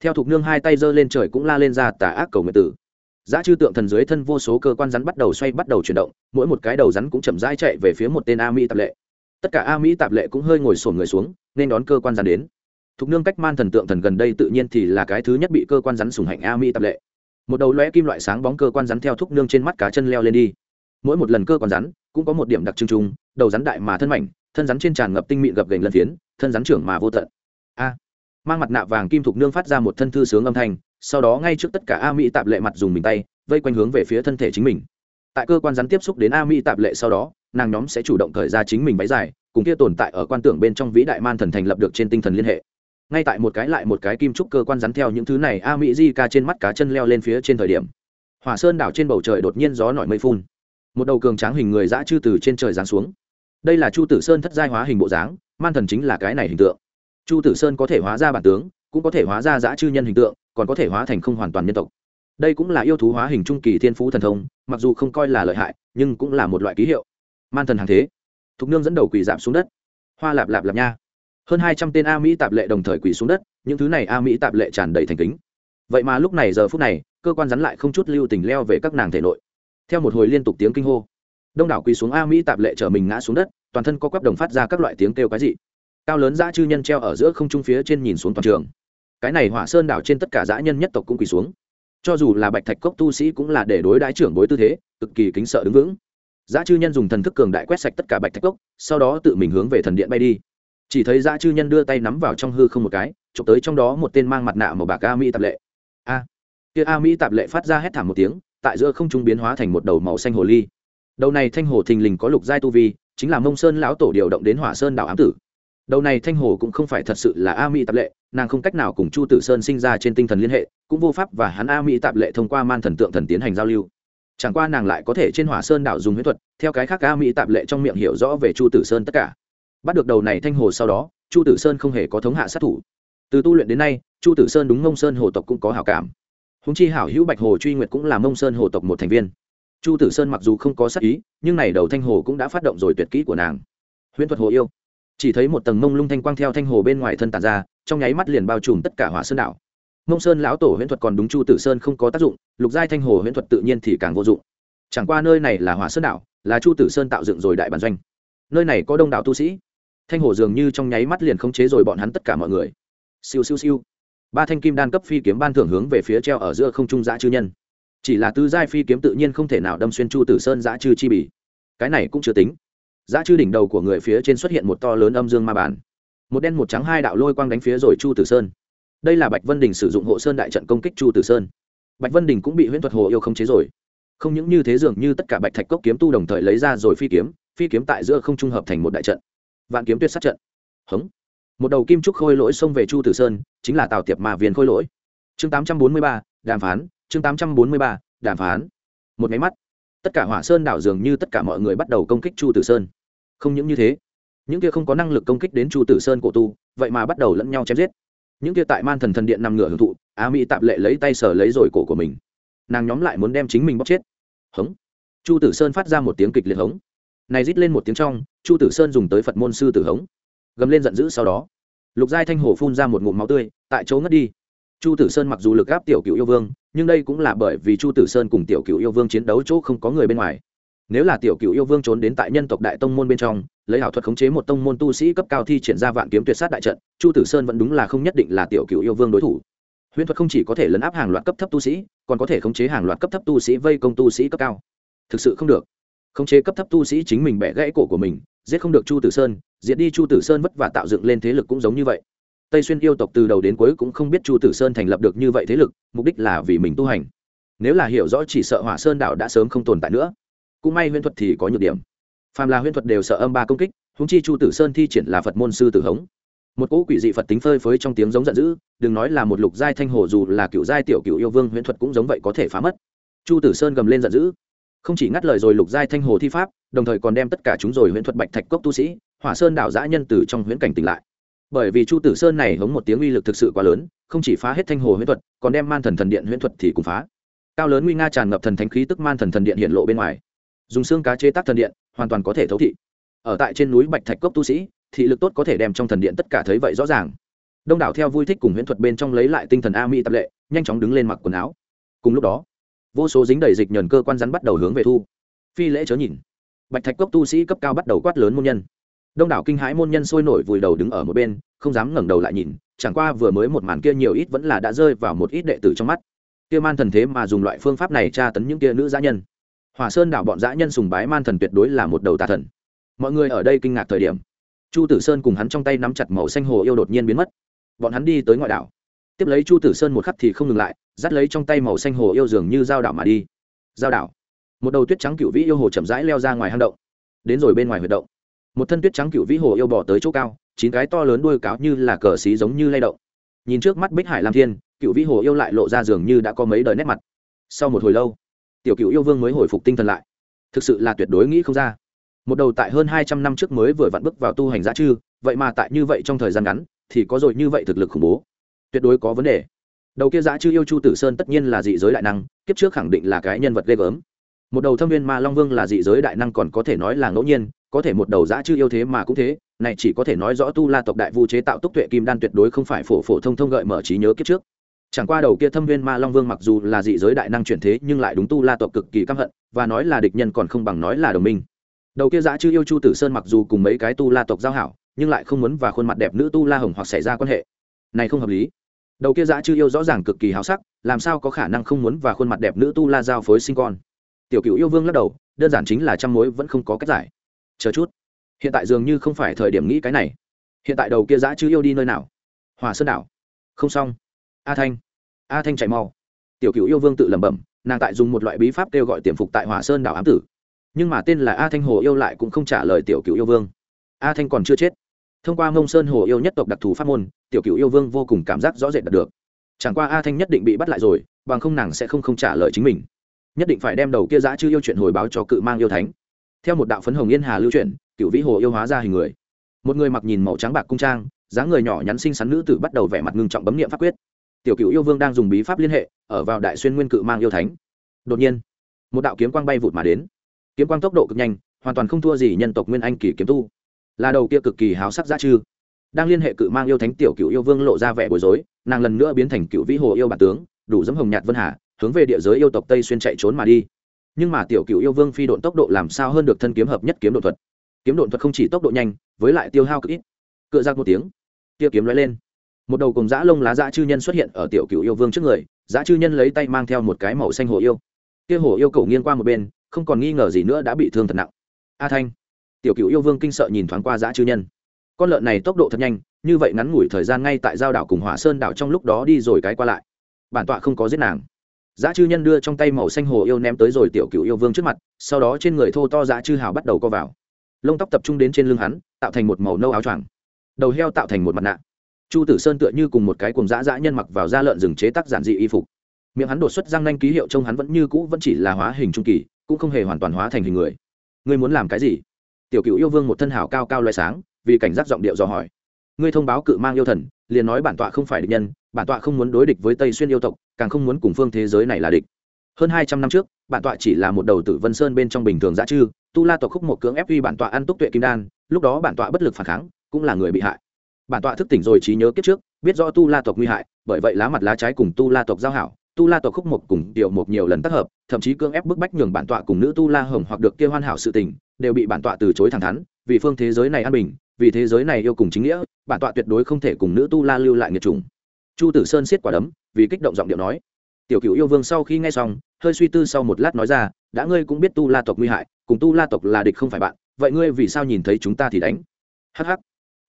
theo thục nương hai tay giơ lên trời cũng la lên ra tà ác cầu nguyện tử. Giá chư tượng thần dưới thân vô số cơ quan rắn bắt đầu xoay bắt đầu chuyển động, mỗi một cái đầu rắn cũng chậm rãi chạy về phía một tên a mỹ tạp lệ. Tất cả a mỹ tạp lệ cũng hơi ngồi sổn người xuống, nên đón cơ quan rắn đến. Thục nương cách man thần tượng thần gần đây tự nhiên thì là cái thứ nhất bị cơ quan rắn sùng hạnh a mỹ tạp lệ. Một đầu lóe kim loại sáng bóng cơ quan rắn theo thúc nương trên mắt cá chân leo lên đi. Mỗi một lần cơ quan rắn cũng có một điểm đặc trưng chung, đầu rắn đại mà thân mảnh, thân rắn trên tràn ngập tinh mịn gập gành lần phiến, thân rắn trưởng mà vô tận. A! Mang mặt nạ vàng kim thục nương phát ra một thân thư sướng âm thanh, sau đó ngay trước tất cả a mỹ tạp lệ mặt dùng mình tay, vây quanh hướng về phía thân thể chính mình. Tại cơ quan rắn tiếp xúc đến a mỹ tạp lệ sau đó, nàng nhóm sẽ chủ động thời ra chính mình váy dài, cùng kia tồn tại ở quan tưởng bên trong vĩ đại man thần thành lập được trên tinh thần liên hệ. Ngay tại một cái lại một cái kim trúc cơ quan rắn theo những thứ này, a mỹ di ca trên mắt cá chân leo lên phía trên thời điểm. Hỏa sơn đảo trên bầu trời đột nhiên gió nổi mây phun. Một đầu cường tráng hình người dã chư từ trên trời giáng xuống. Đây là chu tử sơn thất giai hóa hình bộ dáng, man thần chính là cái này hình tượng chu tử sơn có thể hóa ra bản tướng, cũng có thể hóa ra giã chư nhân hình tượng, còn có thể hóa thành không hoàn toàn nhân tộc. Đây cũng là yêu thú hóa hình trung kỳ thiên phú thần thông, mặc dù không coi là lợi hại, nhưng cũng là một loại ký hiệu. Man thần hàng thế. Thục nương dẫn đầu quỳ giảm xuống đất. Hoa lạp lạp lạp nha. Hơn hai trăm tên a mỹ tạp lệ đồng thời quỳ xuống đất, những thứ này a mỹ tạp lệ tràn đầy thành kính. Vậy mà lúc này giờ phút này, cơ quan rắn lại không chút lưu tình leo về các nàng thể nội. Theo một hồi liên tục tiếng kinh hô, đông đảo quỳ xuống a mỹ tạp lệ chở mình ngã xuống đất, toàn thân có quắp đồng phát ra các loại tiếng kêu cái gì cao lớn dã chư nhân treo ở giữa không trung phía trên nhìn xuống toàn trường. Cái này hỏa sơn đảo trên tất cả dã nhân nhất tộc cũng quỳ xuống. Cho dù là bạch thạch cốc tu sĩ cũng là để đối đãi trưởng bối tư thế, cực kỳ kính sợ đứng vững. Dã chư nhân dùng thần thức cường đại quét sạch tất cả bạch thạch cốc, sau đó tự mình hướng về thần điện bay đi. Chỉ thấy dã chư nhân đưa tay nắm vào trong hư không một cái, chụp tới trong đó một tên mang mặt nạ màu bạc a mỹ tạp lệ. A! Kia a mỹ tạp lệ phát ra hét thảm một tiếng, tại giữa không trung biến hóa thành một đầu màu xanh hồ ly. Đầu này thanh hồ thình lình có lục giai tu vi, chính là mông sơn lão tổ điều động đến hỏa sơn đảo ám tử đầu này thanh hồ cũng không phải thật sự là a mỹ tạp lệ, nàng không cách nào cùng chu tử sơn sinh ra trên tinh thần liên hệ, cũng vô pháp và hắn a mỹ tạp lệ thông qua man thần tượng thần tiến hành giao lưu. Chẳng qua nàng lại có thể trên hỏa sơn đảo dùng huyết thuật, theo cái khác a mỹ tạp lệ trong miệng hiểu rõ về chu tử sơn tất cả. Bắt được đầu này thanh hồ sau đó, chu tử sơn không hề có thống hạ sát thủ. Từ tu luyện đến nay, chu tử sơn đúng mông sơn hồ tộc cũng có hảo cảm. Húng chi hảo hữu bạch hồ truy nguyệt cũng là mông sơn hồ tộc một thành viên. Chu tử sơn mặc dù không có sát ý, nhưng này đầu thanh hồ cũng đã phát động rồi tuyệt kỹ của nàng. Huyễn thuật hồ yêu chỉ thấy một tầng mông lung thanh quang theo thanh hồ bên ngoài thân tàn ra, trong nháy mắt liền bao trùm tất cả hỏa sơn đảo. Mông sơn lão tổ huyễn thuật còn đúng chu tử sơn không có tác dụng, lục giai thanh hồ huyễn thuật tự nhiên thì càng vô dụng. Chẳng qua nơi này là hỏa sơn đảo, là chu tử sơn tạo dựng rồi đại bản doanh. Nơi này có đông đảo tu sĩ. Thanh hồ dường như trong nháy mắt liền khống chế rồi bọn hắn tất cả mọi người. Siêu siêu siêu. Ba thanh kim đan cấp phi kiếm ban thưởng hướng về phía treo ở giữa không trung giã chư nhân. Chỉ là tứ giai phi kiếm tự nhiên không thể nào đâm xuyên chu tử sơn giã chư chi bỉ cái này cũng chưa tính giá chư đỉnh đầu của người phía trên xuất hiện một to lớn âm dương ma bản một đen một trắng hai đạo lôi quang đánh phía rồi chu tử sơn. Đây là bạch vân đình sử dụng hộ sơn đại trận công kích chu tử sơn. Bạch vân đình cũng bị huyễn thuật hồ yêu không chế rồi. Không những như thế dường như tất cả bạch thạch cốc kiếm tu đồng thời lấy ra rồi phi kiếm phi kiếm tại giữa không trung hợp thành một đại trận. Vạn kiếm tuyệt sát trận. Hống. Một đầu kim trúc khôi lỗi xông về chu tử sơn, chính là tào tiệp mà viên khôi lỗi. Chương tám trăm bốn mươi ba, đàm phán, chương tám trăm bốn mươi ba, đàm phán. Một máy mắt. Tất cả hỏa sơn đảo dường như tất cả mọi người bắt đầu công kích chu tử sơn không những như thế, những kia không có năng lực công kích đến chu tử sơn cổ tu, vậy mà bắt đầu lẫn nhau chém giết. Những kia tại man thần thần điện nằm ngửa hưởng thụ, á mỹ tạm lệ lấy tay sờ lấy rồi cổ của mình. Nàng nhóm lại muốn đem chính mình bóc chết. Hống. Chu tử sơn phát ra một tiếng kịch liệt hống. Này rít lên một tiếng trong, chu tử sơn dùng tới phật môn sư tử hống. Gầm lên giận dữ sau đó, lục giai thanh hồ phun ra một ngụm máu tươi, tại chỗ ngất đi. Chu tử sơn mặc dù lực gáp tiểu cựu yêu vương, nhưng đây cũng là bởi vì chu tử sơn cùng tiểu cựu yêu vương chiến đấu chỗ không có người bên ngoài nếu là tiểu cựu yêu vương trốn đến tại nhân tộc đại tông môn bên trong, lấy ảo thuật khống chế một tông môn tu sĩ cấp cao thi triển ra vạn kiếm tuyệt sát đại trận, chu tử sơn vẫn đúng là không nhất định là tiểu cựu yêu vương đối thủ. Huyễn thuật không chỉ có thể lấn áp hàng loạt cấp thấp tu sĩ, còn có thể khống chế hàng loạt cấp thấp tu sĩ vây công tu sĩ cấp cao. Thực sự không được. Khống chế cấp thấp tu sĩ chính mình bẻ gãy cổ của mình, giết không được chu tử sơn, diệt đi chu tử sơn vất vả tạo dựng lên thế lực cũng giống như vậy. Tây xuyên yêu tộc từ đầu đến cuối cũng không biết chu tử sơn thành lập được như vậy thế lực, mục đích là vì mình tu hành. Nếu là hiểu rõ chỉ sợ hỏa sơn đạo đã sớm không tồn tại nữa cũng may huyễn thuật thì có nhược điểm. Phàm là huyễn thuật đều sợ âm ba công kích húng chi chu tử sơn thi triển là phật môn sư tử hống. Một cỗ quỷ dị phật tính phơi phới trong tiếng giống giận dữ, đừng nói là một lục giai thanh hồ dù là cựu giai tiểu cựu yêu vương huyễn thuật cũng giống vậy có thể phá mất. Chu tử sơn gầm lên giận dữ. Không chỉ ngắt lời rồi lục giai thanh hồ thi pháp, đồng thời còn đem tất cả chúng rồi huyễn thuật bạch thạch cốc tu sĩ, hỏa sơn đảo giã nhân từ trong huyễn cảnh tỉnh lại. Bởi vì chu tử sơn này hống một tiếng uy lực thực sự quá lớn, không chỉ phá hết thanh hồ huyễn thuật, còn đem man thần thần điện huyễn thuật thì cùng phá. Cao lớn nguy nga tràn ngập thần thánh khí tức man thần thần điện hiện lộ bên ngoài dùng xương cá chế tác thần điện, hoàn toàn có thể thấu thị. Ở tại trên núi bạch thạch cốc tu sĩ, thị lực tốt có thể đem trong thần điện tất cả thấy vậy rõ ràng. Đông đảo theo vui thích cùng huyễn thuật bên trong lấy lại tinh thần a mỹ tập lệ, nhanh chóng đứng lên mặc quần áo. Cùng lúc đó, vô số dính đầy dịch nhờn cơ quan rắn bắt đầu hướng về thu. Phi lễ chớ nhìn. Bạch thạch cốc tu sĩ cấp cao bắt đầu quát lớn môn nhân. Đông đảo kinh hãi môn nhân sôi nổi vùi đầu đứng ở một bên, không dám ngẩng đầu lại nhìn, chẳng qua vừa mới một màn kia nhiều ít vẫn là đã rơi vào một ít đệ tử trong mắt. Kia man thần thế mà dùng loại phương pháp này tra tấn những kia nữ giã nhân hỏa sơn đảo bọn dã nhân sùng bái man thần tuyệt đối là một đầu tà thần. Mọi người ở đây kinh ngạc thời điểm, chu tử sơn cùng hắn trong tay nắm chặt màu xanh hồ yêu đột nhiên biến mất. Bọn hắn đi tới ngoại đảo. Tiếp lấy chu tử sơn một khắc thì không ngừng lại, dắt lấy trong tay màu xanh hồ yêu dường như dao đảo mà đi. Dao đảo. Một đầu tuyết trắng cựu vĩ yêu hồ chậm rãi leo ra ngoài hang động. Đến rồi bên ngoài huyệt động. Một thân tuyết trắng cựu vĩ hồ yêu bỏ tới chỗ cao, chín cái to lớn đuôi cáo như là cờ xí giống như lay động. Nhìn trước mắt bích hải lam thiên, cựu vĩ hồ yêu lại lộ ra dường như đã có mấy đời nét mặt. Sau một hồi lâu tiểu cựu yêu vương mới hồi phục tinh thần lại. Thực sự là tuyệt đối nghĩ không ra. Một đầu tại hơn hai trăm năm trước mới vừa vặn bước vào tu hành giá chư, vậy mà tại như vậy trong thời gian ngắn, thì có rồi như vậy thực lực khủng bố. Tuyệt đối có vấn đề. Đầu kia giá chư yêu chu tử sơn tất nhiên là dị giới đại năng, kiếp trước khẳng định là cái nhân vật ghê gớm. Một đầu thâm viên ma long vương là dị giới đại năng còn có thể nói là ngẫu nhiên, có thể một đầu giã chư yêu thế mà cũng thế, này chỉ có thể nói rõ tu la tộc đại vu chế tạo túc tuệ kim đan tuyệt đối không phải phổ phổ thông thông gợi mở trí nhớ kiếp trước chẳng qua đầu kia thâm viên ma long vương mặc dù là dị giới đại năng chuyển thế, nhưng lại đúng tu la tộc cực kỳ căm hận, và nói là địch nhân còn không bằng nói là đồng minh. Đầu kia giã chư yêu chu tử sơn mặc dù cùng mấy cái tu la tộc giao hảo, nhưng lại không muốn và khuôn mặt đẹp nữ tu la hồng hoặc xảy ra quan hệ. Này không hợp lý. Đầu kia giã chư yêu rõ ràng cực kỳ háo sắc, làm sao có khả năng không muốn và khuôn mặt đẹp nữ tu la giao phối sinh con? Tiểu cựu yêu vương lắc đầu, đơn giản chính là trăm mối vẫn không có cách giải. Chờ chút. Hiện tại dường như không phải thời điểm nghĩ cái này. Hiện tại đầu kia giã chư yêu đi nơi nào? Hòa sơn đảo. Không xong a thanh. A thanh chạy mau. Tiểu cựu yêu vương tự lẩm bẩm, nàng tại dùng một loại bí pháp kêu gọi tiềm phục tại hỏa sơn đảo ám tử. Nhưng mà tên là a thanh hồ yêu lại cũng không trả lời tiểu cựu yêu vương. A thanh còn chưa chết. Thông qua mông sơn hồ yêu nhất tộc đặc thù pháp môn, tiểu cựu yêu vương vô cùng cảm giác rõ rệt đạt được. Chẳng qua a thanh nhất định bị bắt lại rồi, bằng không nàng sẽ không không trả lời chính mình. Nhất định phải đem đầu kia giã chư yêu chuyện hồi báo cho cự mang yêu thánh. Theo một đạo phấn hồng yên hà lưu chuyển cựu vĩ hồ yêu hóa ra hình người. Một người mặc nhìn màu trắng bạc cung trang, dáng người nhỏ nhắn xinh xắn nữ tử bắt đầu vẻ mặt ngưng trọng bấm nghiệm pháp quyết tiểu cựu yêu vương đang dùng bí pháp liên hệ, ở vào đại xuyên nguyên cự mang yêu thánh. Đột nhiên, một đạo kiếm quang bay vụt mà đến. Kiếm quang tốc độ cực nhanh, hoàn toàn không thua gì nhân tộc nguyên anh kỳ kiếm tu. Là đầu kia cực kỳ háo sắc giá chư đang liên hệ cự mang yêu thánh tiểu cựu yêu vương lộ ra vẻ bối rối, nàng lần nữa biến thành cựu vĩ hồ yêu bản tướng, đủ dấm hồng nhạt vân hà, hướng về địa giới yêu tộc tây xuyên chạy trốn mà đi. Nhưng mà tiểu cựu yêu vương phi độn tốc độ làm sao hơn được thân kiếm hợp nhất kiếm độn thuật? Kiếm độn thuật không chỉ tốc độ nhanh, với lại tiêu hao cực ít. Cựa ra một tiếng, tia kiếm lóe lên một đầu cùng dã lông lá dã chư nhân xuất hiện ở tiểu cựu yêu vương trước người dã chư nhân lấy tay mang theo một cái màu xanh hồ yêu kia hồ yêu cầu nghiêng qua một bên không còn nghi ngờ gì nữa đã bị thương thật nặng a thanh tiểu cựu yêu vương kinh sợ nhìn thoáng qua dã chư nhân con lợn này tốc độ thật nhanh như vậy ngắn ngủi thời gian ngay tại giao đảo cùng hỏa sơn đảo trong lúc đó đi rồi cái qua lại bản tọa không có giết nàng dã chư nhân đưa trong tay màu xanh hồ yêu ném tới rồi tiểu cựu yêu vương trước mặt, sau đó trên người thô to dã chư hào bắt đầu co vào. Lông tóc tập trung đến trên lưng hắn, tạo thành một màu nâu áo choàng. Đầu heo tạo thành một mặt nạ. Chu Tử Sơn tựa như cùng một cái cùng dã dã nhân mặc vào da lợn rừng chế tác giản dị y phục. Miệng hắn đột xuất răng nanh ký hiệu trông hắn vẫn như cũ vẫn chỉ là hóa hình trung kỳ, cũng không hề hoàn toàn hóa thành hình người. Ngươi muốn làm cái gì? Tiểu Cựu yêu vương một thân hào cao cao loé sáng, vì cảnh giác giọng điệu dò hỏi. Ngươi thông báo cự mang yêu thần, liền nói bản tọa không phải địch nhân, bản tọa không muốn đối địch với Tây Xuyên yêu tộc, càng không muốn cùng phương thế giới này là địch hơn hai trăm năm trước bản tọa chỉ là một đầu tử vân sơn bên trong bình thường dã chư tu la tộc khúc một cưỡng ép uy bản tọa ăn túc tuệ kim đan lúc đó bản tọa bất lực phản kháng cũng là người bị hại bản tọa thức tỉnh rồi trí nhớ kiếp trước, biết rõ tu la tộc nguy hại, bởi vậy lá mặt lá trái cùng tu la tộc giao hảo, tu la tộc khúc một cùng tiểu một nhiều lần tác hợp, thậm chí cưỡng ép bức bách nhường bản tọa cùng nữ tu la hồng hoặc được kia hoàn hảo sự tình, đều bị bản tọa từ chối thẳng thắn, vì phương thế giới này an bình, vì thế giới này yêu cùng chính nghĩa, bản tọa tuyệt đối không thể cùng nữ tu la lưu lại nghiệt trùng chu tử sơn siết quả đấm, vì kích động giọng điệu nói, tiểu cựu yêu vương sau khi nghe xong, hơi suy tư sau một lát nói ra, đã ngươi cũng biết tu la tộc nguy hại, cùng tu la tộc là địch không phải bạn, vậy ngươi vì sao nhìn thấy chúng ta thì đánh? Hắc hắc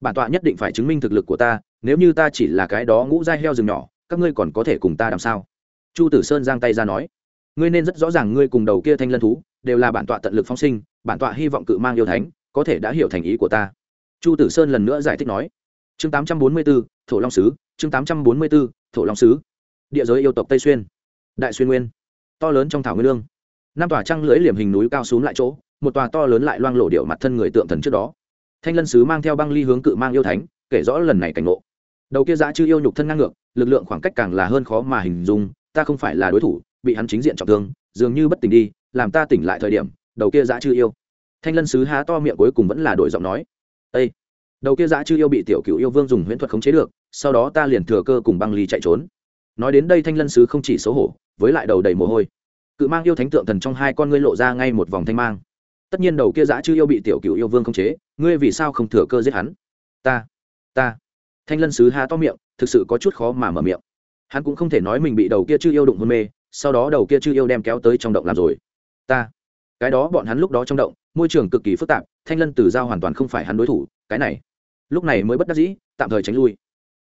bản tọa nhất định phải chứng minh thực lực của ta nếu như ta chỉ là cái đó ngũ dai heo rừng nhỏ các ngươi còn có thể cùng ta làm sao? Chu tử sơn giang tay ra nói ngươi nên rất rõ ràng ngươi cùng đầu kia thanh lân thú đều là bản tọa tận lực phong sinh bản tọa hy vọng cự mang yêu thánh có thể đã hiểu thành ý của ta. Chu tử sơn lần nữa giải thích nói chương 844, thổ long sứ chương 844, thổ long sứ. Địa giới yêu tộc tây xuyên đại xuyên nguyên to lớn trong thảo nguyên lương. Năm tòa trăng lưỡi liềm hình núi cao xuống lại chỗ một tòa to lớn lại loang lộ điệu mặt thân người tượng thần trước đó thanh lân sứ mang theo băng ly hướng cự mang yêu thánh, kể rõ lần này cảnh ngộ. Đầu kia dã chư yêu nhục thân ngang ngược, lực lượng khoảng cách càng là hơn khó mà hình dung, ta không phải là đối thủ, bị hắn chính diện trọng thương, dường như bất tỉnh đi, làm ta tỉnh lại thời điểm, đầu kia dã chư yêu. Thanh lân sứ há to miệng cuối cùng vẫn là đổi giọng nói. Ây đầu kia dã chư yêu bị tiểu cựu yêu vương dùng huyễn thuật khống chế được, sau đó ta liền thừa cơ cùng băng ly chạy trốn. Nói đến đây thanh lân sứ không chỉ xấu hổ, với lại đầu đầy mồ hôi. Cự mang yêu thánh tượng thần trong hai con ngươi lộ ra ngay một vòng thanh mang tất nhiên đầu kia dã chưa yêu bị tiểu cựu yêu vương không chế, ngươi vì sao không thừa cơ giết hắn? Ta ta. Thanh lân sứ há to miệng, thực sự có chút khó mà mở miệng. Hắn cũng không thể nói mình bị đầu kia chưa yêu đụng hôn mê, sau đó đầu kia chưa yêu đem kéo tới trong động làm rồi. Ta, cái đó bọn hắn lúc đó trong động, môi trường cực kỳ phức tạp, thanh lân từ giao hoàn toàn không phải hắn đối thủ, cái này. Lúc này mới bất đắc dĩ, tạm thời tránh lui.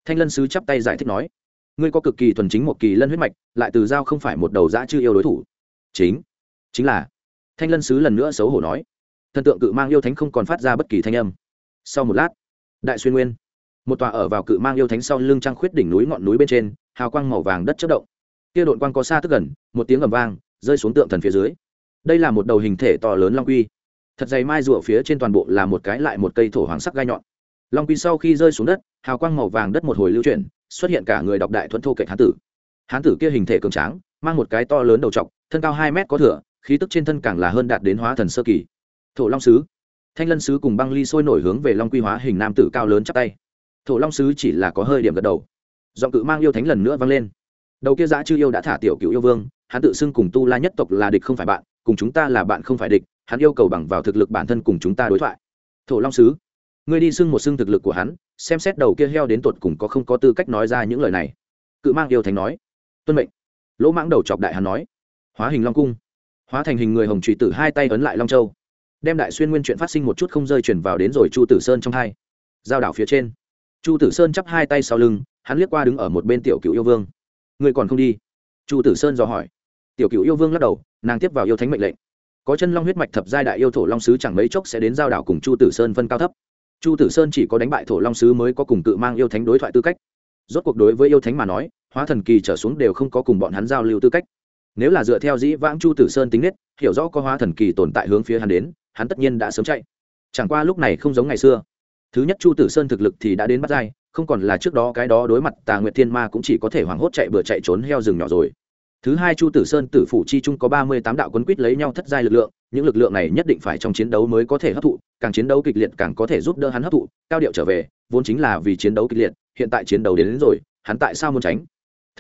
Thanh lân sứ chắp tay giải thích nói, ngươi có cực kỳ thuần chính một kỳ lân huyết mạch, lại từ giao không phải một đầu dã chưa yêu đối thủ. Chính chính là thanh lân sứ lần nữa xấu hổ nói. Thần tượng cự mang yêu thánh không còn phát ra bất kỳ thanh âm. Sau một lát, đại xuyên nguyên, một tòa ở vào cự mang yêu thánh sau lưng trăng khuyết đỉnh núi ngọn núi bên trên, hào quang màu vàng đất chất động. Kia đội quang có xa tức gần, một tiếng ầm vang, rơi xuống tượng thần phía dưới. Đây là một đầu hình thể to lớn long quy. Thật dày mai rùa phía trên toàn bộ là một cái lại một cây thổ hoàng sắc gai nhọn. Long quy sau khi rơi xuống đất, hào quang màu vàng đất một hồi lưu chuyển, xuất hiện cả người đọc đại thuẫn thô kệ hán tử. Hán tử kia hình thể cường tráng, mang một cái to lớn đầu trọc, thân cao hai mét có thửa khí tức trên thân càng là hơn đạt đến hóa thần sơ kỳ. Thổ long sứ. Thanh lân sứ cùng băng ly sôi nổi hướng về long quy hóa hình nam tử cao lớn chắp tay. Thổ long sứ chỉ là có hơi điểm gật đầu. Giọng cự mang yêu thánh lần nữa vang lên. Đầu kia giã chư yêu đã thả tiểu cựu yêu vương, hắn tự xưng cùng tu la nhất tộc là địch không phải bạn, cùng chúng ta là bạn không phải địch, hắn yêu cầu bằng vào thực lực bản thân cùng chúng ta đối thoại. Thổ long sứ, ngươi đi xưng một xưng thực lực của hắn, xem xét đầu kia heo đến tột cùng có không có tư cách nói ra những lời này. Cự mang yêu thánh nói, tuân mệnh. Lỗ mãng đầu chọc đại hắn nói, hóa hình long cung hóa thành hình người hồng trụy tử hai tay ấn lại long châu đem đại xuyên nguyên chuyện phát sinh một chút không rơi chuyển vào đến rồi chu tử sơn trong hai giao đảo phía trên chu tử sơn chắp hai tay sau lưng hắn liếc qua đứng ở một bên tiểu cựu yêu vương người còn không đi chu tử sơn dò hỏi tiểu cựu yêu vương lắc đầu nàng tiếp vào yêu thánh mệnh lệnh có chân long huyết mạch thập giai đại yêu thổ long sứ chẳng mấy chốc sẽ đến giao đảo cùng chu tử sơn phân cao thấp chu tử sơn chỉ có đánh bại thổ long sứ mới có cùng tự mang yêu thánh đối thoại tư cách rốt cuộc đối với yêu thánh mà nói hóa thần kỳ trở xuống đều không có cùng bọn hắn giao lưu tư cách nếu là dựa theo dĩ vãng chu tử sơn tính nết hiểu rõ có hóa thần kỳ tồn tại hướng phía hắn đến hắn tất nhiên đã sớm chạy. Chẳng qua lúc này không giống ngày xưa. Thứ nhất chu tử sơn thực lực thì đã đến bắt dai không còn là trước đó cái đó đối mặt tà nguyệt thiên ma cũng chỉ có thể hoảng hốt chạy bừa chạy trốn heo rừng nhỏ rồi. Thứ hai chu tử sơn tử phủ chi trung có ba mươi tám đạo quấn quýt lấy nhau thất giai lực lượng những lực lượng này nhất định phải trong chiến đấu mới có thể hấp thụ càng chiến đấu kịch liệt càng có thể giúp đỡ hắn hấp thụ cao điệu trở về vốn chính là vì chiến đấu kịch liệt hiện tại chiến đấu đến, đến rồi hắn tại sao muốn tránh?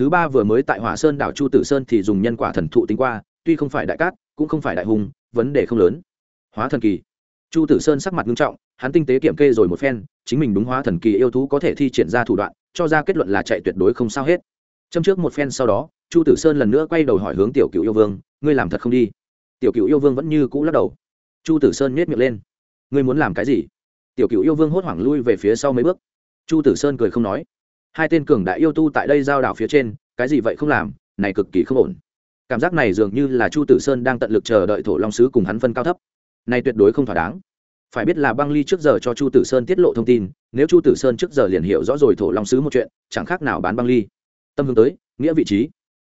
Thứ ba vừa mới tại hỏa sơn đảo chu tử sơn thì dùng nhân quả thần thụ tính qua, tuy không phải đại cát, cũng không phải đại hùng vấn đề không lớn. Hóa thần kỳ. Chu tử sơn sắc mặt nghiêm trọng, hắn tinh tế kiểm kê rồi một phen, chính mình đúng hóa thần kỳ yêu thú có thể thi triển ra thủ đoạn, cho ra kết luận là chạy tuyệt đối không sao hết. Châm trước một phen sau đó, chu tử sơn lần nữa quay đầu hỏi hướng tiểu cựu yêu vương, ngươi làm thật không đi? Tiểu cựu yêu vương vẫn như cũ lắc đầu. Chu tử sơn nhét miệng lên. Ngươi muốn làm cái gì? Tiểu cựu yêu vương hốt hoảng lui về phía sau mấy bước. Chu tử sơn cười không nói hai tên cường đại yêu tu tại đây giao đảo phía trên, cái gì vậy không làm, này cực kỳ không ổn. Cảm giác này dường như là chu tử sơn đang tận lực chờ đợi thổ long sứ cùng hắn phân cao thấp. Này tuyệt đối không thỏa đáng. Phải biết là băng ly trước giờ cho chu tử sơn tiết lộ thông tin, nếu chu tử sơn trước giờ liền hiểu rõ rồi thổ long sứ một chuyện, chẳng khác nào bán băng ly. Tâm hướng tới, nghĩa vị trí.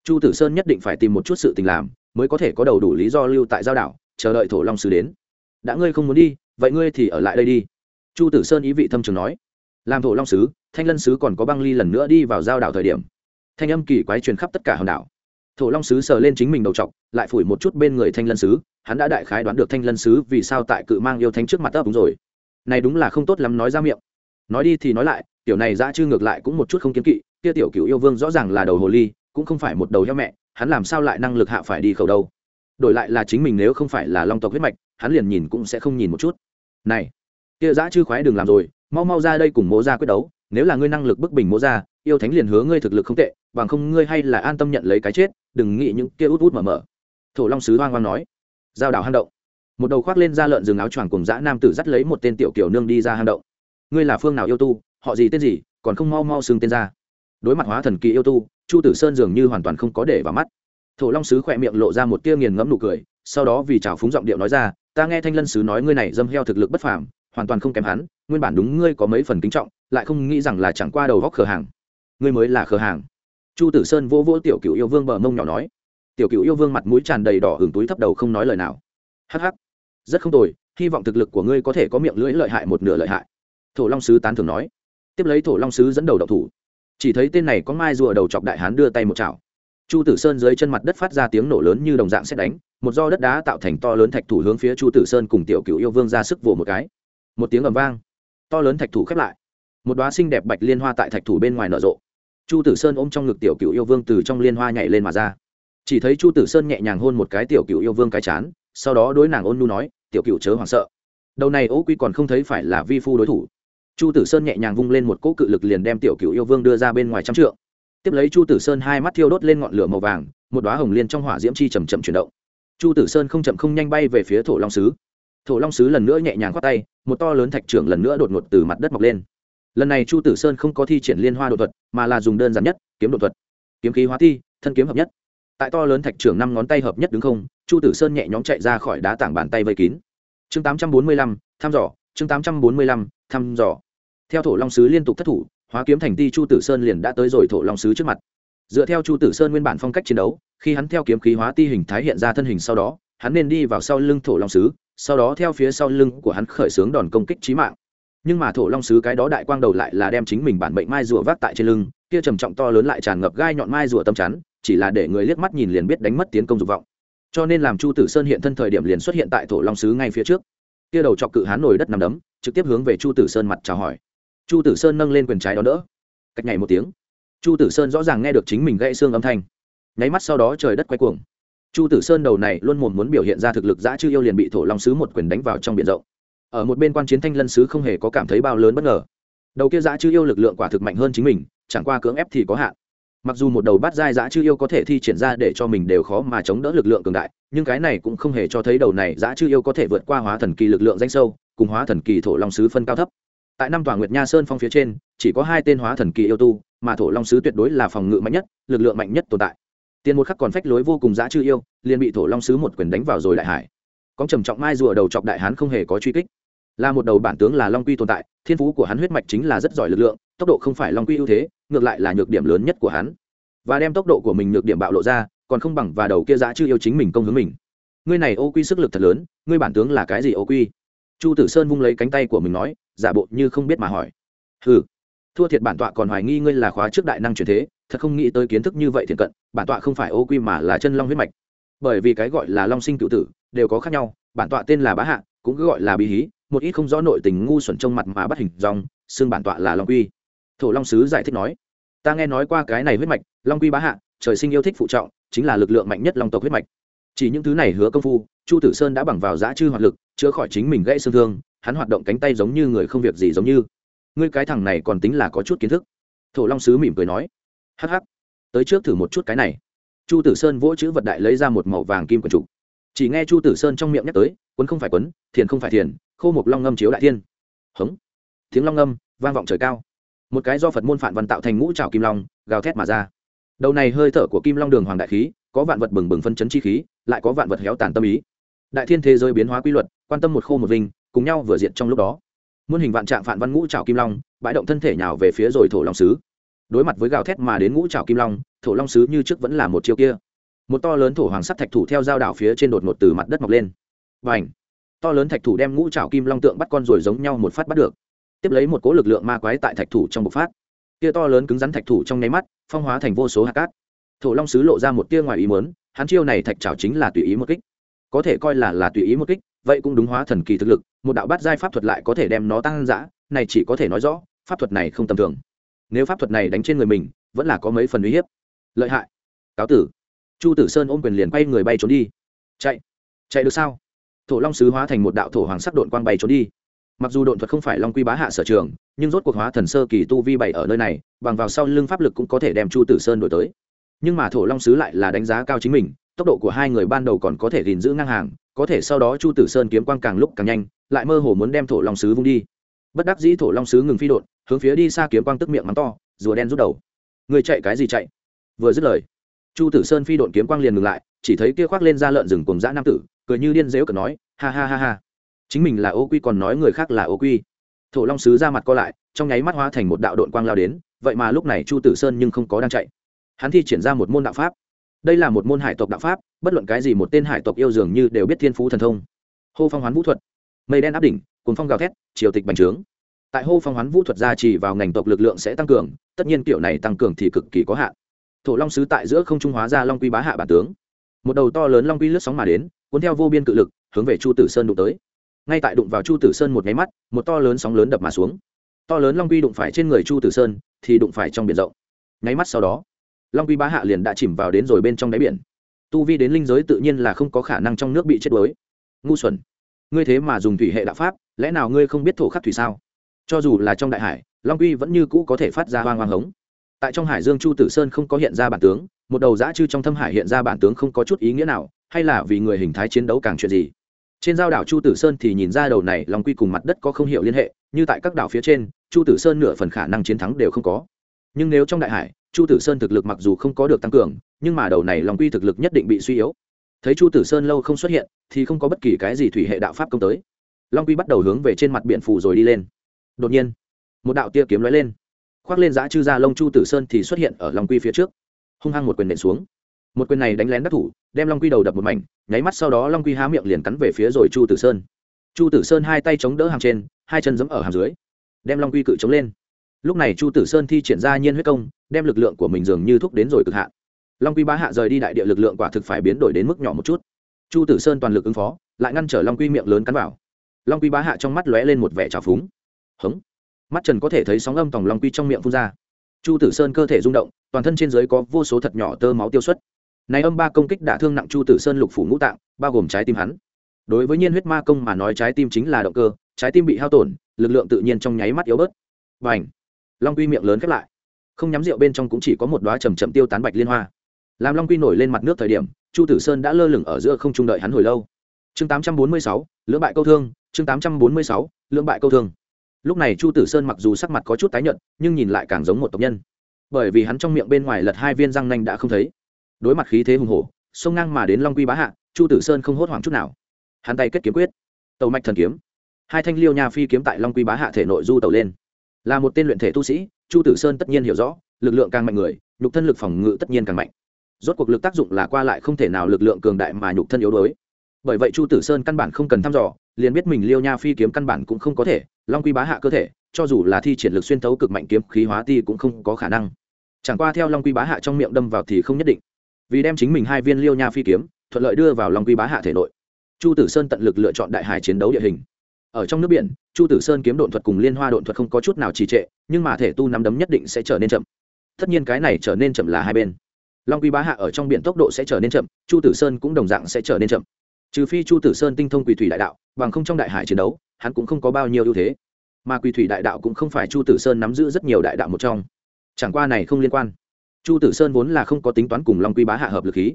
Chu tử sơn nhất định phải tìm một chút sự tình làm, mới có thể có đầu đủ lý do lưu tại giao đảo, chờ đợi thổ long sứ đến. Đã ngươi không muốn đi, vậy ngươi thì ở lại đây đi. Chu tử sơn ý vị thâm trường nói làm thổ long sứ, thanh lân sứ còn có băng ly lần nữa đi vào giao đảo thời điểm. Thanh âm kỳ quái truyền khắp tất cả hòn đảo. Thổ long sứ sờ lên chính mình đầu t lại phủi một chút bên người thanh lân sứ, hắn đã đại khái đoán được thanh lân sứ vì sao tại cự mang yêu thánh trước mặt ấp đúng rồi. Này đúng là không tốt lắm nói ra miệng. Nói đi thì nói lại, tiểu này ra chư ngược lại cũng một chút không kiến kỵ, kia tiểu cựu yêu vương rõ ràng là đầu hồ ly, cũng không phải một đầu heo mẹ, hắn làm sao lại năng lực hạ phải đi khẩu đâu. Đổi lại là chính mình nếu không phải là long tộc huyết mạch, hắn liền nhìn cũng sẽ không nhìn một chút. Này, kia dã chư khoái đừng làm rồi mau mau ra đây cùng mỗ ra quyết đấu, nếu là ngươi năng lực bức bình mỗ ra yêu thánh liền hứa ngươi thực lực không tệ, bằng không ngươi hay là an tâm nhận lấy cái chết, đừng nghĩ những kia út út mở mở. Thổ long sứ hoang hoang nói. Giao đảo hang động. Một đầu khoác lên da lợn rừng áo choàng cùng dã nam tử dắt lấy một tên tiểu kiểu nương đi ra hang động. Ngươi là phương nào yêu tu? Họ gì tên gì? Còn không mau mau xưng tên ra. Đối mặt hóa thần kỳ yêu tu, chu tử sơn dường như hoàn toàn không có để vào mắt. Thổ long sứ khỏe miệng lộ ra một tia nghiền ngẫm nụ cười, sau đó vì trào phúng giọng điệu nói ra, ta nghe thanh lân sứ nói ngươi này dâm heo thực lực bất phàm, hoàn toàn không kém hắn nguyên bản đúng ngươi có mấy phần kính trọng, lại không nghĩ rằng là chẳng qua đầu góc khờ hàng. Ngươi mới là khờ hàng. Chu tử sơn vỗ vỗ tiểu cựu yêu vương bờ mông nhỏ nói. Tiểu cựu yêu vương mặt mũi tràn đầy đỏ hưởng túi thấp đầu không nói lời nào. Hắc hắc, rất không tồi, hy vọng thực lực của ngươi có thể có miệng lưỡi lợi hại một nửa lợi hại. Thổ long sứ tán thường nói. Tiếp lấy thổ long sứ dẫn đầu đậu thủ. Chỉ thấy tên này có mai rùa đầu chọc đại hán đưa tay một chảo. Chu tử sơn dưới chân mặt đất phát ra tiếng nổ lớn như đồng dạng xét đánh, một do đất đá tạo thành to lớn thạch thủ hướng phía chu tử sơn cùng tiểu cựu yêu vương ra sức vồ một cái. Một tiếng ầm vang to lớn thạch thủ khép lại. Một đoá xinh đẹp bạch liên hoa tại thạch thủ bên ngoài nở rộ. Chu tử sơn ôm trong ngực tiểu cựu yêu vương từ trong liên hoa nhảy lên mà ra. Chỉ thấy chu tử sơn nhẹ nhàng hôn một cái tiểu cựu yêu vương cái chán, sau đó đối nàng ôn nu nói, tiểu cựu chớ hoảng sợ. Đầu này ố quy còn không thấy phải là vi phu đối thủ. Chu tử sơn nhẹ nhàng vung lên một cỗ cự lực liền đem tiểu cựu yêu vương đưa ra bên ngoài trăm trượng. Tiếp lấy chu tử sơn hai mắt thiêu đốt lên ngọn lửa màu vàng, một đoá hồng liên trong hỏa diễm chi chầm chậm chuyển động. Chu tử sơn không chậm không nhanh bay về phía thổ long sứ thổ long sứ lần nữa nhẹ nhàng khoác tay, một to lớn thạch trưởng lần nữa đột ngột từ mặt đất mọc lên. Lần này chu tử sơn không có thi triển liên hoa đột thuật, mà là dùng đơn giản nhất, kiếm đột thuật. Kiếm khí hóa thi, thân kiếm hợp nhất. Tại to lớn thạch trưởng năm ngón tay hợp nhất đứng không, chu tử sơn nhẹ nhõm chạy ra khỏi đá tảng bàn tay vây kín. Chương tám trăm bốn mươi lăm, thăm dò, chương tám trăm bốn mươi lăm, thăm dò. Theo thổ long sứ liên tục thất thủ, hóa kiếm thành ti chu tử sơn liền đã tới rồi thổ long sứ trước mặt. Dựa theo chu tử sơn nguyên bản phong cách chiến đấu, khi hắn theo kiếm khí hóa ti hình thái hiện ra thân hình sau đó, hắn nên đi vào sau lưng thổ long sứ sau đó theo phía sau lưng của hắn khởi xướng đòn công kích chí mạng. Nhưng mà thổ long sứ cái đó đại quang đầu lại là đem chính mình bản bệnh mai rùa vác tại trên lưng, kia trầm trọng to lớn lại tràn ngập gai nhọn mai rùa tâm chắn, chỉ là để người liếc mắt nhìn liền biết đánh mất tiến công dục vọng. Cho nên làm chu tử sơn hiện thân thời điểm liền xuất hiện tại thổ long sứ ngay phía trước. Kia đầu chọc cự hán nổi đất nằm đấm, trực tiếp hướng về chu tử sơn mặt chào hỏi. Chu tử sơn nâng lên quyền trái đó đỡ. Cách ngày một tiếng, chu tử sơn rõ ràng nghe được chính mình gãy xương âm thanh. Nháy mắt sau đó trời đất quay cuồng chu tử sơn đầu này luôn mồm muốn biểu hiện ra thực lực giã chư yêu liền bị thổ long sứ một quyền đánh vào trong biển rộng. Ở một bên quan chiến thanh lân sứ không hề có cảm thấy bao lớn bất ngờ. Đầu kia giã chư yêu lực lượng quả thực mạnh hơn chính mình, chẳng qua cưỡng ép thì có hạn. Mặc dù một đầu bát giai giã chư yêu có thể thi triển ra để cho mình đều khó mà chống đỡ lực lượng cường đại, nhưng cái này cũng không hề cho thấy đầu này giã chư yêu có thể vượt qua hóa thần kỳ lực lượng danh sâu, cùng hóa thần kỳ thổ long sứ phân cao thấp. Tại năm tòa nguyệt nha sơn phong phía trên, chỉ có hai tên hóa thần kỳ yêu tu, mà thổ long sứ tuyệt đối là phòng ngự mạnh nhất, lực lượng mạnh nhất tồn tại tiền một khắc còn phách lối vô cùng dã chư yêu, liền bị thổ long sứ một quyền đánh vào rồi đại hải. Có trầm trọng mai rùa đầu chọc đại hán không hề có truy kích. Là một đầu bản tướng là long quy tồn tại, thiên phú của hắn huyết mạch chính là rất giỏi lực lượng, tốc độ không phải long quy ưu thế, ngược lại là nhược điểm lớn nhất của hắn. Và đem tốc độ của mình nhược điểm bạo lộ ra, còn không bằng và đầu kia dã chư yêu chính mình công hướng mình. Ngươi này ô quy sức lực thật lớn, ngươi bản tướng là cái gì ô quy? Chu tử sơn vung lấy cánh tay của mình nói, giả bộ như không biết mà hỏi. Hừ thua thiệt bản tọa còn hoài nghi ngươi là khóa trước đại năng truyền thế, thật không nghĩ tới kiến thức như vậy thiện cận, bản tọa không phải ô quy mà là chân long huyết mạch. Bởi vì cái gọi là long sinh cựu tử đều có khác nhau, bản tọa tên là bá hạ, cũng cứ gọi là bí hí, một ít không rõ nội tình ngu xuẩn trong mặt mà bắt hình dòng xương bản tọa là long quy. Thổ long sứ giải thích nói, ta nghe nói qua cái này huyết mạch, long quy bá hạ, trời sinh yêu thích phụ trọng, chính là lực lượng mạnh nhất long tộc huyết mạch. Chỉ những thứ này hứa công phu, chu tử sơn đã bằng vào giã chư hoạt lực, chữa khỏi chính mình gãy xương thương, hắn hoạt động cánh tay giống như người không việc gì giống như ngươi cái thằng này còn tính là có chút kiến thức. Thổ long sứ mỉm cười nói, hắc hắc, tới trước thử một chút cái này. Chu tử sơn vỗ chữ vật đại lấy ra một màu vàng kim quần trục. Chỉ nghe chu tử sơn trong miệng nhắc tới, quấn không phải quấn, thiền không phải thiền, khô một long ngâm chiếu đại thiên. Hống. Tiếng long ngâm vang vọng trời cao. Một cái do phật môn phản văn tạo thành ngũ trào kim long, gào thét mà ra. Đầu này hơi thở của kim long đường hoàng đại khí, có vạn vật bừng bừng phân chấn chi khí, lại có vạn vật héo tàn tâm ý. Đại thiên thế giới biến hóa quy luật, quan tâm một khô một vinh, cùng nhau vừa diện trong lúc đó muôn hình vạn trạng phản văn ngũ trào kim long, bãi động thân thể nhào về phía rồi thổ long sứ. Đối mặt với gào thét mà đến ngũ trào kim long, thổ long sứ như trước vẫn là một chiêu kia. Một to lớn thổ hoàng sắt thạch thủ theo dao đảo phía trên đột ngột từ mặt đất mọc lên. Và ảnh to lớn thạch thủ đem ngũ trào kim long tượng bắt con rồi giống nhau một phát bắt được. Tiếp lấy một cỗ lực lượng ma quái tại thạch thủ trong bộc phát. Tia to lớn cứng rắn thạch thủ trong nháy mắt, phong hóa thành vô số hạt cát. Thổ long sứ lộ ra một tia ngoài ý muốn, hắn chiêu này thạch trào chính là tùy ý một kích. Có thể coi là là tùy ý một kích vậy cũng đúng hóa thần kỳ thực lực, một đạo bát giai pháp thuật lại có thể đem nó tăng giã này chỉ có thể nói rõ, pháp thuật này không tầm thường. Nếu pháp thuật này đánh trên người mình, vẫn là có mấy phần uy hiếp. Lợi hại. Cáo tử. Chu tử sơn ôm quyền liền quay người bay trốn đi. Chạy. Chạy được sao? Thổ long sứ hóa thành một đạo thổ hoàng sắc đội quang bay trốn đi. Mặc dù độn thuật không phải long quy bá hạ sở trường, nhưng rốt cuộc hóa thần sơ kỳ tu vi bảy ở nơi này, bằng vào sau lưng pháp lực cũng có thể đem chu tử sơn đổi tới. Nhưng mà thổ long sứ lại là đánh giá cao chính mình, tốc độ của hai người ban đầu còn có thể gìn giữ ngang hàng có thể sau đó chu tử sơn kiếm quang càng lúc càng nhanh, lại mơ hồ muốn đem thổ long sứ vung đi. Bất đắc dĩ thổ long sứ ngừng phi đột hướng phía đi xa kiếm quang tức miệng mắng to, rùa đen rút đầu. Người chạy cái gì chạy? Vừa dứt lời, chu tử sơn phi đột kiếm quang liền ngừng lại, chỉ thấy kia khoác lên ra lợn rừng cùng dã nam tử, cười như điên dếu cờ nói, ha ha ha ha, chính mình là ô quy còn nói người khác là ô quy. Thổ long sứ ra mặt co lại, trong nháy mắt hóa thành một đạo đội quang lao đến, vậy mà lúc này chu tử sơn nhưng không có đang chạy. Hắn thi triển ra một môn đạo pháp đây là một môn hải tộc đạo pháp, bất luận cái gì một tên hải tộc yêu dường như đều biết thiên phú thần thông. Hô phong hoán vũ thuật. Mây đen áp đỉnh cuốn phong gào thét, triều tịch bành trướng. Tại hô phong hoán vũ thuật gia trì vào ngành tộc lực lượng sẽ tăng cường, tất nhiên kiểu này tăng cường thì cực kỳ có hạn. Thổ long sứ tại giữa không trung hóa ra long quy bá hạ bản tướng. Một đầu to lớn long quy lướt sóng mà đến, cuốn theo vô biên cự lực, hướng về chu tử sơn đụng tới. Ngay tại đụng vào chu tử sơn một nháy mắt, một to lớn sóng lớn đập mà xuống. To lớn long quy đụng phải trên người chu tử sơn, thì đụng phải trong biển rộng. Nháy mắt sau đó long quy bá hạ liền đã chìm vào đến rồi bên trong đáy biển. Tu vi đến linh giới tự nhiên là không có khả năng trong nước bị chết đuối. Ngu xuẩn. Ngươi thế mà dùng thủy hệ đạo pháp, lẽ nào ngươi không biết thổ khắc thủy sao? Cho dù là trong đại hải, long quy vẫn như cũ có thể phát ra hoang hoang hống. Tại trong hải dương chu tử sơn không có hiện ra bản tướng, một đầu giã chư trong thâm hải hiện ra bản tướng không có chút ý nghĩa nào, hay là vì người hình thái chiến đấu càng chuyện gì? Trên giao đảo chu tử sơn thì nhìn ra đầu này long quy cùng mặt đất có không hiểu liên hệ, như tại các đảo phía trên, chu tử sơn nửa phần khả năng chiến thắng đều không có. Nhưng nếu trong đại hải chu tử sơn thực lực mặc dù không có được tăng cường, nhưng mà đầu này long quy thực lực nhất định bị suy yếu. Thấy chu tử sơn lâu không xuất hiện, thì không có bất kỳ cái gì thủy hệ đạo pháp công tới. Long quy bắt đầu hướng về trên mặt biển phủ rồi đi lên. Đột nhiên, một đạo tia kiếm lóe lên. Khoác lên giã chư ra lông chu tử sơn thì xuất hiện ở long quy phía trước. Hung hăng một quyền nện xuống. Một quyền này đánh lén đắc thủ, đem long quy đầu đập một mảnh, nháy mắt sau đó long quy há miệng liền cắn về phía rồi chu tử sơn. Chu tử sơn hai tay chống đỡ hàng trên, hai chân giẫm ở hàng dưới, đem long quy cự chống lên lúc này chu tử sơn thi triển ra nhiên huyết công, đem lực lượng của mình dường như thúc đến rồi cực hạn. Long quy bá hạ rời đi đại địa lực lượng quả thực phải biến đổi đến mức nhỏ một chút. Chu tử sơn toàn lực ứng phó, lại ngăn trở long quy miệng lớn cắn vào. Long quy bá hạ trong mắt lóe lên một vẻ trào phúng. Hống! Mắt trần có thể thấy sóng âm tòng long quy trong miệng phun ra. Chu tử sơn cơ thể rung động, toàn thân trên dưới có vô số thật nhỏ tơ máu tiêu xuất. Này âm ba công kích đả thương nặng chu tử sơn lục phủ ngũ tạng, bao gồm trái tim hắn. Đối với nhiên huyết ma công mà nói trái tim chính là động cơ, trái tim bị hao tổn, lực lượng tự nhiên trong nháy mắt yếu bớt. Và ảnh long quy miệng lớn khép lại. Không nhắm rượu bên trong cũng chỉ có một đoá chầm chậm tiêu tán bạch liên hoa. Làm long quy nổi lên mặt nước thời điểm, chu tử sơn đã lơ lửng ở giữa không trung đợi hắn hồi lâu. Chương tám trăm bốn mươi sáu, lưỡng bại câu thương, chương tám trăm bốn mươi sáu, lưỡng bại câu thương. Lúc này chu tử sơn mặc dù sắc mặt có chút tái nhợt, nhưng nhìn lại càng giống một tộc nhân. Bởi vì hắn trong miệng bên ngoài lật hai viên răng nanh đã không thấy. Đối mặt khí thế hùng hổ sông ngang mà đến long quy bá hạ, chu tử sơn không hốt hoảng chút nào. Hắn tay kết kiếm quyết. Tàu mạch thần kiếm. Hai thanh liêu nha phi kiếm tại long quy bá hạ thể nội du tàu lên là một tên luyện thể tu sĩ, chu tử sơn tất nhiên hiểu rõ, lực lượng càng mạnh người, nhục thân lực phòng ngự tất nhiên càng mạnh. Rốt cuộc lực tác dụng là qua lại không thể nào lực lượng cường đại mà nhục thân yếu đuối. Bởi vậy chu tử sơn căn bản không cần thăm dò, liền biết mình liêu nha phi kiếm căn bản cũng không có thể, long quy bá hạ cơ thể, cho dù là thi triển lực xuyên thấu cực mạnh kiếm khí hóa ti cũng không có khả năng. Chẳng qua theo long quy bá hạ trong miệng đâm vào thì không nhất định. Vì đem chính mình hai viên liêu nha phi kiếm thuận lợi đưa vào long quy bá hạ thể nội. Chu tử sơn tận lực lựa chọn đại hải chiến đấu địa hình ở trong nước biển, chu tử sơn kiếm độn thuật cùng liên hoa độn thuật không có chút nào trì trệ, nhưng mà thể tu nắm đấm nhất định sẽ trở nên chậm. Tất nhiên cái này trở nên chậm là hai bên. Long quy bá hạ ở trong biển tốc độ sẽ trở nên chậm, chu tử sơn cũng đồng dạng sẽ trở nên chậm. Trừ phi chu tử sơn tinh thông quỳ thủy đại đạo, bằng không trong đại hải chiến đấu, hắn cũng không có bao nhiêu ưu thế. Mà quỳ thủy đại đạo cũng không phải chu tử sơn nắm giữ rất nhiều đại đạo một trong. Chẳng qua này không liên quan. Chu tử sơn vốn là không có tính toán cùng long quy bá hạ hợp lực khí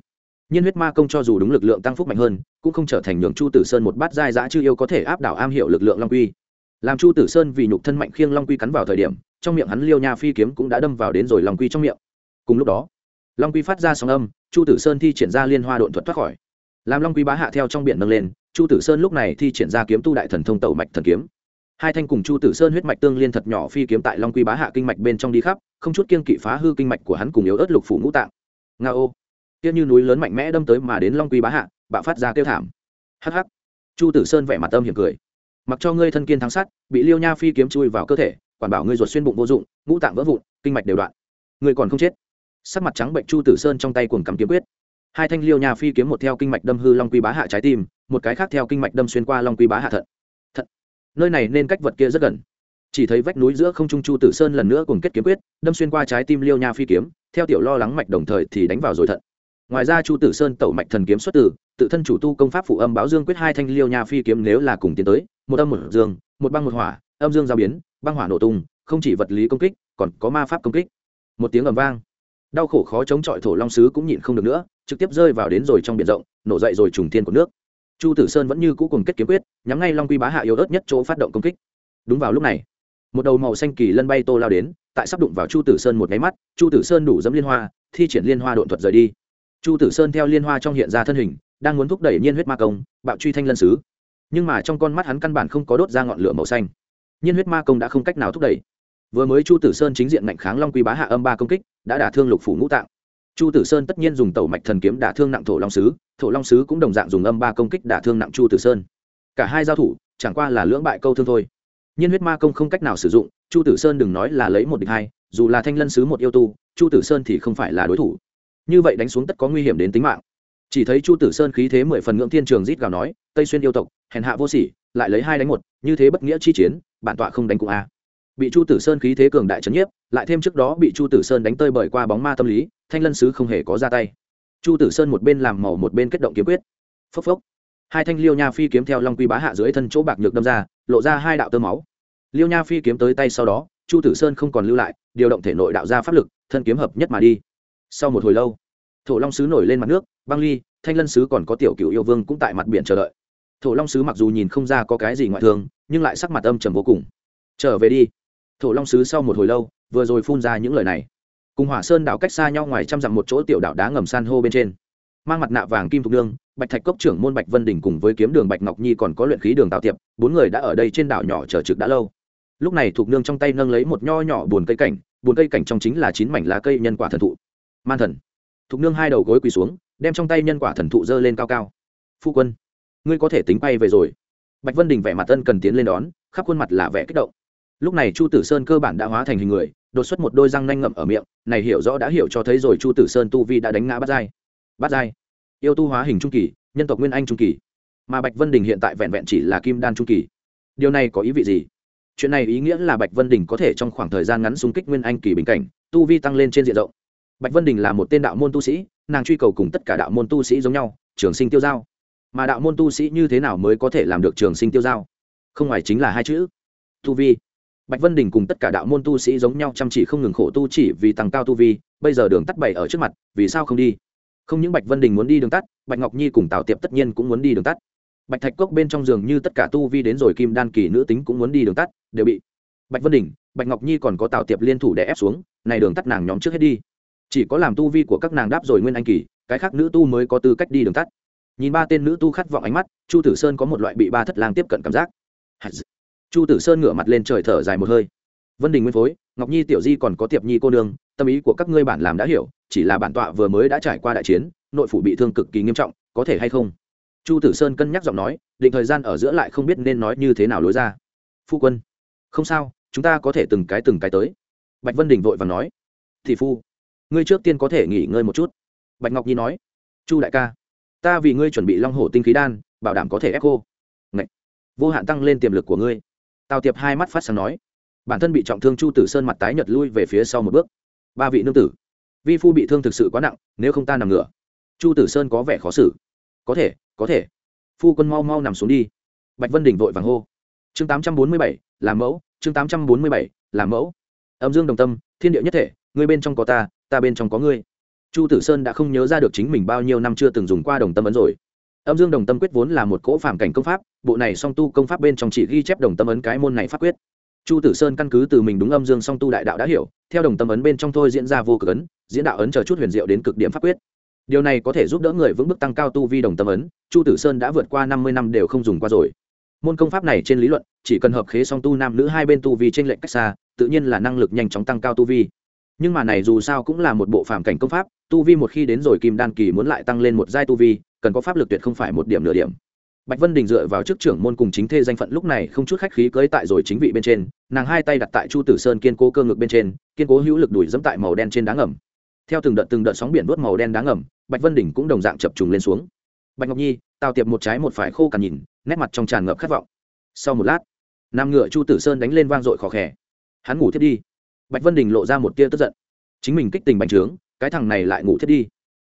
nhiên huyết ma công cho dù đúng lực lượng tăng phúc mạnh hơn, cũng không trở thành nhường chu tử sơn một bát dai dã chư yêu có thể áp đảo am hiểu lực lượng long quy. Làm chu tử sơn vì nhục thân mạnh khiêng long quy cắn vào thời điểm, trong miệng hắn liêu nha phi kiếm cũng đã đâm vào đến rồi long quy trong miệng. Cùng lúc đó, long quy phát ra sóng âm, chu tử sơn thi triển ra liên hoa độn thuật thoát khỏi. Làm long quy bá hạ theo trong biển nâng lên, chu tử sơn lúc này thi triển ra kiếm tu đại thần thông tẩu mạch thần kiếm. Hai thanh cùng chu tử sơn huyết mạch tương liên thật nhỏ phi kiếm tại long quy bá hạ kinh mạch bên trong đi khắp, không chút kiên kỵ phá hư kinh mạch của hắn cùng yếu ớt lục phủ ngũ tạng. Nga ô tiếc như núi lớn mạnh mẽ đâm tới mà đến long quy bá hạ bạo phát ra kêu thảm. Hh chu tử sơn vẻ mặt âm hiểm cười. Mặc cho ngươi thân kiên thắng sắt, bị liêu nha phi kiếm chui vào cơ thể quản bảo ngươi ruột xuyên bụng vô dụng ngũ tạng vỡ vụn kinh mạch đều đoạn. Ngươi còn không chết. Sắc mặt trắng bệnh chu tử sơn trong tay cuồng cầm kiếm quyết. Hai thanh liêu nha phi kiếm một theo kinh mạch đâm hư long quy bá hạ trái tim một cái khác theo kinh mạch đâm xuyên qua long quy bá hạ thận. Thận. Nơi này nên cách vật kia rất gần. Chỉ thấy vách núi giữa không trung chu tử sơn lần nữa cùng kết kiếm quyết đâm xuyên qua trái tim liêu nha phi kiếm theo tiểu lo lắng mạch đồng thời thì đánh vào rồi thận ngoài ra chu tử sơn tẩu mạch thần kiếm xuất tử tự thân chủ tu công pháp phụ âm báo dương quyết hai thanh liêu nha phi kiếm nếu là cùng tiến tới, một âm một dương, một băng một hỏa, âm dương giao biến, băng hỏa nổ tung, không chỉ vật lý công kích, còn có ma pháp công kích. Một tiếng ầm vang. Đau khổ khó chống chọi thổ long sứ cũng nhịn không được nữa, trực tiếp rơi vào đến rồi trong biển rộng, nổ dậy rồi trùng thiên của nước. Chu tử sơn vẫn như cũ cùng kết kiếm quyết, nhắm ngay long quy bá hạ yếu ớt nhất chỗ phát động công kích. Đúng vào lúc này, một đầu màu xanh kỳ lân bay tô lao đến, tại sắp đụng vào chu tử sơn một nháy mắt, chu tử sơn đủ dẫm liên hoa, thi triển liên hoa độn thuật rời đi chu tử sơn theo liên hoa trong hiện ra thân hình, đang muốn thúc đẩy nhiên huyết ma công, bạo truy thanh lân sứ. Nhưng mà trong con mắt hắn căn bản không có đốt ra ngọn lửa màu xanh. Nhiên huyết ma công đã không cách nào thúc đẩy. Vừa mới chu tử sơn chính diện mạnh kháng long quy bá hạ âm ba công kích, đã đả thương lục phủ ngũ tạng. Chu tử sơn tất nhiên dùng tẩu mạch thần kiếm đả thương nặng thổ long sứ, thổ long sứ cũng đồng dạng dùng âm ba công kích đả thương nặng chu tử sơn. Cả hai giao thủ, chẳng qua là lưỡng bại câu thương thôi. Nhiên huyết ma công không cách nào sử dụng, chu tử sơn đừng nói là lấy một địch hai, dù là thanh lân sứ một yêu tu, chu tử sơn thì không phải là đối thủ như vậy đánh xuống tất có nguy hiểm đến tính mạng. Chỉ thấy chu tử sơn khí thế mười phần ngưỡng thiên trường rít gào nói, tây xuyên yêu tộc, hèn hạ vô sỉ, lại lấy hai đánh một, như thế bất nghĩa chi chiến, bản tọa không đánh cũng a. Bị chu tử sơn khí thế cường đại trấn nhiếp, lại thêm trước đó bị chu tử sơn đánh tơi bởi qua bóng ma tâm lý, thanh lân sứ không hề có ra tay. Chu tử sơn một bên làm màu một bên kết động kiếm quyết. Phốc phốc. Hai thanh liêu nha phi kiếm theo long quy bá hạ dưới thân chỗ bạc nhược đâm ra, lộ ra hai đạo tơ máu. Liêu nha phi kiếm tới tay sau đó, chu tử sơn không còn lưu lại, điều động thể nội đạo ra pháp lực, thân kiếm hợp nhất mà đi. Sau một hồi lâu thổ long sứ nổi lên mặt nước, băng ly, thanh lân sứ còn có tiểu cựu yêu vương cũng tại mặt biển chờ đợi. Thổ long sứ mặc dù nhìn không ra có cái gì ngoại thương, nhưng lại sắc mặt âm trầm vô cùng. Trở về đi. Thổ long sứ sau một hồi lâu, vừa rồi phun ra những lời này. Cùng hỏa sơn đảo cách xa nhau ngoài trăm dặm một chỗ tiểu đảo đá ngầm san hô bên trên. Mang mặt nạ vàng kim thục nương, bạch thạch cốc trưởng môn bạch vân đình cùng với kiếm đường bạch ngọc nhi còn có luyện khí đường tạo tiệp, bốn người đã ở đây trên đảo nhỏ chờ trực đã lâu. Lúc này thục nương trong tay nâng lấy một nho nhỏ buồn cây cảnh, buồn cây cảnh trong chính là chín mảnh lá cây nhân quả thần thụ. Man thần thục nương hai đầu gối quỳ xuống, đem trong tay nhân quả thần thụ dơ lên cao cao. Phu quân, ngươi có thể tính bay về rồi. Bạch vân đình vẻ mặt tân cần tiến lên đón, khắp khuôn mặt là vẻ kích động. Lúc này chu tử sơn cơ bản đã hóa thành hình người, đột xuất một đôi răng nanh ngậm ở miệng, này hiểu rõ đã hiểu cho thấy rồi chu tử sơn tu vi đã đánh ngã bắt dai bắt dai yêu tu hóa hình trung kỳ, nhân tộc nguyên anh trung kỳ. Mà bạch vân đình hiện tại vẹn vẹn chỉ là kim đan trung kỳ. Điều này có ý vị gì? Chuyện này ý nghĩa là bạch vân đình có thể trong khoảng thời gian ngắn xung kích nguyên anh kỳ bình cảnh, tu vi tăng lên trên diện rộng bạch vân đình là một tên đạo môn tu sĩ, nàng truy cầu cùng tất cả đạo môn tu sĩ giống nhau, trường sinh tiêu giao. Mà đạo môn tu sĩ như thế nào mới có thể làm được trường sinh tiêu giao? Không ngoài chính là hai chữ, tu vi. Bạch vân đình cùng tất cả đạo môn tu sĩ giống nhau chăm chỉ không ngừng khổ tu chỉ vì tăng cao tu vi, bây giờ đường tắt bày ở trước mặt, vì sao không đi? Không những bạch vân đình muốn đi đường tắt, bạch ngọc nhi cùng tào tiệp tất nhiên cũng muốn đi đường tắt. Bạch thạch cốc bên trong giường như tất cả tu vi đến rồi kim đan kỳ nữ tính cũng muốn đi đường tắt, đều bị bạch vân đình, bạch ngọc nhi còn có tào tiệp liên thủ để ép xuống, này đường tắt nàng nhóm trước hết đi chỉ có làm tu vi của các nàng đáp rồi nguyên anh kỳ, cái khác nữ tu mới có tư cách đi đường tắt. Nhìn ba tên nữ tu khát vọng ánh mắt, chu tử sơn có một loại bị ba thất lang tiếp cận cảm giác. Chu tử sơn ngửa mặt lên trời thở dài một hơi. Vân đình nguyên phối, ngọc nhi tiểu di còn có tiệp nhi cô nương, tâm ý của các ngươi bản làm đã hiểu, chỉ là bản tọa vừa mới đã trải qua đại chiến, nội phủ bị thương cực kỳ nghiêm trọng, có thể hay không? Chu tử sơn cân nhắc giọng nói, định thời gian ở giữa lại không biết nên nói như thế nào lối ra. Phu quân. Không sao, chúng ta có thể từng cái từng cái tới. Bạch vân đình vội và nói. Thì phu ngươi trước tiên có thể nghỉ ngơi một chút. Bạch ngọc nhi nói, chu đại ca, ta vì ngươi chuẩn bị long hổ tinh khí đan, bảo đảm có thể ép cô Ngậy. vô hạn tăng lên tiềm lực của ngươi. Tào tiệp hai mắt phát sáng nói, bản thân bị trọng thương chu tử sơn mặt tái nhật lui về phía sau một bước. Ba vị nương tử, vi phu bị thương thực sự quá nặng, nếu không ta nằm ngửa. Chu tử sơn có vẻ khó xử. Có thể có thể. Phu quân mau mau nằm xuống đi. Bạch vân đình vội vàng hô. Chương tám trăm bốn mươi bảy, làm mẫu, chương tám trăm bốn mươi bảy, làm mẫu. Âm dương đồng tâm, thiên địa nhất thể ngươi bên trong có ta ta bên trong có ngươi. Chu tử sơn đã không nhớ ra được chính mình bao nhiêu năm chưa từng dùng qua đồng tâm ấn rồi. Âm dương đồng tâm quyết vốn là một cỗ phàm cảnh công pháp, bộ này song tu công pháp bên trong chỉ ghi chép đồng tâm ấn cái môn này pháp quyết. Chu tử sơn căn cứ từ mình đúng âm dương song tu đại đạo đã hiểu, theo đồng tâm ấn bên trong thôi diễn ra vô cực ấn, diễn đạo ấn chờ chút huyền diệu đến cực điểm pháp quyết. Điều này có thể giúp đỡ người vững bước tăng cao tu vi đồng tâm ấn, chu tử sơn đã vượt qua năm mươi năm đều không dùng qua rồi. Môn công pháp này trên lý luận, chỉ cần hợp khế song tu nam nữ hai bên tu vi trên lệnh cách xa, tự nhiên là năng lực nhanh chóng tăng cao tu vi nhưng mà này dù sao cũng là một bộ phàm cảnh công pháp, tu vi một khi đến rồi kim đan kỳ muốn lại tăng lên một giai tu vi, cần có pháp lực tuyệt không phải một điểm nửa điểm. Bạch vân đình dựa vào chức trưởng môn cùng chính thê danh phận lúc này không chút khách khí cưới tại rồi chính vị bên trên, nàng hai tay đặt tại chu tử sơn kiên cố cơ ngực bên trên, kiên cố hữu lực đuổi dẫm tại màu đen trên đá ngầm. Theo từng đợt từng đợt sóng biển đốt màu đen đá ngầm, bạch vân đình cũng đồng dạng chập trùng lên xuống. Bạch ngọc nhi, tào tiệp một trái một phải khô cằn nhìn, nét mặt trong tràn ngập khát vọng. Sau một lát, nam ngựa chu tử sơn đánh lên vang dội khó khẽ hắn ngủ thiết đi bạch vân đình lộ ra một tia tức giận. Chính mình kích tình bành trướng, cái thằng này lại ngủ thiết đi.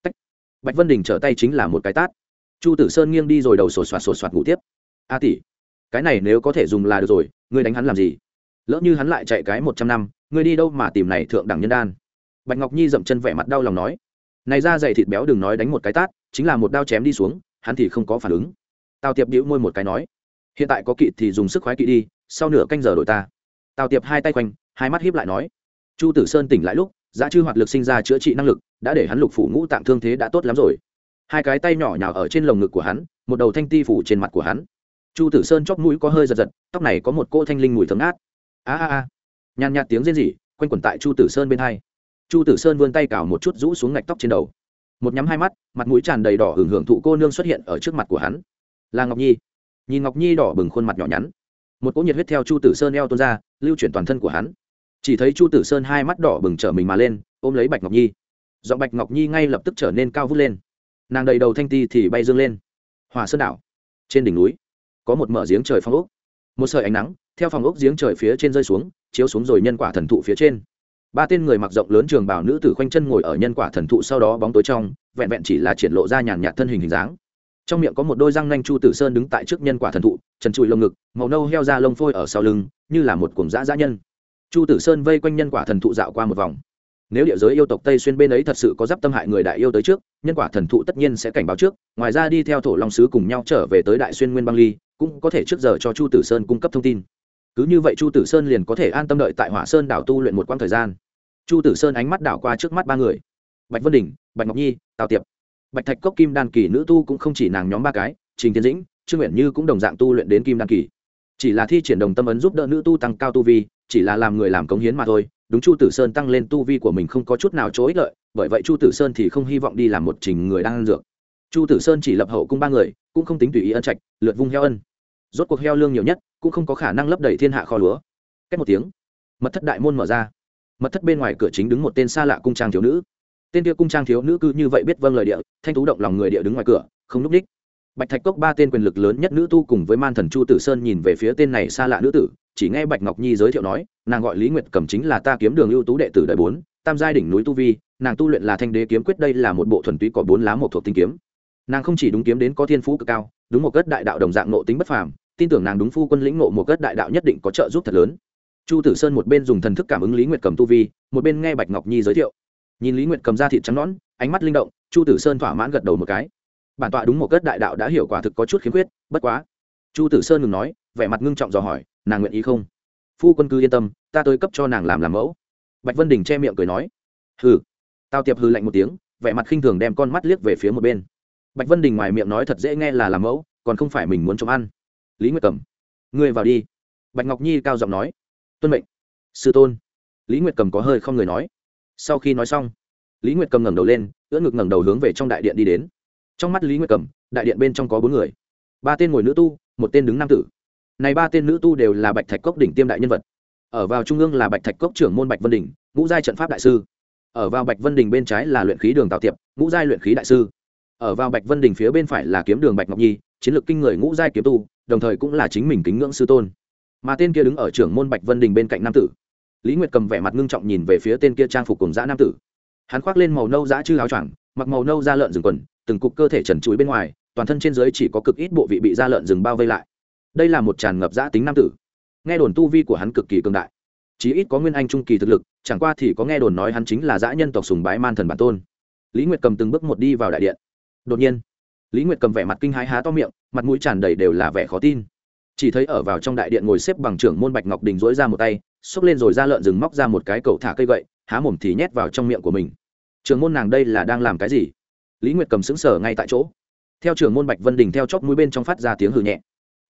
Tách. bạch vân đình trở tay chính là một cái tát. Chu tử sơn nghiêng đi rồi đầu sổ soạt sổ soạt ngủ tiếp. A tỷ, cái này nếu có thể dùng là được rồi, ngươi đánh hắn làm gì? Lỡ như hắn lại chạy cái một trăm năm, ngươi đi đâu mà tìm này thượng đẳng nhân đan? Bạch ngọc nhi dậm chân vẻ mặt đau lòng nói. Này ra dày thịt béo đừng nói đánh một cái tát, chính là một đao chém đi xuống, hắn thì không có phản ứng. Tào tiệp đĩu môi một cái nói. Hiện tại có kỵ thì dùng sức khoái kỵ đi, sau nửa canh giờ đổi ta. Tào tiệp hai tay quanh hai mắt hiếp lại nói, chu tử sơn tỉnh lại lúc, giá chư hoạt lực sinh ra chữa trị năng lực, đã để hắn lục phủ ngũ tạm thương thế đã tốt lắm rồi. Hai cái tay nhỏ nhào ở trên lồng ngực của hắn, một đầu thanh ti phủ trên mặt của hắn. Chu tử sơn chóp mũi có hơi giật giật, tóc này có một cỗ thanh linh mùi thấm át a a a. Nhàn nhạt tiếng rên rỉ, quanh quẩn tại chu tử sơn bên hai. Chu tử sơn vươn tay cào một chút rũ xuống ngạch tóc trên đầu. Một nhắm hai mắt, mặt mũi tràn đầy đỏ hưởng hưởng thụ cô nương xuất hiện ở trước mặt của hắn. Là ngọc nhi. Nhìn ngọc nhi đỏ bừng khuôn mặt nhỏ nhắn. Một cỗ nhiệt huyết theo chu tử sơn eo tuôn ra, lưu chuyển toàn thân của hắn chỉ thấy chu tử sơn hai mắt đỏ bừng trở mình mà lên, ôm lấy bạch ngọc nhi. Giọng bạch ngọc nhi ngay lập tức trở nên cao vút lên. Nàng đầy đầu thanh ti thì bay dương lên. Hòa sơn đảo. Trên đỉnh núi, có một mở giếng trời phong ốc. Một sợi ánh nắng, theo phòng ốc giếng trời phía trên rơi xuống, chiếu xuống rồi nhân quả thần thụ phía trên. Ba tên người mặc rộng lớn trường bảo nữ tử khoanh chân ngồi ở nhân quả thần thụ sau đó bóng tối trong, vẹn vẹn chỉ là triển lộ ra nhàn nhạt thân hình hình dáng. Trong miệng có một đôi răng nanh chu tử sơn đứng tại trước nhân quả thần thụ, trần trụi lông ngực, màu nâu heo ra lông phôi ở sau lưng, như là một cuồng dã dã nhân chu tử sơn vây quanh nhân quả thần thụ dạo qua một vòng. Nếu địa giới yêu tộc tây xuyên bên ấy thật sự có d tâm hại người đại yêu tới trước, nhân quả thần thụ tất nhiên sẽ cảnh báo trước, ngoài ra đi theo thổ long sứ cùng nhau trở về tới đại xuyên nguyên băng ly, cũng có thể trước giờ cho chu tử sơn cung cấp thông tin. Cứ như vậy chu tử sơn liền có thể an tâm đợi tại hỏa sơn đảo tu luyện một quãng thời gian. Chu tử sơn ánh mắt đảo qua trước mắt ba người. Bạch vân đình, bạch ngọc nhi, tào tiệp. Bạch thạch cốc kim đan kỳ nữ tu cũng không chỉ nàng nhóm ba cái, trình tiến dĩnh, trương nguyện như cũng đồng dạng tu luyện đến kim đan kỳ. Chỉ là thi triển đồng tâm ấn giúp đỡ nữ tu tăng cao tu vi chỉ là làm người làm cống hiến mà thôi. Đúng chu tử sơn tăng lên tu vi của mình không có chút nào chỗ ích lợi, bởi vậy chu tử sơn thì không hy vọng đi làm một trình người đang ăn dược. Chu tử sơn chỉ lập hậu cung ba người, cũng không tính tùy ý ân trạch, lượt vung heo ân. Rốt cuộc heo lương nhiều nhất, cũng không có khả năng lấp đầy thiên hạ kho lúa. Cách một tiếng, mật thất đại môn mở ra. Mật thất bên ngoài cửa chính đứng một tên xa lạ cung trang thiếu nữ. Tên kia cung trang thiếu nữ cứ như vậy biết vâng lời địa, thanh tú động lòng người địa đứng ngoài cửa, không núp đích. Bạch thạch cốc ba tên quyền lực lớn nhất nữ tu cùng với man thần chu tử sơn nhìn về phía tên này xa lạ nữ tử chỉ nghe bạch ngọc nhi giới thiệu nói, nàng gọi lý nguyệt cầm chính là ta kiếm đường ưu tú đệ tử đời bốn, tam giai đỉnh núi tu vi, nàng tu luyện là thanh đế kiếm quyết đây là một bộ thuần túy có bốn lá một thuộc tinh kiếm. Nàng không chỉ đúng kiếm đến có thiên phú cực cao, đúng một cất đại đạo đồng dạng nộ tính bất phàm, tin tưởng nàng đúng phu quân lĩnh nộ một cất đại đạo nhất định có trợ giúp thật lớn. Chu tử sơn một bên dùng thần thức cảm ứng lý nguyệt cầm tu vi, một bên nghe bạch ngọc nhi giới thiệu. Nhìn lý nguyệt cầm ra thịt trắng nõn, ánh mắt linh động, chu tử sơn thỏa mãn gật đầu một cái. Bản tọa đúng một cất đại đạo đã hiểu quả thực có chút khiếm khuyết, bất quá. Chu tử sơn ngừng nói, vẻ mặt ngưng trọng dò hỏi nàng nguyện ý không? Phu quân cứ yên tâm, ta tới cấp cho nàng làm làm mẫu. Bạch vân đình che miệng cười nói. Hừ. Tao tiệp hư lạnh một tiếng, vẻ mặt khinh thường đem con mắt liếc về phía một bên. Bạch vân đình ngoài miệng nói thật dễ nghe là làm mẫu, còn không phải mình muốn chống ăn. Lý nguyệt cầm ngươi vào đi. Bạch ngọc nhi cao giọng nói. Tuân mệnh. Sư tôn. Lý nguyệt cầm có hơi không người nói. Sau khi nói xong, lý nguyệt cầm ngẩng đầu lên, ưỡn ngực ngẩng đầu hướng về trong đại điện đi đến. Trong mắt lý nguyệt cầm đại điện bên trong có bốn người. Ba tên ngồi nữ tu, một tên đứng nam tử này ba tên nữ tu đều là bạch thạch cốc đỉnh tiêm đại nhân vật. Ở vào trung ương là bạch thạch cốc trưởng môn bạch vân đình ngũ giai trận pháp đại sư. Ở vào bạch vân đình bên trái là luyện khí đường tạo tiệp, ngũ giai luyện khí đại sư. Ở vào bạch vân đình phía bên phải là kiếm đường bạch ngọc nhi, chiến lược kinh người ngũ giai kiếm tu, đồng thời cũng là chính mình kính ngưỡng sư tôn. Mà tên kia đứng ở trưởng môn bạch vân đình bên cạnh nam tử. Lý nguyệt cầm vẻ mặt ngưng trọng nhìn về phía tên kia trang phục cùng dã nam tử. Hắn khoác lên màu nâu dã chư áo choàng, mặc màu nâu da lợn rừng quần, từng cục cơ thể trần chuối bên ngoài, toàn thân trên dưới chỉ có cực ít bộ vị bị da lợn rừng bao vây lại đây là một tràn ngập giã tính nam tử. Nghe đồn tu vi của hắn cực kỳ cường đại. Chí ít có nguyên anh trung kỳ thực lực, chẳng qua thì có nghe đồn nói hắn chính là dã nhân tộc sùng bái man thần bản tôn. Lý nguyệt cầm từng bước một đi vào đại điện. Đột nhiên, lý nguyệt cầm vẻ mặt kinh hái há to miệng, mặt mũi tràn đầy đều là vẻ khó tin. Chỉ thấy ở vào trong đại điện ngồi xếp bằng trưởng môn bạch ngọc đình dỗi ra một tay, xốc lên rồi ra lợn rừng móc ra một cái cầu thả cây gậy, há mồm thì nhét vào trong miệng của mình. Trưởng môn nàng đây là đang làm cái gì? Lý nguyệt cầm xứng sở ngay tại chỗ. Theo trưởng môn bạch vân đình theo chóp mũi bên trong phát ra tiếng hừ nhẹ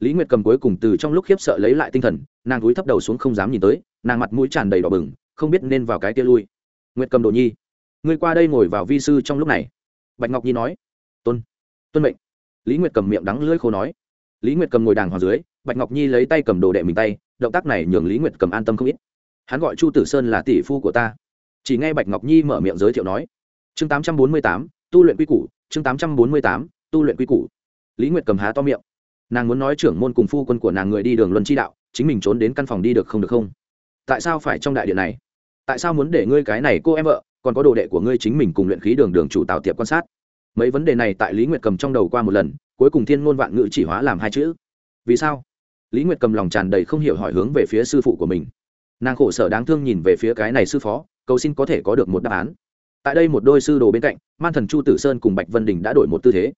lý nguyệt cầm cuối cùng từ trong lúc khiếp sợ lấy lại tinh thần nàng cúi thấp đầu xuống không dám nhìn tới nàng mặt mũi tràn đầy đỏ bừng không biết nên vào cái tia lui. Nguyệt cầm đồ nhi ngươi qua đây ngồi vào vi sư trong lúc này. Bạch ngọc nhi nói Tuân, tuân mệnh. Lý nguyệt cầm miệng đắng lưỡi khô nói. Lý nguyệt cầm ngồi đàng hoàng dưới bạch ngọc nhi lấy tay cầm đồ đệ mình tay động tác này nhường lý nguyệt cầm an tâm không ít. Hắn gọi chu tử sơn là tỷ phu của ta. Chỉ nghe bạch ngọc nhi mở miệng giới thiệu nói chương tám trăm bốn mươi tám tu luyện quy củ chương tám trăm bốn mươi tám tu luyện quy củ. Lý nguyệt cầm há to miệng nàng muốn nói trưởng môn cùng phu quân của nàng người đi đường luân chi đạo, chính mình trốn đến căn phòng đi được không được không? Tại sao phải trong đại điện này? Tại sao muốn để ngươi cái này cô em vợ, còn có đồ đệ của ngươi chính mình cùng luyện khí đường đường chủ tào tiệp quan sát? Mấy vấn đề này tại lý nguyệt cầm trong đầu qua một lần, cuối cùng thiên ngôn vạn ngữ chỉ hóa làm hai chữ. Vì sao? Lý nguyệt cầm lòng tràn đầy không hiểu hỏi hướng về phía sư phụ của mình. Nàng khổ sở đáng thương nhìn về phía cái này sư phó, cầu xin có thể có được một đáp án. Tại đây một đôi sư đồ bên cạnh, man thần chu tử sơn cùng bạch vân đình đã đổi một tư thế.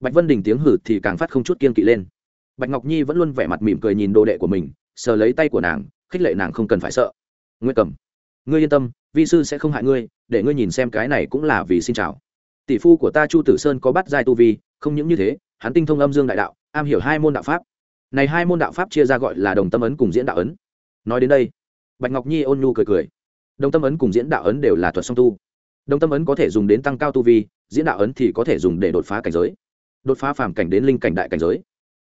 Bạch vân đình tiếng hử thì càng phát không chút kiên kỵ lên bạch ngọc nhi vẫn luôn vẻ mặt mỉm cười nhìn đồ đệ của mình, sờ lấy tay của nàng, khích lệ nàng không cần phải sợ. Nguyên cầm ngươi yên tâm, vi sư sẽ không hại ngươi, để ngươi nhìn xem cái này cũng là vì xin chào. Tỷ phu của ta chu tử sơn có bắt giai tu vi, không những như thế, hắn tinh thông âm dương đại đạo, am hiểu hai môn đạo pháp. Này hai môn đạo pháp chia ra gọi là đồng tâm ấn cùng diễn đạo ấn. Nói đến đây, bạch ngọc nhi ôn nhu cười cười. Đồng tâm ấn cùng diễn đạo ấn đều là thuật song tu. Đồng tâm ấn có thể dùng đến tăng cao tu vi, diễn đạo ấn thì có thể dùng để đột phá cảnh giới. Đột phá phàm cảnh đến linh cảnh đại cảnh giới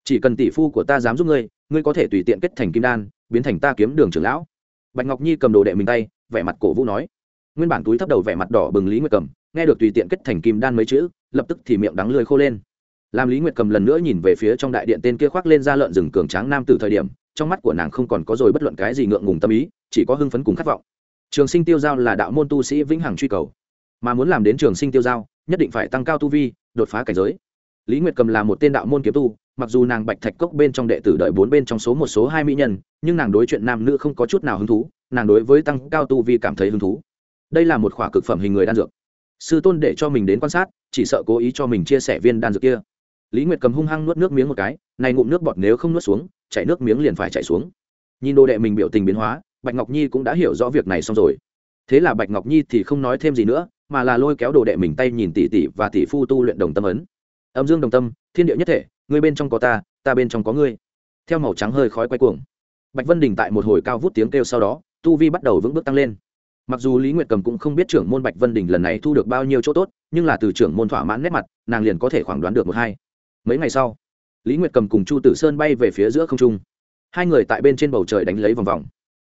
chỉ cần tỷ phu của ta dám giúp ngươi ngươi có thể tùy tiện kết thành kim đan, biến thành ta kiếm đường trưởng lão. Bạch ngọc nhi cầm đồ đệ mình tay, vẻ mặt cổ vũ nói. Nguyên bản túi thấp đầu vẻ mặt đỏ bừng lý nguyệt cầm, nghe được tùy tiện kết thành kim đan mấy chữ, lập tức thì miệng đắng lười khô lên. Làm lý nguyệt cầm lần nữa nhìn về phía trong đại điện tên kia khoác lên ra lợn rừng cường tráng nam từ thời điểm, trong mắt của nàng không còn có rồi bất luận cái gì ngượng ngùng tâm ý, chỉ có hưng phấn cùng khát vọng. Trường sinh tiêu giao là đạo môn tu sĩ vĩnh hằng truy cầu. Mà muốn làm đến trường sinh tiêu giao, nhất định phải tăng cao tu vi, đột phá cảnh giới. Lý nguyệt cầm là một tên đạo môn kiếm tu mặc dù nàng bạch thạch cốc bên trong đệ tử đợi bốn bên trong số một số hai mỹ nhân, nhưng nàng đối chuyện nam nữ không có chút nào hứng thú, nàng đối với tăng cao tu vi cảm thấy hứng thú. Đây là một khỏa cực phẩm hình người đan dược. Sư tôn để cho mình đến quan sát, chỉ sợ cố ý cho mình chia sẻ viên đan dược kia. Lý nguyệt cầm hung hăng nuốt nước miếng một cái, này ngụm nước bọt nếu không nuốt xuống, chảy nước miếng liền phải chảy xuống. Nhìn đồ đệ mình biểu tình biến hóa, bạch ngọc nhi cũng đã hiểu rõ việc này xong rồi. Thế là bạch ngọc nhi thì không nói thêm gì nữa, mà là lôi kéo đồ đệ mình tay nhìn tỷ tỷ và tỷ phu tu luyện đồng tâm ấn. Âm dương đồng tâm, thiên địa nhất thể ngươi bên trong có ta ta bên trong có ngươi. Theo màu trắng hơi khói quay cuồng. Bạch vân đình tại một hồi cao vút tiếng kêu sau đó, tu vi bắt đầu vững bước tăng lên. Mặc dù lý nguyệt cầm cũng không biết trưởng môn bạch vân đình lần này thu được bao nhiêu chỗ tốt, nhưng là từ trưởng môn thỏa mãn nét mặt, nàng liền có thể khoảng đoán được một hai. Mấy ngày sau, lý nguyệt cầm cùng chu tử sơn bay về phía giữa không trung. Hai người tại bên trên bầu trời đánh lấy vòng vòng.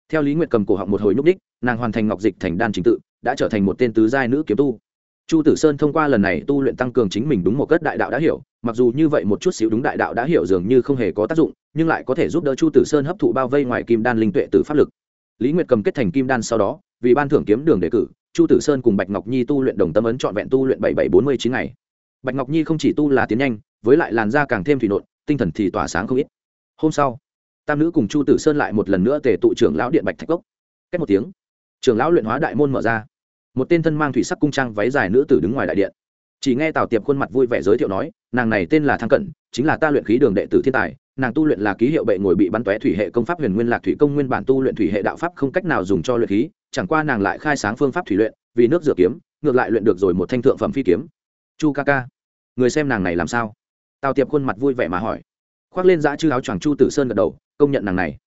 Theo lý nguyệt cầm cổ họng một hồi nhúc đích nàng hoàn thành ngọc dịch thành đan trình tự, đã trở thành một tên tứ giai nữ kiếm tu chu tử sơn thông qua lần này tu luyện tăng cường chính mình đúng một cất đại đạo đã hiểu, mặc dù như vậy một chút xíu đúng đại đạo đã hiểu dường như không hề có tác dụng, nhưng lại có thể giúp đỡ chu tử sơn hấp thụ bao vây ngoài kim đan linh tuệ từ pháp lực. Lý nguyệt cầm kết thành kim đan sau đó, vì ban thưởng kiếm đường đề cử, chu tử sơn cùng bạch ngọc nhi tu luyện đồng tâm ấn trọn vẹn tu luyện bảy bảy bốn mươi chín ngày. Bạch ngọc nhi không chỉ tu là tiến nhanh, với lại làn da càng thêm thủy nộn, tinh thần thì tỏa sáng không ít. Hôm sau, tam nữ cùng chu tử sơn lại một lần nữa tề tụ trưởng lão điện bạch thạch cốc. Cách một tiếng, trưởng lão luyện hóa đại môn mở ra một tên thân mang thủy sắc cung trang váy dài nữ tử đứng ngoài đại điện. Chỉ nghe tào tiệp khuôn mặt vui vẻ giới thiệu nói, nàng này tên là thang cẩn, chính là ta luyện khí đường đệ tử thiên tài. Nàng tu luyện là ký hiệu bệ ngồi bị bắn tóe thủy hệ công pháp huyền nguyên lạc thủy công nguyên bản tu luyện thủy hệ đạo pháp không cách nào dùng cho luyện khí, chẳng qua nàng lại khai sáng phương pháp thủy luyện, vì nước rửa kiếm, ngược lại luyện được rồi một thanh thượng phẩm phi kiếm. Chu ca ca, người xem nàng này làm sao? Tào tiệp khuôn mặt vui vẻ mà hỏi. Khoác lên dã chư áo choàng chu tử sơn gật đầu, công nhận nàng này.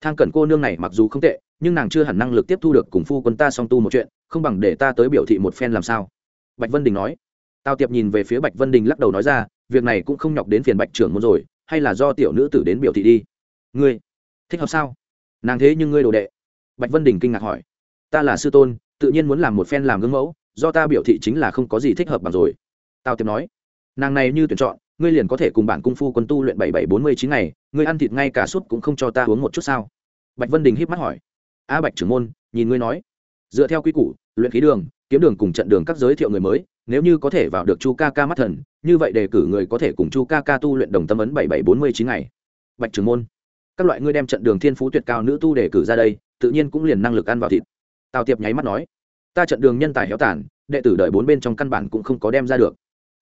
Thang cẩn cô nương này mặc dù không tệ nhưng nàng chưa hẳn năng lực tiếp thu được cùng phu quân ta song tu một chuyện, không bằng để ta tới biểu thị một phen làm sao. Bạch vân đình nói. Tào tiệp nhìn về phía bạch vân đình lắc đầu nói ra, việc này cũng không nhọc đến phiền bạch trưởng môn rồi, hay là do tiểu nữ tử đến biểu thị đi. Ngươi, thích hợp sao? Nàng thế nhưng ngươi đồ đệ. Bạch vân đình kinh ngạc hỏi. Ta là sư tôn, tự nhiên muốn làm một phen làm gương mẫu, do ta biểu thị chính là không có gì thích hợp bằng rồi. Tào tiệp nói. Nàng này như tuyển chọn, ngươi liền có thể cùng bản cung phu quân tu luyện bảy bảy bốn mươi chín ngày, ngươi ăn thịt ngay cả suốt cũng không cho ta uống một chút sao? Bạch vân đình híp mắt hỏi a bạch trưởng môn, nhìn ngươi nói. Dựa theo quy củ, luyện khí đường, kiếm đường cùng trận đường các giới thiệu người mới, nếu như có thể vào được chu ca ca mắt thần, như vậy đề cử người có thể cùng chu ca ca tu luyện đồng tâm ấn bảy bảy bốn mươi chín ngày. Bạch trưởng môn, các loại ngươi đem trận đường thiên phú tuyệt cao nữ tu đề cử ra đây, tự nhiên cũng liền năng lực ăn vào thịt. Tào tiệp nháy mắt nói, ta trận đường nhân tài héo tàn, đệ tử đợi bốn bên trong căn bản cũng không có đem ra được.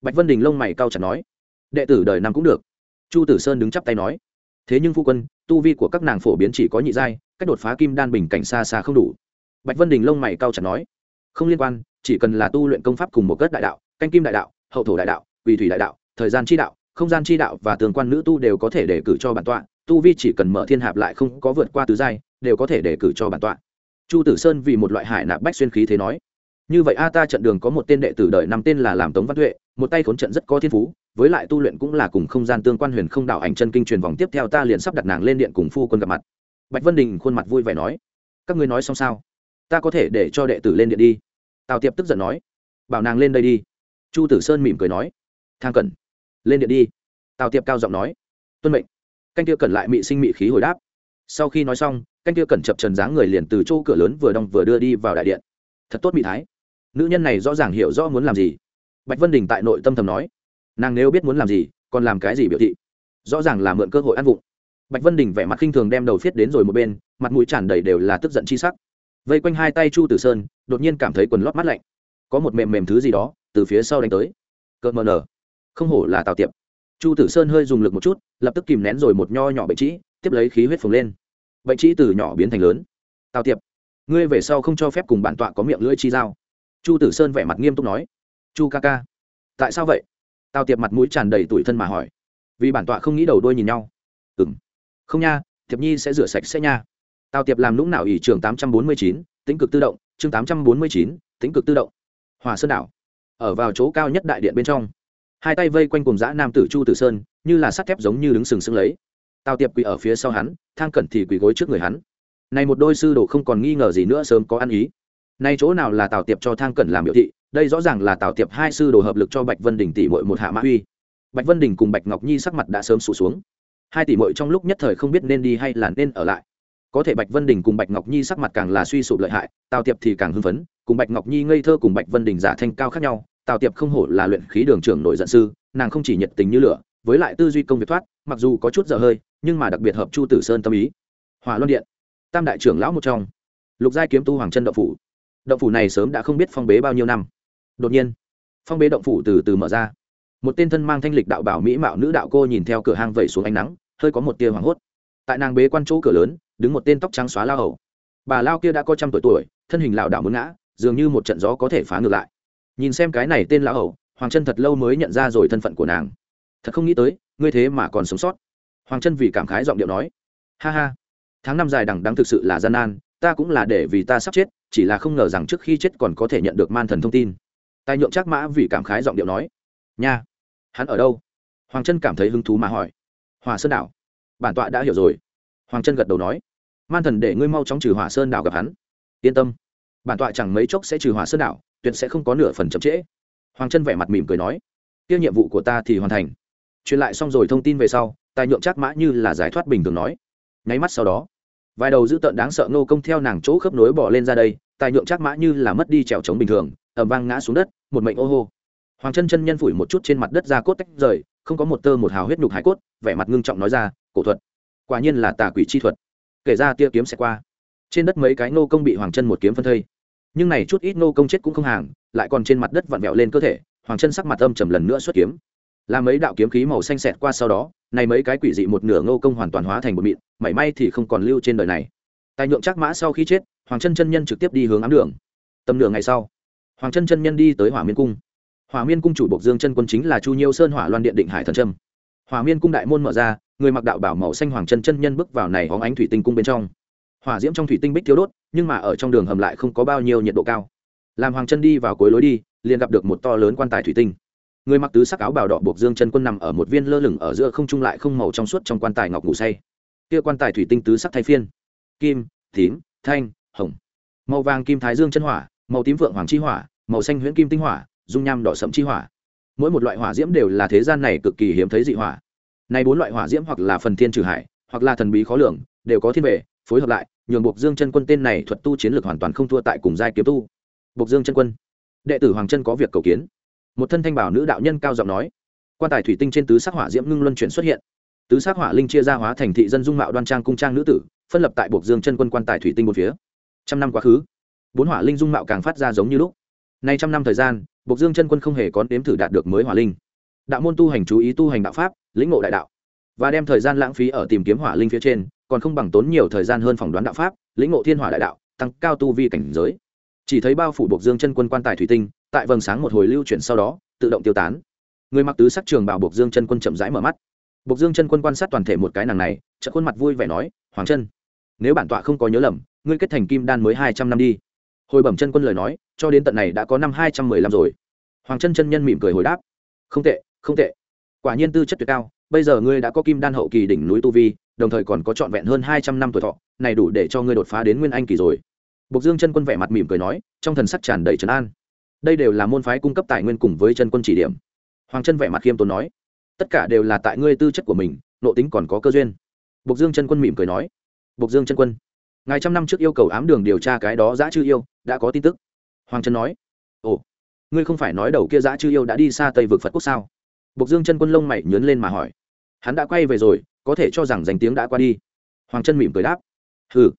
Bạch vân đình lông mày cao chặt nói, đệ tử đời năm cũng được. Chu tử sơn đứng chắp tay nói, thế nhưng phu quân, tu vi của các nàng phổ biến chỉ có nhị giai cách đột phá kim đan bình cảnh xa xa không đủ. Bạch vân đình lông mày cao chặt nói, không liên quan, chỉ cần là tu luyện công pháp cùng một cất đại đạo, canh kim đại đạo, hậu thổ đại đạo, quỳ thủy đại đạo, thời gian chi đạo, không gian chi đạo và tường quan nữ tu đều có thể đề cử cho bản tọa, tu vi chỉ cần mở thiên hạp lại không có vượt qua tứ giai, đều có thể đề cử cho bản tọa. Chu tử sơn vì một loại hải nạp bách xuyên khí thế nói, như vậy a ta trận đường có một tên đệ tử đời năm tên là làm tống văn tuệ, một tay khốn trận rất có thiên phú, với lại tu luyện cũng là cùng không gian tương quan huyền không đạo ảnh chân kinh truyền vòng tiếp theo, ta liền sắp đặt nàng lên điện cùng phu quân gặp mặt bạch vân đình khuôn mặt vui vẻ nói, các ngươi nói xong sao? Ta có thể để cho đệ tử lên điện đi. Tào tiệp tức giận nói, bảo nàng lên đây đi. Chu tử sơn mỉm cười nói, thang cẩn, lên điện đi. Tào tiệp cao giọng nói, tuân mệnh. Canh kia cẩn lại mị sinh mị khí hồi đáp, sau khi nói xong, canh kia cẩn chập trần dáng người liền từ chỗ cửa lớn vừa đong vừa đưa đi vào đại điện. Thật tốt mị thái. Nữ nhân này rõ ràng hiểu rõ muốn làm gì. Bạch vân đình tại nội tâm thầm nói, nàng nếu biết muốn làm gì, còn làm cái gì biểu thị? Rõ ràng là mượn cơ hội ăn vụng bạch vân đình vẻ mặt khinh thường đem đầu phiết đến rồi một bên, mặt mũi tràn đầy đều là tức giận chi sắc. Vây quanh hai tay chu tử sơn, đột nhiên cảm thấy quần lót mắt lạnh. Có một mềm mềm thứ gì đó từ phía sau đánh tới. Cợt mờ nở. Không hổ là tào tiệp. Chu tử sơn hơi dùng lực một chút, lập tức kìm nén rồi một nho nhỏ bệnh trĩ, tiếp lấy khí huyết phồng lên. Bệnh trĩ từ nhỏ biến thành lớn. Tào tiệp, ngươi về sau không cho phép cùng bản tọa có miệng lưỡi chi dao chu tử sơn vẻ mặt nghiêm túc nói. Chu ca ca, tại sao vậy? Tào tiệp mặt mũi tràn đầy tủi thân mà hỏi. Vì bản tọa không nghĩ đầu đôi nhìn nhau. Ừ không nha, Thiệp nhi sẽ rửa sạch sẽ nha. Tào tiệp làm lũng nào ỷ trường tám trăm bốn mươi chín tính cực tự động, chương tám trăm bốn mươi chín tính cực tự động. Hòa sơn đảo. Ở vào chỗ cao nhất đại điện bên trong. Hai tay vây quanh cùng dã nam tử chu tử sơn, như là sắt thép giống như đứng sừng sững lấy. Tào tiệp quỳ ở phía sau hắn thang cẩn thì quỳ gối trước người hắn. Này một đôi sư đồ không còn nghi ngờ gì nữa sớm có ăn ý. Nay chỗ nào là tào tiệp cho thang cẩn làm biểu thị, đây rõ ràng là tào tiệp hai sư đồ hợp lực cho bạch vân đình tỷ mội một hạ mã uy. Bạch vân đình cùng bạch ngọc nhi sắc mặt đã sớm sụt xuống hai tỷ mội trong lúc nhất thời không biết nên đi hay là nên ở lại. Có thể bạch vân đình cùng bạch ngọc nhi sắc mặt càng là suy sụp lợi hại, tào tiệp thì càng hưng phấn, cùng bạch ngọc nhi ngây thơ cùng bạch vân đình giả thanh cao khác nhau, tào tiệp không hổ là luyện khí đường trưởng nội giận sư, nàng không chỉ nhiệt tình như lửa, với lại tư duy công việc thoát, mặc dù có chút dở hơi, nhưng mà đặc biệt hợp chu tử sơn tâm ý. Hỏa luân điện, tam đại trưởng lão một trong. Lục giai kiếm tu hoàng chân động phủ. Động phủ này sớm đã không biết phong bế bao nhiêu năm. Đột nhiên, phong bế động phủ từ từ mở ra một tên thân mang thanh lịch đạo bảo mỹ mạo nữ đạo cô nhìn theo cửa hang vẩy xuống ánh nắng, hơi có một tia hoảng hốt. Tại nàng bế quan chỗ cửa lớn, đứng một tên tóc trắng xóa lao hầu. Bà lao kia đã có trăm tuổi tuổi, thân hình lảo đảo muốn ngã, dường như một trận gió có thể phá ngược lại. Nhìn xem cái này tên lão hầu, hoàng chân thật lâu mới nhận ra rồi thân phận của nàng. Thật không nghĩ tới, ngươi thế mà còn sống sót. Hoàng chân vì cảm khái giọng điệu nói. Ha ha, tháng năm dài đằng đắng thực sự là gian nan, ta cũng là để vì ta sắp chết, chỉ là không ngờ rằng trước khi chết còn có thể nhận được man thần thông tin. Tài nhượng chắc mã vì cảm khái giọng điệu nói. Nha hắn ở đâu? Hoàng chân cảm thấy hứng thú mà hỏi. Hòa sơn đảo. Bản tọa đã hiểu rồi. Hoàng chân gật đầu nói. Man thần để ngươi mau chóng trừ hỏa sơn đảo gặp hắn. Yên tâm. Bản tọa chẳng mấy chốc sẽ trừ hỏa sơn đảo, tuyệt sẽ không có nửa phần chậm trễ. Hoàng chân vẻ mặt mỉm cười nói. Tiêu nhiệm vụ của ta thì hoàn thành. Truyền lại xong rồi thông tin về sau, tài nhượng chắc mã như là giải thoát bình thường nói. Nháy mắt sau đó, vài đầu dữ tợn đáng sợ nô công theo nàng chỗ khớp nối bỏ lên ra đây, tài nhượng chắc mã như là mất đi trèo trống bình thường ẩm vang ngã xuống đất, một mệnh ô hô hoàng chân chân nhân phủi một chút trên mặt đất ra cốt tách rời, không có một tơ một hào huyết nhục hải cốt, vẻ mặt ngưng trọng nói ra, cổ thuật, quả nhiên là tà quỷ chi thuật. Kể ra tia kiếm sẽ qua. Trên đất mấy cái nô công bị hoàng chân một kiếm phân thây. Nhưng này chút ít nô công chết cũng không hàng, lại còn trên mặt đất vặn vẹo lên cơ thể, hoàng chân sắc mặt âm trầm lần nữa xuất kiếm. Làm mấy đạo kiếm khí màu xanh xẹt qua sau đó, này mấy cái quỷ dị một nửa nô công hoàn toàn hóa thành một mịn, mảy may thì không còn lưu trên đời này. Tài nhượng chắc mã sau khi chết, hoàng chân chân nhân trực tiếp đi hướng ám đường. Tầm nửa ngày sau, hoàng chân chân nhân đi tới hỏa miên cung hỏa miên cung chủ bộc dương chân quân chính là chu nhiêu sơn hỏa loan điện định hải thần trâm. Hỏa miên cung đại môn mở ra, người mặc đạo bảo màu xanh hoàng chân chân nhân bước vào này hóng ánh thủy tinh cung bên trong. Hỏa diễm trong thủy tinh bích thiếu đốt, nhưng mà ở trong đường hầm lại không có bao nhiêu nhiệt độ cao. Làm hoàng chân đi vào cuối lối đi, liền gặp được một to lớn quan tài thủy tinh. Người mặc tứ sắc áo bào đỏ buộc dương chân quân nằm ở một viên lơ lửng ở giữa không trung lại không màu trong suốt trong quan tài ngọc ngủ say. Kia quan tài thủy tinh tứ sắc thay phiên. Kim, tím, thanh, hồng. Màu vàng kim thái dương chân hỏa, màu tím vượng hoàng chi hỏa, màu xanh huyễn kim tinh hỏa dung nham đỏ sẫm chi hỏa. Mỗi một loại hỏa diễm đều là thế gian này cực kỳ hiếm thấy dị hỏa. Này bốn loại hỏa diễm hoặc là phần thiên trừ hải hoặc là thần bí khó lường đều có thiên về, phối hợp lại nhường buộc dương chân quân tên này thuật tu chiến lược hoàn toàn không thua tại cùng giai kiếm tu. Buộc dương chân quân. Đệ tử hoàng chân có việc cầu kiến. Một thân thanh bảo nữ đạo nhân cao giọng nói. Quan tài thủy tinh trên tứ sắc hỏa diễm ngưng luân chuyển xuất hiện. Tứ sắc hỏa linh chia ra hóa thành thị dân dung mạo đoan trang cung trang nữ tử phân lập tại buộc dương chân quân quan tài thủy tinh một phía. Trăm năm quá khứ bốn hỏa linh dung mạo càng phát ra giống như lúc nay trăm năm thời gian buộc dương chân quân không hề có đếm thử đạt được mới hỏa linh. Đạo môn tu hành chú ý tu hành đạo pháp, lĩnh ngộ đại đạo. Và đem thời gian lãng phí ở tìm kiếm hỏa linh phía trên, còn không bằng tốn nhiều thời gian hơn phỏng đoán đạo pháp, lĩnh ngộ thiên hỏa đại đạo, tăng cao tu vi cảnh giới. Chỉ thấy bao phủ buộc dương chân quân quan tài thủy tinh, tại vầng sáng một hồi lưu chuyển sau đó, tự động tiêu tán. Người mặc tứ sắc trường bảo buộc dương chân quân chậm rãi mở mắt. Buộc dương chân quân quan sát toàn thể một cái nàng này chợ khuôn mặt vui vẻ nói, hoàng chân, nếu bản tọa không có nhớ lầm, ngươi kết thành kim đan mới hai trăm năm đi. Hồi bẩm chân quân lời nói cho đến tận này đã có năm hai trăm mười lăm rồi hoàng chân chân nhân mỉm cười hồi đáp không tệ không tệ quả nhiên tư chất tuyệt cao bây giờ ngươi đã có kim đan hậu kỳ đỉnh núi tu vi đồng thời còn có trọn vẹn hơn hai trăm năm tuổi thọ này đủ để cho ngươi đột phá đến nguyên anh kỳ rồi Bộc Dương chân quân vẻ mặt mỉm cười nói, trong thần sắc tràn đầy trấn an. Đây đều là môn phái cung cấp tài nguyên cùng với chân quân chỉ điểm. Hoàng chân vẻ mặt khiêm tốn nói, tất cả đều là tại ngươi tư chất của mình, nội tính còn có cơ duyên. Bộc Dương chân quân mỉm cười nói, Bộc Dương chân quân, ngài trăm năm trước yêu cầu ám đường điều tra cái đó dã chư yêu, đã có tin tức. Hoàng trần nói, ồ, ngươi không phải nói đầu kia dã chư yêu đã đi xa Tây vực Phật quốc sao? Bộc Dương chân quân lông mày nhướng lên mà hỏi, hắn đã quay về rồi, có thể cho rằng danh tiếng đã qua đi. Hoàng Trân mỉm cười đáp, hừ,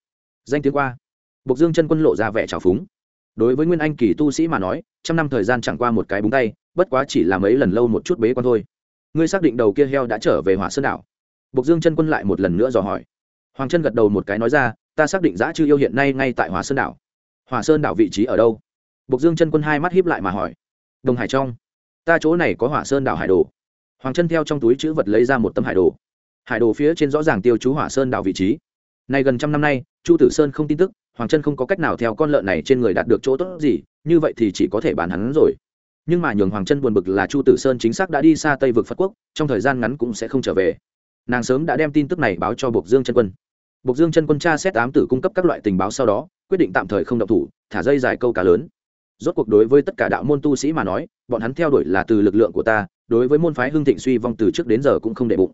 danh tiếng qua Bộc Dương chân quân lộ ra vẻ trào phúng. Đối với Nguyên Anh kỳ tu sĩ mà nói, trăm năm thời gian chẳng qua một cái búng tay, bất quá chỉ là mấy lần lâu một chút bế quan thôi. Ngươi xác định đầu kia heo đã trở về Hỏa Sơn đảo? Bộc Dương chân quân lại một lần nữa dò hỏi. Hoàng chân gật đầu một cái nói ra, ta xác định Dã Trư yêu hiện nay ngay tại Hỏa Sơn đảo. Hỏa Sơn đảo vị trí ở đâu? Bộc Dương chân quân hai mắt híp lại mà hỏi. Đồng Hải trong. Ta chỗ này có Hỏa Sơn đảo hải đồ. Hoàng chân theo trong túi chữ vật lấy ra một tấm hải đồ. Hải đồ phía trên rõ ràng tiêu chú Hỏa Sơn đảo vị trí. Nay gần trăm năm nay, Chu Tử Sơn không tin tức, hoàng chân không có cách nào theo con lợn này trên người đạt được chỗ tốt gì như vậy thì chỉ có thể bán hắn rồi nhưng mà nhường hoàng chân buồn bực là chu tử sơn chính xác đã đi xa tây vực phật quốc trong thời gian ngắn cũng sẽ không trở về nàng sớm đã đem tin tức này báo cho bộc dương chân quân bộc dương chân quân tra xét ám tử cung cấp các loại tình báo sau đó quyết định tạm thời không động thủ thả dây dài câu cá lớn rốt cuộc đối với tất cả đạo môn tu sĩ mà nói bọn hắn theo đuổi là từ lực lượng của ta đối với môn phái hưng thịnh suy vong từ trước đến giờ cũng không đệ bụng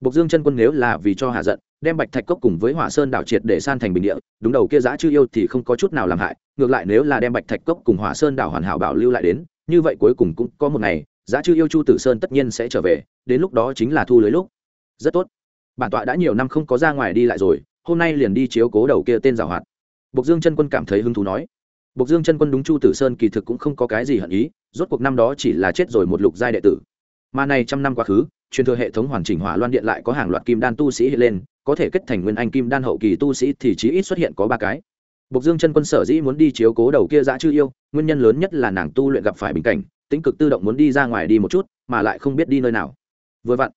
Bộc Dương chân quân nếu là vì cho hạ giận, đem Bạch Thạch cốc cùng với Hỏa Sơn đảo triệt để san thành bình địa, đúng đầu kia Giá chư yêu thì không có chút nào làm hại, ngược lại nếu là đem Bạch Thạch cốc cùng Hỏa Sơn đảo hoàn hảo bảo lưu lại đến, như vậy cuối cùng cũng có một ngày, Giá chư yêu Chu Tử Sơn tất nhiên sẽ trở về, đến lúc đó chính là thu lưới lúc. Rất tốt. Bản tọa đã nhiều năm không có ra ngoài đi lại rồi, hôm nay liền đi chiếu cố đầu kia tên giảo hoạt. Bộc Dương chân quân cảm thấy hứng thú nói. Bộc Dương chân quân đúng Chu Tử Sơn kỳ thực cũng không có cái gì hận ý, rốt cuộc năm đó chỉ là chết rồi một lục giai đệ tử. Mà này trăm năm quá khứ, truyền thừa hệ thống hoàn chỉnh hỏa loan điện lại có hàng loạt kim đan tu sĩ hiện lên có thể kết thành nguyên anh kim đan hậu kỳ tu sĩ thì chí ít xuất hiện có ba cái Bộc Dương chân quân sở dĩ muốn đi chiếu cố đầu kia dã chư yêu, nguyên nhân lớn nhất là nàng tu luyện gặp phải bình cảnh, tính cực tự động muốn đi ra ngoài đi một chút, mà lại không biết đi nơi nào. Vừa vặn,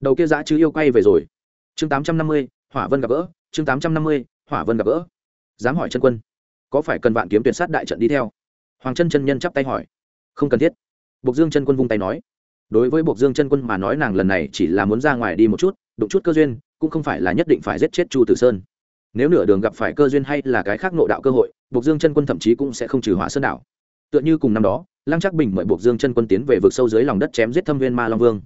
đầu kia dã chư yêu quay về rồi. Chương 850, Hỏa Vân gặp gỡ, chương 850, Hỏa Vân gặp gỡ. Dám hỏi chân quân, có phải cần vạn kiếm tuyệt sát đại trận đi theo? Hoàng chân chân nhân chắp tay hỏi. Không cần thiết. Bộc dương chân quân vung tay nói. Đối với bộc dương chân quân mà nói nàng lần này chỉ là muốn ra ngoài đi một chút, đụng chút cơ duyên, cũng không phải là nhất định phải giết chết chu tử sơn. Nếu nửa đường gặp phải cơ duyên hay là cái khác nộ đạo cơ hội, bộc dương chân quân thậm chí cũng sẽ không trừ hỏa sơn đảo. Tựa như cùng năm đó, lăng Trác bình mời bộc dương chân quân tiến về vực sâu dưới lòng đất chém giết thâm viên ma long vương.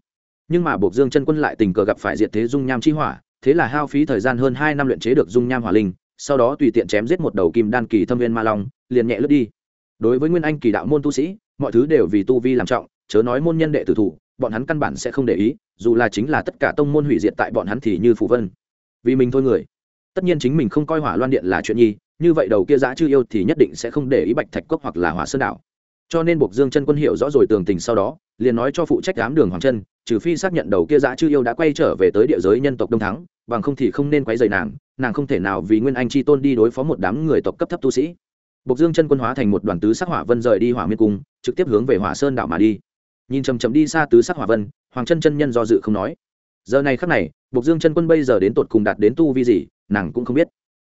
Nhưng mà bộc dương chân quân lại tình cờ gặp phải diệt thế dung nham chi hỏa, thế là hao phí thời gian hơn hai năm luyện chế được dung nham hỏa linh sau đó tùy tiện chém giết một đầu kim đan kỳ thâm viên ma long, liền nhẹ lướt đi. Đối với nguyên anh kỳ đạo môn tu sĩ, mọi thứ đều vì tu vi làm trọng, chớ nói môn nhân đệ tử thủ, bọn hắn căn bản sẽ không để ý, dù là chính là tất cả tông môn hủy diệt tại bọn hắn thì như phủ vân. Vì mình thôi người. Tất nhiên chính mình không coi hỏa loan điện là chuyện nhi, như vậy đầu kia giã chư yêu thì nhất định sẽ không để ý bạch thạch cốc hoặc là hỏa sơn đảo cho nên buộc dương chân quân hiểu rõ rồi tường tình sau đó liền nói cho phụ trách đám đường hoàng chân trừ phi xác nhận đầu kia dã chư yêu đã quay trở về tới địa giới nhân tộc đông thắng bằng không thì không nên quấy rầy nàng nàng không thể nào vì nguyên anh chi tôn đi đối phó một đám người tộc cấp thấp tu sĩ Bộc Dương chân quân hóa thành một đoàn tứ sắc hỏa vân rời đi Hỏa Miên cung, trực tiếp hướng về Hỏa Sơn đảo mà đi. Nhìn chậm chậm đi xa tứ sắc hỏa vân, Hoàng chân chân nhân do dự không nói. Giờ này khắc này, Bộc Dương chân quân bây giờ đến tột cùng đạt đến tu vi gì, nàng cũng không biết.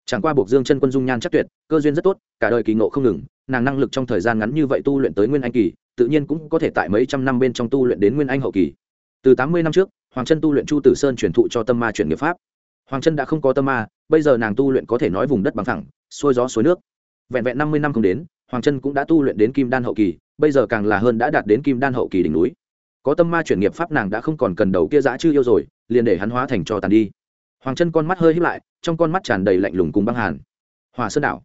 Chẳng qua buộc Dương chân quân dung nhan chắc tuyệt, cơ duyên rất tốt, cả đời kỳ ngộ không ngừng, nàng năng lực trong thời gian ngắn như vậy tu luyện tới nguyên anh kỳ, tự nhiên cũng có thể tại mấy trăm năm bên trong tu luyện đến nguyên anh hậu kỳ. Từ tám mươi năm trước, Hoàng chân tu luyện Chu Tử Sơn truyền thụ cho Tâm Ma chuyển nghiệp pháp. Hoàng chân đã không có tâm ma, bây giờ nàng tu luyện có thể nói vùng đất bằng thẳng, xuôi gió suối nước vẹn vẹn năm mươi năm không đến hoàng chân cũng đã tu luyện đến kim đan hậu kỳ bây giờ càng là hơn đã đạt đến kim đan hậu kỳ đỉnh núi có tâm ma chuyển nghiệp pháp nàng đã không còn cần đầu kia dã chư yêu rồi liền để hắn hóa thành cho tàn đi hoàng chân con mắt hơi hít lại, trong con mắt tràn đầy lạnh lùng cùng băng hàn. Hòa sơn đảo.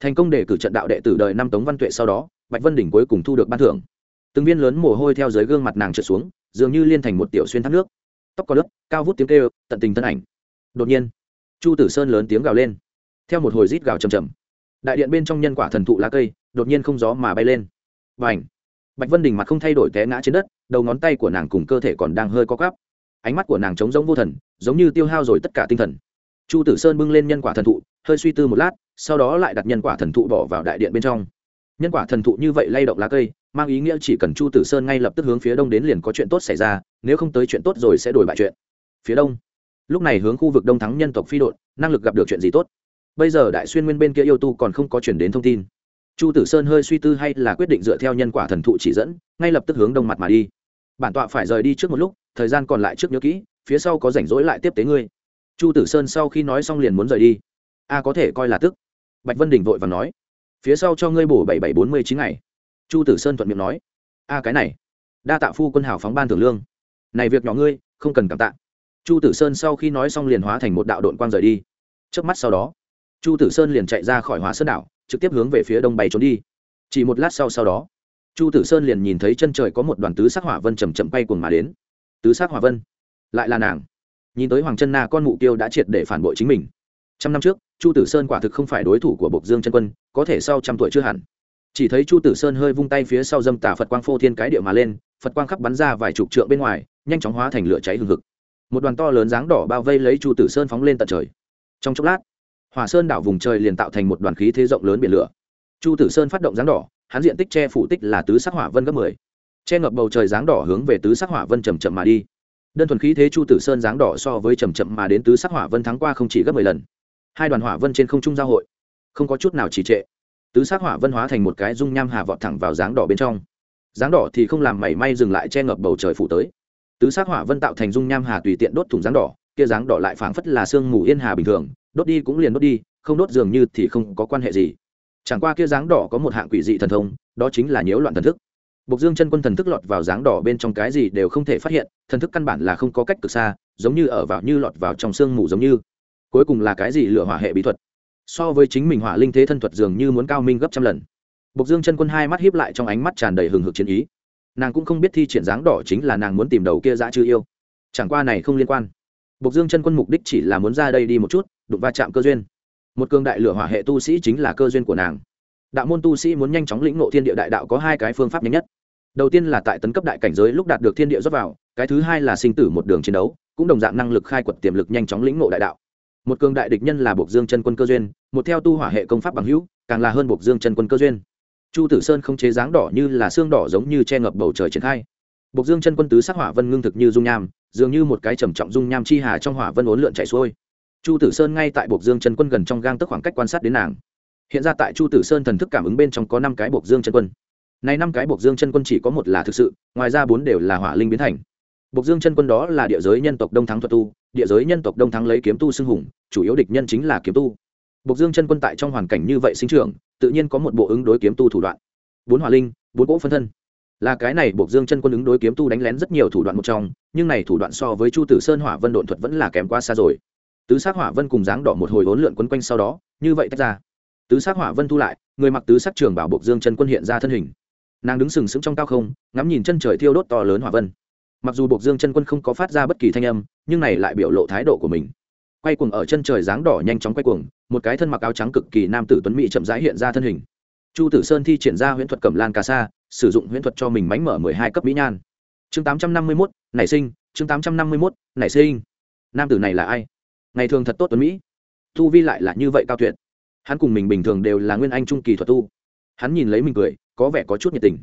Thành công để cử trận đạo đệ tử đời năm tống văn tuệ sau đó, bạch vân đỉnh cuối cùng thu được ban thưởng. Từng viên lớn mồ hôi theo dưới gương mặt nàng trượt xuống, dường như liên thành một tiểu xuyên thác nước. Tóc có nước cao vút tiếng kêu, tận tình thân ảnh. Đột nhiên, chu tử sơn lớn tiếng gào lên. Theo một hồi rít gào trầm trầm đại điện bên trong nhân quả thần thụ lá cây, đột nhiên không gió mà bay lên. Và ảnh bạch vân đình mặt không thay đổi té ngã trên đất, đầu ngón tay của nàng cùng cơ thể còn đang hơi có gắp ánh mắt của nàng trống rỗng vô thần, giống như tiêu hao rồi tất cả tinh thần. Chu tử sơn bưng lên nhân quả thần thụ, hơi suy tư một lát, sau đó lại đặt nhân quả thần thụ bỏ vào đại điện bên trong. Nhân quả thần thụ như vậy lay động lá cây, mang ý nghĩa chỉ cần chu tử sơn ngay lập tức hướng phía đông đến liền có chuyện tốt xảy ra, nếu không tới chuyện tốt rồi sẽ đổi bại chuyện. Phía đông. Lúc này hướng khu vực đông thắng nhân tộc phi đội năng lực gặp được chuyện gì tốt? Bây giờ đại xuyên nguyên bên kia yêu tu còn không có chuyển đến thông tin. Chu tử sơn hơi suy tư hay là quyết định dựa theo nhân quả thần thụ chỉ dẫn, ngay lập tức hướng đông mặt mà đi. Bản tọa phải rời đi trước một lúc thời gian còn lại trước nhớ kỹ, phía sau có rảnh rỗi lại tiếp tế ngươi. Chu tử sơn sau khi nói xong liền muốn rời đi. A có thể coi là tức. Bạch vân đình vội và nói, phía sau cho ngươi bổ bảy bảy bốn mươi chín ngày. Chu tử sơn thuận miệng nói a cái này, đa tạ phu quân hào phóng ban thưởng lương. Này việc nhỏ ngươi, không cần cảm tạ. Chu tử sơn sau khi nói xong liền hóa thành một đạo đội quang rời đi. Trước mắt sau đó, chu tử sơn liền chạy ra khỏi hóa sơn đảo, trực tiếp hướng về phía đông bay trốn đi. Chỉ một lát sau sau đó, chu tử sơn liền nhìn thấy chân trời có một đoàn tứ sắc hỏa vân chầm chậm bay cuồng mà đến tứ sắc hỏa vân. Lại là nàng. Nhìn tới hoàng chân na, con mụ tiêu đã triệt để phản bội chính mình. Trăm năm trước, chu tử sơn quả thực không phải đối thủ của bộc dương chân quân, có thể sau trăm tuổi chưa hẳn. Chỉ thấy chu tử sơn hơi vung tay phía sau dâm tả phật quang phô thiên cái địa mà lên, phật quang khắp bắn ra vài chục trượng bên ngoài, nhanh chóng hóa thành lửa cháy hừng hực. Một đoàn to lớn dáng đỏ bao vây lấy chu tử sơn phóng lên tận trời. Trong chốc lát, hỏa sơn đảo vùng trời liền tạo thành một đoàn khí thế rộng lớn biển lửa. Chu tử sơn phát động dáng đỏ, hắn diện tích che phủ tích là tứ sắc hỏa vân gấp mười che ngập bầu trời dáng đỏ hướng về tứ sắc hỏa vân chầm chậm mà đi. Đơn thuần khí thế chu tử sơn dáng đỏ so với chầm chậm mà đến tứ sắc hỏa vân thắng qua không chỉ gấp mười lần. Hai đoàn hỏa vân trên không trung giao hội, không có chút nào trì trệ. Tứ sắc hỏa vân hóa thành một cái dung nham hà vọt thẳng vào dáng đỏ bên trong. Dáng đỏ thì không làm mảy may dừng lại che ngập bầu trời phủ tới. Tứ sắc hỏa vân tạo thành dung nham hà tùy tiện đốt thủng dáng đỏ, kia dáng đỏ lại phảng phất là sương mù yên hà bình thường, đốt đi cũng liền đốt đi, không đốt dường như thì không có quan hệ gì. Chẳng qua kia dáng đỏ có một hạng quỷ dị thần thông, đó chính là nhiễu loạn thần thức. Bộc Dương chân quân thần thức lọt vào dáng đỏ bên trong cái gì đều không thể phát hiện, thần thức căn bản là không có cách cực xa, giống như ở vào như lọt vào trong sương mù giống như. Cuối cùng là cái gì lửa hỏa hệ bí thuật. So với chính mình hỏa linh thế thân thuật dường như muốn cao minh gấp trăm lần. Bộc Dương chân quân hai mắt híp lại trong ánh mắt tràn đầy hừng hực chiến ý. Nàng cũng không biết thi triển dáng đỏ chính là nàng muốn tìm đầu kia dã chư yêu. Chẳng qua này không liên quan. Bộc Dương chân quân mục đích chỉ là muốn ra đây đi một chút, đụng va chạm cơ duyên một cường đại lửa hỏa hệ tu sĩ chính là cơ duyên của nàng đạo môn tu sĩ muốn nhanh chóng lĩnh ngộ thiên địa đại đạo có hai cái phương pháp nhanh nhất đầu tiên là tại tấn cấp đại cảnh giới lúc đạt được thiên địa rót vào, cái thứ hai là sinh tử một đường chiến đấu, cũng đồng dạng năng lực khai quật tiềm lực nhanh chóng lĩnh ngộ đại đạo. Một cường đại địch nhân là buộc dương chân quân cơ duyên, một theo tu hỏa hệ công pháp bằng hữu, càng là hơn buộc dương chân quân cơ duyên. Chu tử sơn không chế dáng đỏ như là xương đỏ giống như che ngập bầu trời triển khai. Buộc dương chân quân tứ sắc hỏa vân ngưng thực như dung nham, dường như một cái trầm trọng dung nham chi hà trong hỏa vân uốn lượn chảy xuôi. Chu tử sơn ngay tại buộc dương chân quân gần trong gang tức khoảng cách quan sát đến nàng. Hiện ra tại chu tử sơn thần thức cảm ứng bên trong có năm cái buộc dương chân quân này năm cái buộc dương chân quân chỉ có một là thực sự, ngoài ra bốn đều là hỏa linh biến thành. Buộc dương chân quân đó là địa giới nhân tộc đông thắng thuật tu, địa giới nhân tộc đông thắng lấy kiếm tu xưng hùng, chủ yếu địch nhân chính là kiếm tu. Buộc dương chân quân tại trong hoàn cảnh như vậy sinh trưởng, tự nhiên có một bộ ứng đối kiếm tu thủ đoạn. Bốn hỏa linh, bốn cỗ phân thân. Là cái này buộc dương chân quân ứng đối kiếm tu đánh lén rất nhiều thủ đoạn một trong, nhưng này thủ đoạn so với chu tử sơn hỏa vân độn thuật vẫn là kém quá xa rồi. Tứ sắc hỏa vân cùng dáng đỏ một hồi hỗn lượn quấn quanh sau đó, như vậy tách ra. Tứ sắc hỏa vân thu lại, người mặc tứ sắc trường bảo buộc dương chân quân hiện ra thân hình nàng đứng sừng sững trong cao không, ngắm nhìn chân trời thiêu đốt to lớn hỏa vân. Mặc dù buộc dương chân quân không có phát ra bất kỳ thanh âm, nhưng này lại biểu lộ thái độ của mình. Quay cuồng ở chân trời dáng đỏ nhanh chóng quay cuồng, một cái thân mặc áo trắng cực kỳ nam tử tuấn mỹ chậm rãi hiện ra thân hình. Chu tử sơn thi triển ra huyễn thuật cẩm lan cà sa, sử dụng huyễn thuật cho mình mánh mở mười hai cấp mỹ nhan. Chương tám trăm năm mươi mốt, nảy sinh, chương tám trăm năm mươi mốt, nảy sinh. Nam tử này là ai? Ngày thường thật tốt tuấn mỹ. Tu vi lại là như vậy cao tuyệt. Hắn cùng mình bình thường đều là nguyên anh trung kỳ thuật tu. Hắn nhìn lấy mình cười có vẻ có chút nhiệt tình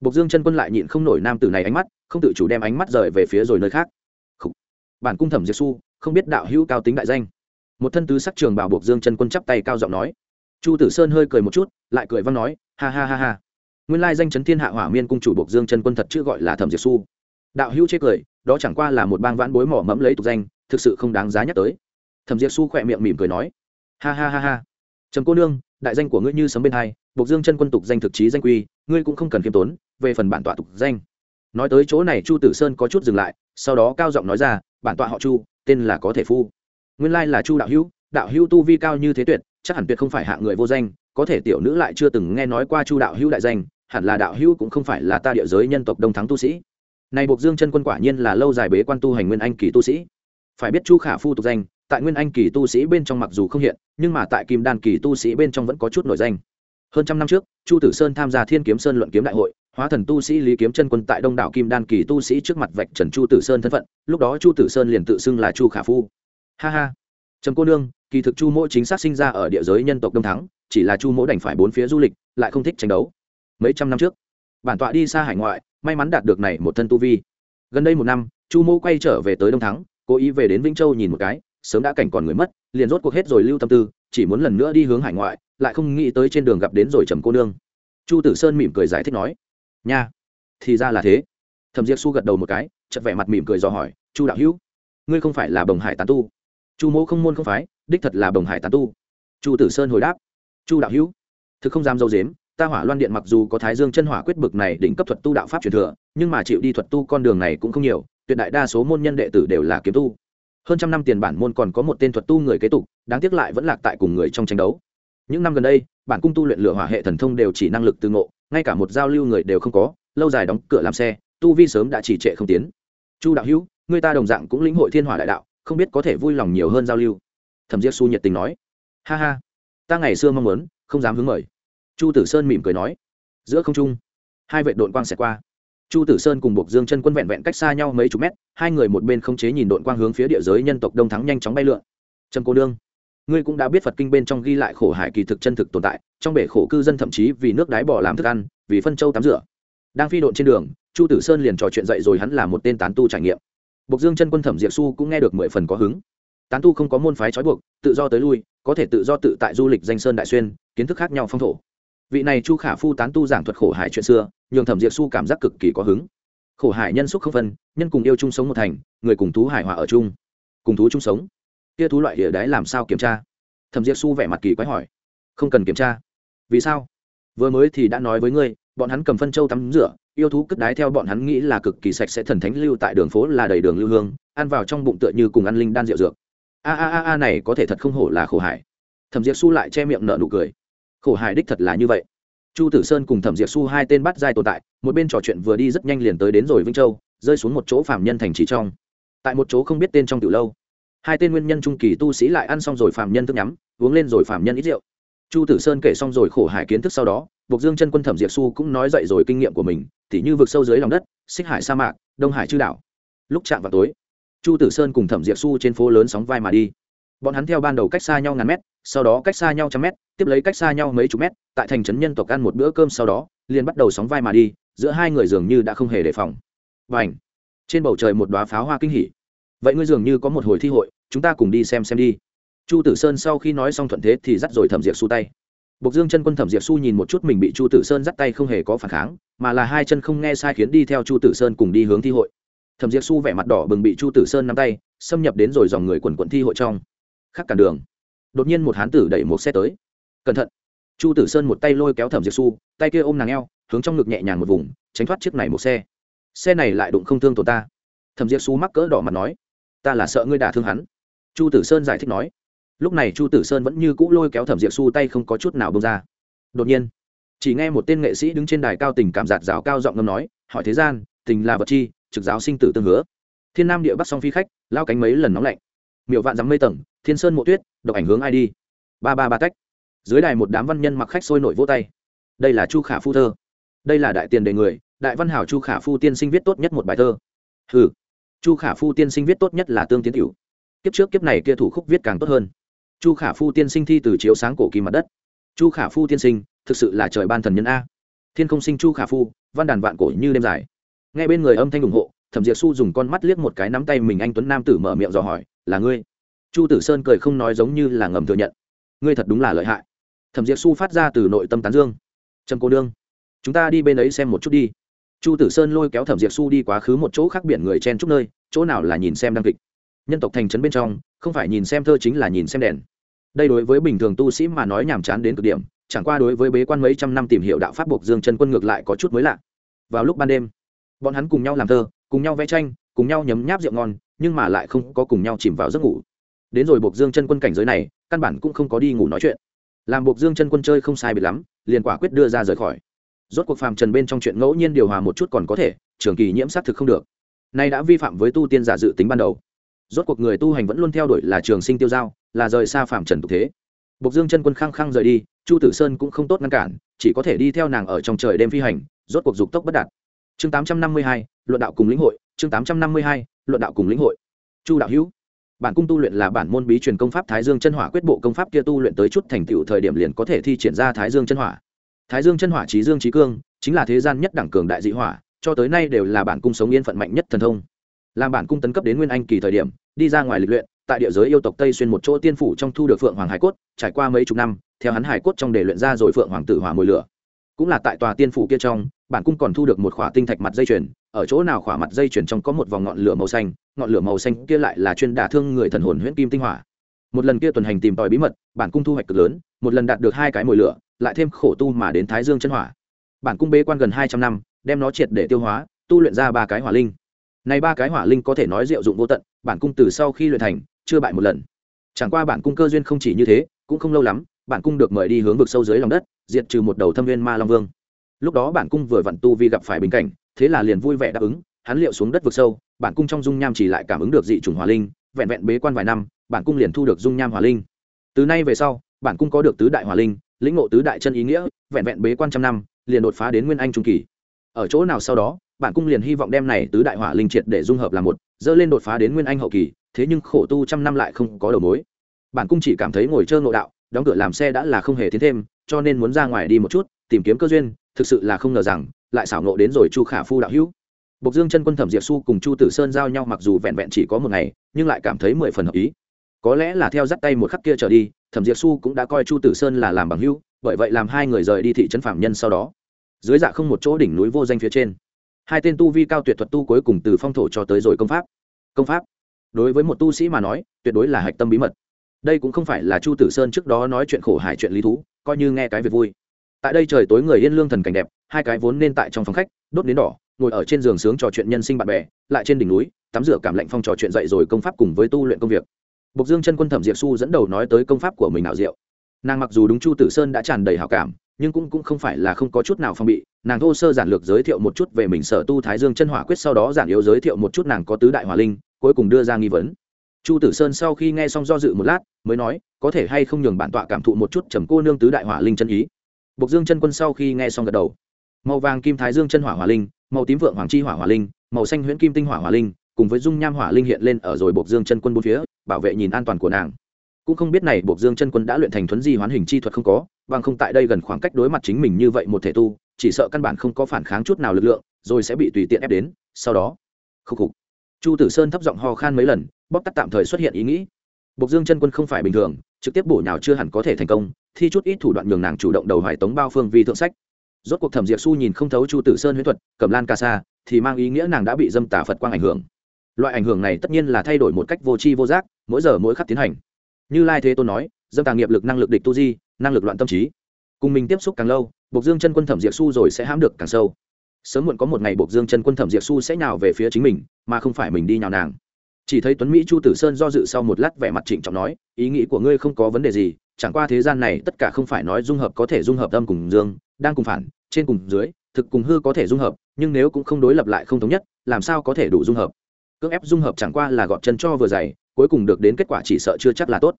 Bộc Dương chân quân lại nhịn không nổi nam tử này ánh mắt, không tự chủ đem ánh mắt rời về phía rồi nơi khác、Khủ. Bản cung thẩm Diệp Su, không biết đạo hữu cao tính đại danh. Một thân tứ sắc trường bảo Bộc Dương chân quân chắp tay cao giọng nói. Chu Tử Sơn hơi cười một chút, lại cười vang nói, ha ha ha ha. Nguyên lai danh chấn thiên hạ hỏa miên cung chủ Bộc Dương chân quân thật chữ gọi là thẩm Diệp Su. Đạo hữu chế cười, đó chẳng qua là một bang vãn bối mỏ mẫm lấy tục danh, thực sự không đáng giá nhắc tới. Thẩm Diệp Su khỏe miệng mỉm cười nói, ha ha ha ha. Trầm cô nương, đại danh của ngươi như sấm bên hai, Bộc Dương chân quân tục danh thực chí danh quy, ngươi cũng không cần khiêm tốn, về phần bản tọa tục danh. Nói tới chỗ này chu tử sơn có chút dừng lại sau đó cao giọng nói ra bản tọa họ chu tên là có thể phu. Nguyên lai là chu đạo hữu đạo hữu tu vi cao như thế tuyệt chắc hẳn tuyệt không phải hạng người vô danh có thể tiểu nữ lại chưa từng nghe nói qua chu đạo hữu đại danh hẳn là đạo hữu cũng không phải là ta địa giới nhân tộc đông thắng tu sĩ. Này buộc dương chân quân quả nhiên là lâu dài bế quan tu hành nguyên anh kỳ tu sĩ. Phải biết chu khả phu tục danh tại nguyên anh kỳ tu sĩ bên trong mặc dù không hiện nhưng mà tại kim đan kỳ tu sĩ bên trong vẫn có chút nổi danh. Hơn trăm năm trước, chu tử sơn tham gia thiên kiếm sơn luận kiếm đại hội, hóa thần tu sĩ lý kiếm chân quân tại đông đảo kim đan kỳ tu sĩ trước mặt vạch trần chu tử sơn thân phận, lúc đó chu tử sơn liền tự xưng là chu khả phu. Ha ha. Trần cô nương, kỳ thực chu mỗ chính xác sinh ra ở địa giới nhân tộc đông thắng, chỉ là chu mỗ đành phải bốn phía du lịch, lại không thích tranh đấu. Mấy trăm năm trước, bản tọa đi xa hải ngoại, may mắn đạt được này một thân tu vi. Gần đây một năm, chu mỗ quay trở về tới đông thắng, cố ý về đến vĩnh châu nhìn một cái sớm đã cảnh còn người mất, liền rốt cuộc hết rồi lưu tâm tư, chỉ muốn lần nữa đi hướng hải ngoại, lại không nghĩ tới trên đường gặp đến rồi trầm cô nương. Chu tử sơn mỉm cười giải thích nói, nha, thì ra là thế. Thẩm diệp su gật đầu một cái chật vẻ mặt mỉm cười dò hỏi, chu đạo hữu, ngươi không phải là bồng hải tán tu? Chu mỗ không môn không phái, đích thật là bồng hải tán tu. Chu tử sơn hồi đáp, chu đạo hữu, thực không dám dâu dếm, ta hỏa loan điện mặc dù có thái dương chân hỏa quyết bực này đỉnh cấp thuật tu đạo pháp truyền thừa, nhưng mà chịu đi thuật tu con đường này cũng không nhiều, tuyệt đại đa số môn nhân đệ tử đều là kiếm tu hơn trăm năm tiền bản môn còn có một tên thuật tu người kế tục, đáng tiếc lại vẫn lạc tại cùng người trong tranh đấu. Những năm gần đây, bản cung tu luyện lửa hỏa hệ thần thông đều chỉ năng lực từ ngộ, ngay cả một giao lưu người đều không có, lâu dài đóng cửa làm xe, tu vi sớm đã chỉ trệ không tiến. Chu đạo hữu, người ta đồng dạng cũng lĩnh hội thiên hỏa đại đạo, không biết có thể vui lòng nhiều hơn giao lưu. Thẩm diệp su nhiệt tình nói. Ha ha, ta ngày xưa mong muốn, không dám hướng mời. Chu tử sơn mỉm cười nói. Giữa không trung, hai vệ đội quang xẹt qua chu tử sơn cùng buộc dương chân quân vẹn vẹn cách xa nhau mấy chục mét, hai người một bên không chế nhìn đội quang hướng phía địa giới nhân tộc đông thắng nhanh chóng bay lượn. Trần cô đương ngươi cũng đã biết phật kinh bên trong ghi lại khổ hải kỳ thực chân thực tồn tại, trong bể khổ cư dân thậm chí vì nước đái bỏ làm thức ăn, vì phân châu tắm rửa. Đang phi độn trên đường, chu tử sơn liền trò chuyện dậy rồi hắn là một tên tán tu trải nghiệm. Bộc dương chân quân thẩm diệp su cũng nghe được mười phần có hứng. Tán tu không có môn phái trói buộc, tự do tới lui, có thể tự do tự tại du lịch danh sơn đại xuyên, kiến thức khác nhau phong thổ. Vị này chu khả phu tán tu giảng thuật khổ hải chuyện xưa nhường thẩm diệp su cảm giác cực kỳ có hứng. Khổ hải nhân xúc không phân, nhân cùng yêu chung sống một thành, người cùng thú hải hòa ở chung. Cùng thú chung sống. Kia thú loại địa đáy làm sao kiểm tra? Thẩm diệp su vẻ mặt kỳ quái hỏi. Không cần kiểm tra. Vì sao? Vừa mới thì đã nói với ngươi, bọn hắn cầm phân châu tắm rửa, yêu thú cất đái theo bọn hắn nghĩ là cực kỳ sạch sẽ thần thánh lưu tại đường phố là đầy đường lưu hương, ăn vào trong bụng tựa như cùng ăn linh đan rượu dược. A a a a này có thể thật không hổ là khổ hải. Thẩm diệp su lại che miệng nợ nụ cười. Khổ hải đích thật là như vậy chu tử sơn cùng thẩm diệp su hai tên bắt giai tồn tại một bên trò chuyện vừa đi rất nhanh liền tới đến rồi vĩnh châu rơi xuống một chỗ phạm nhân thành trì trong tại một chỗ không biết tên trong từ lâu hai tên nguyên nhân trung kỳ tu sĩ lại ăn xong rồi phạm nhân thức nhắm uống lên rồi phạm nhân ít rượu chu tử sơn kể xong rồi khổ hải kiến thức sau đó Bộc Dương chân quân Thẩm Diệp Su cũng nói dậy rồi kinh nghiệm của mình, tỉ như vực sâu dưới lòng đất, xích hải sa mạc, đông hải chư đảo. Lúc chạm vào tối, Chu Tử Sơn cùng Thẩm Diệp Su trên phố lớn sóng vai mà đi. Bọn hắn theo ban đầu cách xa nhau ngàn mét, sau đó cách xa nhau trăm mét, tiếp lấy cách xa nhau mấy chục mét, tại thành trấn nhân tộc ăn một bữa cơm sau đó, liền bắt đầu sóng vai mà đi, giữa hai người dường như đã không hề đề phòng. Bành! Trên bầu trời một đóa pháo hoa kinh hỉ. Vậy ngươi dường như có một hồi thi hội, chúng ta cùng đi xem xem đi. Chu Tử Sơn sau khi nói xong thuận thế thì dắt rồi Thẩm Diệp Su tay Bộc Dương chân quân Thẩm Diệp Su nhìn một chút mình bị Chu Tử Sơn dắt tay không hề có phản kháng, mà là hai chân không nghe sai khiến đi theo Chu Tử Sơn cùng đi hướng thi hội. Thẩm Diệp Su vẻ mặt đỏ bừng bị Chu Tử Sơn nắm tay, xâm nhập đến rồi dòng người quần quận thi hội trong. Khắc cản đường. Đột nhiên một hán tử đẩy một xe tới. Cẩn thận. Chu Tử Sơn một tay lôi kéo Thẩm Diệp Su, tay kia ôm nàng eo, hướng trong ngực nhẹ nhàng một vùng, tránh thoát chiếc này một xe. Xe này lại đụng không thương tổ ta. Thẩm Diệp Su mắc cỡ đỏ mặt nói, ta là sợ ngươi đả thương hắn. Chu Tử Sơn giải thích nói. Lúc này Chu Tử Sơn vẫn như cũ lôi kéo Thẩm Diệp Su tay không có chút nào buông ra đột nhiên chỉ nghe một tên nghệ sĩ đứng trên đài cao tình cảm giạt giáo cao giọng ngâm nói hỏi thế gian tình là vật chi trực giáo sinh tử tương hứa thiên nam địa bắc song phi khách lao cánh mấy lần nóng lạnh miệu vạn dắm mây tầng, thiên sơn mộ tuyết, độc ảnh hướng ai đi? Ba ba ba cách dưới đài một đám văn nhân mặc khách sôi nổi vỗ tay. Đây là chu khả phu thơ. Đây là đại tiền đề người, đại văn hảo chu khả phu tiên sinh viết tốt nhất một bài thơ. Ừ chu khả phu tiên sinh viết tốt nhất là tương tiến tiểu kiếp trước kiếp này kia thủ khúc viết càng tốt hơn. Chu khả phu tiên sinh thi từ chiếu sáng cổ kỳ mặt đất. Chu khả phu tiên sinh, thực sự là trời ban thần nhân a. Thiên không sinh chu khả phu, văn đàn vạn cổ như đêm dài. Ngay bên người âm thanh ủng hộ, thẩm diệp su dùng con mắt liếc một cái nắm tay mình anh tuấn nam tử mở miệng dò hỏi là ngươi. Chu tử sơn cười không nói giống như là ngầm thừa nhận. Ngươi thật đúng là lợi hại. Thẩm diệp su phát ra từ nội tâm tán dương. Trầm cô đương chúng ta đi bên ấy xem một chút đi. Chu tử sơn lôi kéo thẩm diệp su đi quá khứ một chỗ khác biển người chen chúc nơi, chỗ nào là nhìn xem đăng kịch. Nhân tộc thành trấn bên trong, không phải nhìn xem thơ chính là nhìn xem đèn. Đây đối với bình thường tu sĩ mà nói nhàm chán đến cực điểm, chẳng qua đối với bế quan mấy trăm năm tìm hiểu đạo pháp buộc dương chân quân ngược lại có chút mới lạ. Vào lúc ban đêm, bọn hắn cùng nhau làm thơ, cùng nhau vẽ tranh, cùng nhau nhấm nháp rượu ngon nhưng mà lại không có cùng nhau chìm vào giấc ngủ. Đến rồi buộc dương chân quân cảnh giới này căn bản cũng không có đi ngủ nói chuyện. Làm buộc dương chân quân chơi không sai bị lắm liền quả quyết đưa ra rời khỏi. Rốt cuộc phàm trần bên trong chuyện ngẫu nhiên điều hòa một chút còn có thể trường kỳ nhiễm sát thực không được. Nay đã vi phạm với tu tiên giả dự tính ban đầu. Rốt cuộc người tu hành vẫn luôn theo đuổi là trường sinh tiêu giao là rời xa phàm trần tục thế. Buộc dương chân quân khăng khăng rời đi chu tử sơn cũng không tốt ngăn cản chỉ có thể đi theo nàng ở trong trời đêm phi hành rốt cuộc dục tốc bất đạt. Chương 852, luận đạo cùng lĩnh hội chương 852, luận đạo cùng lĩnh hội. Chu đạo hữu, bản cung tu luyện là bản môn bí truyền công pháp thái dương chân hỏa, quyết bộ công pháp kia tu luyện tới chút thành tựu thời điểm liền có thể thi triển ra thái dương chân hỏa. Thái dương chân hỏa trí dương trí cương, chính là thế gian nhất đẳng cường đại dị hỏa, cho tới nay đều là bản cung sống yên phận mạnh nhất thần thông. Làm bản cung tấn cấp đến nguyên anh kỳ thời điểm, đi ra ngoài lịch luyện, tại địa giới yêu tộc tây xuyên một chỗ tiên phủ trong thu được phượng hoàng hải cốt, trải qua mấy chục năm, theo hắn hải cốt trong để luyện ra rồi phượng hoàng tử hỏa mồi lửa. Cũng là tại tòa tiên phủ kia trong, bản cung còn thu được một khỏa tinh thạch mặt dây chuyền ở chỗ nào khỏa mặt dây chuyền trong có một vòng ngọn lửa màu xanh, ngọn lửa màu xanh kia lại là chuyên đả thương người thần hồn huyễn kim tinh hỏa. Một lần kia tuần hành tìm tòi bí mật, bản cung thu hoạch cực lớn, một lần đạt được hai cái mồi lửa, lại thêm khổ tu mà đến thái dương chân hỏa. Bản cung bế quan gần hai trăm năm, đem nó triệt để tiêu hóa, tu luyện ra ba cái hỏa linh. Này ba cái hỏa linh có thể nói diệu dụng vô tận, bản cung từ sau khi luyện thành, chưa bại một lần. Chẳng qua bản cung cơ duyên không chỉ như thế, cũng không lâu lắm, bản cung được mời đi hướng vực sâu dưới lòng đất, diệt trừ một đầu thâm viên ma long vương. Lúc đó bản cung vừa vặn tu vi gặp phải bình cảnh thế là liền vui vẻ đáp ứng, hắn liệu xuống đất vực sâu, bản cung trong dung nham chỉ lại cảm ứng được dị chủng hòa linh, vẹn vẹn bế quan vài năm, bản cung liền thu được dung nham hòa linh. Từ nay về sau, bản cung có được tứ đại hòa linh, lĩnh ngộ tứ đại chân ý nghĩa, vẹn vẹn bế quan trăm năm, liền đột phá đến nguyên anh trung kỳ. Ở chỗ nào sau đó, bản cung liền hy vọng đem này tứ đại hỏa linh triệt để dung hợp làm một, dơ lên đột phá đến nguyên anh hậu kỳ, thế nhưng khổ tu trăm năm lại không có đầu mối. Bản cung chỉ cảm thấy ngồi chơi nội đạo, đóng cửa làm xe đã là không hề tiến thêm, cho nên muốn ra ngoài đi một chút, tìm kiếm cơ duyên, thực sự là không ngờ rằng lại xảo nộ đến rồi chu khả phu đạo hữu Bộc Dương chân quân thẩm diệp su cùng Chu Tử Sơn giao nhau mặc dù vẹn vẹn chỉ có một ngày, nhưng lại cảm thấy mười phần hợp ý. Có lẽ là theo dắt tay một khắc kia trở đi, thẩm diệp su cũng đã coi Chu Tử Sơn là làm bằng hữu, bởi vậy làm hai người rời đi thị trấn phạm nhân sau đó. Dưới dạ không một chỗ đỉnh núi vô danh phía trên, hai tên tu vi cao tuyệt thuật tu cuối cùng từ phong thổ cho tới rồi công pháp. Công pháp đối với một tu sĩ mà nói tuyệt đối là hạch tâm bí mật đây cũng không phải là chu tử sơn trước đó nói chuyện khổ hải chuyện lý thú coi như nghe cái việc vui tại đây trời tối người yên lương thần cảnh đẹp hai cái vốn nên tại trong phòng khách đốt đến đỏ ngồi ở trên giường sướng trò chuyện nhân sinh bạn bè lại trên đỉnh núi tắm rửa cảm lạnh phong trò chuyện dậy rồi công pháp cùng với tu luyện công việc Bộc Dương chân quân thẩm diệp su dẫn đầu nói tới công pháp của mình nào diệu. Nàng mặc dù đúng Chu Tử Sơn đã tràn đầy hảo cảm, nhưng cũng cũng không phải là không có chút nào phong bị. Nàng thô sơ giản lược giới thiệu một chút về mình sở tu Thái Dương chân hỏa quyết sau đó giản yếu giới thiệu một chút nàng có tứ đại hỏa linh, cuối cùng đưa ra nghi vấn chu tử sơn sau khi nghe xong do dự một lát mới nói có thể hay không nhường bản tọa cảm thụ một chút trầm cô nương tứ đại hỏa linh chân ý bộc dương chân quân sau khi nghe xong gật đầu. Màu vàng kim thái dương chân hỏa hỏa linh, màu tím vượng hoàng chi hỏa hỏa linh, màu xanh huyễn kim tinh hỏa hỏa linh, cùng với dung nham hỏa linh hiện lên ở rồi bộc dương chân quân bốn phía, bảo vệ nhìn an toàn của nàng. Cũng không biết này bộc dương chân quân đã luyện thành thuấn di hoán hình chi thuật không có, bằng không tại đây gần khoảng cách đối mặt chính mình như vậy một thể tu, chỉ sợ căn bản không có phản kháng chút nào lực lượng, rồi sẽ bị tùy tiện ép đến, sau đó, Khục khục. Chu tử sơn thấp giọng ho khan mấy lần bóc tắt tạm thời xuất hiện ý nghĩ. Bộc dương chân quân không phải bình thường trực tiếp bổ nhào chưa hẳn có thể thành công, thi chút ít thủ đoạn nhường nàng chủ động đầu hoài tống bao phương vi thượng sách. Rốt cuộc thẩm diệt su nhìn không thấu chu tử sơn huyễn thuật cẩm lan ca sa, thì mang ý nghĩa nàng đã bị dâm tà phật quang ảnh hưởng. Loại ảnh hưởng này tất nhiên là thay đổi một cách vô tri vô giác, mỗi giờ mỗi khắc tiến hành. Như lai thế tôn nói, dâm tà nghiệp lực năng lực địch tu di, năng lực loạn tâm trí. Cùng mình tiếp xúc càng lâu buộc dương chân quân thẩm diệt su rồi sẽ hãm được càng sâu. Sớm muộn có một ngày buộc dương chân quân thẩm diệt su sẽ nhào về phía chính mình, mà không phải mình đi nhào nàng chỉ thấy tuấn mỹ chu tử sơn do dự sau một lát vẻ mặt trịnh trọng nói, ý nghĩ của ngươi không có vấn đề gì, chẳng qua thế gian này tất cả không phải nói dung hợp có thể dung hợp âm cùng dương, đang cùng phản, trên cùng dưới, thực cùng hư có thể dung hợp, nhưng nếu cũng không đối lập lại không thống nhất, làm sao có thể đủ dung hợp? Cưỡng ép dung hợp chẳng qua là gọt chân cho vừa dày, cuối cùng được đến kết quả chỉ sợ chưa chắc là tốt.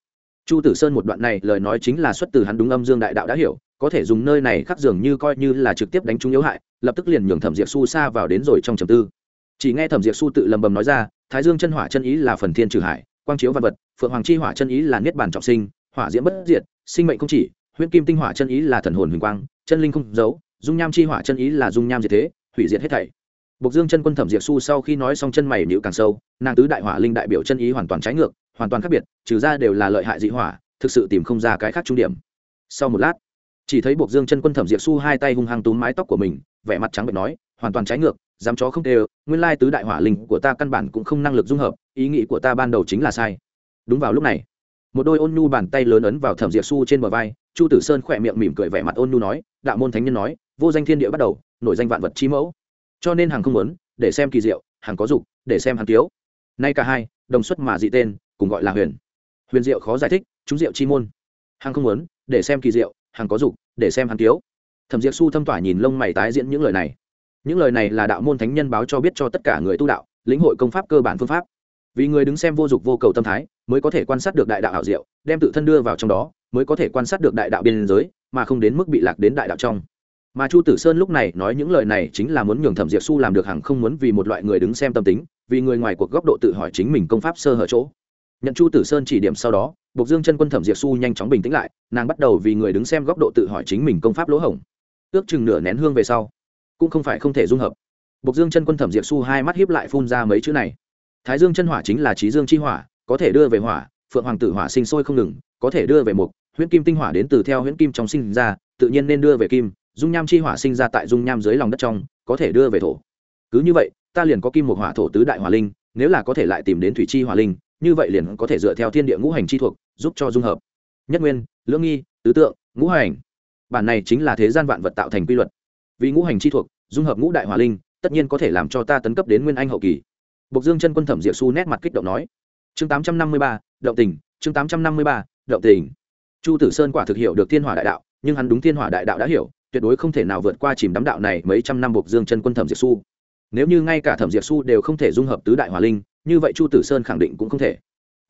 Chu tử sơn một đoạn này lời nói chính là xuất từ hắn đúng âm dương đại đạo đã hiểu, có thể dùng nơi này khắc dường như coi như là trực tiếp đánh trúng yếu hại, lập tức liền nhường thẩm diệp su xa vào đến rồi trong trầm tư. Chỉ nghe thẩm diệp su tự lầm bầm nói ra thái dương chân hỏa chân ý là phần thiên trừ hải quang chiếu văn vật phượng hoàng chi hỏa chân ý là niết bàn trọng sinh hỏa diễm bất diệt sinh mệnh không chỉ huyễn kim tinh hỏa chân ý là thần hồn huỳnh quang chân linh không giấu dung nham chi hỏa chân ý là dung nham diệt thế hủy diệt hết thảy Bộc Dương chân quân thẩm diệt su sau khi nói xong chân mày nhíu càng sâu, nàng tứ đại hỏa linh đại biểu chân ý hoàn toàn trái ngược, hoàn toàn khác biệt, trừ ra đều là lợi hại dị hỏa, thực sự tìm không ra cái khác trung điểm. Sau một lát, chỉ thấy Bộc Dương chân quân thẩm diệt su hai tay hung hăng túm mái tóc của mình, vẻ mặt trắng bệch nói, hoàn toàn trái ngược, dám chó không đều, nguyên lai tứ đại hỏa linh của ta căn bản cũng không năng lực dung hợp, ý nghĩ của ta ban đầu chính là sai. Đúng vào lúc này, một đôi ôn nhu bàn tay lớn ấn vào thẩm diệp su trên bờ vai, Chu Tử Sơn khỏe miệng mỉm cười vẻ mặt ôn nhu nói, đạo môn thánh nhân nói, vô danh thiên địa bắt đầu, nổi danh vạn vật chi mẫu cho nên hàng không muốn để xem kỳ diệu hàng có dục để xem hàng thiếu. nay cả hai đồng xuất mà dị tên cùng gọi là huyền huyền diệu khó giải thích chúng diệu chi môn hàng không muốn để xem kỳ diệu hàng có dục để xem hàng thiếu. thẩm diệp su thâm tỏa nhìn lông mày tái diễn những lời này những lời này là đạo môn thánh nhân báo cho biết cho tất cả người tu đạo, lĩnh hội công pháp cơ bản phương pháp. Vì người đứng xem vô dục vô cầu tâm thái, mới có thể quan sát được đại đạo hảo diệu, đem tự thân đưa vào trong đó, mới có thể quan sát được đại đạo biên giới, mà không đến mức bị lạc đến đại đạo trong. Mà chu tử sơn lúc này nói những lời này chính là muốn nhường thẩm diệp su làm được hàng không muốn vì một loại người đứng xem tâm tính, vì người ngoài cuộc góc độ tự hỏi chính mình công pháp sơ hở chỗ. Nhận chu tử sơn chỉ điểm sau đó, bộc dương chân quân thẩm diệp su nhanh chóng bình tĩnh lại, nàng bắt đầu vì người đứng xem góc độ tự hỏi chính mình công pháp lỗ hổng. Ước chừng nửa nén hương về sau cũng không phải không thể dung hợp. Bộc dương chân quân thẩm diệp su hai mắt hiếp lại phun ra mấy chữ này. Thái dương chân hỏa chính là trí dương chi hỏa, có thể đưa về hỏa, phượng hoàng tử hỏa sinh sôi không ngừng, có thể đưa về mục, huyễn kim tinh hỏa đến từ theo huyễn kim trong sinh ra, tự nhiên nên đưa về kim, dung nham chi hỏa sinh ra tại dung nham dưới lòng đất trong, có thể đưa về thổ. Cứ như vậy, ta liền có kim một hỏa thổ tứ đại hỏa linh, nếu là có thể lại tìm đến thủy chi hỏa linh, như vậy liền có thể dựa theo thiên địa ngũ hành chi thuộc, giúp cho dung hợp. Nhất nguyên, lưỡng nghi, tứ tượng, ngũ hành. Bản này chính là thế gian vạn vật tạo thành quy luật vì ngũ hành chi thuộc, dung hợp ngũ đại hỏa linh, tất nhiên có thể làm cho ta tấn cấp đến nguyên anh hậu kỳ. Bộc dương chân quân thẩm diệp su nét mặt kích động nói. Chương tám trăm năm mươi ba, động tình, chương tám trăm năm mươi ba, động tình. Chu tử sơn quả thực hiểu được thiên hỏa đại đạo, nhưng hắn đúng thiên hỏa đại đạo đã hiểu, tuyệt đối không thể nào vượt qua chìm đắm đạo này mấy trăm năm Bộc dương chân quân thẩm Diệp su nếu như ngay cả thẩm Diệp su đều không thể dung hợp tứ đại hòa linh, như vậy chu tử sơn khẳng định cũng không thể.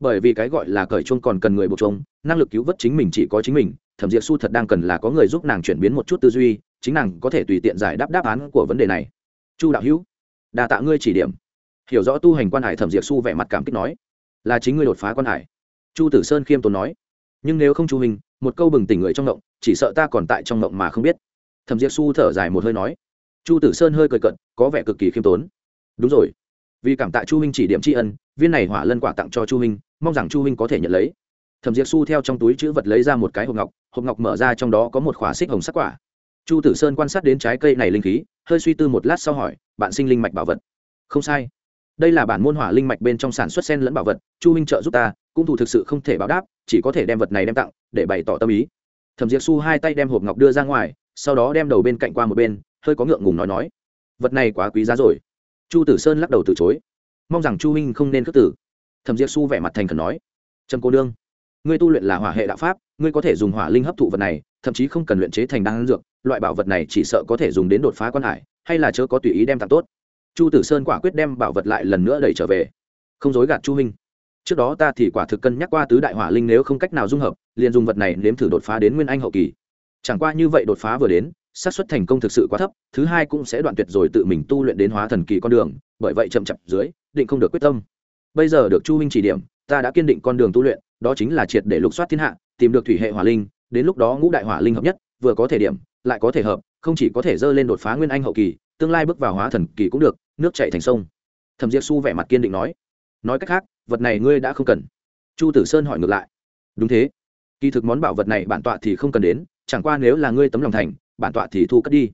Bởi vì cái gọi là cởi chuông còn cần người buộc chuông, năng lực cứu vớt chính mình chỉ có chính mình, thẩm Diệp su thật đang cần là có người giúp nàng chuyển biến một chút tư duy chính nàng có thể tùy tiện giải đáp đáp án của vấn đề này. Chu đạo hữu đà tạ ngươi chỉ điểm. Hiểu rõ tu hành quan hải thẩm diệp su vẻ mặt cảm kích nói. Là chính ngươi đột phá quan hải. Chu tử sơn khiêm tốn nói. Nhưng nếu không chu hình một câu bừng tỉnh người trong ngộng, chỉ sợ ta còn tại trong ngộng mà không biết. Thẩm diệp su thở dài một hơi nói. Chu tử sơn hơi cười cận có vẻ cực kỳ khiêm tốn. Đúng rồi. Vì cảm tạ chu huynh chỉ điểm tri ân, viên này hỏa lân quả tặng cho chu huynh, mong rằng chu huynh có thể nhận lấy. Thẩm diệp su theo trong túi chữ vật lấy ra một cái hộp ngọc hộp ngọc mở ra trong đó có một khỏa xích hồng sắc quả chu tử sơn quan sát đến trái cây này linh khí, hơi suy tư một lát sau hỏi, bạn sinh linh mạch bảo vật? Không sai. Đây là bản môn hỏa linh mạch bên trong sản xuất sen lẫn bảo vật, chu Minh trợ giúp ta, cũng thủ thực sự không thể báo đáp, chỉ có thể đem vật này đem tặng, để bày tỏ tâm ý. Thẩm diệp su hai tay đem hộp ngọc đưa ra ngoài, sau đó đem đầu bên cạnh qua một bên, hơi có ngượng ngùng nói nói, vật này quá quý giá rồi. Chu tử sơn lắc đầu từ chối, mong rằng chu Minh không nên khước tử. Thẩm diệp su vẻ mặt thành khẩn nói trầm cô đương ngươi tu luyện là hỏa hệ đạo pháp, ngươi có thể dùng hỏa linh hấp thụ vật này, thậm chí không cần luyện chế thành đan dược loại bảo vật này chỉ sợ có thể dùng đến đột phá quan hải, hay là chớ có tùy ý đem tặng tốt. Chu tử sơn quả quyết đem bảo vật lại lần nữa đẩy trở về. Không dối gạt chu huynh trước đó ta thì quả thực cân nhắc qua tứ đại hỏa linh nếu không cách nào dung hợp, liền dùng vật này nếm thử đột phá đến nguyên anh hậu kỳ. Chẳng qua như vậy đột phá vừa đến, xác suất thành công thực sự quá thấp, thứ hai cũng sẽ đoạn tuyệt rồi tự mình tu luyện đến hóa thần kỳ con đường, bởi vậy chậm chậm dưới, định không được quyết tâm. Bây giờ được chu huynh chỉ điểm, ta đã kiên định con đường tu luyện, đó chính là triệt để lục soát thiên hạ, tìm được thủy hệ hỏa linh, đến lúc đó ngũ đại hỏa linh hợp nhất, vừa có thể điểm lại có thể hợp, không chỉ có thể dơ lên đột phá nguyên anh hậu kỳ, tương lai bước vào hóa thần kỳ cũng được, nước chạy thành sông. Thẩm diệp su vẻ mặt kiên định nói. Nói cách khác, vật này ngươi đã không cần. Chu tử sơn hỏi ngược lại. Đúng thế. Kỳ thực món bảo vật này bản tọa thì không cần đến, chẳng qua nếu là ngươi tấm lòng thành, bản tọa thì thu cất đi.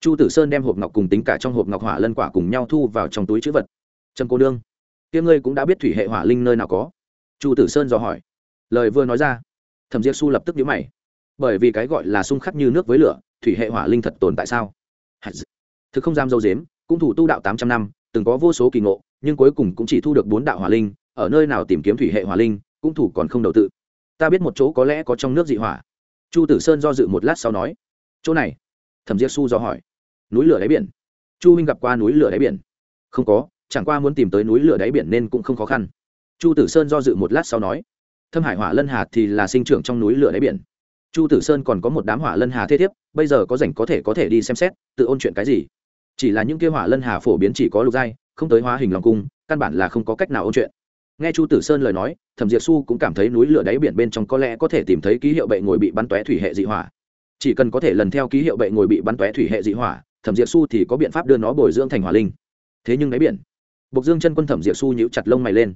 Chu tử sơn đem hộp ngọc cùng tính cả trong hộp ngọc hỏa lân quả cùng nhau thu vào trong túi chữ vật. Trâm cô đương tiếng ngươi cũng đã biết thủy hệ hỏa linh nơi nào có? Chu tử sơn dò hỏi. Lời vừa nói ra, thẩm diệp su lập tức nhíu mày. Bởi vì cái gọi là xung khắc như nước với lửa thủy hệ hỏa linh thật tồn tại sao? Thực không dám dâu dếm, cũng thủ tu đạo tám trăm năm, từng có vô số kỳ ngộ, nhưng cuối cùng cũng chỉ thu được bốn đạo hỏa linh, ở nơi nào tìm kiếm thủy hệ hỏa linh, cũng thủ còn không đầu tự. Ta biết một chỗ có lẽ có trong nước dị hỏa. Chu tử sơn do dự một lát sau nói, chỗ này? Thẩm diệp su do hỏi, núi lửa đáy biển. Chu huynh gặp qua núi lửa đáy biển? Không có, chẳng qua muốn tìm tới núi lửa đáy biển nên cũng không khó khăn. Chu tử sơn do dự một lát sau nói, thâm hải hỏa lân hà thì là sinh trưởng trong núi lửa đáy biển. Chu tử sơn còn có một đám hỏa lân hà thế thiếp bây giờ có rảnh có thể có thể đi xem xét, tự ôn chuyện cái gì. Chỉ là những kia hỏa lân hà phổ biến chỉ có lục giai, không tới hóa hình lòng cung, căn bản là không có cách nào ôn chuyện. Nghe chu tử sơn lời nói, thẩm diệp su cũng cảm thấy núi lửa đáy biển bên trong có lẽ có thể tìm thấy ký hiệu bệ ngồi bị bắn tóe thủy hệ dị hỏa. Chỉ cần có thể lần theo ký hiệu bệ ngồi bị bắn tóe thủy hệ dị hỏa, thẩm diệp su thì có biện pháp đưa nó bồi dưỡng thành hỏa linh. Thế nhưng đáy biển, bộc dương chân quân thẩm diệp su nhíu chặt lông mày lên.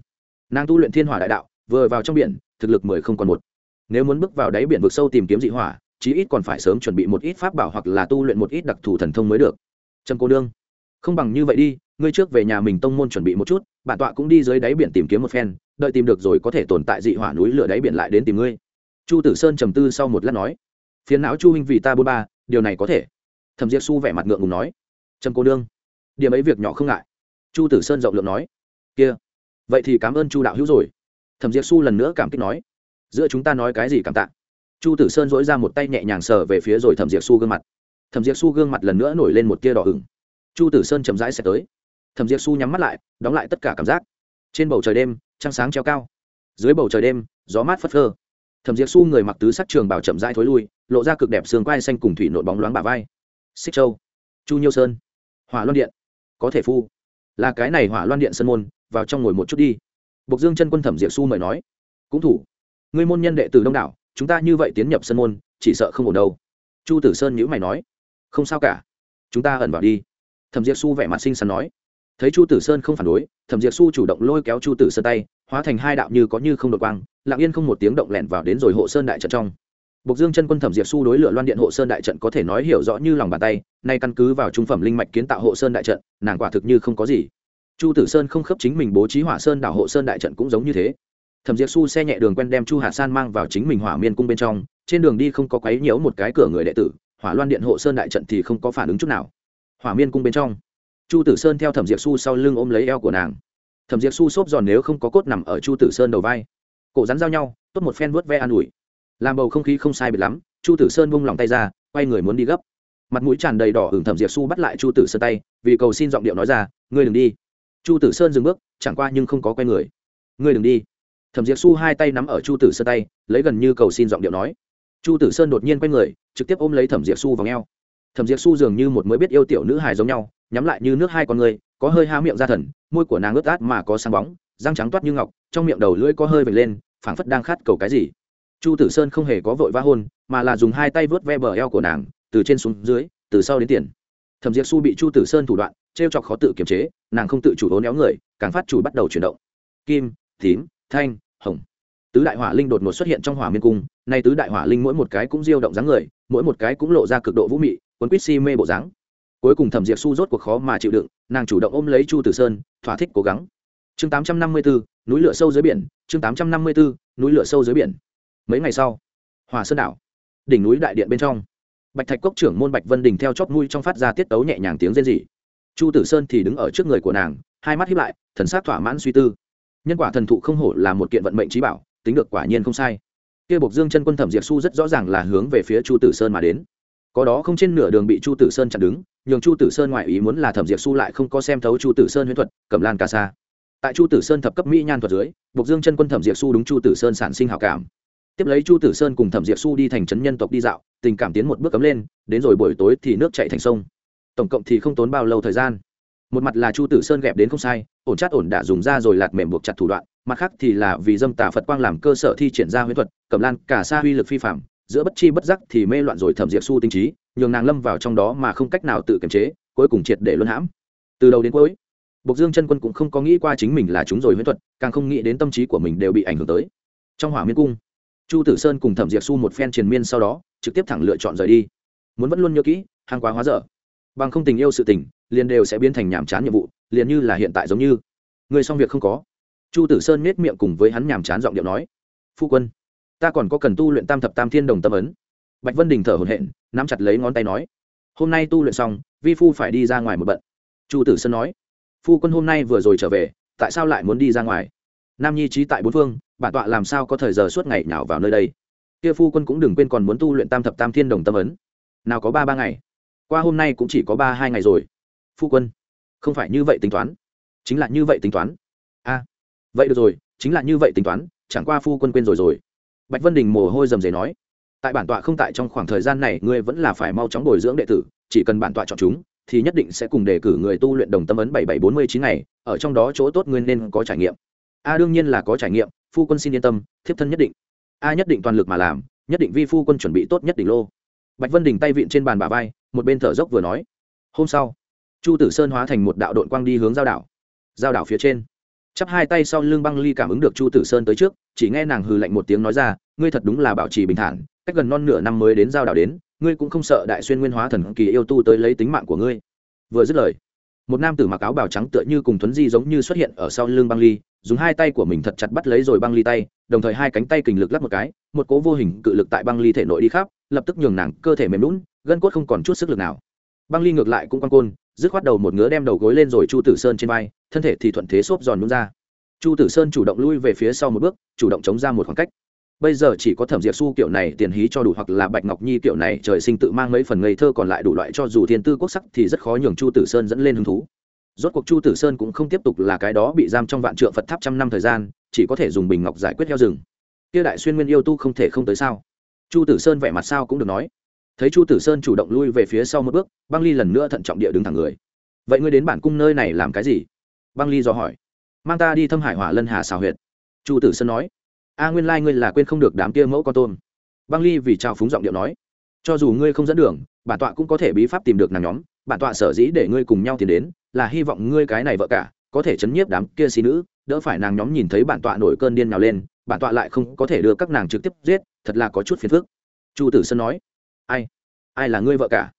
Nàng tu luyện thiên hỏa đại đạo, vừa vào trong biển, thực lực mười không còn một. Nếu muốn bước vào đáy biển vực sâu tìm kiếm dị hỏa chí ít còn phải sớm chuẩn bị một ít pháp bảo hoặc là tu luyện một ít đặc thù thần thông mới được. Trâm cô đương không bằng như vậy đi, ngươi trước về nhà mình tông môn chuẩn bị một chút, bản tọa cũng đi dưới đáy biển tìm kiếm một phen, đợi tìm được rồi có thể tồn tại dị hỏa núi lửa đáy biển lại đến tìm ngươi. Chu tử sơn trầm tư sau một lát nói phiến não chu huynh vì ta bôn ba, điều này có thể. Thẩm diệp su vẻ mặt ngượng ngùng nói trầm cô đương điểm ấy việc nhỏ không ngại. Chu tử sơn rộng lượng nói, kia, vậy thì cảm ơn chu đạo hữu rồi. Thẩm diệp su lần nữa cảm kích nói, giữa chúng ta nói cái gì cảm tạ? Chu tử sơn dỗi ra một tay nhẹ nhàng sờ về phía rồi thẩm diệp su gương mặt. Thẩm diệp su gương mặt lần nữa nổi lên một tia đỏ ửng. Chu tử sơn chậm rãi sẽ tới. Thẩm diệp su nhắm mắt lại, đóng lại tất cả cảm giác. Trên bầu trời đêm, trăng sáng treo cao. Dưới bầu trời đêm, gió mát phất phơ. Thẩm diệp su người mặc tứ sắc trường bảo chậm rãi thối lui, lộ ra cực đẹp xương quai xanh cùng thủy nội bóng loáng bà vai. Xích châu, chu nhiêu sơn, hỏa loan điện. Có thể phu. Là cái này hỏa loan điện sân môn, vào trong ngồi một chút đi. Bộc dương chân quân thẩm diệp su mời nói. Cũng thủ. Ngươi môn nhân đệ tử đông đảo chúng ta như vậy tiến nhập sân môn chỉ sợ không ổn đâu chu tử sơn nhữ mày nói không sao cả chúng ta ẩn vào đi thẩm diệp su vẻ mặt xinh xắn nói thấy chu tử sơn không phản đối thẩm diệp su chủ động lôi kéo chu tử sơn tay hóa thành hai đạo như có như không đột quang lặng yên không một tiếng động lẻn vào đến rồi hộ sơn đại trận trong Bộc Dương chân quân thẩm diệp su đối lửa loan điện hộ sơn đại trận có thể nói hiểu rõ như lòng bàn tay, nay căn cứ vào trung phẩm linh mạch kiến tạo hộ sơn đại trận, nàng quả thực như không có gì. Chu Tử Sơn không khớp chính mình bố trí hỏa sơn đảo hộ sơn đại trận cũng giống như thế. Thẩm Diệp Su xe nhẹ đường quen đem Chu Hạ San mang vào chính mình hỏa miên cung bên trong, trên đường đi không có quấy nhiễu một cái cửa người đệ tử, hỏa loan điện hộ sơn đại trận thì không có phản ứng chút nào. Hỏa miên cung bên trong, Chu Tử Sơn theo Thẩm Diệp Su sau lưng ôm lấy eo của nàng. Thẩm Diệp Su xốp giòn nếu không có cốt nằm ở Chu Tử Sơn đầu vai, cổ rắn giao nhau, tốt một phen vuốt ve an ủi. Làm bầu không khí không sai biệt lắm chu tử sơn bung lòng tay ra quay người muốn đi gấp. Mặt mũi tràn đầy đỏ hưởng thẩm diệp su bắt lại chu tử sơn tay vì cầu xin giọng điệu nói ra ngươi đừng đi. Chu tử sơn dừng bước chẳng qua nhưng không có quay người. Ngươi đừng đi thẩm diệp su hai tay nắm ở chu tử sơn tay, lấy gần như cầu xin giọng điệu nói. Chu tử sơn đột nhiên quay người, trực tiếp ôm lấy thẩm diệp su vào ngheo. Thẩm diệp su dường như một mới biết yêu tiểu nữ hài giống nhau, nhắm lại như nước hai con người, có hơi há miệng ra thần, môi của nàng ướt át mà có sáng bóng, răng trắng toát như ngọc, trong miệng đầu lưỡi có hơi vệt lên, phảng phất đang khát cầu cái gì. Chu tử sơn không hề có vội vã hôn, mà là dùng hai tay vớt ve bờ eo của nàng, từ trên xuống dưới, từ sau đến tiền. Thẩm diệp su bị chu tử sơn thủ đoạn t r e o chọc khó tự kiềm chế, nàng không tự chủ hố néo người, càng phát chủ bắt đầu chuyển động. Kim, tím thanh, hồng. Tứ đại hỏa linh đột ngột xuất hiện trong hỏa miên cung, nay tứ đại hỏa linh mỗi một cái cũng diêu động dáng người, mỗi một cái cũng lộ ra cực độ vũ mị, quấn quýt si mê bộ dáng. Cuối cùng thẩm diệp su rốt cuộc khó mà chịu đựng, nàng chủ động ôm lấy chu tử sơn, thỏa thích cố gắng. Chương tám trăm năm mươi bốn núi lửa sâu dưới biển, chương tám trăm năm mươi bốn núi lửa sâu dưới biển. Mấy ngày sau hòa sơn đảo, đỉnh núi đại điện bên trong, bạch thạch cốc trưởng môn bạch vân đình theo chóp mũi trong phát ra tiết tấu nhẹ nhàng tiếng rên rỉ. Chu tử sơn thì đứng ở trước người của nàng, hai mắt hiếp lại, thần sát thỏa mãn suy tư nhân quả thần thụ không hổ là một kiện vận mệnh trí bảo, tính được quả nhiên không sai. Kia bộc dương chân quân thẩm diệp su rất rõ ràng là hướng về phía chu tử sơn mà đến. Có đó không trên nửa đường bị chu tử sơn chặn đứng, nhường chu tử sơn ngoại ý muốn là thẩm diệp su lại không có xem thấu chu tử sơn huyễn thuật, cầm lan ca sa tại chu tử sơn thập cấp mỹ nhan thuật dưới, bộc dương chân quân thẩm diệp su đúng chu tử sơn sản sinh hảo cảm. Tiếp lấy chu tử sơn cùng thẩm diệp su đi thành trấn nhân tộc đi dạo, tình cảm tiến một bước cấm lên, đến rồi buổi tối thì nước chạy thành sông. Tổng cộng thì không tốn bao lâu thời gian một mặt là chu tử sơn ghẹp đến không sai ổn chát ổn đã dùng ra rồi lạt mềm buộc chặt thủ đoạn mặt khác thì là vì dâm tà phật quang làm cơ sở thi triển ra huyễn thuật cẩm lan cả xa uy lực phi phạm giữa bất chi bất giác thì mê loạn rồi thẩm diệp su tinh trí nhường nàng lâm vào trong đó mà không cách nào tự kiềm chế cuối cùng triệt để luân hãm. Từ đầu đến cuối Bộc Dương chân quân cũng không có nghĩ qua chính mình là chúng rồi huyễn thuật, càng không nghĩ đến tâm trí của mình đều bị ảnh hưởng tới. Trong Hỏa Miên cung, chu tử sơn cùng thẩm diệp su một phen triền miên sau đó trực tiếp thẳng lựa chọn rời đi. Muốn vẫn luôn nhớ kỹ hàng quá hóa dở. Bằng không tình yêu sự tình liền đều sẽ biến thành nhàm chán nhiệm vụ, liền như là hiện tại giống như. Người xong việc không có. Chu tử sơn nết miệng cùng với hắn nhàm chán giọng điệu nói, phu quân, ta còn có cần tu luyện tam thập tam thiên đồng tâm ấn. Bạch vân đình thở hổn hển, nắm chặt lấy ngón tay nói, hôm nay tu luyện xong, vi phu phải đi ra ngoài một bận. Chu tử sơn nói, phu quân hôm nay vừa rồi trở về, tại sao lại muốn đi ra ngoài? Nam nhi trí tại bốn phương bản tọa làm sao có thời giờ suốt ngày nào vào nơi đây? Kia phu quân cũng đừng quên còn muốn tu luyện tam thập tam thiên đồng tâm ấn. Nào có ba ba ngày, qua hôm nay cũng chỉ có ba hai ngày rồi phu quân. Không phải như vậy tính toán. Chính là như vậy tính toán. A vậy được rồi, chính là như vậy tính toán, chẳng qua phu quân quên rồi rồi. Bạch vân đình mồ hôi rầm rề nói. Tại bản tọa không tại trong khoảng thời gian này, ngươi vẫn là phải mau chóng bồi dưỡng đệ tử, chỉ cần bản tọa chọn chúng, thì nhất định sẽ cùng đề cử người tu luyện đồng tâm ấn bảy bảy bốn mươi chín ngày, ở trong đó chỗ tốt ngươi nên có trải nghiệm. A, đương nhiên là có trải nghiệm, phu quân xin yên tâm, thiếp thân nhất định. A, nhất định toàn lực mà làm, nhất định vi phu quân chuẩn bị tốt nhất định lô. Bạch vân đình tay vịn trên bàn bà vai, một bên thở dốc vừa nói. Hôm sau chu tử sơn hóa thành một đạo đội quang đi hướng giao đảo. Giao đảo phía trên, chắp hai tay sau lưng băng ly cảm ứng được chu tử sơn tới trước, chỉ nghe nàng hừ lạnh một tiếng nói ra, ngươi thật đúng là bảo trì bình thản, cách gần non nửa năm mới đến giao đảo đến, ngươi cũng không sợ đại xuyên nguyên hóa thần kỳ yêu tu tới lấy tính mạng của ngươi. Vừa dứt lời, một nam tử mặc áo bào trắng tựa như cùng thuấn di giống như xuất hiện ở sau lưng băng ly, dùng hai tay của mình thật chặt bắt lấy rồi băng ly tay, đồng thời hai cánh tay kình lực lắp một cái, một cố vô hình cự lực tại băng ly thể nội đi khắp, lập tức nhường nàng cơ thể mềm lún gân cốt không còn chút sức lực nào. Băng ly ngược lại cũng quan côn dứt khoát đầu một ngứa đem đầu gối lên rồi chu tử sơn trên vai, thân thể thì thuận thế xốp giòn nhún ra. Chu tử sơn chủ động lui về phía sau một bước, chủ động chống ra một khoảng cách. Bây giờ chỉ có thẩm diệp su kiểu này tiền hí cho đủ hoặc là bạch ngọc nhi kiểu này trời sinh tự mang mấy phần ngây thơ còn lại đủ loại cho dù thiên tư quốc sắc thì rất khó nhường chu tử sơn dẫn lên hứng thú. Rốt cuộc chu tử sơn cũng không tiếp tục là cái đó bị giam trong vạn trượng phật tháp trăm năm thời gian, chỉ có thể dùng bình ngọc giải quyết heo rừng. Kia đại xuyên nguyên yêu tu không thể không tới sao? Chu tử sơn vẻ mặt sao cũng được nói thấy chu tử sơn chủ động lui về phía sau một bước, băng ly lần nữa thận trọng địa đứng thẳng người. Vậy ngươi đến bản cung nơi này làm cái gì? Băng ly dò hỏi. Mang ta đi thâm hải hỏa lân hà xào huyệt. Chu tử sơn nói. A nguyên lai、like、ngươi là quên không được đám kia mẫu con tôm. Băng ly vì trao phúng giọng điệu nói. Cho dù ngươi không dẫn đường, bản tọa cũng có thể bí pháp tìm được nàng nhóm. Bản tọa sở dĩ để ngươi cùng nhau tìm đến, là hy vọng ngươi cái này vợ cả, có thể chấn nhiếp đám kia xí nữ, đỡ phải nàng nhóm nhìn thấy bản tọa nổi cơn điên nào lên, bản tọa lại không có thể đưa các nàng trực tiếp giết, thật là có chút phiền phức. Chu tử sơn nói ai? Ai là ngươi vợ cả?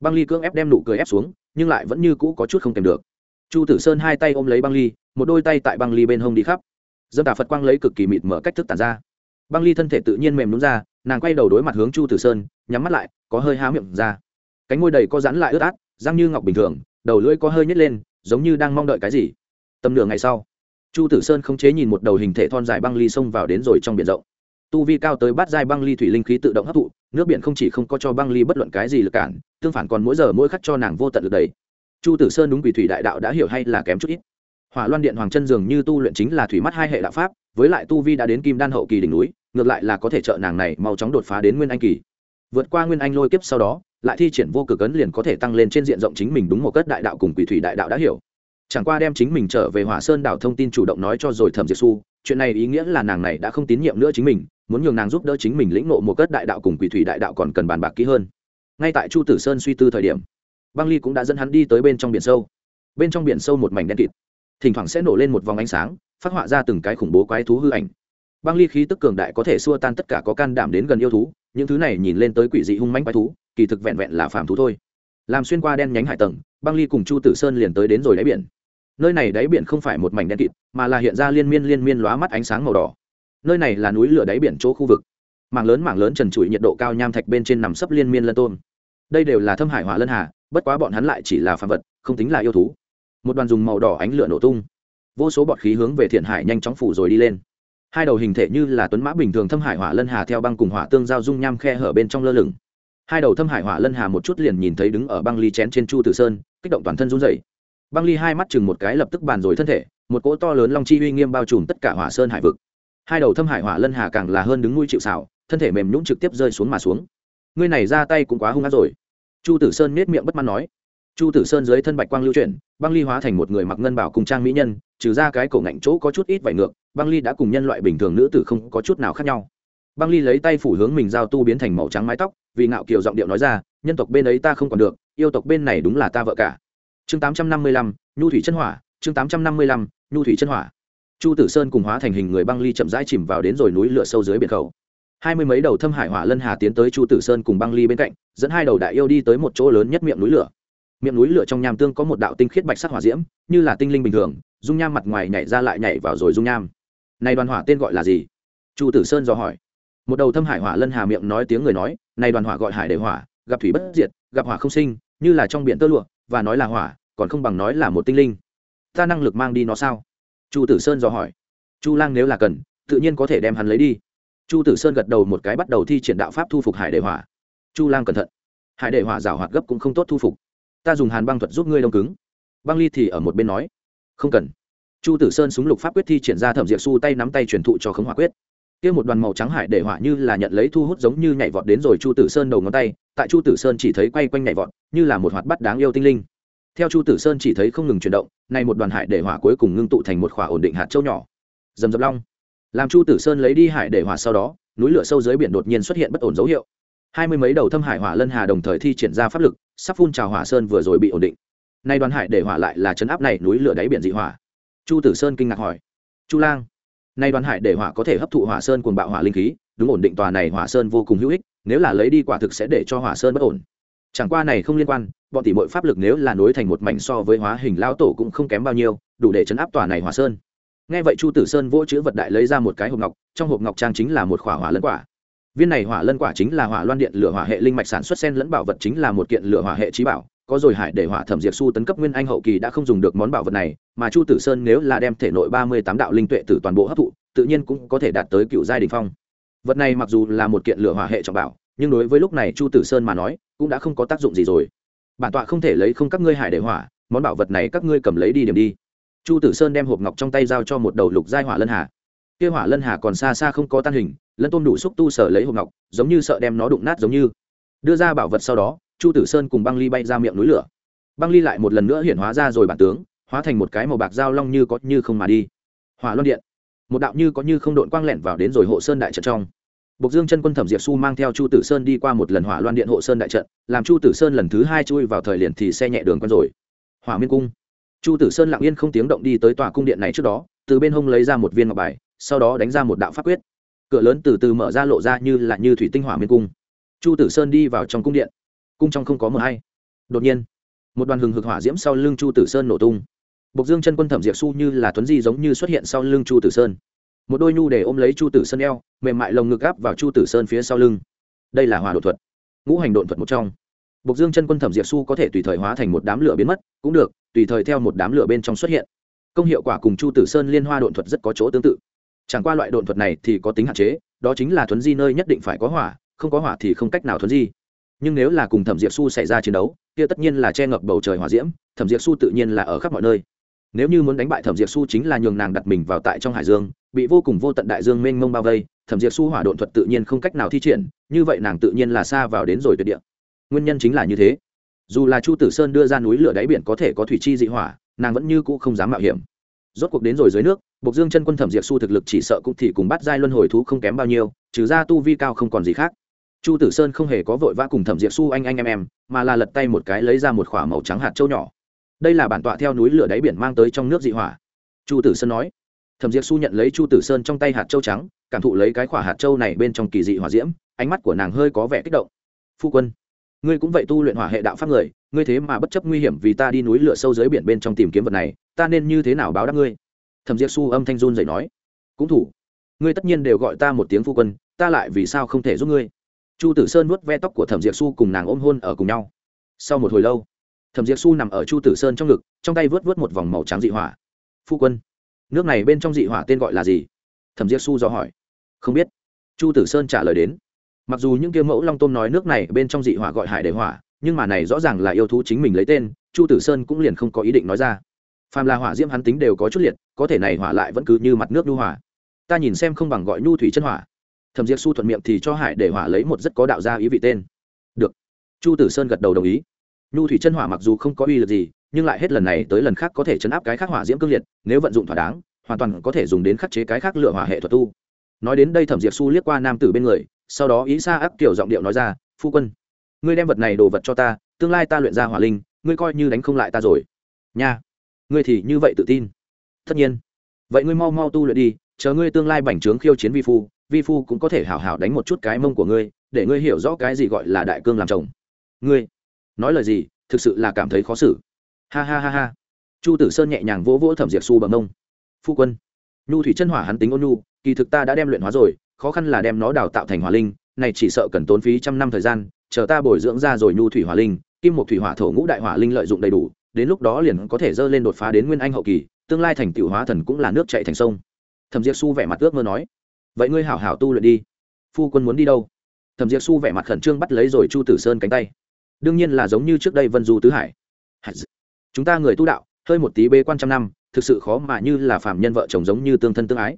Băng ly cưỡng ép đem nụ cười ép xuống, nhưng lại vẫn như cũ có chút không kèm được. Chu tử sơn hai tay ôm lấy băng ly, một đôi tay tại băng ly bên hông đi khắp. Dâm tà phật quang lấy cực kỳ mịt mở cách thức tàn ra. Băng ly thân thể tự nhiên mềm đúng ra, nàng quay đầu đối mặt hướng chu tử sơn, nhắm mắt lại, có hơi há miệng ra. Cánh môi đầy có rắn lại ướt át, răng như ngọc bình thường, đầu lưỡi có hơi nhét lên, giống như đang mong đợi cái gì. Tầm nửa ngày sau, chu tử sơn không chế nhìn một đầu hình thể thon dài băng ly xông vào đến rồi trong biển rộng. Tu vi cao tới bát giai băng ly thủy linh khí tự động hấp thụ nước biển không chỉ không có cho băng ly bất luận cái gì lực cản, tương phản còn mỗi giờ mỗi khắc cho nàng vô tận lực đầy chu tử sơn đúng quỷ thủy đại đạo đã hiểu hay là kém chút ít. Hỏa loan điện hoàng chân dường như tu luyện chính là thủy mắt hai hệ đạo pháp, với lại tu vi đã đến kim đan hậu kỳ đỉnh núi, ngược lại là có thể trợ nàng này mau chóng đột phá đến nguyên anh kỳ. Vượt qua nguyên anh lôi kiếp sau đó, lại thi triển vô cực ấn liền có thể tăng lên trên diện rộng chính mình đúng một cất đại đạo cùng quỷ thủy đại đạo đã hiểu. Chẳng qua đem chính mình trở về hỏa sơn đảo thông tin chủ động nói cho rồi thẩm diệt su chuyện này ý nghĩa là nàng này đã không tín nhiệm nữa chính mình muốn nhường nàng giúp đỡ chính mình lĩnh ngộ một cất đại đạo cùng quỷ thủy đại đạo còn cần bàn bạc kỹ hơn. Ngay tại chu tử sơn suy tư thời điểm, băng ly cũng đã dẫn hắn đi tới bên trong biển sâu. Bên trong biển sâu một mảnh đen kịt, thỉnh thoảng sẽ nổ lên một vòng ánh sáng, phát họa ra từng cái khủng bố quái thú hư ảnh. Băng ly khí tức cường đại có thể xua tan tất cả có can đảm đến gần yêu thú, những thứ này nhìn lên tới quỷ dị hung manh quái thú, kỳ thực vẹn vẹn là phàm thú thôi. Làm xuyên qua đen nhánh hải tầng, băng ly cùng chu tử sơn liền tới đến rồi đáy biển. Nơi này đáy biển không phải một mảnh đen kịt, mà là hiện ra liên miên liên miên lóa mắt ánh sáng màu đỏ nơi này là núi lửa đáy biển chỗ khu vực. Mảng lớn mảng lớn trần trụi nhiệt độ cao nham thạch bên trên nằm sấp liên miên lân tôn. Đây đều là thâm hải hỏa lân hà, bất quá bọn hắn lại chỉ là phàm vật, không tính là yêu thú. Một đoàn dùng màu đỏ ánh lửa nổ tung. Vô số bọt khí hướng về thiện hải nhanh chóng phủ rồi đi lên. Hai đầu hình thể như là tuấn mã bình thường thâm hải hỏa lân hà theo băng cùng hỏa tương giao dung nham khe hở bên trong lơ lửng. Hai đầu thâm hải hỏa lân hà một chút liền nhìn thấy đứng ở băng ly chén trên chu tử sơn, kích động toàn thân run dày băng ly hai mắt chừng một cái lập tức bàn rồi thân thể, một cỗ to lớn long chi uy nghiêm bao trùm tất cả hỏa sơn hải vực hai đầu thâm hải hỏa lân hà càng là hơn đứng nuôi chịu xảo thân thể mềm nhũng trực tiếp rơi xuống mà xuống. Ngươi này ra tay cũng quá hung hát rồi. Chu tử sơn nết miệng bất mãn nói. Chu tử sơn dưới thân bạch quang lưu chuyển, băng ly hóa thành một người mặc ngân bảo cùng trang mỹ nhân, trừ ra cái cổ ngạnh chỗ có chút ít vải ngược, băng ly đã cùng nhân loại bình thường nữ tử không có chút nào khác nhau. Băng ly lấy tay phủ hướng mình giao tu biến thành màu trắng mái tóc, vì ngạo kiều giọng điệu nói ra, nhân tộc bên ấy ta không còn được, yêu tộc bên này đúng là ta vợ cả. Chương tám trăm năm mươi lăm, nhu thủy chân hỏa, chương tám trăm năm mươi lăm, nhu thủy chân hỏa chu tử sơn cùng hóa thành hình người băng ly chậm rãi chìm vào đến rồi núi lửa sâu dưới biển khẩu. Hai mươi mấy đầu thâm hải hỏa lân hà tiến tới chu tử sơn cùng băng ly bên cạnh, dẫn hai đầu đại yêu đi tới một chỗ lớn nhất miệng núi lửa. Miệng núi lửa trong nham tương có một đạo tinh khiết bạch sắc hỏa diễm, như là tinh linh bình thường, dung nham mặt ngoài nhảy ra lại nhảy vào rồi dung nham. Này đoàn hỏa tên gọi là gì? Chu tử sơn dò hỏi. Một đầu thâm hải hỏa lân hà miệng nói tiếng người nói, này đoàn hỏa gọi hải đệ hỏa, gặp thủy bất diệt, gặp hỏa không sinh, như là trong biển tơ lụa, và nói là hỏa, còn không bằng nói là một tinh linh. Ta năng lực mang đi nó sao? Chu tử sơn dò hỏi. Chu lang nếu là cần, tự nhiên có thể đem hắn lấy đi. Chu tử sơn gật đầu một cái bắt đầu thi triển đạo pháp thu phục hải đệ hỏa. Chu lang cẩn thận. Hải đệ hỏa rào hoạt gấp cũng không tốt thu phục. Ta dùng hàn băng thuật giúp ngươi đông cứng. Băng ly thì ở một bên nói. Không cần. Chu tử sơn súng lục pháp quyết thi triển ra thẩm diệt su tay nắm tay truyền thụ cho khống hỏa quyết. Kia một đoàn màu trắng hải để hỏa như là nhận lấy thu hút giống như nhảy vọt đến rồi chu tử sơn đầu ngón tay, tại chu tử sơn chỉ thấy quay quanh nhảy vọt, như là một hoạt bắt đáng yêu tinh linh theo chu tử sơn chỉ thấy không ngừng chuyển động, nay một đoàn hải để hỏa cuối cùng ngưng tụ thành một khỏa ổn định hạt châu nhỏ. Dầm dập long. Làm chu tử sơn lấy đi hải để hỏa sau đó, núi lửa sâu dưới biển đột nhiên xuất hiện bất ổn dấu hiệu. Hai mươi mấy đầu thâm hải hỏa lân hà đồng thời thi triển ra pháp lực, sắp phun trào hỏa sơn vừa rồi bị ổn định. Nay đoàn hải để hỏa lại là chấn áp này núi lửa đáy biển dị hỏa. Chu tử sơn kinh ngạc hỏi, chu lang, nay đoàn hải để hỏa có thể hấp thụ hỏa sơn cùng bạo hỏa linh khí, đúng ổn định tòa này hỏa sơn vô cùng hữu ích, nếu là lấy đi quả thực sẽ để cho hỏa sơn bất ổn chẳng qua này không liên quan, bọn tỷ muội pháp lực nếu là nối thành một mảnh so với hóa hình lao tổ cũng không kém bao nhiêu, đủ để chấn áp tòa này hỏa sơn. Nghe vậy chu tử sơn vỗ chữ vật đại lấy ra một cái hộp ngọc, trong hộp ngọc trang chính là một khỏa hỏa lân quả. Viên này hỏa lân quả chính là hỏa loan điện lửa hỏa hệ linh mạch sản xuất sen lẫn bảo vật chính là một kiện lửa hỏa hệ trí bảo, có rồi hải để hỏa thẩm diệt su tấn cấp nguyên anh hậu kỳ đã không dùng được món bảo vật này, mà chu tử sơn nếu là đem thể nội ba mươi tám đạo linh tuệ từ toàn bộ hấp thụ, tự nhiên cũng có thể đạt tới cựu giai đình phong. Vật này mặc dù là một kiện lửa hỏa hệ trọng bảo nhưng đối với lúc này chu tử sơn mà nói, cũng đã không có tác dụng gì rồi. Bản tọa không thể lấy không các ngươi hải để hỏa, món bảo vật này các ngươi cầm lấy đi điểm đi. Chu tử sơn đem hộp ngọc trong tay giao cho một đầu lục giai hỏa lân hà. Kia hỏa lân hà còn xa xa không có tan hình, lân tôm đủ xúc tu sở lấy hộp ngọc, giống như sợ đem nó đụng nát giống như. Đưa ra bảo vật sau đó, chu tử sơn cùng băng ly bay ra miệng núi lửa. Băng ly lại một lần nữa hiện hóa ra rồi bản tướng, hóa thành một cái màu bạc dao long như có như không mà đi. Hỏa luân điện. Một đạo như có như không đội quang lẹn vào đến rồi hộ sơn đại trận trong. Bộc Dương chân quân Thẩm Diệp Su mang theo Chu Tử Sơn đi qua một lần Hỏa Loan Điện hộ sơn đại trận, làm Chu Tử Sơn lần thứ hai chui vào thời liền thì xe nhẹ đường quen rồi. Hỏa Miên cung. Chu Tử Sơn lặng yên không tiếng động đi tới tòa cung điện này trước đó, từ bên hông lấy ra một viên ngọc bài, sau đó đánh ra một đạo pháp quyết. Cửa lớn từ từ mở ra lộ ra như là như thủy tinh hỏa miên cung. Chu Tử Sơn đi vào trong cung điện. Cung trong không có mờ hay. Đột nhiên, một đoàn hừng hực hỏa diễm sau lưng Chu Tử Sơn nổ tung. Bộc Dương chân quân Thẩm Diệp Su như là tuấn di giống như xuất hiện sau lưng Chu Tử Sơn một đôi nhu để ôm lấy chu tử sơn eo mềm mại lồng ngực gáp vào chu tử sơn phía sau lưng đây là hòa đột thuật ngũ hành đột thuật một trong Bộc Dương chân quân thẩm diệp su có thể tùy thời hóa thành một đám lửa biến mất, cũng được, tùy thời theo một đám lửa bên trong xuất hiện. Công hiệu quả cùng Chu Tử Sơn liên hoa độn thuật rất có chỗ tương tự. Chẳng qua loại độn thuật này thì có tính hạn chế, đó chính là thuấn di nơi nhất định phải có hỏa, không có hỏa thì không cách nào thuấn di. Nhưng nếu là cùng Thẩm Diệp Su xảy ra chiến đấu, kia tất nhiên là che ngập bầu trời hỏa diễm, Thẩm Diệp Su tự nhiên là ở khắp mọi nơi. Nếu như muốn đánh bại Thẩm Diệp Su chính là nhường nàng đặt mình vào tại trong hải dương, bị vô cùng vô tận đại dương mênh mông bao vây, thẩm diệt su hỏa độn thuật tự nhiên không cách nào thi triển, như vậy nàng tự nhiên là xa vào đến rồi tuyệt địa. Nguyên nhân chính là như thế. Dù là chu tử sơn đưa ra núi lửa đáy biển có thể có thủy chi dị hỏa, nàng vẫn như cũ không dám mạo hiểm. Rốt cuộc đến rồi dưới nước, bộc dương chân quân thẩm diệt su thực lực chỉ sợ cũng thì cùng bắt giai luân hồi thú không kém bao nhiêu, trừ ra tu vi cao không còn gì khác. Chu tử sơn không hề có vội vã cùng thẩm diệt su anh anh em em, mà là lật tay một cái lấy ra một k h ỏ a màu trắng hạt trâu nhỏ. Đây là bản tọa theo núi lửa đáy biển mang tới trong nước dị hỏa. Chu tử sơn nói thẩm diệp su nhận lấy chu tử sơn trong tay hạt châu trắng, cảm thụ lấy cái khỏa hạt châu này bên trong kỳ dị hỏa diễm, ánh mắt của nàng hơi có vẻ kích động. Phu quân, ngươi cũng vậy tu luyện hỏa hệ đạo pháp người, ngươi thế mà bất chấp nguy hiểm vì ta đi núi lửa sâu dưới biển bên trong tìm kiếm vật này, ta nên như thế nào báo đáp ngươi? Thẩm diệp su âm thanh run dậy nói. Cũng thủ. Ngươi tất nhiên đều gọi ta một tiếng phu quân, ta lại vì sao không thể giúp ngươi? Chu tử sơn nuốt ve tóc của thẩm diệp su cùng nàng ôm hôn ở cùng nhau. Sau một hồi lâu, thẩm diệp su nằm ở chu tử sơn trong ngực, trong tay vớt vớt một vòng màu trắng dị hỏa. Phu quân nước này bên trong dị hỏa tên gọi là gì? Thẩm diệp su do hỏi. Không biết. Chu tử sơn trả lời đến. Mặc dù những kia mẫu long tôm nói nước này bên trong dị hỏa gọi hải để hỏa, nhưng mà này rõ ràng là yêu thú chính mình lấy tên, chu tử sơn cũng liền không có ý định nói ra. Phàm là hỏa diễm hắn tính đều có chút liệt, có thể này hỏa lại vẫn cứ như mặt nước nhu hỏa ta nhìn xem không bằng gọi nhu thủy chân hỏa. Thẩm diệp su thuận miệng thì cho hải để hỏa lấy một rất có đạo gia ý vị tên. Được. Chu tử sơn gật đầu đồng ý. Nhu thủy chân hỏa mặc dù không có uy lực gì nhưng lại hết lần này tới lần khác có thể chấn áp cái khác hỏa diễm cương liệt, nếu vận dụng thỏa đáng, hoàn toàn có thể dùng đến khắc chế cái khác lựa hỏa hệ thuật tu. Nói đến đây thẩm diệp su liếc qua nam tử bên người, sau đó ý xa áp kiểu giọng điệu nói ra, phu quân, ngươi đem vật này đồ vật cho ta, tương lai ta luyện ra hỏa linh, ngươi coi như đánh không lại ta rồi. Nha, ngươi thì như vậy tự tin. Tất nhiên. Vậy ngươi mau mau tu luyện đi, chờ ngươi tương lai bành trướng khiêu chiến vi phu vi phu cũng có thể hào hào đánh một chút cái mông của ngươi, để ngươi hiểu rõ cái gì gọi là đại cương làm chồng. Ngươi, nói lời gì, thực sự là cảm thấy khó xử ha ha ha ha. Chu tử sơn nhẹ nhàng vỗ vỗ thẩm diệt su bằng ông phu quân, nhu thủy chân hỏa hắn tính ôn nhu, kỳ thực ta đã đem luyện hóa rồi, khó khăn là đem nó đào tạo thành hỏa linh, này chỉ sợ cần tốn phí trăm năm thời gian, chờ ta bồi dưỡng ra rồi nhu thủy hỏa linh, kim một thủy hỏa thổ ngũ đại hỏa linh lợi dụng đầy đủ, đến lúc đó liền có thể dơ lên đột phá đến nguyên anh hậu kỳ, tương lai thành tiểu hóa thần cũng là nước chạy thành sông. Thẩm diệp su vẻ mặt ước mơ nói. Vậy ngươi hảo hảo tu luyện đi. Phu quân muốn đi đâu? Thẩm diệp su vẻ mặt khẩn trương bắt lấy rồi chu tử sơn cánh tay. Đương nhiên là giống như trước đây vân du tứ hải chúng ta người tu đạo, hơi một tí bê quan trăm năm, thực sự khó mà như là phạm nhân vợ chồng giống như tương thân tương ái.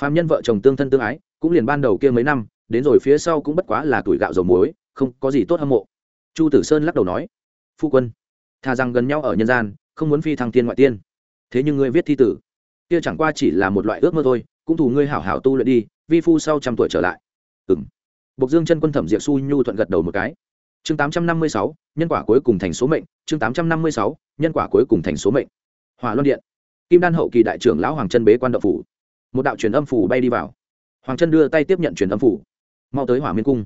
Phạm nhân vợ chồng tương thân tương ái, cũng liền ban đầu kia mấy năm, đến rồi phía sau cũng bất quá là tuổi gạo dầu muối, không có gì tốt hâm mộ. Chu tử sơn lắc đầu nói, phu quân, thà rằng gần nhau ở nhân gian, không muốn phi thăng tiên ngoại tiên. Thế nhưng ngươi viết thi tử, kia chẳng qua chỉ là một loại ước mơ thôi, cũng thủ ngươi hảo hảo tu luyện đi, vi phu sau trăm tuổi trở lại. Ừng bộc dương chân quân thẩm diệp su nhu thuận gật đầu một cái chương tám trăm năm mươi sáu, nhân quả cuối cùng thành số mệnh. Chương tám trăm năm mươi sáu, nhân quả cuối cùng thành số mệnh. Hỏa luân điện. Kim đan hậu kỳ đại trưởng lão hoàng chân bế quan động phủ. Một đạo truyền âm phủ bay đi vào. Hoàng chân đưa tay tiếp nhận truyền âm phủ. Mau tới hỏa miên cung.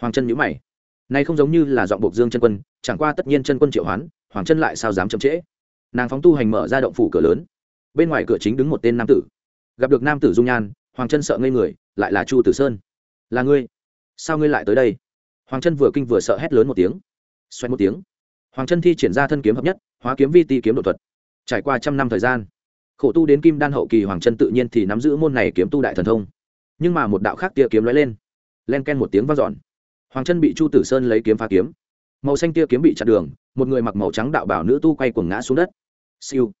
Hoàng chân nhíu mày. Nay không giống như là giọng buộc dương chân quân, chẳng qua tất nhiên chân quân triệu hoán, hoàng chân lại sao dám chậm trễ? Nàng phóng tu hành mở ra động phủ cửa lớn. Bên ngoài cửa chính đứng một tên nam tử. Gặp được nam tử dung nhan, hoàng chân sợ ngây người, lại là chu tử sơn. Là ngươi? Sao ngươi lại tới đây? Hoàng chân vừa kinh vừa sợ hét lớn một tiếng. Xoay một tiếng. Hoàng chân thi triển ra thân kiếm hợp nhất, hóa kiếm vi ti kiếm đột thuật. Trải qua trăm năm thời gian, khổ tu đến kim đan hậu kỳ hoàng chân tự nhiên thì nắm giữ môn này kiếm tu đại thần thông. Nhưng mà một đạo khác tia kiếm lóe lên, len ken một tiếng vang dọn. Hoàng chân bị chu tử sơn lấy kiếm phá kiếm. Màu xanh tia kiếm bị chặn đường, một người mặc màu trắng đạo bảo nữ tu quay cuồng ngã xuống đất. Siêu.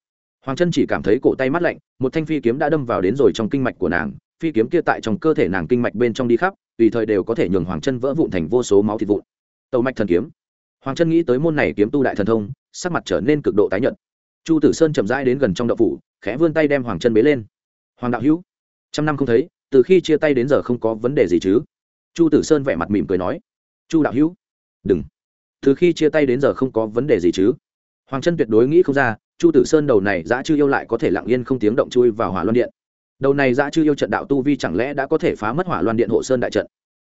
Hoàng chân chỉ cảm thấy cổ tay mắt lạnh, một thanh phi kiếm đã đâm vào đến rồi trong kinh mạch của nàng, phi kiếm kia tại trong cơ thể nàng kinh mạch bên trong đi khắp tùy thời đều có thể nhường hoàng chân vỡ vụn thành vô số máu thịt vụn. Tàu mạch thần kiếm. Hoàng chân nghĩ tới môn này kiếm tu đại thần thông, sắc mặt trở nên cực độ tái nhợt. Chu tử sơn chậm rãi đến gần trong đậu phủ, khẽ vươn tay đem hoàng chân bế lên. Hoàng đạo hữu, trăm năm không thấy, từ khi chia tay đến giờ không có vấn đề gì chứ? Chu tử sơn vẻ mặt mỉm cười nói. Chu đạo hữu, đừng. Từ khi chia tay đến giờ không có vấn đề gì chứ? Hoàng chân tuyệt đối nghĩ không ra, chu tử sơn đầu này dã chư yêu lại có thể lặng yên không tiếng động chui vào hỏa loan điện đầu này dã chư yêu trận đạo tu vi chẳng lẽ đã có thể phá mất hỏa loan điện hộ sơn đại trận?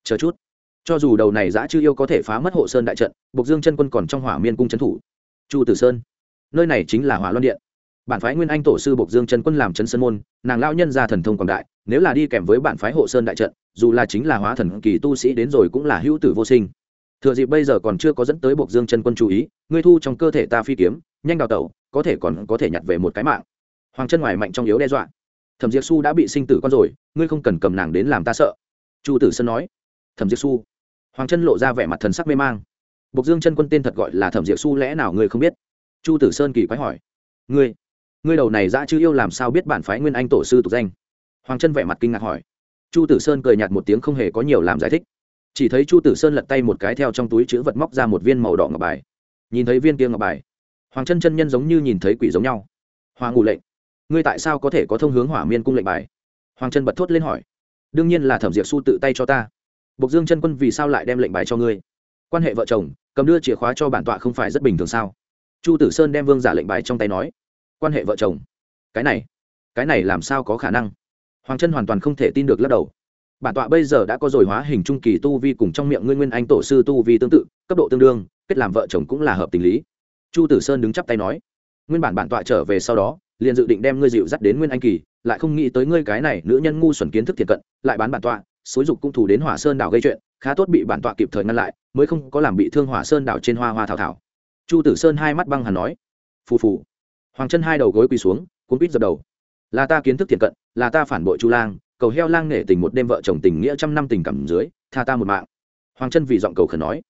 Chờ chút. Cho dù đầu này dã chư yêu có thể phá mất hộ sơn đại trận buộc dương chân quân còn trong hỏa miên cung trấn thủ. Chu tử sơn, nơi này chính là hỏa loan điện. Bản phái nguyên anh tổ sư buộc dương chân quân làm trấn sơn môn, nàng lao nhân ra thần thông quảng đại, nếu là đi kèm với bản phái hộ sơn đại trận, dù là chính là hóa thần kỳ tu sĩ đến rồi cũng là hữu tử vô sinh. Thừa dịp bây giờ còn chưa có dẫn tới buộc dương chân quân chú ý, ngươi thu trong cơ thể ta phi kiếm, nhanh đào tẩu, có thể còn có thể nhặt về một cái mạng. Hoàng chân ngoài mạnh trong yếu đe dọa thẩm diệp su đã bị sinh tử con rồi, ngươi không cần cầm nàng đến làm ta sợ. Chu tử sơn nói. Thẩm diệp su. Hoàng chân lộ ra vẻ mặt thần sắc mê mang. Bộc dương chân quân tên thật gọi là thẩm diệp su lẽ nào ngươi không biết? Chu tử sơn kỳ quái hỏi. Ngươi ngươi đầu này dã chứ yêu làm sao biết bản phái nguyên anh tổ sư tục danh? Hoàng chân vẻ mặt kinh ngạc hỏi. Chu tử sơn cười nhạt một tiếng không hề có nhiều làm giải thích. Chỉ thấy chu tử sơn lật tay một cái theo trong túi chữ vật móc ra một viên màu đỏ ngọc bài. Nhìn thấy viên kia ngọc bài, hoàng chân chân nhân giống như nhìn thấy quỷ giống nhau. Hoàng ngủ lệnh ngươi tại sao có thể có thông hướng hỏa miên cung lệnh bài? Hoàng Trân bật thốt lên hỏi. Đương nhiên là thẩm diệp su tự tay cho ta. Bộc dương chân quân vì sao lại đem lệnh bài cho ngươi? Quan hệ vợ chồng, cầm đưa chìa khóa cho bản tọa không phải rất bình thường sao? Chu tử sơn đem vương giả lệnh bài trong tay nói. Quan hệ vợ chồng. Cái này cái này làm sao có khả năng? Hoàng Trân hoàn toàn không thể tin được lắc đầu. Bản tọa bây giờ đã có rồi hóa hình trung kỳ tu vi cùng trong miệng ngươi nguyên anh tổ sư tu vi tương tự, cấp độ tương đương, kết làm vợ chồng cũng là hợp tình lý. Chu tử sơn đứng chắp tay nói. Nguyên bản bản tọa trở về sau đó liền dự định đem ngươi dịu dắt đến nguyên anh kỳ, lại không nghĩ tới ngươi cái này nữ nhân ngu xuẩn kiến thức thiệt cận, lại bán bản tọa, xối dục cung thủ đến hỏa sơn đảo gây chuyện, khá tốt bị bản tọa kịp thời ngăn lại, mới không có làm bị thương hỏa sơn đảo trên hoa hoa thảo thảo. Chu tử sơn hai mắt băng hẳn nói, phù phù. Hoàng chân hai đầu gối quỳ xuống, cuốn quýt dập đầu. Là ta kiến thức thiệt cận, là ta phản bội chu lang, cầu heo lang nể tình một đêm vợ chồng tình nghĩa trăm năm tình cảm dưới, tha ta một mạng. Hoàng chân vì giọng cầu khẩn nói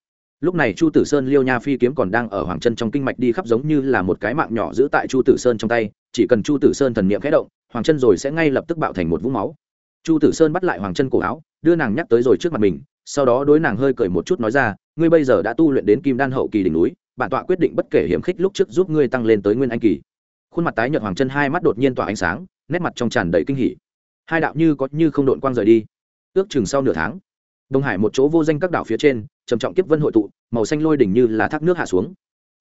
lúc này chu tử sơn liêu nha phi kiếm còn đang ở hoàng chân trong kinh mạch đi khắp giống như là một cái mạng nhỏ giữ tại chu tử sơn trong tay, chỉ cần chu tử sơn thần niệm khẽ động, hoàng chân rồi sẽ ngay lập tức bạo thành một vũng máu. Chu tử sơn bắt lại hoàng chân cổ áo, đưa nàng nhắc tới rồi trước mặt mình, sau đó đối nàng hơi cười một chút nói ra, ngươi bây giờ đã tu luyện đến kim đan hậu kỳ đỉnh núi, bản tọa quyết định bất kể hiểm khích lúc trước giúp ngươi tăng lên tới nguyên anh kỳ. Khuôn mặt tái nhợt hoàng chân hai mắt đột nhiên tỏa ánh sáng, nét mặt trong tràn đầy kinh hỉ. Hai đạo như có như không đội quang rời đi. Ước chừng sau nửa tháng đông hải một chỗ vô danh các đảo phía trên, trầm trọng kiếp vân hội tụ, màu xanh lôi đỉnh như là thác nước hạ xuống.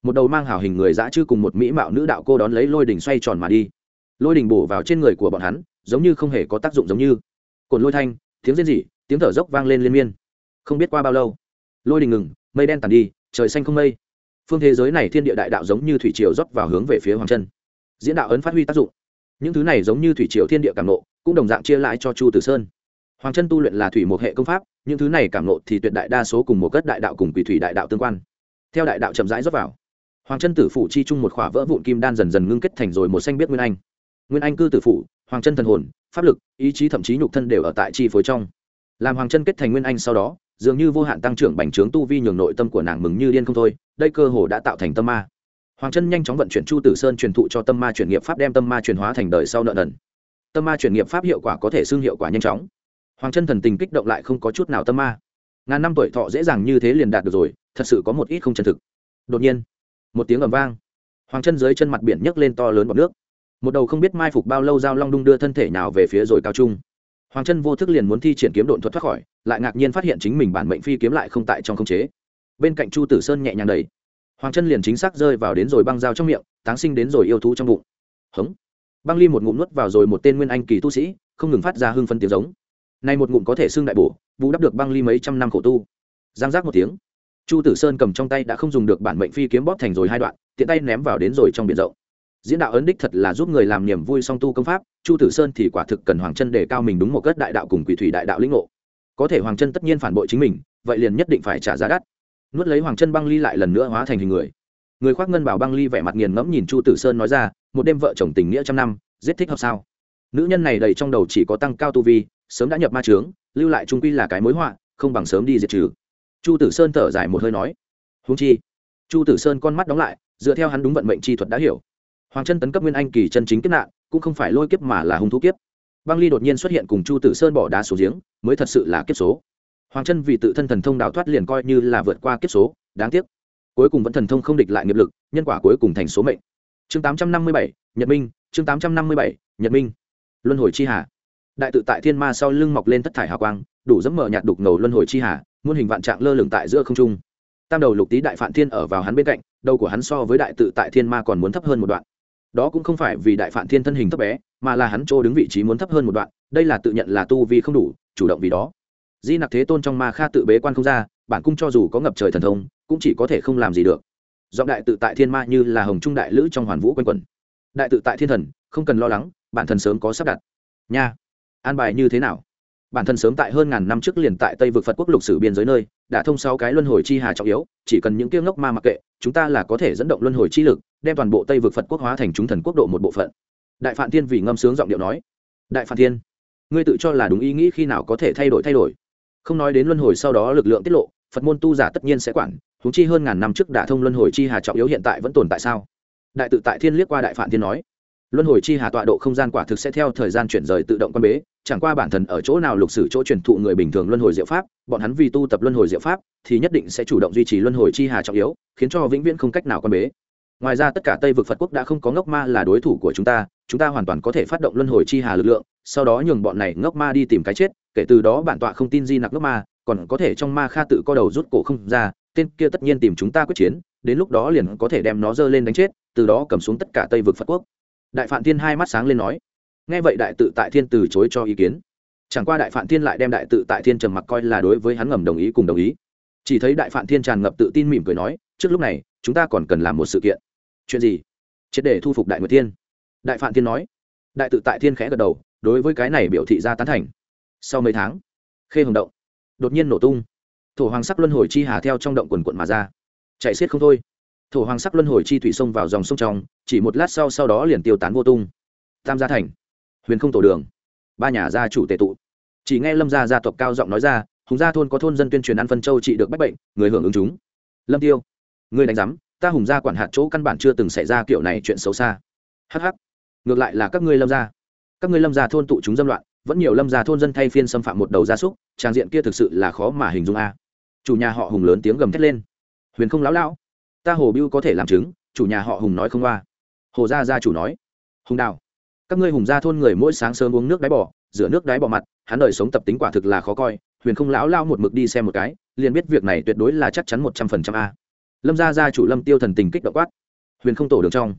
Một đầu mang hào hình người dã chư cùng một mỹ mạo nữ đạo cô đón lấy lôi đỉnh xoay tròn mà đi. Lôi đỉnh bổ vào trên người của bọn hắn, giống như không hề có tác dụng giống như. Cồn lôi thanh, tiếng rên rỉ, tiếng thở dốc vang lên liên miên. Không biết qua bao lâu, lôi đình ngừng, mây đen tàn đi, trời xanh không mây. Phương thế giới này thiên địa đại đạo giống như thủy triều rót vào hướng về phía hoàng chân. Diễn đạo ấn phát huy tác dụng. Những thứ này giống như thủy triều thiên địa cảm nộ cũng đồng dạng chia lại cho chu tử sơn. Hoàng chân tu luyện là thủy một hệ công pháp những thứ này cảm nộ thì tuyệt đại đa số cùng một cất đại đạo cùng quỷ thủy đại đạo tương quan. Theo đại đạo chậm rãi rót vào, hoàng chân tử phủ chi chung một khỏa vỡ vụn kim đan dần dần ngưng kết thành rồi một xanh biết nguyên anh. Nguyên anh cư tử phủ, hoàng chân thần hồn, pháp lực, ý chí thậm chí nhục thân đều ở tại chi phối trong. Làm hoàng chân kết thành nguyên anh sau đó, dường như vô hạn tăng trưởng bành trướng tu vi nhường nội tâm của nàng mừng như điên không thôi, đây cơ hồ đã tạo thành tâm ma. Hoàng chân nhanh chóng vận chuyển chu tử sơn truyền thụ cho tâm ma chuyển nghiệp pháp đem tâm ma chuyển hóa thành đời sau nợ nần. Tâm ma chuyển nghiệp pháp hiệu quả có thể xưng hiệu quả nhanh chóng hoàng chân thần tình kích động lại không có chút nào tâm ma. Ngàn năm tuổi thọ dễ dàng như thế liền đạt được rồi, thật sự có một ít không chân thực. Đột nhiên, một tiếng ầm vang. Hoàng chân dưới chân mặt biển nhấc lên to lớn bọc nước. Một đầu không biết mai phục bao lâu giao long đung đưa thân thể nào về phía rồi cao trung. Hoàng chân vô thức liền muốn thi triển kiếm độn thuật thoát khỏi, lại ngạc nhiên phát hiện chính mình bản mệnh phi kiếm lại không tại trong không chế. Bên cạnh chu tử sơn nhẹ nhàng đầy hoàng chân liền chính xác rơi vào đến rồi băng dao trong miệng, táng sinh đến rồi yêu thú trong bụng. Hống. Băng ly một ngụm nuốt vào rồi một tên nguyên anh kỳ tu sĩ, không ngừng phát ra hưng phân tiếng giống nay một ngụm có thể xương đại bổ vũ đắp được băng ly mấy trăm năm khổ tu. Giang giác một tiếng, chu tử sơn cầm trong tay đã không dùng được bản mệnh phi kiếm bóp thành rồi hai đoạn, tiện tay ném vào đến rồi trong biển rộng. Diễn đạo ấn đích thật là giúp người làm niềm vui song tu công pháp, chu tử sơn thì quả thực cần hoàng chân để cao mình đúng một cất đại đạo cùng quỷ thủy đại đạo lĩnh ngộ. Có thể hoàng chân tất nhiên phản bội chính mình, vậy liền nhất định phải trả giá đắt. Nuốt lấy hoàng chân băng ly lại lần nữa hóa thành hình người. Người khoác ngân bảo băng ly vẻ mặt nghiền ngẫm nhìn chu tử sơn nói ra, một đêm vợ chồng tình nghĩa trăm năm, giết thích hợp sao? Nữ nhân này đầy trong đầu chỉ có tăng cao tu vi sớm đã nhập ma trướng, lưu lại trung quy là cái mối họa, không bằng sớm đi diệt trừ. Chu tử sơn thở dài một hơi nói húng chi. Chu tử sơn con mắt đóng lại, dựa theo hắn đúng vận mệnh chi thuật đã hiểu. Hoàng chân tấn cấp nguyên anh kỳ chân chính kiếp nạn, cũng không phải lôi kiếp mà là hung thú kiếp. Băng ly đột nhiên xuất hiện cùng chu tử sơn bỏ đá xuống giếng, mới thật sự là kiếp số. Hoàng chân vì tự thân thần thông đào thoát liền coi như là vượt qua kiếp số, đáng tiếc. Cuối cùng vẫn thần thông không địch lại nghiệp lực, nhân quả cuối cùng thành số mệnh. Chương tám trăm năm mươi bảy, nhật minh, chương tám trăm năm mươi bảy, nhật minh. Luân hồi chi hà đại tự tại thiên ma sau lưng mọc lên thất thải hào quang, đủ dẫm mở nhạt đục ngầu luân hồi chi hà, muôn hình vạn trạng lơ lửng tại giữa không trung. Tam đầu lục tý đại phạn thiên ở vào hắn bên cạnh, đầu của hắn so với đại tự tại thiên ma còn muốn thấp hơn một đoạn. Đó cũng không phải vì đại phạn thiên thân hình thấp bé, mà là hắn chỗ đứng vị trí muốn thấp hơn một đoạn, đây là tự nhận là tu vì không đủ, chủ động vì đó. Di nặc thế tôn trong ma kha tự bế quan không ra, bản cung cho dù có ngập trời thần thông, cũng chỉ có thể không làm gì được. Giọng đại tự tại thiên ma như là hồng trung đại lữ trong hoàn vũ quanh quẩn. Đại tự tại thiên thần, không cần lo lắng, bản thần sớm có sắp đặt. Nha an bài như thế nào? Bản thân sớm tại hơn ngàn năm trước liền tại tây vực phật quốc lục sử biên giới nơi, đã thông sáu cái luân hồi chi hà trọng yếu, chỉ cần những kiêng ngốc ma mặc kệ, chúng ta là có thể dẫn động luân hồi chi lực, đem toàn bộ tây vực phật quốc hóa thành chúng thần quốc độ một bộ phận. Đại phạm thiên vì ngâm sướng giọng điệu nói, đại phạm thiên, ngươi tự cho là đúng ý nghĩ khi nào có thể thay đổi thay đổi. Không nói đến luân hồi sau đó lực lượng tiết lộ, phật môn tu giả tất nhiên sẽ quản thúng chi hơn ngàn năm trước đã thông luân hồi chi hà trọng yếu hiện tại vẫn tồn tại sao? Đại tự tại thiên liếc qua đại phạm thiên nói luân hồi chi hà tọa độ không gian quả thực sẽ theo thời gian chuyển rời tự động quan bế, chẳng qua bản thân ở chỗ nào lục sử chỗ truyền thụ người bình thường luân hồi diệu pháp, bọn hắn vì tu tập luân hồi diệu pháp thì nhất định sẽ chủ động duy trì luân hồi chi hà trọng yếu, khiến cho vĩnh viễn không cách nào quan bế. Ngoài ra tất cả tây vực phật quốc đã không có ngốc ma là đối thủ của chúng ta chúng ta hoàn toàn có thể phát động luân hồi chi hà lực lượng, sau đó nhường bọn này ngốc ma đi tìm cái chết, kể từ đó bản tọa không tin di nặc ngốc ma, còn có thể trong ma kha tự co đầu rút cổ không ra, tên kia tất nhiên tìm chúng ta quyết chiến, đến lúc đó liền có thể đem nó dơ lên đánh chết, từ đó cầm xuống tất cả tây vực phật quốc đại phạm thiên hai mắt sáng lên nói, nghe vậy đại tự tại thiên từ chối cho ý kiến. Chẳng qua đại phạm thiên lại đem đại tự tại thiên trầm mặc coi là đối với hắn ngầm đồng ý cùng đồng ý. Chỉ thấy đại phạm thiên tràn ngập tự tin mỉm cười nói, trước lúc này, chúng ta còn cần làm một sự kiện. Chuyện gì? Triệt để thu phục đại nguyệt thiên. Đại phạm thiên nói. Đại tự tại thiên khẽ gật đầu, đối với cái này biểu thị ra tán thành. Sau mấy tháng, khê hồng động đột nhiên nổ tung. Thổ hoàng sắc luân hồi chi hà theo trong động quần quận mà ra. Chạy xiết không thôi thổ hoàng sắc luân hồi chi thủy sông vào dòng sông trong, chỉ một lát sau sau đó liền tiêu tán vô tung. Tam gia thành, huyền không tổ đường, ba nhà gia chủ tệ tụ. Chỉ nghe lâm gia gia tộc cao giọng nói ra, hùng gia thôn có thôn dân tuyên truyền ăn phân châu trị được bách bệnh, người hưởng ứng chúng. Lâm tiêu, người đánh giám, ta hùng gia quản hạt chỗ căn bản chưa từng xảy ra kiểu này chuyện xấu xa. Hắc hắc, ngược lại là các ngươi lâm gia. Các ngươi lâm gia thôn tụ chúng dâm loạn, vẫn nhiều lâm gia thôn dân thay phiên xâm phạm một đầu gia súc, trang diện kia thực sự là khó mà hình dung a. Chủ nhà họ hùng lớn tiếng gầm thét lên. Huyền không lão lão ta hồ bưu có thể làm chứng, chủ nhà họ hùng nói không qua. Hồ gia gia chủ nói, hùng đào, các ngươi hùng gia thôn người mỗi sáng sớm uống nước đáy bỏ rửa nước đáy bỏ mặt, hắn đời sống tập tính quả thực là khó coi, huyền không lão lao một mực đi xem một cái, liền biết việc này tuyệt đối là chắc chắn một trăm phần trăm a. Lâm gia gia chủ lâm tiêu thần tình kích động quát, huyền không tổ đường trong.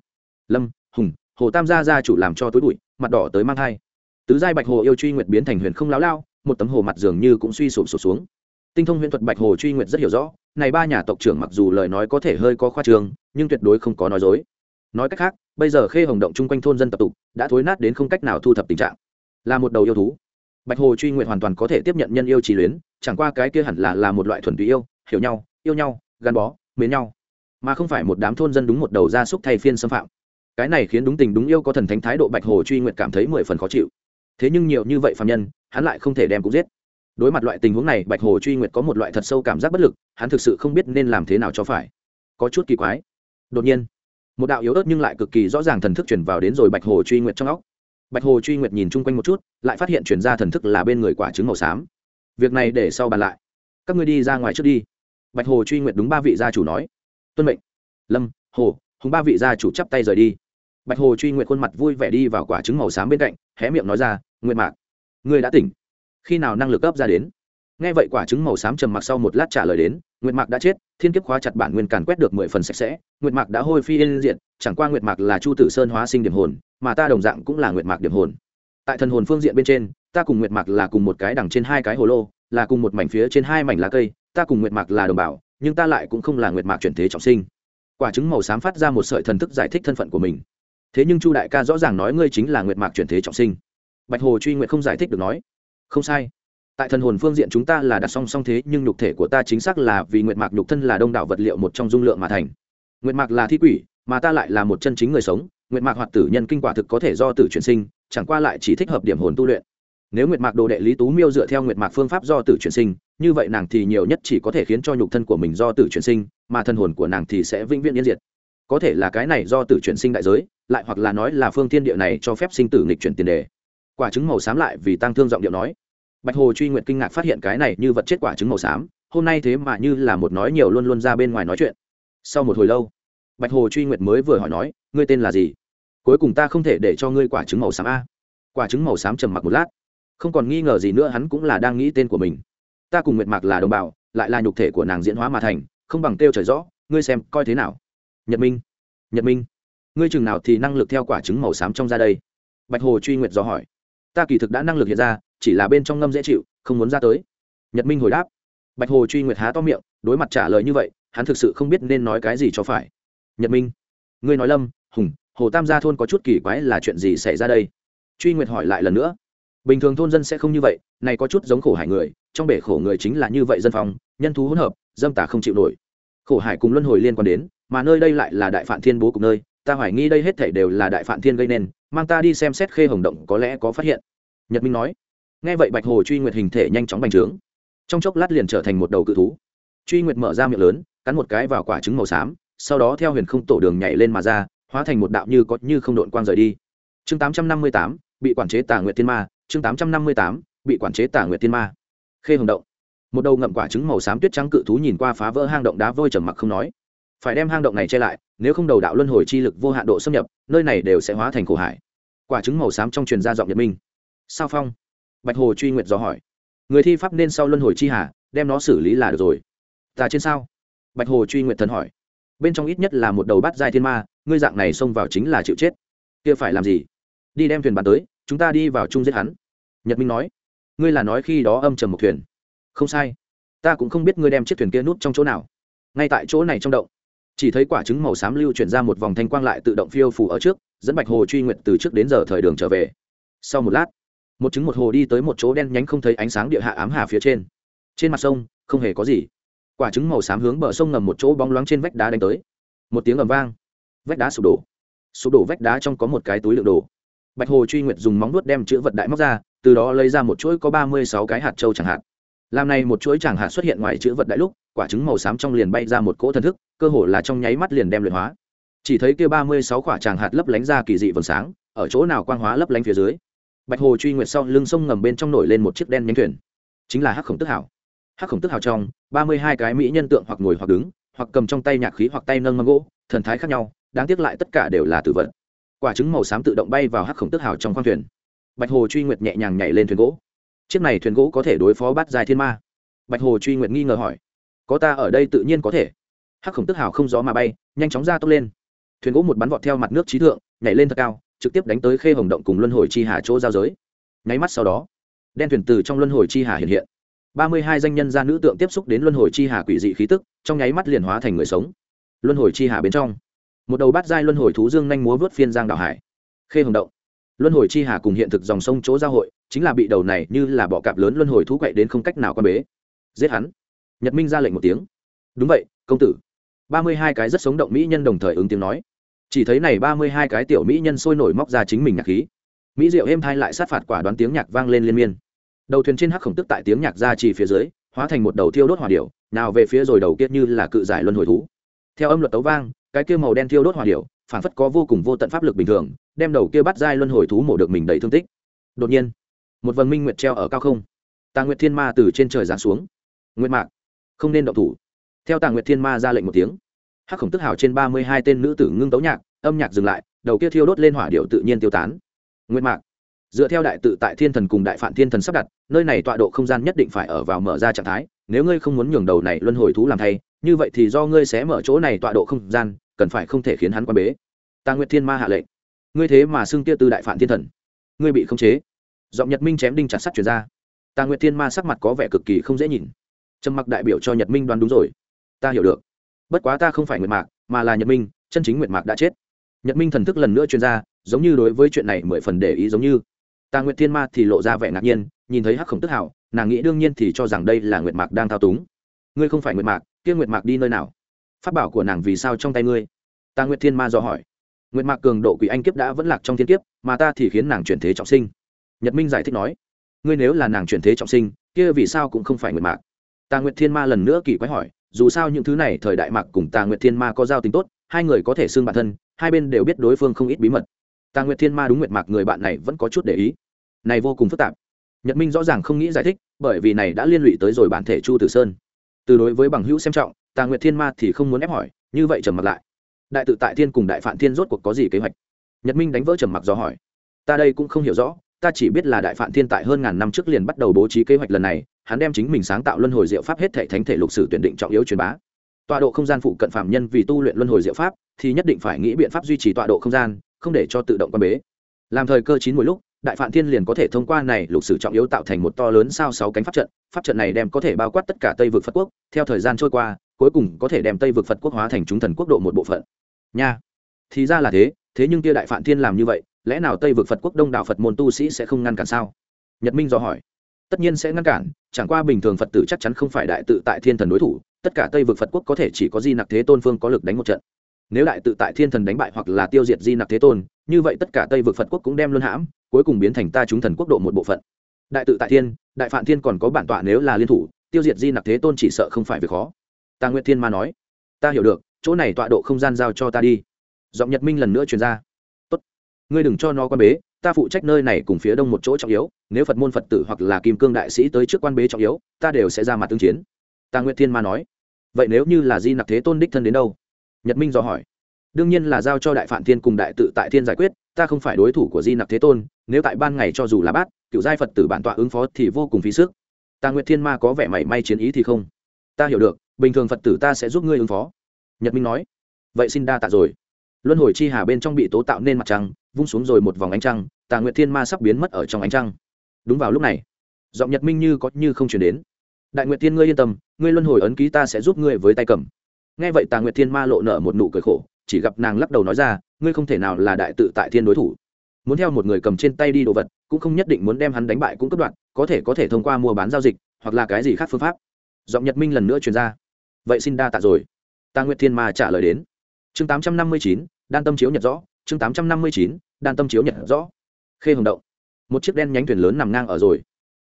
Lâm, hùng, hồ tam gia gia chủ làm cho tối bụi, mặt đỏ tới mang thai. Tứ giai bạch hồ yêu truy nguyệt biến thành huyền không lão lao, một tấm hồ mặt dường như cũng suy sụp sụp xuống tinh thông huyễn thuật bạch hồ truy nguyệt rất hiểu rõ, này ba nhà tộc trưởng mặc dù lời nói có thể hơi có khoa trương, nhưng tuyệt đối không có nói dối. Nói cách khác, bây giờ khê hồng động chung quanh thôn dân tập tục đã thối nát đến không cách nào thu thập tình trạng. Là một đầu yêu thú. Bạch hồ truy nguyện hoàn toàn có thể tiếp nhận nhân yêu trì luyến, chẳng qua cái kia hẳn là là một loại thuần túy yêu, hiểu nhau, yêu nhau, gắn bó, mến nhau. Mà không phải một đám thôn dân đúng một đầu gia súc thay phiên xâm phạm. Cái này khiến đúng tình đúng yêu có thần thánh thái độ bạch hồ truy nguyện cảm thấy mười phần khó chịu. Thế nhưng nhiều như vậy phạm nhân, hắn lại không thể đem cũng giết đối mặt loại tình huống này, bạch hồ truy nguyệt có một loại thật sâu cảm giác bất lực, hắn thực sự không biết nên làm thế nào cho phải. Có chút kỳ quái. Đột nhiên, một đạo yếu ớt nhưng lại cực kỳ rõ ràng thần thức chuyển vào đến rồi bạch hồ truy nguyệt trong óc. Bạch hồ truy nguyệt nhìn chung quanh một chút, lại phát hiện chuyển ra thần thức là bên người quả trứng màu xám. Việc này để sau bàn lại. Các ngươi đi ra ngoài trước đi. Bạch hồ truy nguyệt đúng ba vị gia chủ nói. Tuân mệnh. Lâm, hồ, hùng ba vị gia chủ chắp tay rời đi. Bạch hồ truy nguyệt khuôn mặt vui vẻ đi vào quả trứng màu xám bên cạnh, hé miệng nói ra nguyện mạc, ngươi đã tỉnh khi nào năng lực cấp ra đến? Nghe vậy quả trứng màu xám trầm mặc sau một lát trả lời đến, nguyệt mạc đã chết, thiên kiếp khóa chặt bản nguyên càn quét được mười phần sạch sẽ, nguyệt mạc đã hôi phi yên diện chẳng qua nguyệt mạc là chu tử sơn hóa sinh điểm hồn, mà ta đồng dạng cũng là nguyệt mạc điểm hồn. Tại thần hồn phương diện bên trên, ta cùng nguyệt mạc là cùng một cái đằng trên hai cái hồ lô, là cùng một mảnh phía trên hai mảnh lá cây, ta cùng nguyệt mạc là đồng bào, nhưng ta lại cũng không là nguyệt mạc chuyển thế trọng sinh. Quả trứng màu xám phát ra một sợi thần thức giải thích thân phận của mình. Thế nhưng chu đại ca rõ ràng nói ngươi chính là nguyệt mạc chuyển thế trọng sinh. Bạch hồ truy nguyệt không giải thích được nói không sai. Tại thần hồn phương diện chúng ta là đặt song song thế, nhưng nhục thể của ta chính xác là vì nguyệt mạc nhục thân là đông đảo vật liệu một trong dung lượng mà thành. Nguyệt mạc là thi quỷ, mà ta lại là một chân chính người sống. Nguyệt mạc hoạt tử nhân kinh quả thực có thể do tử chuyển sinh, chẳng qua lại chỉ thích hợp điểm hồn tu luyện. Nếu nguyệt mạc đồ đệ lý tú miêu dựa theo nguyệt mạc phương pháp do tử chuyển sinh, như vậy nàng thì nhiều nhất chỉ có thể khiến cho nhục thân của mình do tử chuyển sinh, mà thân hồn của nàng thì sẽ vĩnh viễn yên diệt. Có thể là cái này do tử chuyển sinh đại giới, lại hoặc là nói là phương thiên địa này cho phép sinh tử nghịch chuyển tiền đề quả trứng màu xám lại vì tăng thương giọng điệu nói. Bạch hồ truy nguyện kinh ngạc phát hiện cái này như vật chết quả trứng màu xám, hôm nay thế mà như là một nói nhiều luôn luôn ra bên ngoài nói chuyện. Sau một hồi lâu, bạch hồ truy nguyện mới vừa hỏi nói, ngươi tên là gì? Cuối cùng ta không thể để cho ngươi quả trứng màu xám a. Quả trứng màu xám trầm mặc một lát, không còn nghi ngờ gì nữa hắn cũng là đang nghĩ tên của mình. Ta cùng nguyệt mạc là đồng bào, lại là nhục thể của nàng diễn hóa mà thành, không bằng kêu trời rõ, ngươi xem coi thế nào. Nhật minh nhật minh, ngươi chừng nào thì năng lực theo quả trứng màu xám trong ra đây? Bạch hồ truy nguyệt do hỏi ta kỳ thực đã năng lực hiện ra, chỉ là bên trong ngâm dễ chịu, không muốn ra tới. Nhật minh hồi đáp. Bạch hồ truy nguyệt há to miệng, đối mặt trả lời như vậy, hắn thực sự không biết nên nói cái gì cho phải. Nhật minh, ngươi nói lâm, hùng, hồ tam gia thôn có chút kỳ quái là chuyện gì xảy ra đây? Truy nguyệt hỏi lại lần nữa. Bình thường thôn dân sẽ không như vậy, này có chút giống khổ hải người, trong bể khổ người chính là như vậy dân phòng nhân thú hỗn hợp, dâm tả không chịu nổi. Khổ hải cùng luân hồi liên quan đến, mà nơi đây lại là đại phản thiên bố cùng nơi ta hoài nghi đây hết thảy đều là đại phản thiên gây nên, mang ta đi xem xét khê hồng động có lẽ có phát hiện. Nhật minh nói. Nghe vậy bạch hồ truy nguyệt hình thể nhanh chóng bành trướng. Trong chốc lát liền trở thành một đầu cự thú. Truy nguyệt mở ra miệng lớn, cắn một cái vào quả trứng màu xám, sau đó theo huyền không tổ đường nhảy lên mà ra, hóa thành một đạo như có như không độn quang rời đi. Chương tám trăm năm mươi tám, bị quản chế tà nguyệt thiên ma, chương tám trăm năm mươi tám, bị quản chế tà nguyệt thiên ma. Khê hồng động. Một đầu ngậm quả trứng màu xám tuyết trắng cự thú nhìn qua phá vỡ hang động đá vôi trầm mặc không nói phải đem hang động này che lại, nếu không đầu đạo luân hồi chi lực vô hạn độ xâm nhập, nơi này đều sẽ hóa thành khổ hải. Quả trứng màu xám trong truyền gia giọng nhật minh. Sao phong? Bạch hồ truy nguyện do hỏi. Người thi pháp nên sau luân hồi chi hà, đem nó xử lý là được rồi. Ta trên sao? Bạch hồ truy nguyện thần hỏi. Bên trong ít nhất là một đầu bát giai thiên ma, ngươi dạng này xông vào chính là chịu chết. Kia phải làm gì? Đi đem thuyền bàn tới, chúng ta đi vào chung giết hắn. Nhật minh nói. Ngươi là nói khi đó âm trầm một thuyền. Không sai. Ta cũng không biết ngươi đem chiếc thuyền kia nút trong chỗ nào. Ngay tại chỗ này trong động chỉ thấy quả trứng màu xám lưu chuyển ra một vòng thanh quang lại tự động phiêu phủ ở trước, dẫn bạch hồ truy nguyện từ trước đến giờ thời đường trở về. Sau một lát, một trứng một hồ đi tới một chỗ đen nhánh không thấy ánh sáng địa hạ ám hà phía trên. Trên mặt sông, không hề có gì. Quả trứng màu xám hướng bờ sông ngầm một chỗ bóng loáng trên vách đá đánh tới. Một tiếng ầm vang. Vách đá sụp đổ. Sụp đổ vách đá trong có một cái túi lượng đồ. Bạch hồ truy nguyệt dùng móng nuốt đem chữ vật đại móc ra, từ đó lấy ra một chuỗi có ba mươi sáu cái hạt trâu chẳng hạn. Làm này một chuỗi chẳng hạt xuất hiện ngoài chữ vật đại lúc, quả trứng màu xám trong liền bay ra một cỗ thần thức cơ hồ là trong nháy mắt liền đem luyện hóa. Chỉ thấy kia ba mươi sáu quả tràng hạt lấp lánh ra kỳ dị vầng sáng, ở chỗ nào quang hóa lấp lánh phía dưới. Bạch hồ truy nguyệt sau lưng sông ngầm bên trong nổi lên một chiếc đen nhánh thuyền. Chính là hắc khổng tức hảo hắc khổng tức hào trong, ba mươi hai cái mỹ nhân tượng hoặc ngồi hoặc đứng, hoặc cầm trong tay nhạc khí hoặc tay nâng mâm gỗ, thần thái khác nhau, đáng tiếc lại tất cả đều là tử vật. Quả trứng màu xám tự động bay vào hắc khổng tức hào trong khoang thuyền. Bạch hồ truy nguyệt nhẹ nhàng nhảy lên thuyền gỗ. Chiếc này thuyền gỗ có thể đối phó bắt dài thiên ma. Bạch hồ truy nguyệt nghi ngờ hỏi, có ta ở đây tự nhiên có thể hắc khổng tức hào không gió mà bay, nhanh chóng ra tốc lên. Thuyền gỗ một bắn vọt theo mặt nước trí thượng, nhảy lên thật cao, trực tiếp đánh tới khê hồng động cùng luân hồi chi hà chỗ giao giới. Nháy mắt sau đó, đen thuyền từ trong luân hồi chi hà hiện hiện. Ba mươi hai danh nhân gia nữ tượng tiếp xúc đến luân hồi chi hà quỷ dị khí tức, trong nháy mắt liền hóa thành người sống. Luân hồi chi hà bên trong, một đầu bát giai luân hồi thú dương nhanh múa vớt phiên giang đảo hải. Khê hồng động, luân hồi chi hà cùng hiện thực dòng sông chỗ giao hội, chính là bị đầu này như là bọ cạp lớn luân hồi thú quậy đến không cách nào quan bế. Giết hắn. Nhật minh ra lệnh một tiếng. Đúng vậy, công tử ba mươi hai cái rất sống động mỹ nhân đồng thời ứng tiếng nói. Chỉ thấy này ba mươi hai cái tiểu mỹ nhân sôi nổi móc ra chính mình nhạc khí. Mỹ diệu êm thai lại sát phạt quả đoán tiếng nhạc vang lên liên miên. Đầu thuyền trên hắc khổng tức tại tiếng nhạc ra chỉ phía dưới, hóa thành một đầu thiêu đốt hỏa điệu nào về phía rồi đầu kia như là cự giải luân hồi thú. Theo âm luật tấu vang, cái kia màu đen thiêu đốt hỏa điệu phản phất có vô cùng vô tận pháp lực bình thường, đem đầu kia bắt dai luân hồi thú mổ được mình đầy thương tích. Đột nhiên, một vần minh nguyệt treo ở cao không. Tà nguyệt thiên ma từ trên trời giáng xuống. Nguyệt mạc, không nên động thủ theo tàng nguyệt thiên ma ra lệnh một tiếng, hắc khổng tức hào trên ba mươi hai tên nữ tử ngưng tấu nhạc, âm nhạc dừng lại, đầu kia thiêu đốt lên hỏa điệu tự nhiên tiêu tán. Nguyệt mạc, dựa theo đại tự tại thiên thần cùng đại phản thiên thần sắp đặt, nơi này tọa độ không gian nhất định phải ở vào mở ra trạng thái, nếu ngươi không muốn nhường đầu này luân hồi thú làm thay, như vậy thì do ngươi sẽ mở chỗ này tọa độ không gian, cần phải không thể khiến hắn quan bế. Ta nguyệt thiên ma hạ lệnh, ngươi thế mà xưng kia tư đại phản thiên thần, ngươi bị khống chế. Giọng nhật minh chém đinh chặt sắt chuyển ra. Ta nguyệt thiên ma sắc mặt có vẻ cực kỳ không dễ nhìn. Trầm mặc đại biểu cho nhật minh đoán đúng rồi ta hiểu được. Bất quá ta không phải nguyệt mạc, mà là nhật minh, chân chính nguyệt mạc đã chết. Nhật minh thần thức lần nữa chuyên ra, giống như đối với chuyện này mười phần để ý giống như. Ta nguyệt thiên ma thì lộ ra vẻ ngạc nhiên, nhìn thấy hắc khổng tức hảo nàng nghĩ đương nhiên thì cho rằng đây là nguyệt mạc đang thao túng. Ngươi không phải nguyệt mạc, kia nguyệt mạc đi nơi nào? Phát bảo của nàng vì sao trong tay ngươi? Ta nguyệt thiên ma do hỏi. Nguyệt mạc cường độ quỷ anh kiếp đã vẫn lạc trong thiên kiếp, mà ta thì khiến nàng chuyển thế trọng sinh. Nhật minh giải thích nói. Ngươi nếu là nàng chuyển thế trọng sinh, kia vì sao cũng không phải nguyệt mạc? Ta nguyệt thiên ma lần nữa kỳ quái hỏi dù sao những thứ này thời đại mạc cùng tà nguyệt thiên ma có giao tình tốt, hai người có thể xưng bản thân, hai bên đều biết đối phương không ít bí mật. Tà nguyệt thiên ma đúng nguyệt mạc người bạn này vẫn có chút để ý. Này vô cùng phức tạp. Nhật minh rõ ràng không nghĩ giải thích, bởi vì này đã liên lụy tới rồi bản thể chu tử sơn. Từ đối với bằng hữu xem trọng, tà nguyệt thiên ma thì không muốn ép hỏi, như vậy trầm mặc lại. Đại tự tại thiên cùng đại phản thiên rốt cuộc có gì kế hoạch? Nhật minh đánh vỡ trầm mặc do hỏi. Ta đây cũng không hiểu rõ, ta chỉ biết là đại phản thiên tại hơn ngàn năm trước liền bắt đầu bố trí kế hoạch lần này hắn đem chính mình sáng tạo luân hồi diệu pháp hết thể thánh thể lục sử tuyển định trọng yếu truyền bá. Tọa độ không gian phụ cận phạm nhân vì tu luyện luân hồi diệu pháp, thì nhất định phải nghĩ biện pháp duy trì tọa độ không gian, không để cho tự động quan bế. Làm thời cơ chín mỗi lúc, đại phạm thiên liền có thể thông qua này lục sử trọng yếu tạo thành một to lớn sao sáu cánh pháp trận pháp trận này đem có thể bao quát tất cả tây vực phật quốc, theo thời gian trôi qua, cuối cùng có thể đem tây vực phật quốc hóa thành chúng thần quốc độ một bộ phận. Nha. Thì ra là thế thế nhưng kia đại phạm thiên làm như vậy, lẽ nào tây vực phật quốc đông đảo phật môn tu sĩ sẽ không ngăn cản sao? Nhật minh do hỏi tất nhiên sẽ ngăn cản, chẳng qua bình thường phật tử chắc chắn không phải đại tự tại thiên thần đối thủ, tất cả tây vực phật quốc có thể chỉ có di nặc thế tôn phương có lực đánh một trận. Nếu đại tự tại thiên thần đánh bại hoặc là tiêu diệt di nặc thế tôn, như vậy tất cả tây vực phật quốc cũng đem luân hãm, cuối cùng biến thành ta chúng thần quốc độ một bộ phận. Đại tự tại thiên, đại phạm thiên còn có bản tọa nếu là liên thủ, tiêu diệt di nặc thế tôn chỉ sợ không phải việc khó. Ta nguyệt thiên ma nói, ta hiểu được, chỗ này tọa độ không gian giao cho ta đi. Giọng nhật minh lần nữa truyền ra, tốt, ngươi đừng cho nó quan bế ta phụ trách nơi này cùng phía đông một chỗ trọng yếu, nếu phật môn phật tử hoặc là kim cương đại sĩ tới trước quan bế trọng yếu, ta đều sẽ ra mặt tương chiến. Ta nguyệt thiên ma nói. Vậy nếu như là di nặc thế tôn đích thân đến đâu? Nhật minh dò hỏi. Đương nhiên là giao cho đại Phạm thiên cùng đại tự tại thiên giải quyết, ta không phải đối thủ của di nặc thế tôn, nếu tại ban ngày cho dù là bát, cựu giai phật tử bản tọa ứng phó thì vô cùng phí sức. Ta nguyệt thiên ma có vẻ mảy may chiến ý thì không. Ta hiểu được, bình thường phật tử ta sẽ giúp ngươi ứng phó. Nhật minh nói. Vậy xin đa tạ rồi. Luân hồi chi hà bên trong bị tố tạo nên mặt trăng vung xuống rồi một vòng ánh trăng, tà nguyệt thiên ma sắp biến mất ở trong ánh trăng. Đúng vào lúc này, giọng nhật minh như có như không chuyển đến. Đại nguyệt thiên ngươi yên tâm, ngươi luân hồi ấn ký ta sẽ giúp ngươi với tay cầm. Nghe vậy tà nguyệt thiên ma lộ nở một nụ cười khổ, chỉ gặp nàng lắc đầu nói ra, ngươi không thể nào là đại tự tại thiên đối thủ. Muốn theo một người cầm trên tay đi đồ vật, cũng không nhất định muốn đem hắn đánh bại cũng cấp đoạn có thể có thể thông qua mua bán giao dịch, hoặc là cái gì khác phương pháp. Giọng nhật minh lần nữa truyền ra. Vậy xin đa tạ rồi. Ta nguyệt thiên ma trả lời đến. Chương tám trăm năm mươi chín, đan tâm chiếu nhật rõ chương tám trăm năm mươi chín, đan tâm chiếu nhật rõ. Khê hồng động. Một chiếc đen nhánh thuyền lớn nằm ngang ở rồi.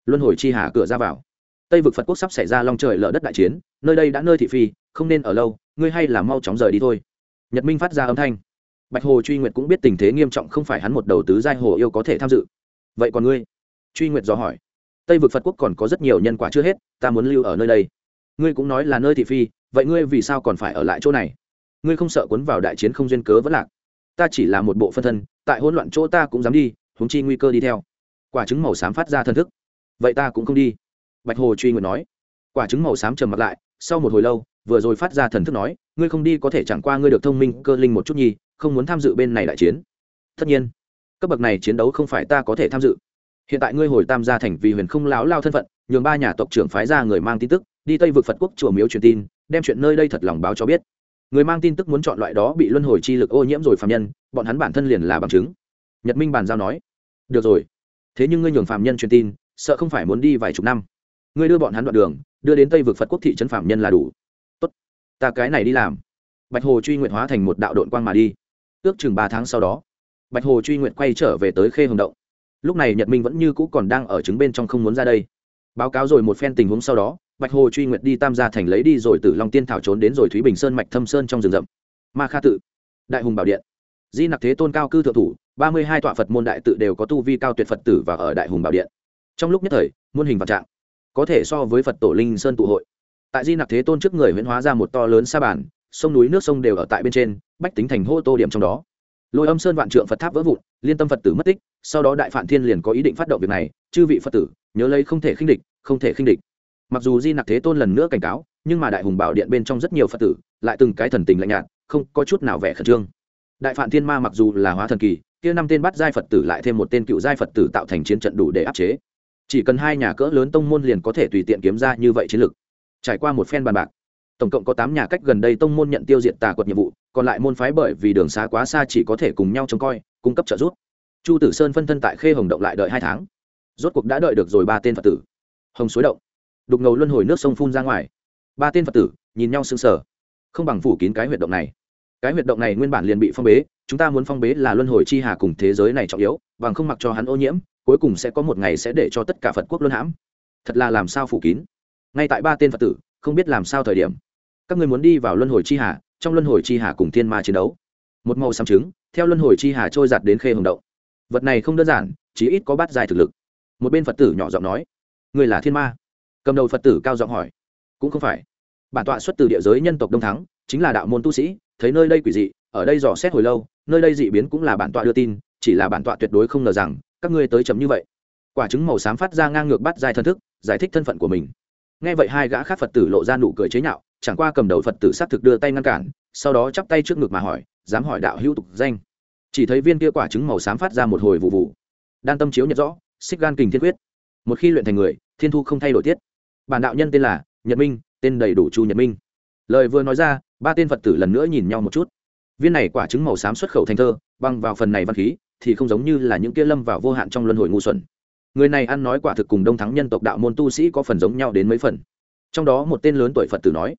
Luân hồi chi hà cửa ra vào. Tây vực phật quốc sắp xảy ra long trời lở đất đại chiến, nơi đây đã nơi thị phi, không nên ở lâu, ngươi hay là mau chóng rời đi thôi. Nhật minh phát ra âm thanh. Bạch hồ truy nguyệt cũng biết tình thế nghiêm trọng không phải hắn một đầu tứ giai hồ yêu có thể tham dự. Vậy còn ngươi? Truy nguyệt dò hỏi. Tây vực phật quốc còn có rất nhiều nhân quả chưa hết, ta muốn lưu ở nơi đây. Ngươi cũng nói là nơi thị phi, vậy ngươi vì sao còn phải ở lại chỗ này? Ngươi không sợ cuốn vào đại chiến không duyên cớ vẫn lạc? Ta chỉ là một bộ phân thân, tại hỗn loạn chỗ ta cũng dám đi húng chi nguy cơ đi theo. Quả trứng màu xám phát ra thân thức. Vậy ta cũng không đi. Bạch hồ truy nguyện nói. Quả trứng màu xám trầm mặt lại, sau một hồi lâu, vừa rồi phát ra thần thức nói, ngươi không đi có thể chẳng qua ngươi được thông minh cơ linh một chút nhi không muốn tham dự bên này đại chiến. Tất nhiên, cấp bậc này chiến đấu không phải ta có thể tham dự. Hiện tại ngươi hồi tam gia thành vì huyền không lão lao thân phận, nhường ba nhà tộc trưởng phái ra người mang tin tức, đi tây vực phật quốc chùa miếu truyền tin, đem chuyện nơi đây thật lòng báo cho biết người mang tin tức muốn chọn loại đó bị luân hồi chi lực ô nhiễm rồi phạm nhân, bọn hắn bản thân liền là bằng chứng. Nhật minh bàn giao nói, được rồi, thế nhưng ngươi nhường phạm nhân truyền tin, sợ không phải muốn đi vài chục năm. Ngươi đưa bọn hắn đoạn đường, đưa đến tây vực phật quốc thị trấn phạm nhân là đủ. Tốt, ta cái này đi làm. Bạch hồ truy nguyện hóa thành một đạo đội quang mà đi. Ước chừng ba tháng sau đó, bạch hồ truy nguyện quay trở về tới khê hồng động. Lúc này nhật minh vẫn như cũ còn đang ở chứng bên trong không muốn ra đây. Báo cáo rồi một phen tình huống sau đó bạch hồ truy Nguyệt đi tam gia thành lấy đi rồi từ long tiên thảo trốn đến rồi thúy bình sơn mạch thâm sơn trong rừng rậm. Ma kha tự, đại hùng bảo điện. Di nặc thế tôn cao cư thượng thủ, ba mươi hai tọa phật môn đại tự đều có tu vi cao tuyệt phật tử và ở đại hùng bảo điện. Trong lúc nhất thời, muôn hình vạn trạng, có thể so với phật tổ linh sơn tụ hội. Tại di nặc thế tôn trước người huyễn hóa ra một to lớn sa bàn, sông núi nước sông đều ở tại bên trên, bách tính thành hô tô điểm trong đó. Lôi âm sơn vạn trượng phật tháp vỡ vụn, liên tâm phật tử mất tích, sau đó đại phản thiên liền có ý định phát động việc này, chư vị phật tử, nhớ lấy không thể khinh địch, không thể khinh địch mặc dù di nặc thế tôn lần nữa cảnh cáo, nhưng mà đại hùng bảo điện bên trong rất nhiều phật tử lại từng cái thần tình lạnh nhạt, không có chút nào vẻ khẩn trương. Đại Phạm thiên ma mặc dù là hóa thần kỳ, kia năm tên bắt giai phật tử lại thêm một tên cựu giai phật tử tạo thành chiến trận đủ để áp chế. Chỉ cần hai nhà cỡ lớn tông môn liền có thể tùy tiện kiếm ra như vậy chiến lược trải qua một phen bàn bạc, tổng cộng có tám nhà cách gần đây tông môn nhận tiêu diệt tà quật nhiệm vụ, còn lại môn phái bởi vì đường xa quá xa chỉ có thể cùng nhau trông coi, cung cấp trợ giúp. Chu tử sơn phân thân tại khê hồng động lại đợi hai tháng. Rốt cuộc đã đợi được rồi ba tên phật tử. Hồng suối động đục ngầu luân hồi nước sông phun ra ngoài. Ba tên phật tử nhìn nhau sững sờ. Không bằng phủ kín cái huyệt động này. Cái huyệt động này nguyên bản liền bị phong bế, chúng ta muốn phong bế là luân hồi chi hà cùng thế giới này trọng yếu, bằng không mặc cho hắn ô nhiễm, cuối cùng sẽ có một ngày sẽ để cho tất cả phật quốc luân hãm. Thật là làm sao phủ kín? Ngay tại ba tên phật tử, không biết làm sao thời điểm, các người muốn đi vào luân hồi chi hà, trong luân hồi chi hà cùng thiên ma chiến đấu. Một màu xăm trứng, theo luân hồi chi hà trôi giặt đến khê hồng động. Vật này không đơn giản chỉ ít có bát dài thực lực. Một bên phật tử nhỏ giọng nói người là thiên ma cầm đầu phật tử cao giọng hỏi cũng không phải bản tọa xuất từ địa giới nhân tộc đông thắng chính là đạo môn tu sĩ thấy nơi đây quỷ dị ở đây dò xét hồi lâu nơi đây dị biến cũng là bản tọa đưa tin chỉ là bản tọa tuyệt đối không ngờ rằng các ngươi tới chấm như vậy quả trứng màu xám phát ra ngang ngược bắt dài thân thức giải thích thân phận của mình nghe vậy hai gã khác phật tử lộ ra nụ cười chế nhạo chẳng qua cầm đầu phật tử xác thực đưa tay ngăn cản sau đó chắp tay trước ngực mà hỏi dám hỏi đạo hữu tục danh chỉ thấy viên kia quả trứng màu xám phát ra một hồi vụ vụ đan tâm chiếu nhận rõ xích gan kình thiên quyết một khi luyện thành người thiên thu không thay đổi tiết bản đạo nhân tên là nhật minh, tên đầy đủ chu nhật minh. Lời vừa nói ra, ba tên phật tử lần nữa nhìn nhau một chút. Viên này quả trứng màu xám xuất khẩu thành thơ, băng vào phần này văn khí, thì không giống như là những kia lâm vào vô hạn trong luân hồi ngu xuẩn. Người này ăn nói quả thực cùng đông thắng nhân tộc đạo môn tu sĩ có phần giống nhau đến mấy phần. Trong đó một tên lớn tuổi phật tử nói,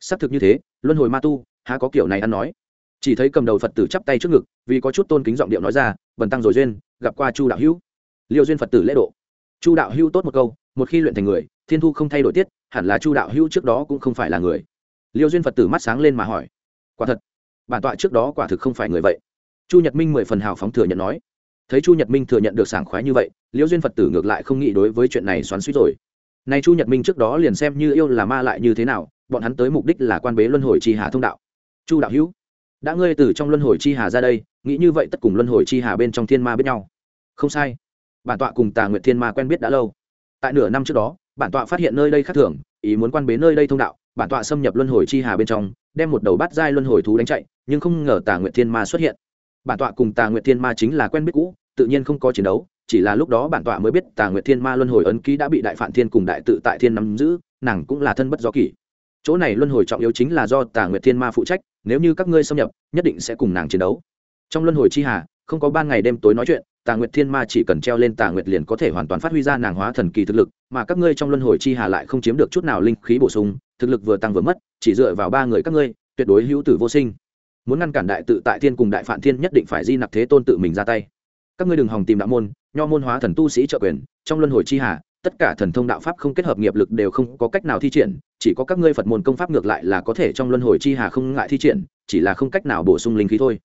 xác thực như thế, luân hồi ma tu, há có kiểu này ăn nói? Chỉ thấy cầm đầu phật tử chắp tay trước ngực, vì có chút tôn kính giọng điệu nói ra, bần tăng rồi duyên, gặp qua chu đạo hữu. Liêu duyên phật tử lễ độ. Chu đạo hữu tốt một câu, một khi luyện thành người thiên thu không thay đổi tiết, hẳn là chu đạo hữu trước đó cũng không phải là người. Liêu duyên phật tử mắt sáng lên mà hỏi, quả thật, bản tọa trước đó quả thực không phải người vậy. Chu nhật minh mười phần hào phóng thừa nhận nói. Thấy chu nhật minh thừa nhận được sảng khoái như vậy, liêu duyên phật tử ngược lại không nghĩ đối với chuyện này xoắn suýt rồi. Nay chu nhật minh trước đó liền xem như yêu là ma lại như thế nào, bọn hắn tới mục đích là quan bế luân hồi chi hà thông đạo. Chu đạo hữu, đã ngươi từ trong luân hồi chi hà ra đây, nghĩ như vậy tất cùng luân hồi chi hà bên trong thiên ma biết nhau. Không sai, bản tọa cùng tà Nguyện thiên ma quen biết đã lâu. Tại nửa năm trước đó bản tọa phát hiện nơi đây khác thường, ý muốn quan bế nơi đây thông đạo, bản tọa xâm nhập luân hồi chi hà bên trong, đem một đầu bát giai luân hồi thú đánh chạy, nhưng không ngờ tà nguyệt thiên ma xuất hiện. Bản tọa cùng tà nguyệt thiên ma chính là quen biết cũ, tự nhiên không có chiến đấu, chỉ là lúc đó bản tọa mới biết tà nguyệt thiên ma luân hồi ấn ký đã bị đại phản thiên cùng đại tự tại thiên nắm giữ, nàng cũng là thân bất do kỷ. Chỗ này luân hồi trọng yếu chính là do tà nguyệt thiên ma phụ trách, nếu như các ngươi xâm nhập, nhất định sẽ cùng nàng chiến đấu. Trong luân hồi chi hà, không có ban ngày đêm tối nói chuyện, tà nguyệt thiên ma chỉ cần treo lên tà nguyệt liền có thể hoàn toàn phát huy ra nàng hóa thần kỳ thực lực mà các ngươi trong luân hồi chi hà lại không chiếm được chút nào linh khí bổ sung, thực lực vừa tăng vừa mất, chỉ dựa vào ba người các ngươi, tuyệt đối hữu tử vô sinh. Muốn ngăn cản đại tự tại thiên cùng đại phản thiên nhất định phải di nạp thế tôn tự mình ra tay. Các ngươi đừng hòng tìm đạo môn, nho môn hóa thần tu sĩ trợ quyền, trong luân hồi chi hà, tất cả thần thông đạo pháp không kết hợp nghiệp lực đều không có cách nào thi triển, chỉ có các ngươi phật môn công pháp ngược lại là có thể trong luân hồi chi hà không ngại thi triển, chỉ là không cách nào bổ sung linh khí thôi.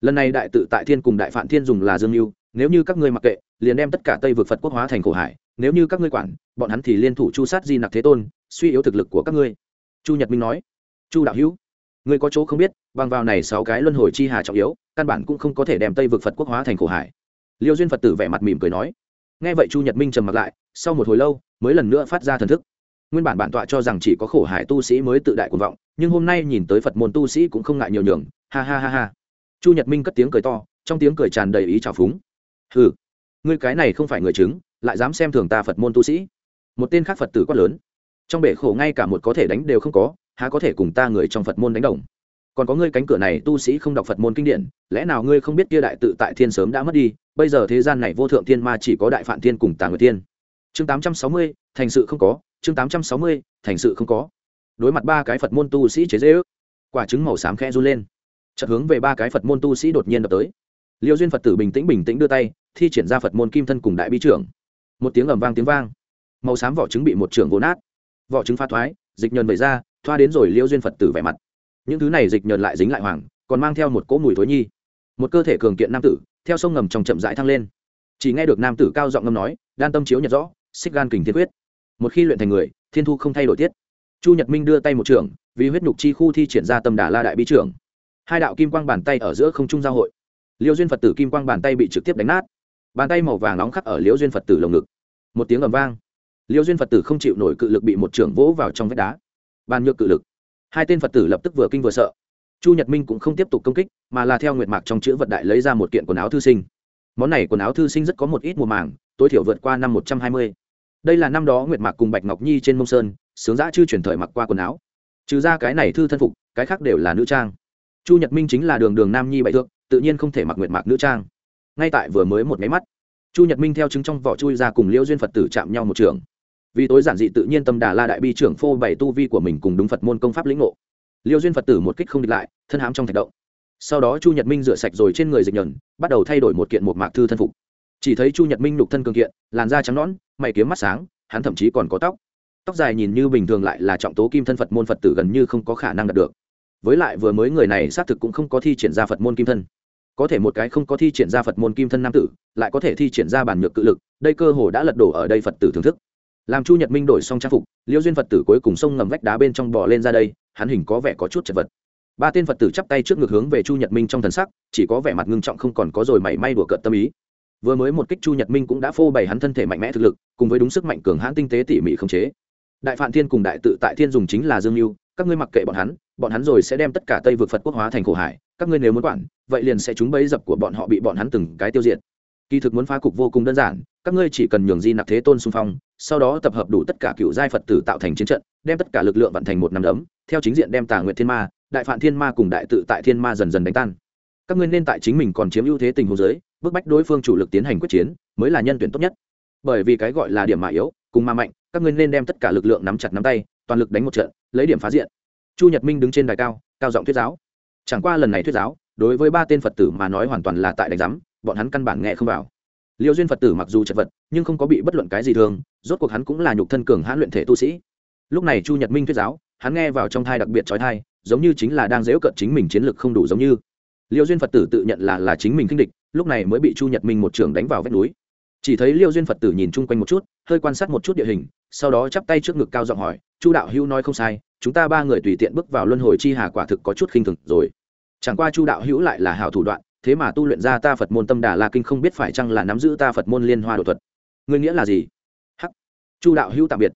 Lần này đại tự tại thiên cùng đại phản thiên dùng là dương mưu, nếu như các ngươi mặc kệ liền đem tất cả tây vực phật quốc hóa thành khổ hải, nếu như các ngươi quản, bọn hắn thì liên thủ chu sát di nặc thế tôn, suy yếu thực lực của các ngươi. Chu nhật minh nói. Chu đạo hữu, ngươi có chỗ không biết, bằng vào này sáu cái luân hồi chi hà trọng yếu, căn bản cũng không có thể đem tây vực phật quốc hóa thành khổ hải. Liêu duyên phật tử vẻ mặt mỉm cười nói. Nghe vậy chu nhật minh trầm mặt lại, sau một hồi lâu, mới lần nữa phát ra thần thức. Nguyên bản bản tọa cho rằng chỉ có khổ hải tu sĩ mới tự đại cuồng vọng, nhưng hôm nay nhìn tới phật môn tu sĩ cũng không ngại nhiều nhường, ha ha ha ha. Chu nhật minh cất tiếng cười to, trong tiếng cười tràn đầy ý trào phúng. Hừ ngươi cái này không phải người chứng, lại dám xem thường ta phật môn tu sĩ. Một tên khác phật tử quát lớn. Trong bể khổ ngay cả một có thể đánh đều không có, há có thể cùng ta người trong phật môn đánh đồng? Còn có ngươi cánh cửa này tu sĩ không đọc phật môn kinh điển, lẽ nào ngươi không biết kia đại tự tại thiên sớm đã mất đi, bây giờ thế gian này vô thượng thiên ma chỉ có đại phạn thiên cùng tà người tiên chương tám trăm sáu mươi, thành sự không có, chương tám trăm sáu mươi, thành sự không có. Đối mặt ba cái phật môn tu sĩ chế dễ ước quả trứng màu xám khe run lên. Chợt hướng về ba cái phật môn tu sĩ đột nhiên đập tới. Liêu duyên phật tử bình tĩnh bình tĩnh đưa tay thi triển ra phật môn kim thân cùng đại bi trưởng. Một tiếng ầm vang tiếng vang. Màu xám vỏ trứng bị một trưởng vỗ nát. Vỏ trứng pha thoái, dịch nhờn vẩy ra, thoa đến rồi liêu duyên phật tử vẻ mặt. Những thứ này dịch nhờn lại dính lại hoàng, còn mang theo một cỗ mùi thối nhi. Một cơ thể cường kiện nam tử, theo sông ngầm trong chậm rãi thăng lên. Chỉ nghe được nam tử cao giọng ngâm nói, đan tâm chiếu nhật rõ, xích gan kình thiên quyết. Một khi luyện thành người, thiên thu không thay đổi tiết. Chu nhật minh đưa tay một trường, vì huyết nhục chi khu thi triển ra tâm đà la đại bi trưởng. Hai đạo kim quang bàn tay ở giữa không trung giao hội. Liêu duyên phật tử kim quang bàn tay bị trực tiếp đánh nát bàn tay màu vàng nóng khắc ở liễu duyên phật tử lồng ngực. Một tiếng ầm vang. Liễu duyên phật tử không chịu nổi cự lực bị một trưởng vỗ vào trong vách đá. Bàn nhược cự lực. Hai tên phật tử lập tức vừa kinh vừa sợ. Chu nhật minh cũng không tiếp tục công kích, mà là theo nguyệt mạc trong chữ vật đại lấy ra một kiện quần áo thư sinh. Món này quần áo thư sinh rất có một ít mùa màng, tối thiểu vượt qua năm một trăm hai mươi. Đây là năm đó nguyệt mạc cùng bạch ngọc nhi trên mông sơn, sướng giã chưa truyền thời mặc qua quần áo. Trừ ra cái này thư thân phục, cái khác đều là nữ trang. Chu nhật minh chính là đường đường nam nhi bại thượng tự nhiên không thể mặc nguyệt mạc nữ trang ngay tại vừa mới một máy mắt. Chu nhật minh theo chứng trong vỏ chui ra cùng liễu duyên phật tử chạm nhau một trường. Vì tối giản dị tự nhiên tâm đà la đại bi trưởng phô bày tu vi của mình cùng đúng phật môn công pháp lĩnh ngộ. Liêu duyên phật tử một kích không địch lại, thân hám trong thạch động. Sau đó chu nhật minh rửa sạch rồi trên người dịch nhờn bắt đầu thay đổi một kiện một mạc thư thân phục. Chỉ thấy chu nhật minh lục thân cường kiện, làn da trắng nõn, mày kiếm mắt sáng, hắn thậm chí còn có tóc. Tóc dài nhìn như bình thường lại là trọng tố kim thân phật môn phật tử gần như không có khả năng đạt được. Với lại vừa mới người này xác thực cũng không có thi triển ra phật môn kim thân có thể một cái không có thi triển ra phật môn kim thân nam tử, lại có thể thi triển ra bản nhược cự lực, đây cơ hồ đã lật đổ ở đây phật tử thưởng thức. Làm chu nhật minh đổi xong trang phục liêu duyên phật tử cuối cùng sông ngầm vách đá bên trong bò lên ra đây, hắn hình có vẻ có chút chật vật. Ba tên phật tử chắp tay trước ngực hướng về chu nhật minh trong thần sắc, chỉ có vẻ mặt ngưng trọng không còn có rồi mảy may đùa cợt tâm ý. Vừa mới một kích chu nhật minh cũng đã phô bày hắn thân thể mạnh mẽ thực lực, cùng với đúng sức mạnh cường hãn tinh tế tỉ mỉ khống chế. Đại phạm thiên cùng đại tự tại thiên dùng chính là dương mưu các ngươi mặc kệ bọn hắn bọn hắn rồi sẽ đem tất cả tây vực phật quốc hóa thành khổ hải, các ngươi nếu muốn quản, vậy liền sẽ chúng bấy dập của bọn họ bị bọn hắn từng cái tiêu diệt. Kỳ thực muốn phá cục vô cùng đơn giản, các ngươi chỉ cần nhường di nạp thế tôn xung phong, sau đó tập hợp đủ tất cả cựu giai phật tử tạo thành chiến trận, đem tất cả lực lượng vận thành một năm đấm, theo chính diện đem tà nguyện thiên ma, đại phạn thiên ma cùng đại tự tại thiên ma dần dần đánh tan. Các ngươi nên tại chính mình còn chiếm ưu thế tình huống giới bức bách đối phương chủ lực tiến hành quyết chiến, mới là nhân tuyển tốt nhất. Bởi vì cái gọi là điểm mạ yếu, cùng ma mạnh, các ngươi nên đem tất cả lực lượng nắm chặt nắm tay, toàn lực đánh một trận, lấy điểm phá diện chu nhật minh đứng trên đài cao cao giọng thuyết giáo. Chẳng qua lần này thuyết giáo, đối với ba tên phật tử mà nói hoàn toàn là tại đánh giám, bọn hắn căn bản nghe không vào. Liêu duyên phật tử mặc dù chật vật, nhưng không có bị bất luận cái gì thường rốt cuộc hắn cũng là nhục thân cường hãn luyện thể tu sĩ. Lúc này chu nhật minh thuyết giáo, hắn nghe vào trong thai đặc biệt trói thai, giống như chính là đang dễu cận chính mình chiến lược không đủ giống như. Liêu duyên phật tử tự nhận là là chính mình kinh địch, lúc này mới bị chu nhật minh một trường đánh vào vách núi. Chỉ thấy liêu duyên phật tử nhìn chung quanh một chút, hơi quan sát một chút địa hình, sau đó chắp tay trước ngực cao giọng hỏi, chu đạo hữu nói không sai chúng ta ba người tùy tiện bước vào luân hồi chi hà quả thực có chút khinh thường rồi. Chẳng qua chu đạo hữu lại là hảo thủ đoạn, thế mà tu luyện ra ta phật môn tâm đà la kinh không biết phải chăng là nắm giữ ta phật môn liên hoa đột thuật. Ngươi nghĩa là gì? Hắc. Chu đạo hữu tạm biệt.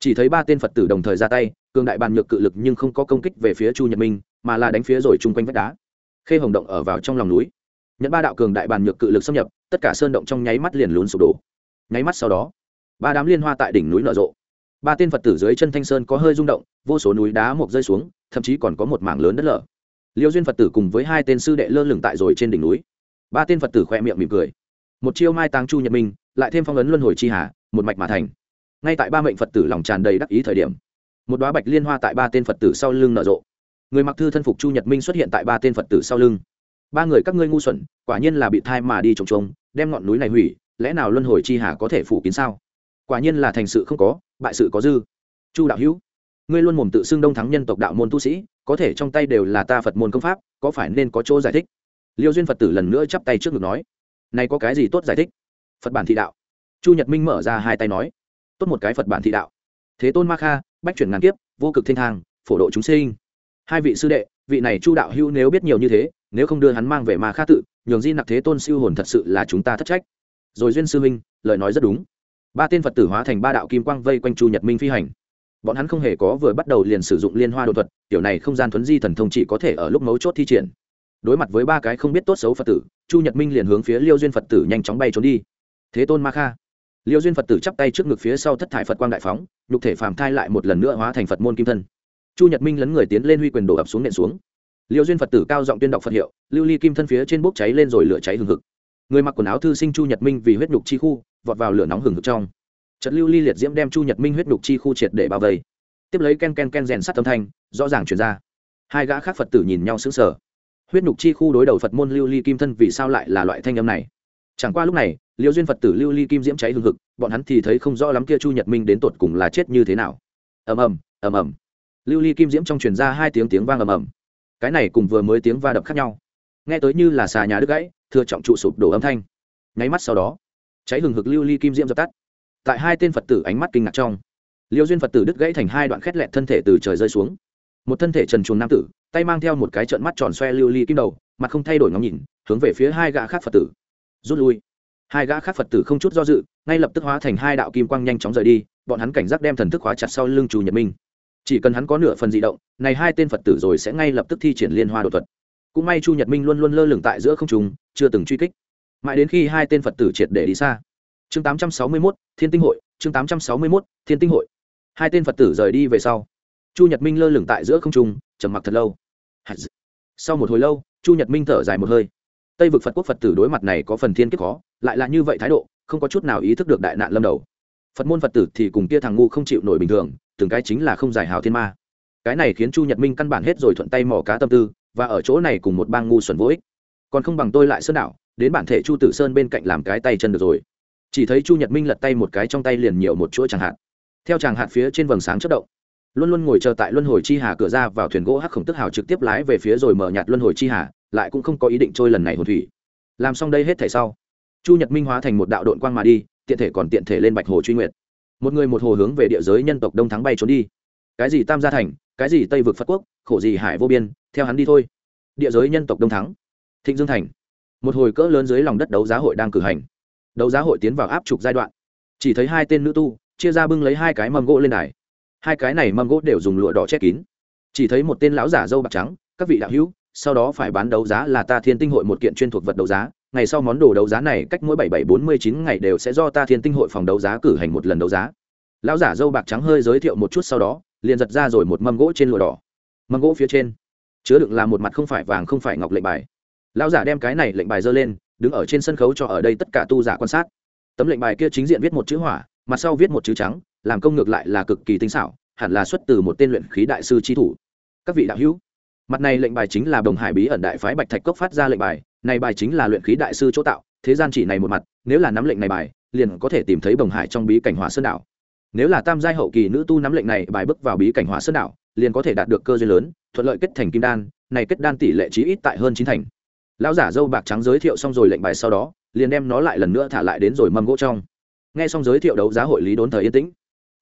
Chỉ thấy ba tên phật tử đồng thời ra tay, cường đại bàn nhược cự lực nhưng không có công kích về phía chu nhật minh, mà là đánh phía rồi chung quanh vách đá. Khê hồng động ở vào trong lòng núi. Nhận ba đạo cường đại bàn nhược cự lực xâm nhập, tất cả sơn động trong nháy mắt liền lún sụp đổ. Nháy mắt sau đó, ba đám liên hoa tại đỉnh núi nở rộ ba tên phật tử dưới chân thanh sơn có hơi rung động, vô số núi đá mộc rơi xuống, thậm chí còn có một mảng lớn đất lở. Liêu duyên phật tử cùng với hai tên sư đệ lơ lửng tại rồi trên đỉnh núi. Ba tên phật tử khoe miệng mỉm cười. Một chiêu mai táng chu nhật minh, lại thêm phong ấn luân hồi chi hà, một mạch mà thành. Ngay tại ba mệnh phật tử lòng tràn đầy đắc ý thời điểm, một đoá bạch liên hoa tại ba tên phật tử sau lưng nở rộ. Người mặc thư thân phục chu nhật minh xuất hiện tại ba tên phật tử sau lưng. Ba người các ngươi ngu xuẩn, quả nhiên là bị thai mà đi trồng trồng, đem ngọn núi này hủy, lẽ nào luân hồi chi hà có thể phủ kín sao? Quả nhiên là thành sự không có, bại sự có dư. Chu đạo hữu, ngươi luôn mồm tự xưng đông thắng nhân tộc đạo môn tu sĩ, có thể trong tay đều là ta phật môn công pháp, có phải nên có chỗ giải thích? Liêu duyên phật tử lần nữa chắp tay trước ngực nói, này có cái gì tốt giải thích? Phật bản thị đạo. Chu nhật minh mở ra hai tay nói, tốt một cái phật bản thị đạo. Thế tôn ma kha, bách chuyển ngàn kiếp, vô cực thiên thang, phổ độ chúng sinh. Hai vị sư đệ, vị này chu đạo hữu nếu biết nhiều như thế, nếu không đưa hắn mang về ma kha tự, nhường di nặc thế tôn siêu hồn thật sự là chúng ta thất trách. Rồi duyên sư minh, lời nói rất đúng ba tên phật tử hóa thành ba đạo kim quang vây quanh chu nhật minh phi hành. Bọn hắn không hề có vừa bắt đầu liền sử dụng liên hoa đột thuật kiểu này không gian thuấn di thần thông chỉ có thể ở lúc mấu chốt thi triển. Đối mặt với ba cái không biết tốt xấu phật tử, chu nhật minh liền hướng phía liêu duyên phật tử nhanh chóng bay trốn đi. Thế tôn ma kha. Liêu duyên phật tử chắp tay trước ngực phía sau thất thải phật quang đại phóng, nhục thể phàm thai lại một lần nữa hóa thành phật môn kim thân. Chu nhật minh lấn người tiến lên huy quyền đổ ập xuống nện xuống. Liêu duyên phật tử cao giọng tuyên đọc phật hiệu, lưu ly kim thân phía trên bốc cháy lên rồi lửa cháy hừng hực. Người mặc quần áo thư sinh chu nhật minh vì huyết nhục chi khu vọt vào lửa nóng hừng hực trong. Trận lưu ly liệt diễm đem chu nhật minh huyết nhục chi khu triệt để bao vây. Tiếp lấy ken ken ken rèn sắt âm thanh, rõ ràng chuyển ra. Hai gã khác phật tử nhìn nhau sững sờ. Huyết nhục chi khu đối đầu phật môn lưu ly kim thân vì sao lại là loại thanh âm này? Chẳng qua lúc này, liêu duyên phật tử lưu ly kim diễm cháy hừng hực, bọn hắn thì thấy không rõ lắm kia chu nhật minh đến tột cùng là chết như thế nào. Ầm ầm ầm ầm. Lưu ly kim diễm trong truyền ra hai tiếng tiếng vang ầm ầm. Cái này cùng vừa mới tiếng va đập khác nhau. Nghe tới như là xà nhà đứt gãy thừa trọng trụ sụp đổ âm thanh. Nháy mắt sau đó cháy hừng hực lưu ly kim diễm dập tắt. Tại hai tên phật tử ánh mắt kinh ngạc trong, liêu duyên phật tử đứt gãy thành hai đoạn khét lẹt thân thể từ trời rơi xuống. Một thân thể trần truồng nam tử, tay mang theo một cái trận mắt tròn xoe lưu ly kim đầu, mặt không thay đổi ngắm nhìn, hướng về phía hai gã khác phật tử. Rút lui. Hai gã khác phật tử không chút do dự, ngay lập tức hóa thành hai đạo kim quang nhanh chóng rời đi, bọn hắn cảnh giác đem thần thức hóa chặt sau lưng chủ nhật minh chỉ cần hắn có nửa phần di động, này hai tên phật tử rồi sẽ ngay lập tức thi triển liên hoa đột thuật. Cũng may chu nhật minh luôn luôn lơ lửng tại giữa không trùng chưa từng truy kích mãi đến khi hai tên phật tử triệt để đi xa. Chương 861, thiên tinh hội chương 861, thiên tinh hội. Hai tên phật tử rời đi về sau. Chu nhật minh lơ lửng tại giữa không trung trầm mặc thật lâu. Sau một hồi lâu chu nhật minh thở dài một hơi. Tây vực phật quốc phật tử đối mặt này có phần thiên kiếp khó lại là như vậy thái độ không có chút nào ý thức được đại nạn lâm đầu. Phật môn phật tử thì cùng kia thằng ngu không chịu nổi bình thường từng cái chính là không giải hào thiên ma. Cái này khiến chu nhật minh căn bản hết rồi thuận tay mỏ cá tâm tư và ở chỗ này cùng một bang ngu xuẩn vô ích còn không bằng tôi lại sơn đảo, đến bản thể chu tử sơn bên cạnh làm cái tay chân được rồi. Chỉ thấy chu nhật minh lật tay một cái trong tay liền nhiều một chuỗi chẳng hạn theo chàng hạt phía trên vầng sáng chất động, luôn luôn ngồi chờ tại luân hồi chi hà cửa ra vào thuyền gỗ hắc khổng tức hào trực tiếp lái về phía rồi mở nhạt luân hồi chi hà, lại cũng không có ý định trôi lần này hồn thủy. Làm xong đây hết thảy sau, chu nhật minh hóa thành một đạo đội quang mà đi, tiện thể còn tiện thể lên bạch hồ truy nguyệt. Một người một hồ hướng về địa giới nhân tộc đông thắng bay trốn đi. Cái gì tam gia thành, cái gì tây vực phật quốc, khổ gì hải vô biên, theo hắn đi thôi. Địa giới nhân tộc đông thắng thịnh dương thành. Một hồi cỡ lớn dưới lòng đất đấu giá hội đang cử hành. Đấu giá hội tiến vào áp trục giai đoạn. Chỉ thấy hai tên nữ tu, chia ra bưng lấy hai cái mâm gỗ lên đài. Hai cái này mâm gỗ đều dùng lụa đỏ che kín. Chỉ thấy một tên lão giả dâu bạc trắng, các vị đạo hữu, sau đó phải bán đấu giá là ta thiên tinh hội một kiện chuyên thuộc vật đấu giá. Ngày sau món đồ đấu giá này cách mỗi bảy bảy bốn mươi chín ngày đều sẽ do ta thiên tinh hội phòng đấu giá cử hành một lần đấu giá. Lão giả dâu bạc trắng hơi giới thiệu một chút sau đó, liền giật ra rồi một mâm gỗ trên lụa đỏ. Mâm gỗ phía trên chứa đựng là một mặt không phải vàng không phải ngọc lệnh bài lão giả đem cái này lệnh bài dơ lên, đứng ở trên sân khấu cho ở đây tất cả tu giả quan sát. Tấm lệnh bài kia chính diện viết một chữ hỏa, mặt sau viết một chữ trắng, làm công ngược lại là cực kỳ tinh xảo, hẳn là xuất từ một tên luyện khí đại sư trí thủ. Các vị đạo hữu, mặt này lệnh bài chính là đồng hải bí ẩn đại phái bạch thạch cốc phát ra lệnh bài, này bài chính là luyện khí đại sư chỗ tạo, thế gian chỉ này một mặt, nếu là nắm lệnh này bài, liền có thể tìm thấy đồng hải trong bí cảnh hỏa sơn đảo. Nếu là tam giai hậu kỳ nữ tu nắm lệnh này bài bước vào bí cảnh hỏa sơn đảo, liền có thể đạt được cơ duyên lớn, thuận lợi kết thành kim đan, này kết đan tỷ lệ chí ít tại hơn chín thành lão giả dâu bạc trắng giới thiệu xong rồi lệnh bài sau đó, liền đem nó lại lần nữa thả lại đến rồi mâm gỗ trong. Nghe xong giới thiệu đấu giá hội lý đốn thời yên tĩnh,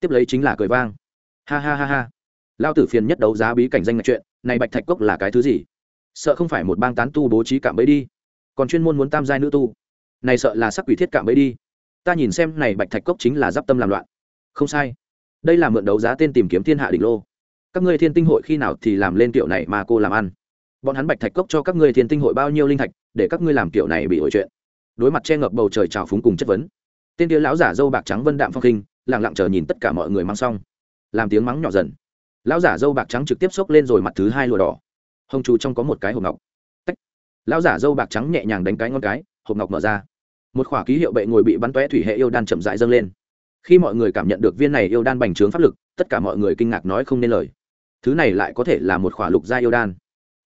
tiếp lấy chính là cười vang. Ha ha ha ha. Lao tử phiền nhất đấu giá bí cảnh danh ngạch chuyện, này bạch thạch cốc là cái thứ gì? Sợ không phải một bang tán tu bố trí cạm bẫy đi, còn chuyên môn muốn tam giai nữ tu. Này sợ là sắc quỷ thiết cạm bẫy đi. Ta nhìn xem này bạch thạch cốc chính là giáp tâm làm loạn. Không sai. Đây là mượn đấu giá tên tìm kiếm thiên hạ đỉnh lô. Các ngươi thiên tinh hội khi nào thì làm lên kiểu này mà cô làm ăn? Bọn hắn bạch thạch cốc cho các ngươi thiên tinh hội bao nhiêu linh thạch, để các ngươi làm kiểu này bị hội chuyện. Đối mặt che ngập bầu trời trào phúng cùng chất vấn, tên tia lão giả dâu bạc trắng vân đạm phong khinh lẳng lặng chờ nhìn tất cả mọi người mang xong. Làm tiếng mắng nhỏ dần. Lão giả dâu bạc trắng trực tiếp xốc lên rồi mặt thứ hai lụa đỏ. Hồng trù trong có một cái hộp ngọc. Tách. lão giả dâu bạc trắng nhẹ nhàng đánh cái ngon cái, hộp ngọc mở ra. Một khỏa ký hiệu bệ ngồi bị bắn tóe thủy hệ yêu đan chậm rãi dâng lên. Khi mọi người cảm nhận được viên này yêu đan bành trướng pháp lực, tất cả mọi người kinh ngạc nói không nên lời. Thứ này lại có thể là một khỏa lục gia yêu đan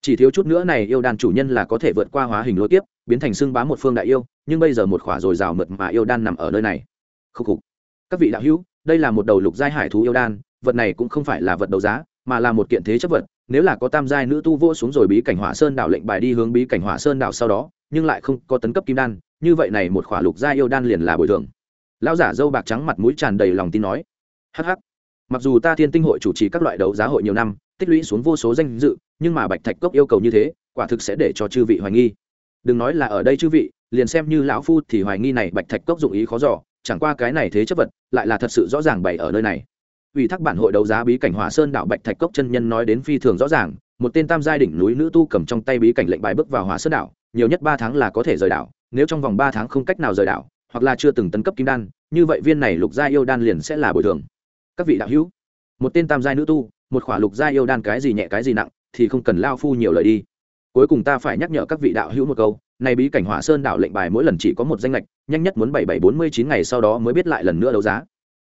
chỉ thiếu chút nữa này yêu đan chủ nhân là có thể vượt qua hóa hình lối tiếp biến thành xương bá một phương đại yêu, nhưng bây giờ một khỏa dồi dào mượt mà yêu đan nằm ở nơi này. Khúc khục. Các vị đạo hữu, đây là một đầu lục giai hải thú yêu đan, vật này cũng không phải là vật đấu giá, mà là một kiện thế chấp vật, nếu là có tam giai nữ tu vô xuống rồi bí cảnh hỏa sơn đảo lệnh bài đi hướng bí cảnh hỏa sơn đảo sau đó, nhưng lại không có tấn cấp kim đan, như vậy này một khỏa lục giai yêu đan liền là bồi thường. Lão giả dâu bạc trắng mặt mũi tràn đầy lòng tin nói. Hắc. Mặc dù ta thiên tinh hội chủ trì các loại đấu giá hội nhiều năm tích lũy xuống vô số danh dự, nhưng mà bạch thạch cốc yêu cầu như thế, quả thực sẽ để cho chư vị hoài nghi. Đừng nói là ở đây chư vị, liền xem như lão phu thì hoài nghi này bạch thạch cốc dụng ý khó giỏ chẳng qua cái này thế chấp vật, lại là thật sự rõ ràng bày ở nơi này. Ủy thác bản hội đấu giá bí cảnh hỏa sơn đạo bạch thạch cốc chân nhân nói đến phi thường rõ ràng, một tên tam giai đỉnh núi nữ tu cầm trong tay bí cảnh lệnh bài bước vào hỏa sơn đảo nhiều nhất ba tháng là có thể rời đảo, nếu trong vòng ba tháng không cách nào rời đảo, hoặc là chưa từng tấn cấp kim đan, như vậy viên này lục gia yêu đan liền sẽ là bồi thường. Các vị đạo hữu một tên tam giai nữ tu, một khỏa lục giai yêu đan cái gì nhẹ cái gì nặng, thì không cần lao phu nhiều lời đi. Cuối cùng ta phải nhắc nhở các vị đạo hữu một câu, này bí cảnh hỏa sơn đạo lệnh bài mỗi lần chỉ có một danh lệch, nhanh nhất muốn bảy bảy bốn mươi chín ngày sau đó mới biết lại lần nữa đấu giá.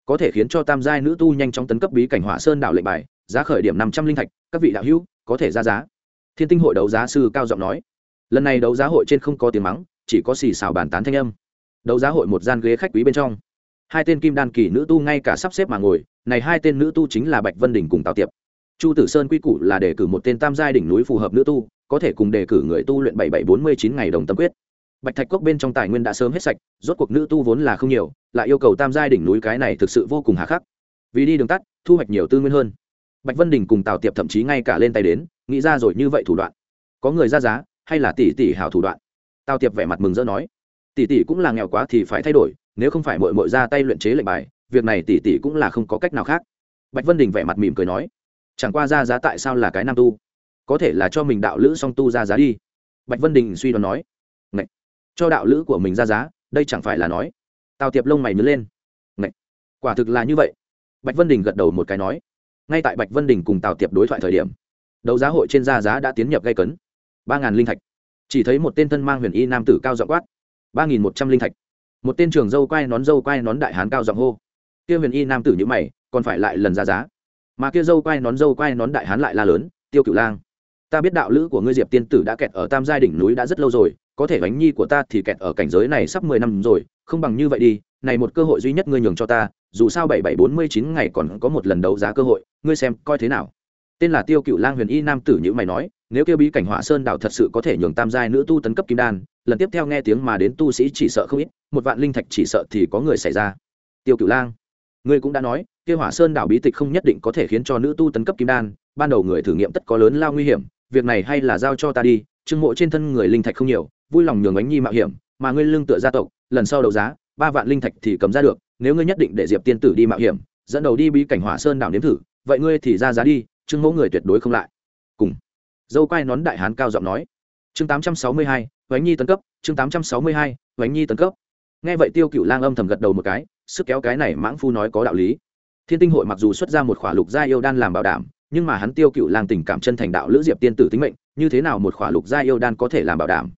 Có thể khiến cho tam giai nữ tu nhanh chóng tấn cấp bí cảnh hỏa sơn đạo lệnh bài, giá khởi điểm năm trăm linh thạch, các vị đạo hữu, có thể ra giá. Thiên tinh hội đấu giá sư cao giọng nói. Lần này đấu giá hội trên không có tiếng mắng, chỉ có xì xào bàn tán thanh âm. Đấu giá hội một gian ghế khách quý bên trong hai tên kim đan kỳ nữ tu ngay cả sắp xếp mà ngồi, này hai tên nữ tu chính là bạch vân đình cùng tào tiệp. Chu tử sơn quy củ là đề cử một tên tam giai đỉnh núi phù hợp nữ tu, có thể cùng đề cử người tu luyện bảy bảy bốn mươi chín ngày đồng tâm quyết. Bạch thạch cốc bên trong tài nguyên đã sớm hết sạch, rốt cuộc nữ tu vốn là không nhiều, lại yêu cầu tam giai đỉnh núi cái này thực sự vô cùng hà khắc. Vì đi đường tắt, thu hoạch nhiều tư nguyên hơn. Bạch vân đình cùng tào tiệp thậm chí ngay cả lên tay đến, nghĩ ra rồi như vậy thủ đoạn. Có người ra giá, hay là tỷ tỷ hảo thủ đoạn? Tào tiệp vẻ mặt mừng rỡ nói. Tỷ tỷ cũng là nghèo quá thì phải thay đổi nếu không phải mội mội ra tay luyện chế lệnh bài, việc này tỷ tỷ cũng là không có cách nào khác. Bạch vân đình vẻ mặt mỉm cười nói, chẳng qua ra giá tại sao là cái nam tu? Có thể là cho mình đạo lữ song tu ra giá đi. Bạch vân đình suy đoán nói, Ngậy! cho đạo lữ của mình ra giá, đây chẳng phải là nói. Tào tiệp lông mày nhớ lên, Ngậy! quả thực là như vậy. Bạch vân đình gật đầu một cái nói, ngay tại bạch vân đình cùng tào tiệp đối thoại thời điểm, đấu giá hội trên ra giá đã tiến nhập gây cấn. Ba ngàn linh thạch. Chỉ thấy một tên thân mang huyền y nam tử cao giọng quát, ba nghìn một trăm linh thạch một tên trường dâu quai nón dâu quai nón đại hán cao giọng hô. Kia huyền y nam tử như mày, còn phải lại lần ra giá. Mà kia dâu quai nón dâu quai nón đại hán lại la lớn, tiêu cựu lang, ta biết đạo lữ của ngươi diệp tiên tử đã kẹt ở tam giai đỉnh núi đã rất lâu rồi, có thể bánh nhi của ta thì kẹt ở cảnh giới này sắp mười năm rồi, không bằng như vậy đi, này một cơ hội duy nhất ngươi nhường cho ta, dù sao bảy bảy bốn mươi chín ngày còn có một lần đấu giá cơ hội, ngươi xem coi thế nào. Tên là tiêu cựu lang huyền y nam tử như mày nói nếu kêu bí cảnh hỏa sơn đảo thật sự có thể nhường tam giai nữ tu tấn cấp kim đan, lần tiếp theo nghe tiếng mà đến tu sĩ chỉ sợ không ít, một vạn linh thạch chỉ sợ thì có người xảy ra. Tiêu cửu lang, ngươi cũng đã nói kêu hỏa sơn đảo bí tịch không nhất định có thể khiến cho nữ tu tấn cấp kim đan, ban đầu người thử nghiệm tất có lớn lao nguy hiểm, việc này hay là giao cho ta đi, trương mộ trên thân người linh thạch không nhiều, vui lòng nhường ánh nhi mạo hiểm, mà ngươi lương tựa gia tộc, lần sau đấu giá, ba vạn linh thạch thì cầm ra được, nếu ngươi nhất định để diệp tiên tử đi mạo hiểm, dẫn đầu đi bí cảnh hỏa sơn đảo nếm thử, vậy ngươi thì ra giá đi, trương mẫu người tuyệt đối không lại dâu quai nón đại hán cao giọng nói. Chương tám trăm sáu mươi hai oánh nhi tấn cấp, chương tám trăm sáu mươi hai oánh nhi tấn cấp. Nghe vậy tiêu cựu lang âm thầm gật đầu một cái, sức kéo cái này mãng phu nói có đạo lý. Thiên tinh hội mặc dù xuất ra một khỏa lục gia yêu đan làm bảo đảm, nhưng mà hắn tiêu cựu lang tình cảm chân thành đạo lữ diệp tiên tử tính mệnh, như thế nào một khỏa lục gia yêu đan có thể làm bảo đảm?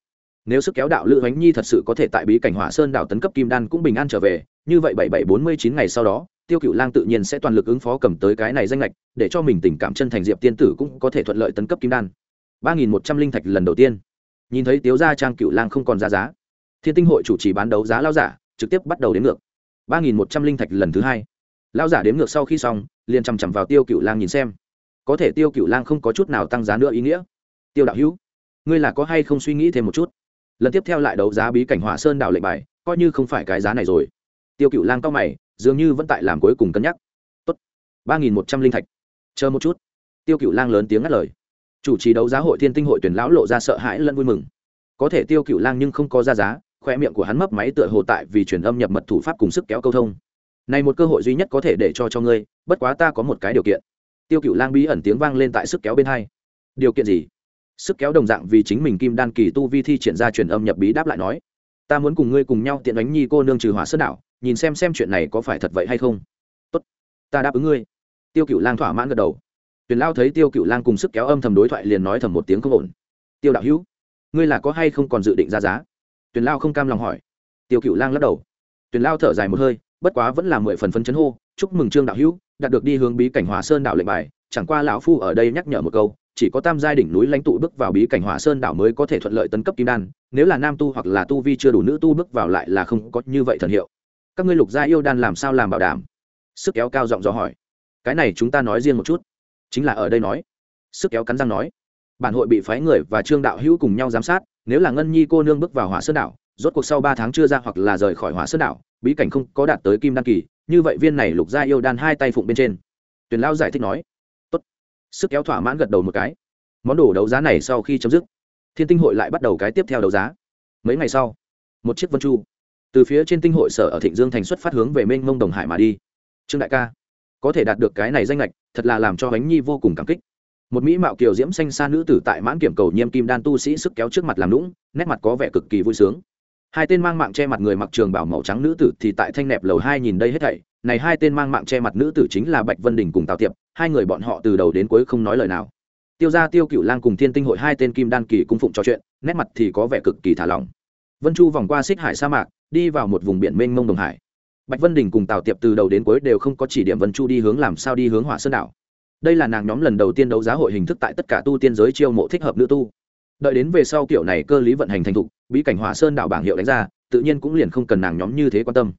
Nếu sức kéo đạo lữ oánh nhi thật sự có thể tại bí cảnh hỏa sơn đảo tấn cấp kim đan cũng bình an trở về, như vậy bảy bảy bốn mươi chín ngày sau đó, tiêu cựu lang tự nhiên sẽ toàn lực ứng phó cầm tới cái này danh lệch để cho mình tình cảm chân thành diệp tiên tử cũng có thể thuận lợi tấn cấp kim đan ba nghìn một trăm linh thạch lần đầu tiên. Nhìn thấy tiếu gia trang cựu lang không còn ra giá, thiên tinh hội chủ trì bán đấu giá lao giả, trực tiếp bắt đầu đến ngược. ba nghìn một trăm linh thạch lần thứ hai. Lao giả đếm ngược sau khi xong, liền chằm chằm vào tiêu cựu lang nhìn xem. Có thể tiêu cựu lang không có chút nào tăng giá nữa ý nghĩa. Tiêu đạo hữu, ngươi là có hay không suy nghĩ thêm một chút? Lần tiếp theo lại đấu giá bí cảnh hỏa sơn đảo lệnh bài, coi như không phải cái giá này rồi. Tiêu cựu lang cao mày, dường như vẫn tại làm cuối cùng cân nhắc. Tốt, ba nghìn một trăm linh thạch. Chờ một chút. Tiêu cựu lang lớn tiếng ngắt lời chủ trì đấu giá hội thiên tinh hội tuyển lão lộ ra sợ hãi lẫn vui mừng. Có thể tiêu cựu lang nhưng không có ra giá khoe miệng của hắn mấp máy tựa hồ tại vì truyền âm nhập mật thủ pháp cùng sức kéo câu thông. Này một cơ hội duy nhất có thể để cho cho ngươi, bất quá ta có một cái điều kiện. Tiêu cựu lang bí ẩn tiếng vang lên tại sức kéo bên hai. Điều kiện gì? Sức kéo đồng dạng vì chính mình kim đan kỳ tu vi thi triển ra truyền âm nhập bí đáp lại nói, ta muốn cùng ngươi cùng nhau tiện đánh nhi cô nương trừ hỏa sơn đảo, nhìn xem xem chuyện này có phải thật vậy hay không. Tốt, ta đáp ứng ngươi. Tiêu cựu lang thỏa mãn gật đầu. Tiền lao thấy tiêu cựu lang cùng sức kéo âm thầm đối thoại liền nói thầm một tiếng không ổn. Tiêu đạo hữu, ngươi là có hay không còn dự định ra giá? Tiền lao không cam lòng hỏi. Tiêu cựu lang lắc đầu. Tiền lao thở dài một hơi, bất quá vẫn là mười phần phấn chấn hô, chúc mừng trương đạo hữu, đạt được đi hướng bí cảnh hòa sơn đảo lệnh bài, chẳng qua lão phu ở đây nhắc nhở một câu, chỉ có tam giai đỉnh núi lãnh tụ bước vào bí cảnh hỏa sơn đảo mới có thể thuận lợi tấn cấp kim đan, nếu là nam tu hoặc là tu vi chưa đủ nữ tu bước vào lại là không có như vậy thần hiệu. Các ngươi lục gia yêu đan làm sao làm bảo đảm? Sức kéo cao giọng dò hỏi. Cái này chúng ta nói riêng một chút chính là ở đây nói. Sức kéo cắn răng nói. Bản hội bị phái người và trương đạo hữu cùng nhau giám sát, nếu là ngân nhi cô nương bước vào hỏa sơn đảo, rốt cuộc sau ba tháng chưa ra hoặc là rời khỏi hỏa sơn đảo, bí cảnh không có đạt tới kim đan kỳ, như vậy viên này lục gia yêu đan hai tay phụng bên trên. Tuyền lao giải thích nói. Tốt. sức kéo thỏa mãn gật đầu một cái. Món đồ đấu giá này sau khi chấm dứt, thiên tinh hội lại bắt đầu cái tiếp theo đấu giá. Mấy ngày sau, một chiếc vân chu từ phía trên tinh hội sở ở thịnh dương thành xuất phát hướng về mênh mông đồng hải mà đi. Trương đại ca có thể đạt được cái này danh lệch, thật là làm cho bánh nhi vô cùng cảm kích. Một mỹ mạo kiều diễm xanh xa nữ tử tại mãn kiểm cầu nhiêm kim đan tu sĩ sức kéo trước mặt làm lũng nét mặt có vẻ cực kỳ vui sướng. Hai tên mang mạng che mặt người mặc trường bảo màu trắng nữ tử thì tại thanh nẹp lầu hai nhìn đây hết thảy. Này hai tên mang mạng che mặt nữ tử chính là bạch vân đình cùng tào tiệp, hai người bọn họ từ đầu đến cuối không nói lời nào. Tiêu ra tiêu cựu lang cùng thiên tinh hội hai tên kim đan kỳ cung phụng trò chuyện, nét mặt thì có vẻ cực kỳ thả lỏng. Vân chu vòng qua xích hải sa mạc, đi vào một vùng biển mênh mông đồng hải bạch vân đình cùng tào tiệp từ đầu đến cuối đều không có chỉ điểm vân chu đi hướng làm sao đi hướng hỏa sơn đảo. Đây là nàng nhóm lần đầu tiên đấu giá hội hình thức tại tất cả tu tiên giới chiêu mộ thích hợp nữ tu. Đợi đến về sau kiểu này cơ lý vận hành thành thục, bí cảnh hỏa sơn đảo bảng hiệu đánh ra, tự nhiên cũng liền không cần nàng nhóm như thế quan tâm.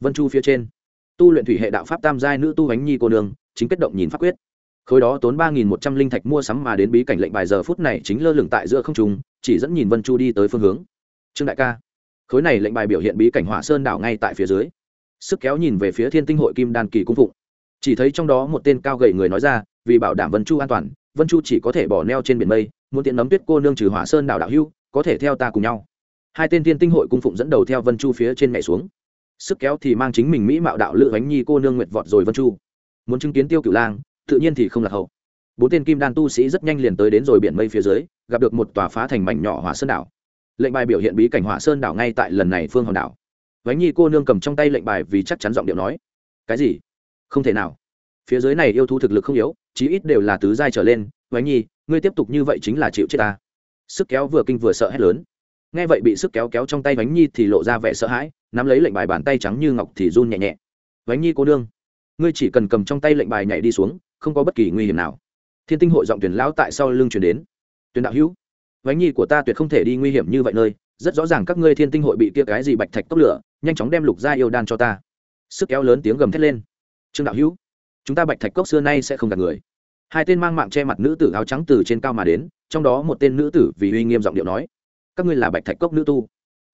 Vân chu phía trên, tu luyện thủy hệ đạo pháp tam giai nữ tu ánh nhi cô nương, chính kết động nhìn pháp quyết. Khối đó tốn ba nghìn một trăm linh thạch mua sắm mà đến bí cảnh lệnh bài giờ phút này chính lơ lửng tại giữa không trung, chỉ dẫn nhìn vân chu đi tới phương hướng. Trương đại ca, khối này lệnh bài biểu hiện bí cảnh hỏa sơn đảo ngay tại phía dưới sức kéo nhìn về phía thiên tinh hội kim đan kỳ cung phụng. Chỉ thấy trong đó một tên cao gầy người nói ra, vì bảo đảm vân chu an toàn, vân chu chỉ có thể bỏ neo trên biển mây, muốn tiện nấm tuyết cô nương trừ hỏa sơn đảo đạo hưu, có thể theo ta cùng nhau. Hai tên thiên tinh hội cung phụng dẫn đầu theo vân chu phía trên mẹ xuống. Sức kéo thì mang chính mình mỹ mạo đạo lữ bánh nhi cô nương nguyệt vọt rồi vân chu. Muốn chứng kiến tiêu cửu lang, tự nhiên thì không là hậu. Bốn tên kim đan tu sĩ rất nhanh liền tới đến rồi biển mây phía dưới, gặp được một tòa phá thành mảnh nhỏ hỏa sơn đảo. Lệnh bài biểu hiện bí cảnh hỏa sơn đảo ngay tại lần này phương hòn đảo vánh nhi cô nương cầm trong tay lệnh bài vì chắc chắn giọng điệu nói, cái gì? Không thể nào. Phía dưới này yêu thú thực lực không yếu, chí ít đều là tứ giai trở lên. Vánh nhi, ngươi tiếp tục như vậy chính là chịu chết ta. Sức kéo vừa kinh vừa sợ hét lớn. Nghe vậy bị sức kéo kéo trong tay vánh nhi thì lộ ra vẻ sợ hãi, nắm lấy lệnh bài bàn tay trắng như ngọc thì run nhẹ nhẹ. Vánh nhi cô nương, ngươi chỉ cần cầm trong tay lệnh bài nhảy đi xuống, không có bất kỳ nguy hiểm nào. Thiên tinh hội giọng tuyển lão tại sau lưng chuyển đến. Tuyển đạo hữu, vánh nhi của ta tuyệt không thể đi nguy hiểm như vậy nơi. Rất rõ ràng các ngươi thiên tinh hội bị kia cái gì bạch thạch tốc lửa nhanh chóng đem lục gia yêu đan cho ta. Sức kéo lớn tiếng gầm thét lên. Trương đạo hữu, chúng ta bạch thạch cốc xưa nay sẽ không gặp người. Hai tên mang mạng che mặt nữ tử áo trắng từ trên cao mà đến, trong đó một tên nữ tử vì uy nghiêm giọng điệu nói, các ngươi là bạch thạch cốc nữ tu.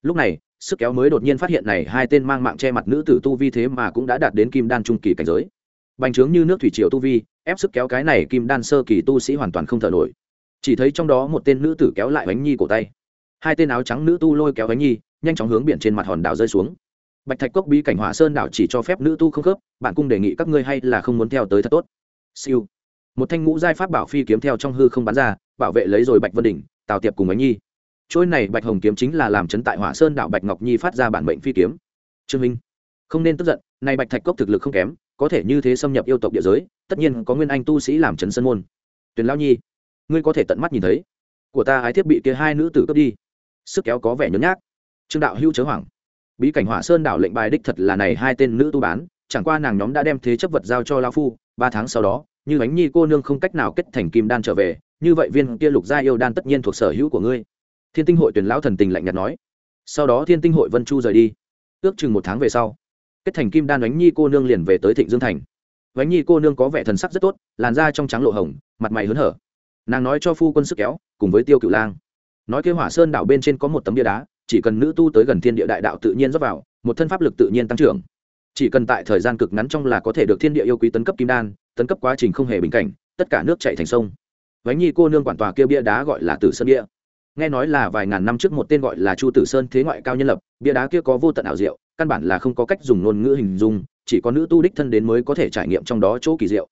Lúc này, sức kéo mới đột nhiên phát hiện này hai tên mang mạng che mặt nữ tử tu vi thế mà cũng đã đạt đến kim đan trung kỳ cảnh giới. Bành trướng như nước thủy triều tu vi, ép sức kéo cái này kim đan sơ kỳ tu sĩ hoàn toàn không thở nổi. Chỉ thấy trong đó một tên nữ tử kéo lại bánh nhi cổ tay. Hai tên áo trắng nữ tu lôi kéo bánh nhi, nhanh chóng hướng biển trên mặt hòn đảo rơi xuống bạch thạch cốc bí cảnh hỏa sơn đảo chỉ cho phép nữ tu không khớp, bạn cung đề nghị các ngươi hay là không muốn theo tới thật tốt. Siêu. Một thanh ngũ giai pháp bảo phi kiếm theo trong hư không bắn ra, bảo vệ lấy rồi bạch vân đỉnh, tào tiệp cùng ánh nhi. Trôi này bạch hồng kiếm chính là làm chấn tại hỏa sơn đảo bạch ngọc nhi phát ra bản mệnh phi kiếm. Trương minh, không nên tức giận nay bạch thạch cốc thực lực không kém, có thể như thế xâm nhập yêu tộc địa giới, tất nhiên có nguyên anh tu sĩ làm chấn sân môn. Tuyền lao nhi, ngươi có thể tận mắt nhìn thấy. Của ta ái thiết bị kia hai nữ tử cướp đi. Sức kéo có vẻ nhấn nhác. Trương đạo hữu chớ hoảng bí cảnh hỏa sơn đảo lệnh bài đích thật là này hai tên nữ tu bán, chẳng qua nàng nhóm đã đem thế chấp vật giao cho lao phu, ba tháng sau đó, như bánh nhi cô nương không cách nào kết thành kim đan trở về, như vậy viên kia lục gia yêu đan tất nhiên thuộc sở hữu của ngươi. Thiên tinh hội tuyển lão thần tình lạnh nhạt nói. Sau đó thiên tinh hội vân chu rời đi. Ước chừng một tháng về sau, kết thành kim đan bánh nhi cô nương liền về tới thịnh dương thành. Bánh nhi cô nương có vẻ thần sắc rất tốt, làn da trong trắng lộ hồng, mặt mày hớn hở. Nàng nói cho phu quân sức kéo, cùng với tiêu cựu lang. Nói kế hỏa sơn đảo bên trên có một tấm bia đá chỉ cần nữ tu tới gần thiên địa đại đạo tự nhiên rót vào, một thân pháp lực tự nhiên tăng trưởng. Chỉ cần tại thời gian cực ngắn trong là có thể được thiên địa yêu quý tấn cấp kim đan, tấn cấp quá trình không hề bình cảnh, tất cả nước chạy thành sông. Vánh nhi cô nương quản tòa kia bia đá gọi là tử sơn bia. Nghe nói là vài ngàn năm trước một tên gọi là chu tử sơn thế ngoại cao nhân lập, bia đá kia có vô tận ảo diệu, căn bản là không có cách dùng ngôn ngữ hình dung, chỉ có nữ tu đích thân đến mới có thể trải nghiệm trong đó chỗ kỳ diệu.